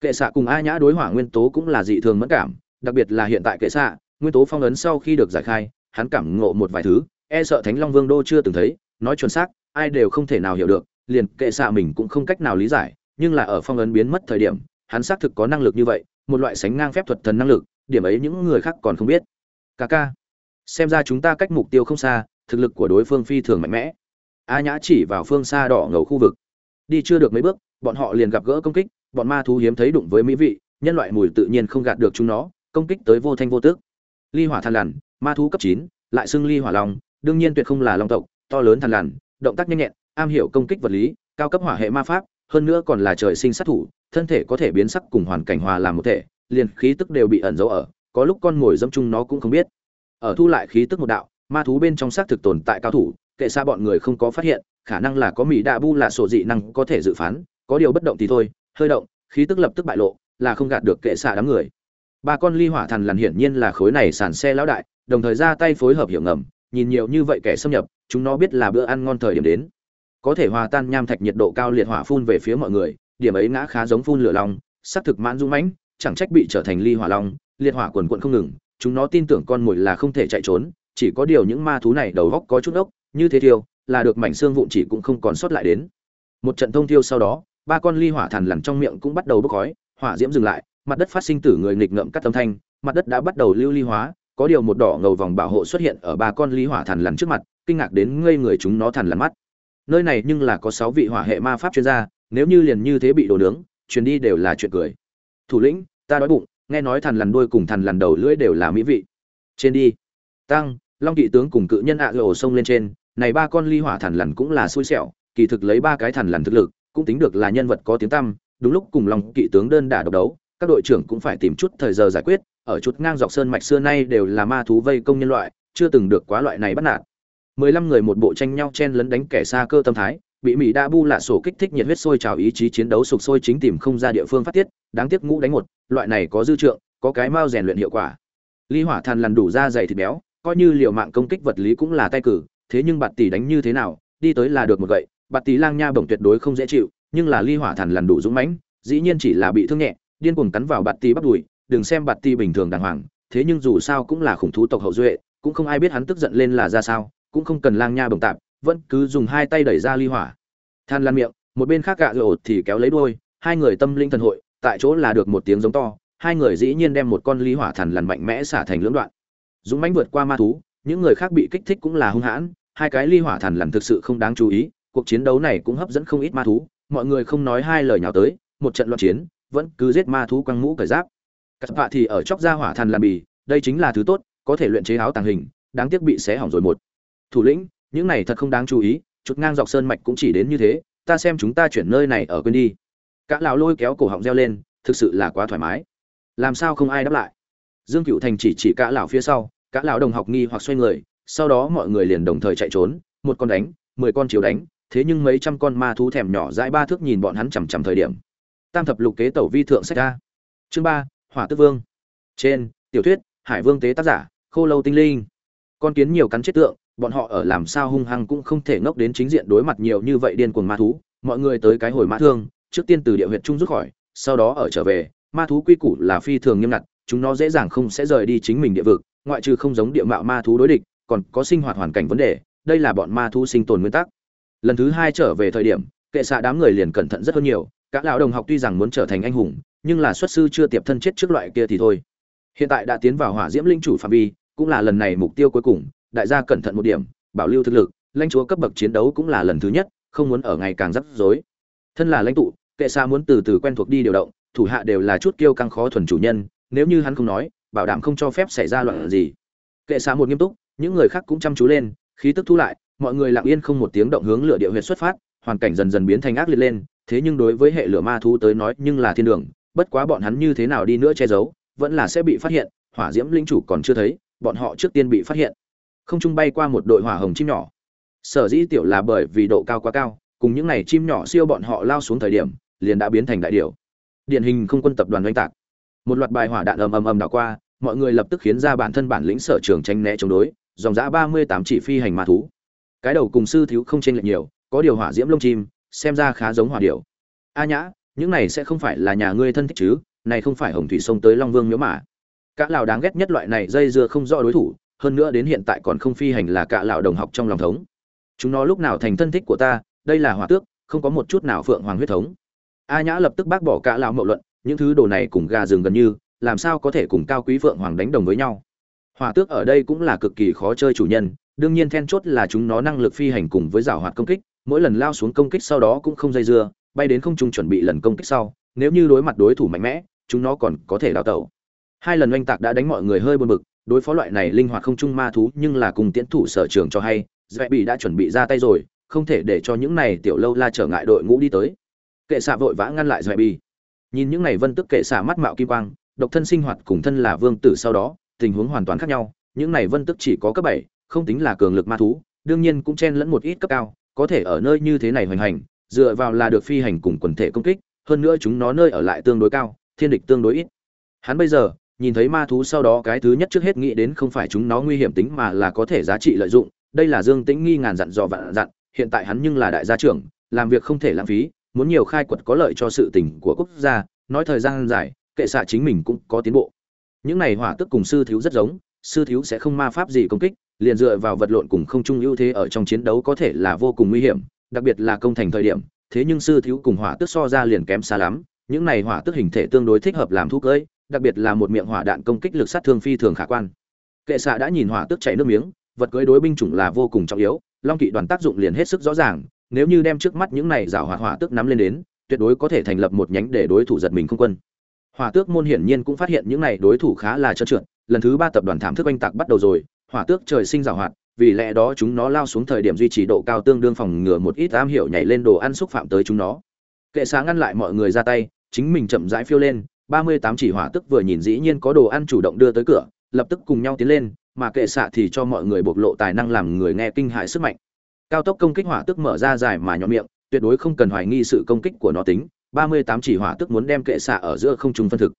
Speaker 1: Kệ xạ cùng a nhã đối hỏa nguyên tố cũng là dị thường mẫn cảm, đặc biệt là hiện tại kệ xạ nguyên tố phong ấn sau khi được giải khai, hắn cảm ngộ một vài thứ e sợ thánh long vương đô chưa từng thấy, nói chuẩn xác, ai đều không thể nào hiểu được, liền kệ xạ mình cũng không cách nào lý giải, nhưng là ở phong ấn biến mất thời điểm, hắn xác thực có năng lực như vậy, một loại sánh ngang phép thuật thần năng lực, điểm ấy những người khác còn không biết. Ca ca, xem ra chúng ta cách mục tiêu không xa, thực lực của đối phương phi thường mạnh mẽ. A nhã chỉ vào phương xa đỏ ngầu khu vực đi chưa được mấy bước, bọn họ liền gặp gỡ công kích, bọn ma thú hiếm thấy đụng với mỹ vị, nhân loại mùi tự nhiên không gạt được chúng nó, công kích tới vô thanh vô tước ly hỏa than lằn, ma thú cấp chín, lại xưng ly hỏa long, đương nhiên tuyệt không là long tộc, to lớn than lằn, động tác nhanh nhẹn, am hiểu công kích vật lý, cao cấp hỏa hệ ma pháp, hơn nữa còn là trời sinh sát thủ, thân thể có thể biến sắc cùng hoàn cảnh hòa làm một thể, liền khí tức đều bị ẩn giấu ở, có lúc con ngồi dâm chung nó cũng không biết. Ở thu lại khí tức một đạo, ma thú bên trong xác thực tồn tại cao thủ kệ xa bọn người không có phát hiện, khả năng là có mỹ đạ bu là sổ dị năng có thể dự phán, có điều bất động thì thôi, hơi động, khí tức lập tức bại lộ, là không gạt được kệ xạ đám người. Ba con ly hỏa thần lằn hiển nhiên là khối này sản xe lão đại, đồng thời ra tay phối hợp hiểu ngầm, nhìn nhiều như vậy kẻ xâm nhập, chúng nó biết là bữa ăn ngon thời điểm đến. Có thể hòa tan nham thạch nhiệt độ cao liệt hỏa phun về phía mọi người, điểm ấy ngã khá giống phun lửa long, sắc thực mãn dung mãnh, chẳng trách bị trở thành ly hỏa long, liệt hỏa quần quận không ngừng, chúng nó tin tưởng con mồi là không thể chạy trốn, chỉ có điều những ma thú này đầu góc có chút ốc như thế thiêu, là được mảnh xương vụn chỉ cũng không còn sót lại đến. Một trận thông thiêu sau đó, ba con ly hỏa thần lằn trong miệng cũng bắt đầu bốc khói, hỏa diễm dừng lại, mặt đất phát sinh tử người nghịch ngợm cắt tâm thanh, mặt đất đã bắt đầu lưu ly hóa, có điều một đỏ ngầu vòng bảo hộ xuất hiện ở ba con ly hỏa thần lằn trước mặt, kinh ngạc đến ngây người chúng nó thần lằn mắt. Nơi này nhưng là có sáu vị hỏa hệ ma pháp chuyên gia, nếu như liền như thế bị đồ nướng, truyền đi đều là chuyện cười. Thủ lĩnh, ta đói bụng, nghe nói thần lằn đuôi cùng thần lằn đầu lưỡi đều là mỹ vị. Trên đi. Tăng, long kỵ tướng cùng cự nhân ạ à sông lên trên này ba con ly hỏa thần lằn cũng là xui xẻo, kỳ thực lấy ba cái thần lằn thực lực, cũng tính được là nhân vật có tiếng tăm, đúng lúc cùng lòng kỵ tướng đơn đả độc đấu, các đội trưởng cũng phải tìm chút thời giờ giải quyết, ở chút ngang dọc sơn mạch xưa nay đều là ma thú vây công nhân loại, chưa từng được quá loại này bắt nạt. Mười lăm người một bộ tranh nhau chen lấn đánh kẻ xa cơ tâm thái, bị mỹ đa bu lạ sổ kích thích nhiệt huyết sôi trào ý chí chiến đấu sục sôi chính tìm không ra địa phương phát tiết, đáng tiếc ngũ đánh một, loại này có dư trượng, có cái mao rèn luyện hiệu quả. Ly hỏa than lằn đủ da dày thịt béo, coi như liều mạng công kích vật lý cũng là tay cử thế nhưng bạt tỷ đánh như thế nào đi tới là được một gậy bạt tỷ lang nha bổng tuyệt đối không dễ chịu nhưng là ly hỏa thần lần đủ dũng mãnh dĩ nhiên chỉ là bị thương nhẹ điên cuồng cắn vào bạt tỷ bắt đùi đừng xem bạt tỷ bình thường đàng hoàng thế nhưng dù sao cũng là khủng thú tộc hậu duệ cũng không ai biết hắn tức giận lên là ra sao cũng không cần lang nha bổng tạm, vẫn cứ dùng hai tay đẩy ra ly hỏa. Than lan miệng một bên khác gạ gỗ thì kéo lấy đuôi hai người tâm linh thần hội tại chỗ là được một tiếng giống to hai người dĩ nhiên đem một con ly hỏa thần lằn mạnh mẽ xả thành lưỡng đoạn. Dũng mãnh vượt qua ma thú những người khác bị kích thích cũng là hung hãn hai cái ly hỏa thần làm thực sự không đáng chú ý, cuộc chiến đấu này cũng hấp dẫn không ít ma thú, mọi người không nói hai lời nhào tới, một trận loạn chiến, vẫn cứ giết ma thú quăng mũ cởi giáp. Cắt bạ thì ở chóc ra hỏa thần làm bì, đây chính là thứ tốt, có thể luyện chế áo tàng hình, đáng tiếc bị xé hỏng rồi một. Thủ lĩnh, những này thật không đáng chú ý, chút ngang dọc sơn mạch cũng chỉ đến như thế, ta xem chúng ta chuyển nơi này ở quên đi. Cả lão lôi kéo cổ họng reo lên, thực sự là quá thoải mái. Làm sao không ai đáp lại? Dương cựu thành chỉ chỉ cả lão phía sau, cả lão đồng học nghi hoặc xoay người sau đó mọi người liền đồng thời chạy trốn, một con đánh, mười con chiếu đánh, thế nhưng mấy trăm con ma thú thèm nhỏ dãi ba thước nhìn bọn hắn chằm chằm thời điểm. Tam thập lục kế tẩu vi thượng sách ra chương ba, hỏa tước vương. Trên, tiểu thuyết, hải vương tế tác giả, khô lâu tinh linh. Con kiến nhiều cắn chết tượng, bọn họ ở làm sao hung hăng cũng không thể ngốc đến chính diện đối mặt nhiều như vậy điên cuồng ma thú. Mọi người tới cái hồi mã thương, trước tiên từ địa huyệt trung rút khỏi, sau đó ở trở về. Ma thú quy củ là phi thường nghiêm ngặt, chúng nó dễ dàng không sẽ rời đi chính mình địa vực, ngoại trừ không giống địa mạo ma thú đối địch còn có sinh hoạt hoàn cảnh vấn đề, đây là bọn ma thu sinh tồn nguyên tắc. Lần thứ hai trở về thời điểm, kệ xạ đám người liền cẩn thận rất hơn nhiều các lão đồng học tuy rằng muốn trở thành anh hùng, nhưng là xuất sư chưa tiệp thân chết trước loại kia thì thôi. Hiện tại đã tiến vào hỏa diễm linh chủ phạm vi, cũng là lần này mục tiêu cuối cùng, đại gia cẩn thận một điểm, bảo lưu thực lực, lãnh chúa cấp bậc chiến đấu cũng là lần thứ nhất, không muốn ở ngày càng rắc rối. Thân là lãnh tụ, kệ xa muốn từ từ quen thuộc đi điều động, thủ hạ đều là chút kiêu căng khó thuần chủ nhân, nếu như hắn không nói, bảo đảm không cho phép xảy ra loạn gì. Kệ xa một nghiêm túc những người khác cũng chăm chú lên, khí tức thu lại, mọi người lặng yên không một tiếng động hướng lửa địa huyệt xuất phát, hoàn cảnh dần dần biến thành ác liệt lên, thế nhưng đối với hệ lửa ma thú tới nói nhưng là thiên đường, bất quá bọn hắn như thế nào đi nữa che giấu, vẫn là sẽ bị phát hiện, hỏa diễm linh chủ còn chưa thấy, bọn họ trước tiên bị phát hiện. Không trung bay qua một đội hỏa hồng chim nhỏ. Sở dĩ tiểu là bởi vì độ cao quá cao, cùng những này chim nhỏ siêu bọn họ lao xuống thời điểm, liền đã biến thành đại điểu. Điển hình không quân tập đoàn oanh tạc. Một loạt bài hỏa đạn ầm ầm ầm đảo qua, mọi người lập tức khiến ra bản thân bản lĩnh sở trường tranh né chống đối dòng giã ba mươi tám chỉ phi hành ma thú. Cái đầu cùng sư thiếu không chênh lệch nhiều, có điều hỏa diễm lông chim, xem ra khá giống hỏa điểu. A nhã, những này sẽ không phải là nhà ngươi thân thích chứ, này không phải hồng thủy sông tới long vương miếu mà. Cả lão đáng ghét nhất loại này dây dưa không rõ đối thủ, hơn nữa đến hiện tại còn không phi hành là cả lão đồng học trong lòng thống. Chúng nó lúc nào thành thân thích của ta, đây là hỏa tước, không có một chút nào phượng hoàng huyết thống. A nhã lập tức bác bỏ cả lão mậu luận, những thứ đồ này cùng gà rừng gần như, làm sao có thể cùng cao quý phượng hoàng đánh đồng với nhau? Hỏa tước ở đây cũng là cực kỳ khó chơi chủ nhân, đương nhiên then chốt là chúng nó năng lực phi hành cùng với giảo hoạt công kích, mỗi lần lao xuống công kích sau đó cũng không dây dưa, bay đến không trung chuẩn bị lần công kích sau, nếu như đối mặt đối thủ mạnh mẽ, chúng nó còn có thể đào tẩu. Hai lần oanh tạc đã đánh mọi người hơi buồn bực, đối phó loại này linh hoạt không trung ma thú nhưng là cùng tiễn thủ sở trường cho hay dễ bị đã chuẩn bị ra tay rồi, không thể để cho những này tiểu lâu la trở ngại đội ngũ đi tới. Kệ xạ vội vã ngăn lại dễ bị. Nhìn những này vân tức kệ xạ mắt mạo kim quang, độc thân sinh hoạt cùng thân là vương tử sau đó tình huống hoàn toàn khác nhau, những này vân tức chỉ có cấp bảy, không tính là cường lực ma thú, đương nhiên cũng chen lẫn một ít cấp cao, có thể ở nơi như thế này hoành hành, dựa vào là được phi hành cùng quần thể công kích, hơn nữa chúng nó nơi ở lại tương đối cao, thiên địch tương đối ít. Hắn bây giờ, nhìn thấy ma thú sau đó cái thứ nhất trước hết nghĩ đến không phải chúng nó nguy hiểm tính mà là có thể giá trị lợi dụng, đây là dương tĩnh nghi ngàn dặn dò vạn dặn, hiện tại hắn nhưng là đại gia trưởng, làm việc không thể lãng phí, muốn nhiều khai quật có lợi cho sự tình của quốc gia, nói thời gian dài, kệ xạ chính mình cũng có tiến bộ những này hỏa tức cùng sư thiếu rất giống, sư thiếu sẽ không ma pháp gì công kích, liền dựa vào vật lộn cùng không trung ưu thế ở trong chiến đấu có thể là vô cùng nguy hiểm, đặc biệt là công thành thời điểm, thế nhưng sư thiếu cùng hỏa tức so ra liền kém xa lắm, những này hỏa tức hình thể tương đối thích hợp làm thuốc cưỡi, đặc biệt là một miệng hỏa đạn công kích lực sát thương phi thường khả quan. Kệ xạ đã nhìn hỏa tức chảy nước miếng, vật cưỡi đối binh chủng là vô cùng trọng yếu, long kỵ đoàn tác dụng liền hết sức rõ ràng, nếu như đem trước mắt những này rào hỏa hỏa tức nắm lên đến, tuyệt đối có thể thành lập một nhánh để đối thủ giật mình không quân hỏa tước môn hiển nhiên cũng phát hiện những này đối thủ khá là trơn trượt. Lần thứ ba tập đoàn thảm thức oanh tạc bắt đầu rồi, hỏa tước trời sinh rào hoạt, vì lẽ đó chúng nó lao xuống thời điểm duy trì độ cao tương đương phòng ngừa một ít am hiểu nhảy lên đồ ăn xúc phạm tới chúng nó. Kệ xá ngăn lại mọi người ra tay, chính mình chậm rãi phiêu lên, ba mươi tám chỉ hỏa tức vừa nhìn dĩ nhiên có đồ ăn chủ động đưa tới cửa, lập tức cùng nhau tiến lên, mà kệ xạ thì cho mọi người bộc lộ tài năng làm người nghe kinh hại sức mạnh. Cao tốc công kích hỏa tức mở ra dài mà nhỏ miệng, tuyệt đối không cần hoài nghi sự công kích của nó tính ba mươi tám chỉ hỏa tức muốn đem kệ xạ ở giữa không trung phân thực.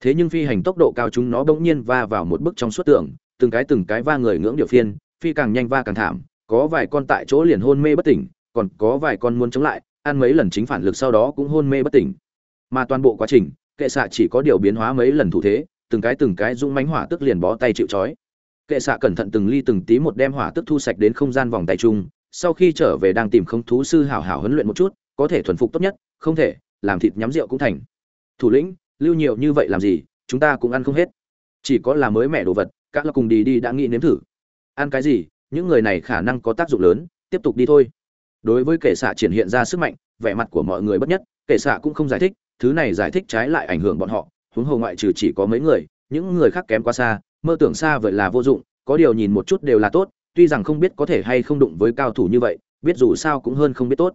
Speaker 1: Thế nhưng phi hành tốc độ cao chúng nó bỗng nhiên va vào một bức trong suốt tường, từng cái từng cái va người ngưỡng điều phiên, phi càng nhanh va càng thảm, có vài con tại chỗ liền hôn mê bất tỉnh, còn có vài con muốn chống lại, ăn mấy lần chính phản lực sau đó cũng hôn mê bất tỉnh. Mà toàn bộ quá trình, kệ xạ chỉ có điều biến hóa mấy lần thủ thế, từng cái từng cái dung mánh hỏa tức liền bó tay chịu trói. Kệ xạ cẩn thận từng ly từng tí một đem hỏa tức thu sạch đến không gian vòng tay chung, sau khi trở về đang tìm không thú sư hảo hảo huấn luyện một chút, có thể thuần phục tốt nhất, không thể làm thịt nhắm rượu cũng thành. Thủ lĩnh, lưu nhiều như vậy làm gì, chúng ta cũng ăn không hết. Chỉ có là mới mẻ đồ vật các là cùng đi đi đã nghĩ nếm thử. Ăn cái gì, những người này khả năng có tác dụng lớn, tiếp tục đi thôi. Đối với kẻ xạ triển hiện ra sức mạnh, vẻ mặt của mọi người bất nhất, kẻ xạ cũng không giải thích, thứ này giải thích trái lại ảnh hưởng bọn họ. Huống hồ ngoại trừ chỉ có mấy người, những người khác kém quá xa, mơ tưởng xa vậy là vô dụng, có điều nhìn một chút đều là tốt, tuy rằng không biết có thể hay không đụng với cao thủ như vậy, biết dù sao cũng hơn không biết tốt.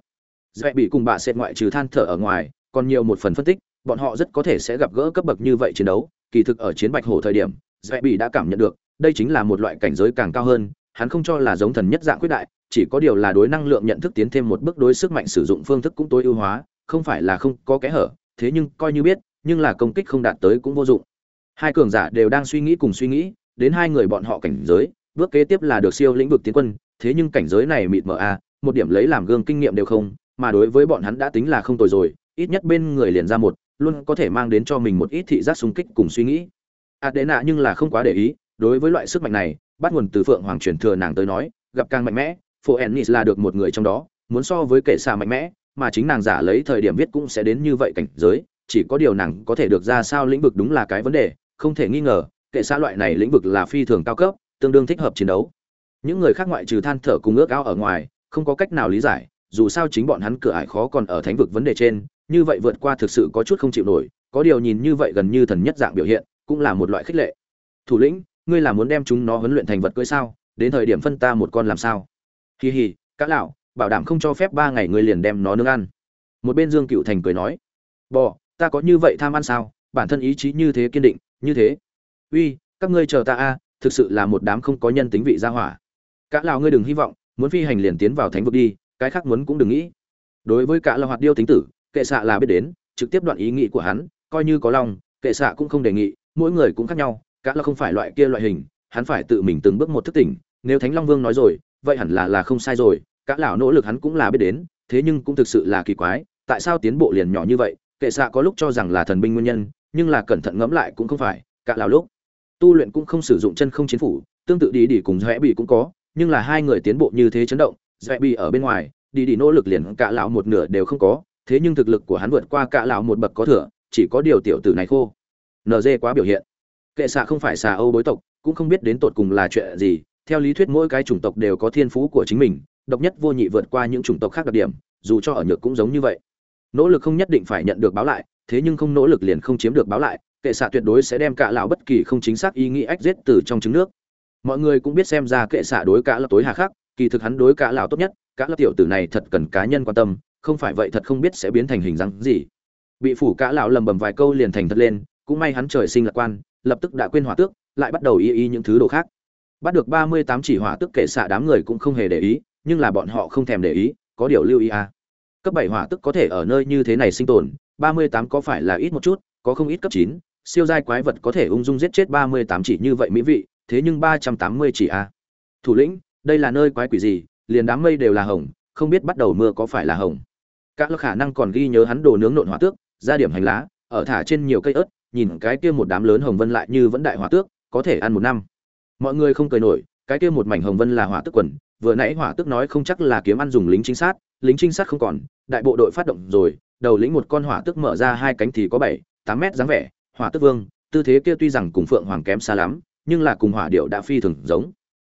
Speaker 1: Dễ bị cùng bà sệt ngoại trừ than thở ở ngoài còn nhiều một phần phân tích, bọn họ rất có thể sẽ gặp gỡ cấp bậc như vậy chiến đấu. Kỳ thực ở chiến bạch hổ thời điểm dễ bị đã cảm nhận được, đây chính là một loại cảnh giới càng cao hơn, hắn không cho là giống thần nhất dạng quyết đại, chỉ có điều là đối năng lượng nhận thức tiến thêm một bước đối sức mạnh sử dụng phương thức cũng tối ưu hóa, không phải là không có kẽ hở, thế nhưng coi như biết, nhưng là công kích không đạt tới cũng vô dụng. Hai cường giả đều đang suy nghĩ cùng suy nghĩ, đến hai người bọn họ cảnh giới, bước kế tiếp là được siêu lĩnh vực tiến quân, thế nhưng cảnh giới này mịt mờ a một điểm lấy làm gương kinh nghiệm đều không, mà đối với bọn hắn đã tính là không tồi rồi ít nhất bên người liền ra một, luôn có thể mang đến cho mình một ít thị giác sung kích cùng suy nghĩ. Ạt đệ nạ nhưng là không quá để ý, đối với loại sức mạnh này, bắt nguồn từ phượng hoàng truyền thừa nàng tới nói, gặp càng mạnh mẽ, phổ ennis là được một người trong đó, muốn so với kẻ xa mạnh mẽ, mà chính nàng giả lấy thời điểm viết cũng sẽ đến như vậy cảnh giới, chỉ có điều nàng có thể được ra sao lĩnh vực đúng là cái vấn đề, không thể nghi ngờ kệ xã loại này lĩnh vực là phi thường cao cấp, tương đương thích hợp chiến đấu. Những người khác ngoại trừ than thở cùng ước ao ở ngoài, không có cách nào lý giải, dù sao chính bọn hắn cửa ải khó còn ở thánh vực vấn đề trên như vậy vượt qua thực sự có chút không chịu nổi, có điều nhìn như vậy gần như thần nhất dạng biểu hiện, cũng là một loại khích lệ. Thủ lĩnh, ngươi là muốn đem chúng nó huấn luyện thành vật cưỡi sao? Đến thời điểm phân ta một con làm sao? Hì hì, cá lão, bảo đảm không cho phép ba ngày ngươi liền đem nó nướng ăn. Một bên dương cựu thành cười nói, bò, ta có như vậy tham ăn sao? Bản thân ý chí như thế kiên định, như thế. Uy, các ngươi chờ ta a, thực sự là một đám không có nhân tính vị gia hỏa. Cả lão ngươi đừng hy vọng, muốn phi hành liền tiến vào thánh vực đi, cái khác muốn cũng đừng nghĩ. Đối với cả lão hoạt điêu tính tử kệ xạ là biết đến, trực tiếp đoạn ý nghĩ của hắn, coi như có lòng, kệ xạ cũng không đề nghị, mỗi người cũng khác nhau, cả là không phải loại kia loại hình, hắn phải tự mình từng bước một thức tỉnh, nếu thánh long vương nói rồi, vậy hẳn là là không sai rồi, cả lão nỗ lực hắn cũng là biết đến, thế nhưng cũng thực sự là kỳ quái, tại sao tiến bộ liền nhỏ như vậy, kệ xạ có lúc cho rằng là thần binh nguyên nhân, nhưng là cẩn thận ngẫm lại cũng không phải, cả lão lúc tu luyện cũng không sử dụng chân không chiến phủ, tương tự đi đi cùng rẽ bị cũng có, nhưng là hai người tiến bộ như thế chấn động rẽ bị ở bên ngoài, đi đi nỗ lực liền cả lão một nửa đều không có thế nhưng thực lực của hắn vượt qua cả lão một bậc có thừa, chỉ có điều tiểu tử này khô. Nz quá biểu hiện. Kệ xạ không phải xà âu bối tộc, cũng không biết đến tột cùng là chuyện gì, theo lý thuyết mỗi cái chủng tộc đều có thiên phú của chính mình, độc nhất vô nhị vượt qua những chủng tộc khác đặc điểm, dù cho ở nhược cũng giống như vậy. Nỗ lực không nhất định phải nhận được báo lại, thế nhưng không nỗ lực liền không chiếm được báo lại, kệ xạ tuyệt đối sẽ đem cả lão bất kỳ không chính xác ý nghĩ ách giết từ trong trứng nước. Mọi người cũng biết xem ra kệ xạ đối cả là tối hà khắc, kỳ thực hắn đối cả lão tốt nhất, cả lão tiểu tử này thật cần cá nhân quan tâm không phải vậy thật không biết sẽ biến thành hình dáng gì. Bị phủ cả lão lầm bầm vài câu liền thành thật lên, cũng may hắn trời sinh lạc quan, lập tức đã quên hỏa tước, lại bắt đầu y y những thứ đồ khác. Bắt được ba mươi tám chỉ hỏa tước kệ xạ đám người cũng không hề để ý, nhưng là bọn họ không thèm để ý, có điều lưu ý à. Cấp bảy hỏa tước có thể ở nơi như thế này sinh tồn, ba mươi tám có phải là ít một chút, có không ít cấp chín, siêu giai quái vật có thể ung dung giết chết ba mươi tám chỉ như vậy mỹ vị, thế nhưng ba trăm tám mươi chỉ a à. thủ lĩnh, đây là nơi quái quỷ gì, liền đám mây đều là hồng không biết bắt đầu mưa có phải là hồng. Các khả năng còn ghi nhớ hắn đồ nướng nộn hỏa tước, ra điểm hành lá, ở thả trên nhiều cây ớt, nhìn cái kia một đám lớn hồng vân lại như vẫn đại hỏa tước, có thể ăn một năm. Mọi người không cười nổi, cái kia một mảnh hồng vân là hỏa tước quần, vừa nãy hỏa tước nói không chắc là kiếm ăn dùng lính trinh sát, lính trinh sát không còn, đại bộ đội phát động rồi, đầu lĩnh một con hỏa tước mở ra hai cánh thì có bảy, tám mét dáng vẻ, hỏa tước vương, tư thế kia tuy rằng cùng phượng hoàng kém xa lắm, nhưng là cùng hỏa điệu đã phi thường giống.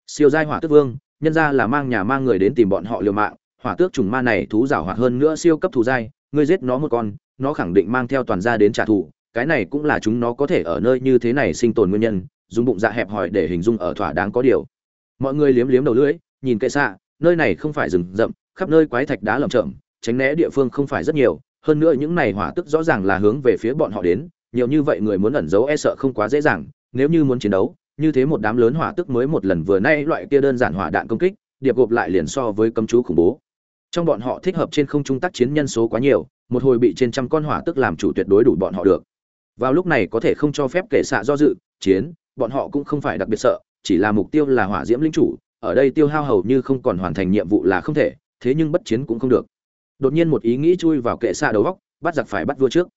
Speaker 1: Siêu giai hỏa tước vương, nhân ra là mang nhà mang người đến tìm bọn họ liều mạng hỏa tước trùng ma này thú giảo hoạt hơn nữa siêu cấp thù dai, ngươi giết nó một con nó khẳng định mang theo toàn gia đến trả thù cái này cũng là chúng nó có thể ở nơi như thế này sinh tồn nguyên nhân dùng bụng dạ hẹp hòi để hình dung ở thỏa đáng có điều mọi người liếm liếm đầu lưỡi nhìn kệ xa nơi này không phải rừng rậm khắp nơi quái thạch đá lởm chởm, tránh né địa phương không phải rất nhiều, hơn nữa những này hỏa tức rõ ràng là hướng về phía bọn họ đến, nhiều như vậy người muốn ẩn giấu e sợ không quá dễ dàng, nếu như muốn chiến đấu, như thế một đám lớn hỏa tức mới một lần vừa nay loại kia đơn giản hỏa đạn công kích, điệp gộp lại liền so với cấm chú khủng bố. Trong bọn họ thích hợp trên không trung tác chiến nhân số quá nhiều, một hồi bị trên trăm con hỏa tức làm chủ tuyệt đối đủ bọn họ được. Vào lúc này có thể không cho phép kệ xạ do dự, chiến, bọn họ cũng không phải đặc biệt sợ, chỉ là mục tiêu là hỏa diễm linh chủ, ở đây tiêu hao hầu như không còn hoàn thành nhiệm vụ là không thể, thế nhưng bất chiến cũng không được. Đột nhiên một ý nghĩ chui vào kệ xạ đầu góc bắt giặc phải bắt vua trước.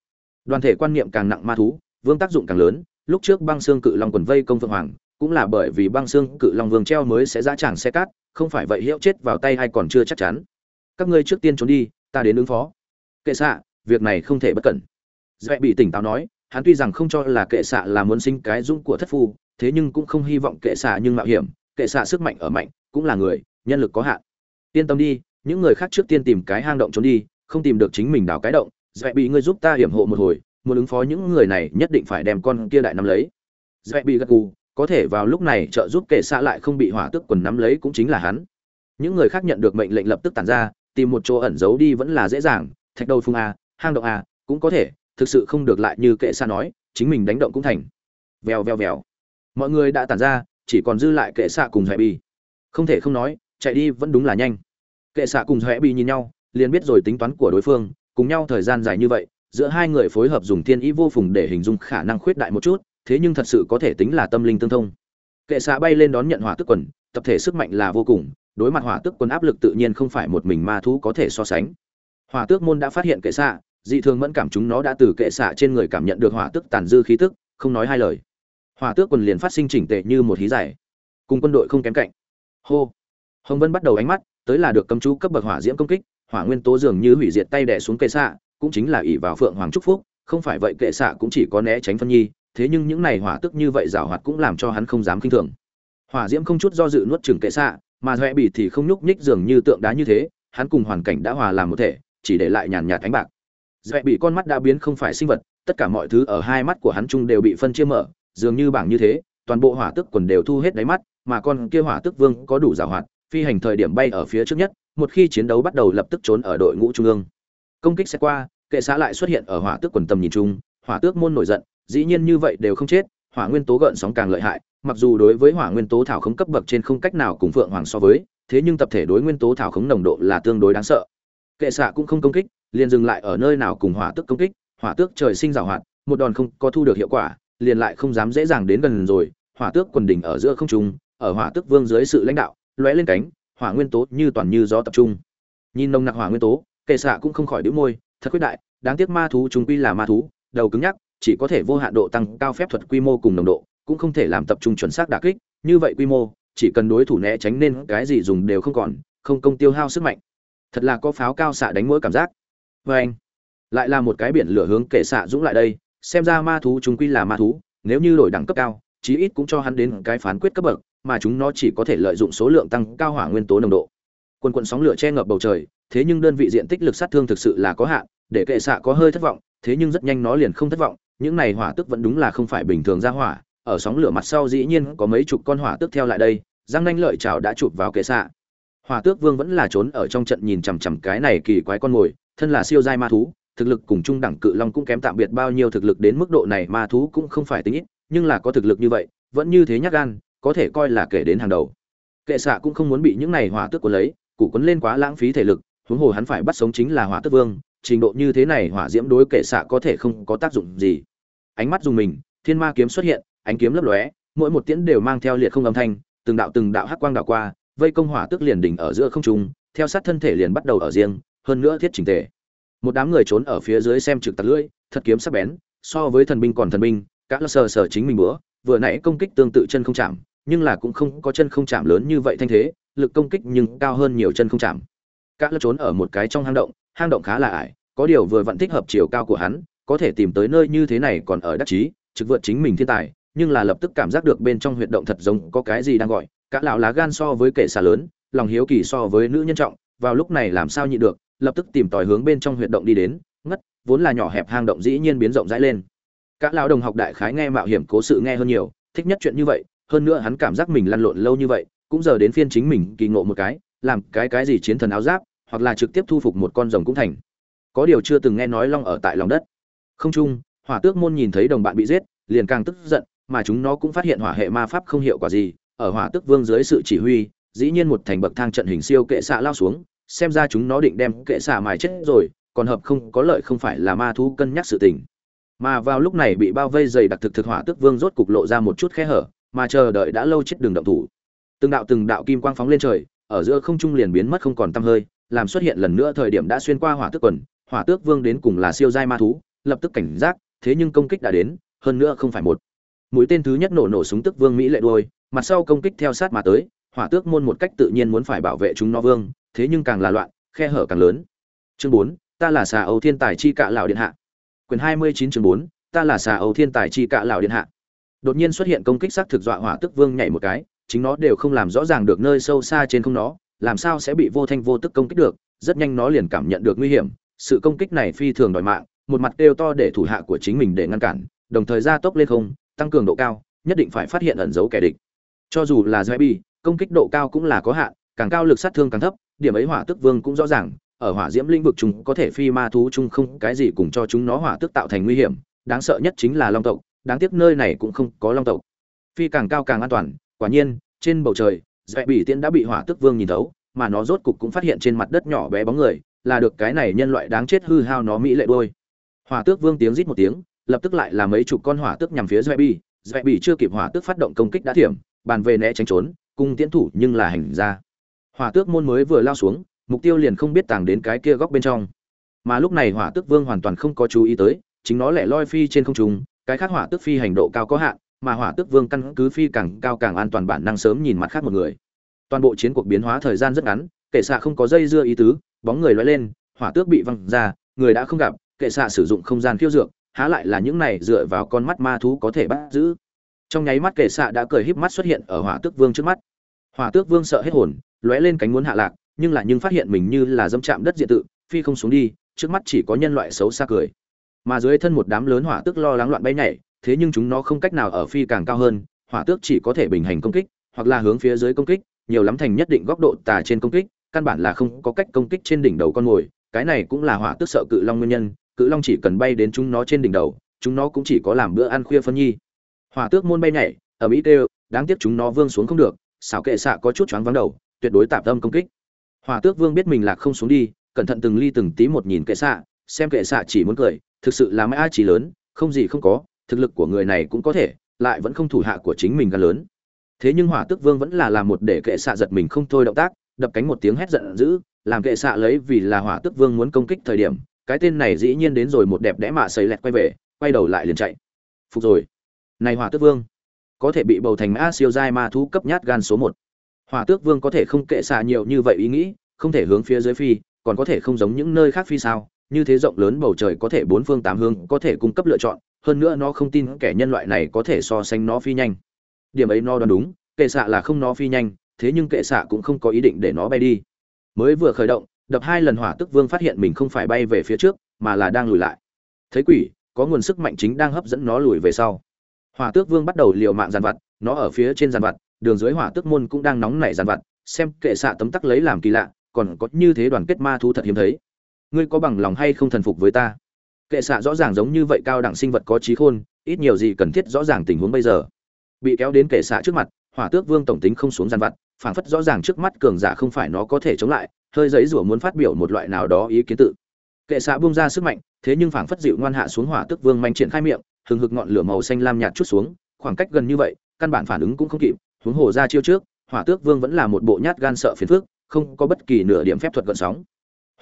Speaker 1: Đoàn thể quan niệm càng nặng ma thú vương tác dụng càng lớn lúc trước băng xương cự long quần vây công phượng hoàng cũng là bởi vì băng xương cự long vương treo mới sẽ ra tràng xe cát không phải vậy hiệu chết vào tay hay còn chưa chắc chắn các ngươi trước tiên trốn đi, ta đến ứng phó. Kệ xạ, việc này không thể bất cẩn. Dễ bị tỉnh táo nói, hắn tuy rằng không cho là kệ xạ là muốn sinh cái dũng của thất phu, thế nhưng cũng không hy vọng kệ xạ nhưng mạo hiểm. Kệ xạ sức mạnh ở mạnh, cũng là người, nhân lực có hạn. Yên tâm đi, những người khác trước tiên tìm cái hang động trốn đi, không tìm được chính mình đào cái động. Dễ bị ngươi giúp ta hiểm hộ một hồi, muốn ứng phó những người này nhất định phải đem con kia đại nắm lấy. Dễ bị gật gù, có thể vào lúc này trợ giúp kệ xạ lại không bị hỏa tức quần nắm lấy cũng chính là hắn. Những người khác nhận được mệnh lệnh lập tức tàn ra tìm một chỗ ẩn giấu đi vẫn là dễ dàng, thạch đầu phung a, hang động a, cũng có thể, thực sự không được lại như kệ xa nói, chính mình đánh động cũng thành. Vèo vèo vèo. Mọi người đã tản ra, chỉ còn dư lại kệ xạ cùng huệ bi. Không thể không nói, chạy đi vẫn đúng là nhanh. Kệ xạ cùng huệ bi nhìn nhau, liền biết rồi tính toán của đối phương, cùng nhau thời gian dài như vậy, giữa hai người phối hợp dùng thiên ý vô phùng để hình dung khả năng khuyết đại một chút, thế nhưng thật sự có thể tính là tâm linh tương thông. Kệ xạ bay lên đón nhận hỏa tức quần, tập thể sức mạnh là vô cùng đối mặt hỏa tức quân áp lực tự nhiên không phải một mình ma thú có thể so sánh. Hỏa tước môn đã phát hiện kệ xạ, dị thường mẫn cảm chúng nó đã từ kệ xạ trên người cảm nhận được hỏa tức tàn dư khí tức, không nói hai lời. Hỏa tước quân liền phát sinh chỉnh tệ như một hí giải cùng quân đội không kém cạnh. Hô. Hồng vân bắt đầu ánh mắt, tới là được cấm chú cấp bậc hỏa diễm công kích, hỏa nguyên tố dường như hủy diệt tay đè xuống kệ xạ, cũng chính là ỷ vào phượng hoàng trúc phúc, không phải vậy kệ xạ cũng chỉ có né tránh phân nhi, thế nhưng những này hỏa tức như vậy giảo hoạt cũng làm cho hắn không dám kinh thường. Hỏa diễm không chút do dự nuốt chừng kệ xạ mà huệ bị thì không nhúc nhích dường như tượng đá như thế, hắn cùng hoàn cảnh đã hòa làm một thể, chỉ để lại nhàn nhạt ánh bạc. Huệ bị con mắt đã biến không phải sinh vật, tất cả mọi thứ ở hai mắt của hắn chung đều bị phân chia mở, dường như bảng như thế, toàn bộ hỏa tức quần đều thu hết đáy mắt, mà con kia hỏa tức vương có đủ giảo hoạt, phi hành thời điểm bay ở phía trước nhất, một khi chiến đấu bắt đầu lập tức trốn ở đội ngũ trung ương. Công kích sẽ qua, kệ xã lại xuất hiện ở hỏa tước quần tầm nhìn chung, hỏa tước môn nổi giận, dĩ nhiên như vậy đều không chết, hỏa nguyên tố gợn sóng càng lợi hại mặc dù đối với hỏa nguyên tố thảo khống cấp bậc trên không cách nào cùng phượng hoàng so với, thế nhưng tập thể đối nguyên tố thảo khống nồng độ là tương đối đáng sợ. Kệ xạ cũng không công kích, liền dừng lại ở nơi nào cùng hỏa tước công kích, hỏa tước trời sinh giảo hoạt, một đòn không có thu được hiệu quả, liền lại không dám dễ dàng đến gần rồi, hỏa tước quần đỉnh ở giữa không trung, ở hỏa tước vương dưới sự lãnh đạo, lóe lên cánh, hỏa nguyên tố như toàn như gió tập trung. Nhìn nồng nặc hỏa nguyên tố, kệ xạ cũng không khỏi đĩu môi, thật quyết đại, đáng tiếc ma thú chúng quy là ma thú, đầu cứng nhắc, chỉ có thể vô hạn độ tăng cao phép thuật quy mô cùng nồng độ cũng không thể làm tập trung chuẩn xác đả kích, như vậy quy mô, chỉ cần đối thủ né tránh nên cái gì dùng đều không còn, không công tiêu hao sức mạnh. Thật là có pháo cao xạ đánh mỗi cảm giác. Và anh, lại là một cái biển lửa hướng kệ xạ dũng lại đây, xem ra ma thú chúng quy là ma thú, nếu như đổi đẳng cấp cao, chí ít cũng cho hắn đến cái phán quyết cấp bậc, mà chúng nó chỉ có thể lợi dụng số lượng tăng cao hỏa nguyên tố nồng độ. Quần quần sóng lửa che ngập bầu trời, thế nhưng đơn vị diện tích lực sát thương thực sự là có hạn, để kệ xạ có hơi thất vọng, thế nhưng rất nhanh nó liền không thất vọng, những này hỏa tức vẫn đúng là không phải bình thường ra hỏa ở sóng lửa mặt sau dĩ nhiên có mấy chục con hỏa tước theo lại đây, giang nanh lợi chảo đã chụp vào kệ xạ. Hỏa tước vương vẫn là trốn ở trong trận nhìn chằm chằm cái này kỳ quái con mồi, thân là siêu giai ma thú, thực lực cùng trung đẳng cự long cũng kém tạm biệt bao nhiêu thực lực đến mức độ này ma thú cũng không phải tính ít, nhưng là có thực lực như vậy, vẫn như thế nhát gan, có thể coi là kể đến hàng đầu. Kệ xạ cũng không muốn bị những này hỏa tước cuốn lấy, củ quấn lên quá lãng phí thể lực, huống hồ hắn phải bắt sống chính là hỏa tước vương, trình độ như thế này hỏa diễm đối kệ xạ có thể không có tác dụng gì. Ánh mắt dùng mình, thiên ma kiếm xuất hiện ánh kiếm lấp lóe, mỗi một tiễn đều mang theo liệt không âm thanh, từng đạo từng đạo hắc quang đảo qua, vây công hỏa tước liền đỉnh ở giữa không trung, theo sát thân thể liền bắt đầu ở riêng, hơn nữa thiết chỉnh tề. Một đám người trốn ở phía dưới xem trực tạt lưỡi, thật kiếm sắc bén, so với thần binh còn thần binh các sờ sờ chính mình bữa, vừa nãy công kích tương tự chân không chạm, nhưng là cũng không có chân không chạm lớn như vậy thanh thế, lực công kích nhưng cao hơn nhiều chân không chạm. Các trốn ở một cái trong hang động hang động khá là ải, có điều vừa vận thích hợp chiều cao của hắn, có thể tìm tới nơi như thế này còn ở đắc chí, trực vượt chính mình thiên tài nhưng là lập tức cảm giác được bên trong huyệt động thật giống có cái gì đang gọi, cả lão lá gan so với kệ xà lớn, lòng hiếu kỳ so với nữ nhân trọng, vào lúc này làm sao nhịn được, lập tức tìm tòi hướng bên trong huyệt động đi đến, ngất, vốn là nhỏ hẹp hang động dĩ nhiên biến rộng rãi lên. Cả lão đồng học đại khái nghe mạo hiểm cố sự nghe hơn nhiều, thích nhất chuyện như vậy, hơn nữa hắn cảm giác mình lăn lộn lâu như vậy, cũng giờ đến phiên chính mình kỳ ngộ một cái, làm cái cái gì chiến thần áo giáp, hoặc là trực tiếp thu phục một con rồng cũng thành. Có điều chưa từng nghe nói long ở tại lòng đất. Không chung, hỏa tước môn nhìn thấy đồng bạn bị giết, liền càng tức giận mà chúng nó cũng phát hiện hỏa hệ ma pháp không hiệu quả gì, ở hỏa tước vương dưới sự chỉ huy, dĩ nhiên một thành bậc thang trận hình siêu kệ xạ lao xuống, xem ra chúng nó định đem kệ xạ mài chết rồi, còn hợp không, có lợi không phải là ma thú cân nhắc sự tình. Mà vào lúc này bị bao vây dày đặc thực thực hỏa tước vương rốt cục lộ ra một chút khe hở, mà chờ đợi đã lâu chết đường động thủ. Từng đạo từng đạo kim quang phóng lên trời, ở giữa không trung liền biến mất không còn tăm hơi, làm xuất hiện lần nữa thời điểm đã xuyên qua hỏa tước quần, hỏa tước vương đến cùng là siêu giai ma thú, lập tức cảnh giác, thế nhưng công kích đã đến, hơn nữa không phải một mũi tên thứ nhất nổ nổ súng tức vương mỹ lệ đôi mặt sau công kích theo sát mà tới, hỏa tước môn một cách tự nhiên muốn phải bảo vệ chúng nó vương, thế nhưng càng là loạn, khe hở càng lớn. Chương bốn, ta là xà âu thiên tài chi cạ lão điện hạ. Quyền hai mươi chín chương bốn, ta là xà âu thiên tài chi cạ lão điện hạ. Đột nhiên xuất hiện công kích sắc thực dọa hỏa tước vương nhảy một cái, chính nó đều không làm rõ ràng được nơi sâu xa trên không nó, làm sao sẽ bị vô thanh vô tức công kích được, rất nhanh nó liền cảm nhận được nguy hiểm, sự công kích này phi thường đòi mạng, một mặt đều to để thủ hạ của chính mình để ngăn cản, đồng thời ra tốc lên không tăng cường độ cao nhất định phải phát hiện ẩn dấu kẻ địch. Cho dù là Zebi, công kích độ cao cũng là có hạn càng cao lực sát thương càng thấp điểm ấy hỏa tức vương cũng rõ ràng ở hỏa diễm lĩnh vực chúng có thể phi ma thú chung không cái gì cùng cho chúng nó hỏa tức tạo thành nguy hiểm đáng sợ nhất chính là long tộc đáng tiếc nơi này cũng không có long tộc. Phi càng cao càng an toàn quả nhiên trên bầu trời dạy bị tiễn đã bị hỏa tức vương nhìn thấu mà nó rốt cục cũng phát hiện trên mặt đất nhỏ bé bóng người là được cái này nhân loại đáng chết hư hao nó mỹ lệ đôi. Hỏa tước vương tiếng rít một tiếng lập tức lại là mấy chục con hỏa tước nhằm phía dạy bị bị chưa kịp hỏa tước phát động công kích đã thiểm, bàn về né tránh trốn, cung tiến thủ nhưng là hành ra. Hỏa tước môn mới vừa lao xuống, mục tiêu liền không biết tàng đến cái kia góc bên trong. Mà lúc này hỏa tước vương hoàn toàn không có chú ý tới, chính nó lẻ loi phi trên không trung, cái khác hỏa tước phi hành độ cao có hạn, mà hỏa tước vương căn cứ phi càng cao càng an toàn bản năng sớm nhìn mặt khác một người. Toàn bộ chiến cuộc biến hóa thời gian rất ngắn, kệ xạ không có dây dưa ý tứ, bóng người lóe lên, hỏa tước bị văng ra, người đã không gặp, kệ xạ sử dụng không gian khiêu dược há lại là những này dựa vào con mắt ma thú có thể bắt giữ. Trong nháy mắt kệ xạ đã cười híp mắt xuất hiện ở hỏa tước vương trước mắt. Hỏa tước vương sợ hết hồn, lóe lên cánh muốn hạ lạc, nhưng là nhưng phát hiện mình như là dâm chạm đất diện tự, phi không xuống đi, trước mắt chỉ có nhân loại xấu xa cười. Mà dưới thân một đám lớn hỏa tước lo lắng loạn bay nhảy, thế nhưng chúng nó không cách nào ở phi càng cao hơn, hỏa tước chỉ có thể bình hành công kích, hoặc là hướng phía dưới công kích, nhiều lắm thành nhất định góc độ tà trên công kích, căn bản là không có cách công kích trên đỉnh đầu con mồi, cái này cũng là hỏa tước sợ cự long nguyên nhân cự long chỉ cần bay đến chúng nó trên đỉnh đầu, chúng nó cũng chỉ có làm bữa ăn khuya phân nhi. Hỏa tước môn bay nhảy ở mỹ tê đáng tiếc chúng nó vương xuống không được, xảo kệ xạ có chút choáng vắng đầu, tuyệt đối tạm tâm công kích. Hỏa tước vương biết mình là không xuống đi, cẩn thận từng ly từng tí một nhìn kệ xạ, xem kệ xạ chỉ muốn cười, thực sự là mãi chỉ lớn, không gì không có, thực lực của người này cũng có thể, lại vẫn không thủ hạ của chính mình gan lớn. Thế nhưng hỏa tước vương vẫn là làm một để kệ xạ giật mình không thôi động tác, đập cánh một tiếng hét giận dữ, làm kệ xạ lấy vì là hỏa tước vương muốn công kích thời điểm cái tên này dĩ nhiên đến rồi một đẹp đẽ mạ sấy lẹt quay về, quay đầu lại liền chạy. Phục rồi. Này hỏa tước vương, có thể bị bầu thành mã siêu giai ma thú cấp nhát gan số một. Hỏa tước vương có thể không kệ xạ nhiều như vậy ý nghĩ, không thể hướng phía dưới phi, còn có thể không giống những nơi khác phi sao? Như thế rộng lớn bầu trời có thể bốn phương tám hướng có thể cung cấp lựa chọn, hơn nữa nó không tin kẻ nhân loại này có thể so sánh nó phi nhanh. Điểm ấy nó đoán đúng, kệ xạ là không nó phi nhanh, thế nhưng kệ xạ cũng không có ý định để nó bay đi. Mới vừa khởi động đập hai lần hỏa tức vương phát hiện mình không phải bay về phía trước, mà là đang lùi lại. Thấy quỷ, có nguồn sức mạnh chính đang hấp dẫn nó lùi về sau. Hỏa tước vương bắt đầu liều mạng giàn vặt, nó ở phía trên giàn vặt, đường dưới hỏa tước môn cũng đang nóng nảy giàn vặt, xem kệ xạ tấm tắc lấy làm kỳ lạ, còn có như thế đoàn kết ma thú thật hiếm thấy. Ngươi có bằng lòng hay không thần phục với ta? Kệ xạ rõ ràng giống như vậy cao đẳng sinh vật có trí khôn, ít nhiều gì cần thiết rõ ràng tình huống bây giờ. Bị kéo đến kệ xạ trước mặt, hỏa tước vương tổng tính không xuống gian vặt, phảng phất rõ ràng trước mắt cường giả không phải nó có thể chống lại hơi giấy rủa muốn phát biểu một loại nào đó ý kiến tự. Kệ xạ bung ra sức mạnh, thế nhưng phảng phất dịu ngoan hạ xuống hỏa tước vương manh triển khai miệng, hừng hực ngọn lửa màu xanh lam nhạt chút xuống, khoảng cách gần như vậy, căn bản phản ứng cũng không kịp, huống hồ ra chiêu trước, hỏa tước vương vẫn là một bộ nhát gan sợ phiền phức, không có bất kỳ nửa điểm phép thuật gợn sóng.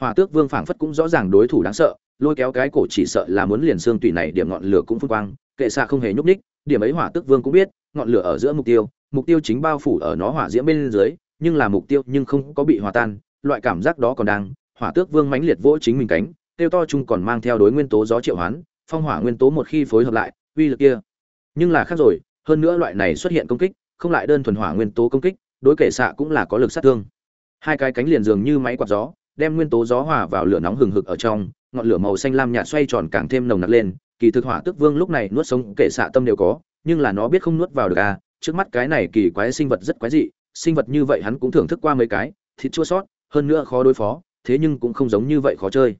Speaker 1: Hỏa tước vương phảng phất cũng rõ ràng đối thủ đáng sợ, lôi kéo cái cổ chỉ sợ là muốn liền xương tùy này điểm ngọn lửa cũng phun quang, kệ xạ không hề nhúc ních điểm ấy hỏa tước vương cũng biết, ngọn lửa ở giữa mục tiêu mục tiêu chính bao phủ ở nó hỏa diễm bên dưới, nhưng là mục tiêu nhưng không có bị hòa tan loại cảm giác đó còn đang, hỏa tước vương mãnh liệt vỗ chính mình cánh, tiêu to chung còn mang theo đối nguyên tố gió triệu hoán, phong hỏa nguyên tố một khi phối hợp lại, uy lực kia. Nhưng là khác rồi, hơn nữa loại này xuất hiện công kích, không lại đơn thuần hỏa nguyên tố công kích, đối kể xạ cũng là có lực sát thương. Hai cái cánh liền dường như máy quạt gió, đem nguyên tố gió hòa vào lửa nóng hừng hực ở trong, ngọn lửa màu xanh lam nhạt xoay tròn càng thêm nồng nặc lên, kỳ thực hỏa tước vương lúc này nuốt sống kể xạ tâm đều có, nhưng là nó biết không nuốt vào được à trước mắt cái này kỳ quái sinh vật rất quái dị, sinh vật như vậy hắn cũng thưởng thức qua mấy cái, thịt chua sót hơn nữa khó đối phó, thế nhưng cũng không giống như vậy khó chơi.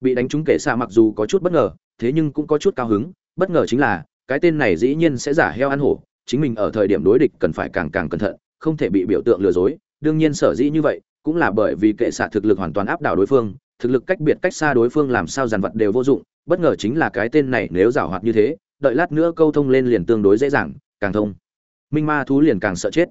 Speaker 1: Bị đánh trúng kệ xạ mặc dù có chút bất ngờ, thế nhưng cũng có chút cao hứng, bất ngờ chính là, cái tên này dĩ nhiên sẽ giả heo ăn hổ, chính mình ở thời điểm đối địch cần phải càng càng cẩn thận, không thể bị biểu tượng lừa dối, đương nhiên sở dĩ như vậy, cũng là bởi vì kệ xạ thực lực hoàn toàn áp đảo đối phương, thực lực cách biệt cách xa đối phương làm sao dàn vật đều vô dụng, bất ngờ chính là cái tên này nếu giảo hoạt như thế, đợi lát nữa câu thông lên liền tương đối dễ dàng, càng thông. Minh ma thú liền càng sợ chết.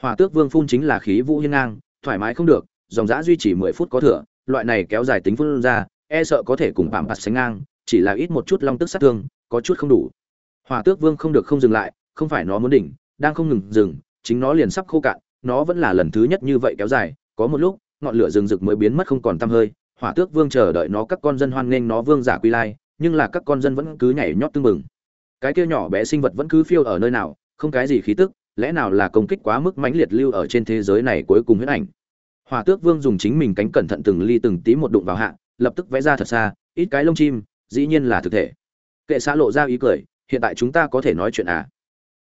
Speaker 1: Hỏa tước vương phun chính là khí vũ hiên ngang, thoải mái không được dòng giã duy trì mười phút có thừa, loại này kéo dài tính phun ra e sợ có thể cùng phạm bạt sánh ngang, chỉ là ít một chút long tức sát thương, có chút không đủ. Hỏa tước vương không được không dừng lại, không phải nó muốn đỉnh, đang không ngừng dừng, chính nó liền sắp khô cạn, nó vẫn là lần thứ nhất như vậy kéo dài, có một lúc, ngọn lửa rừng rực mới biến mất không còn tăm hơi, hỏa tước vương chờ đợi nó các con dân hoan nghênh nó vương giả quy lai, nhưng là các con dân vẫn cứ nhảy nhót tưng bừng. Cái kia nhỏ bé sinh vật vẫn cứ phiêu ở nơi nào, không cái gì khí tức, lẽ nào là công kích quá mức mãnh liệt lưu ở trên thế giới này cuối cùng huyết ảnh? Hỏa tước vương dùng chính mình cánh cẩn thận từng ly từng tí một đụng vào hạ, lập tức vẽ ra thật xa, ít cái lông chim, dĩ nhiên là thực thể. Kệ xã lộ ra ý cười, hiện tại chúng ta có thể nói chuyện à?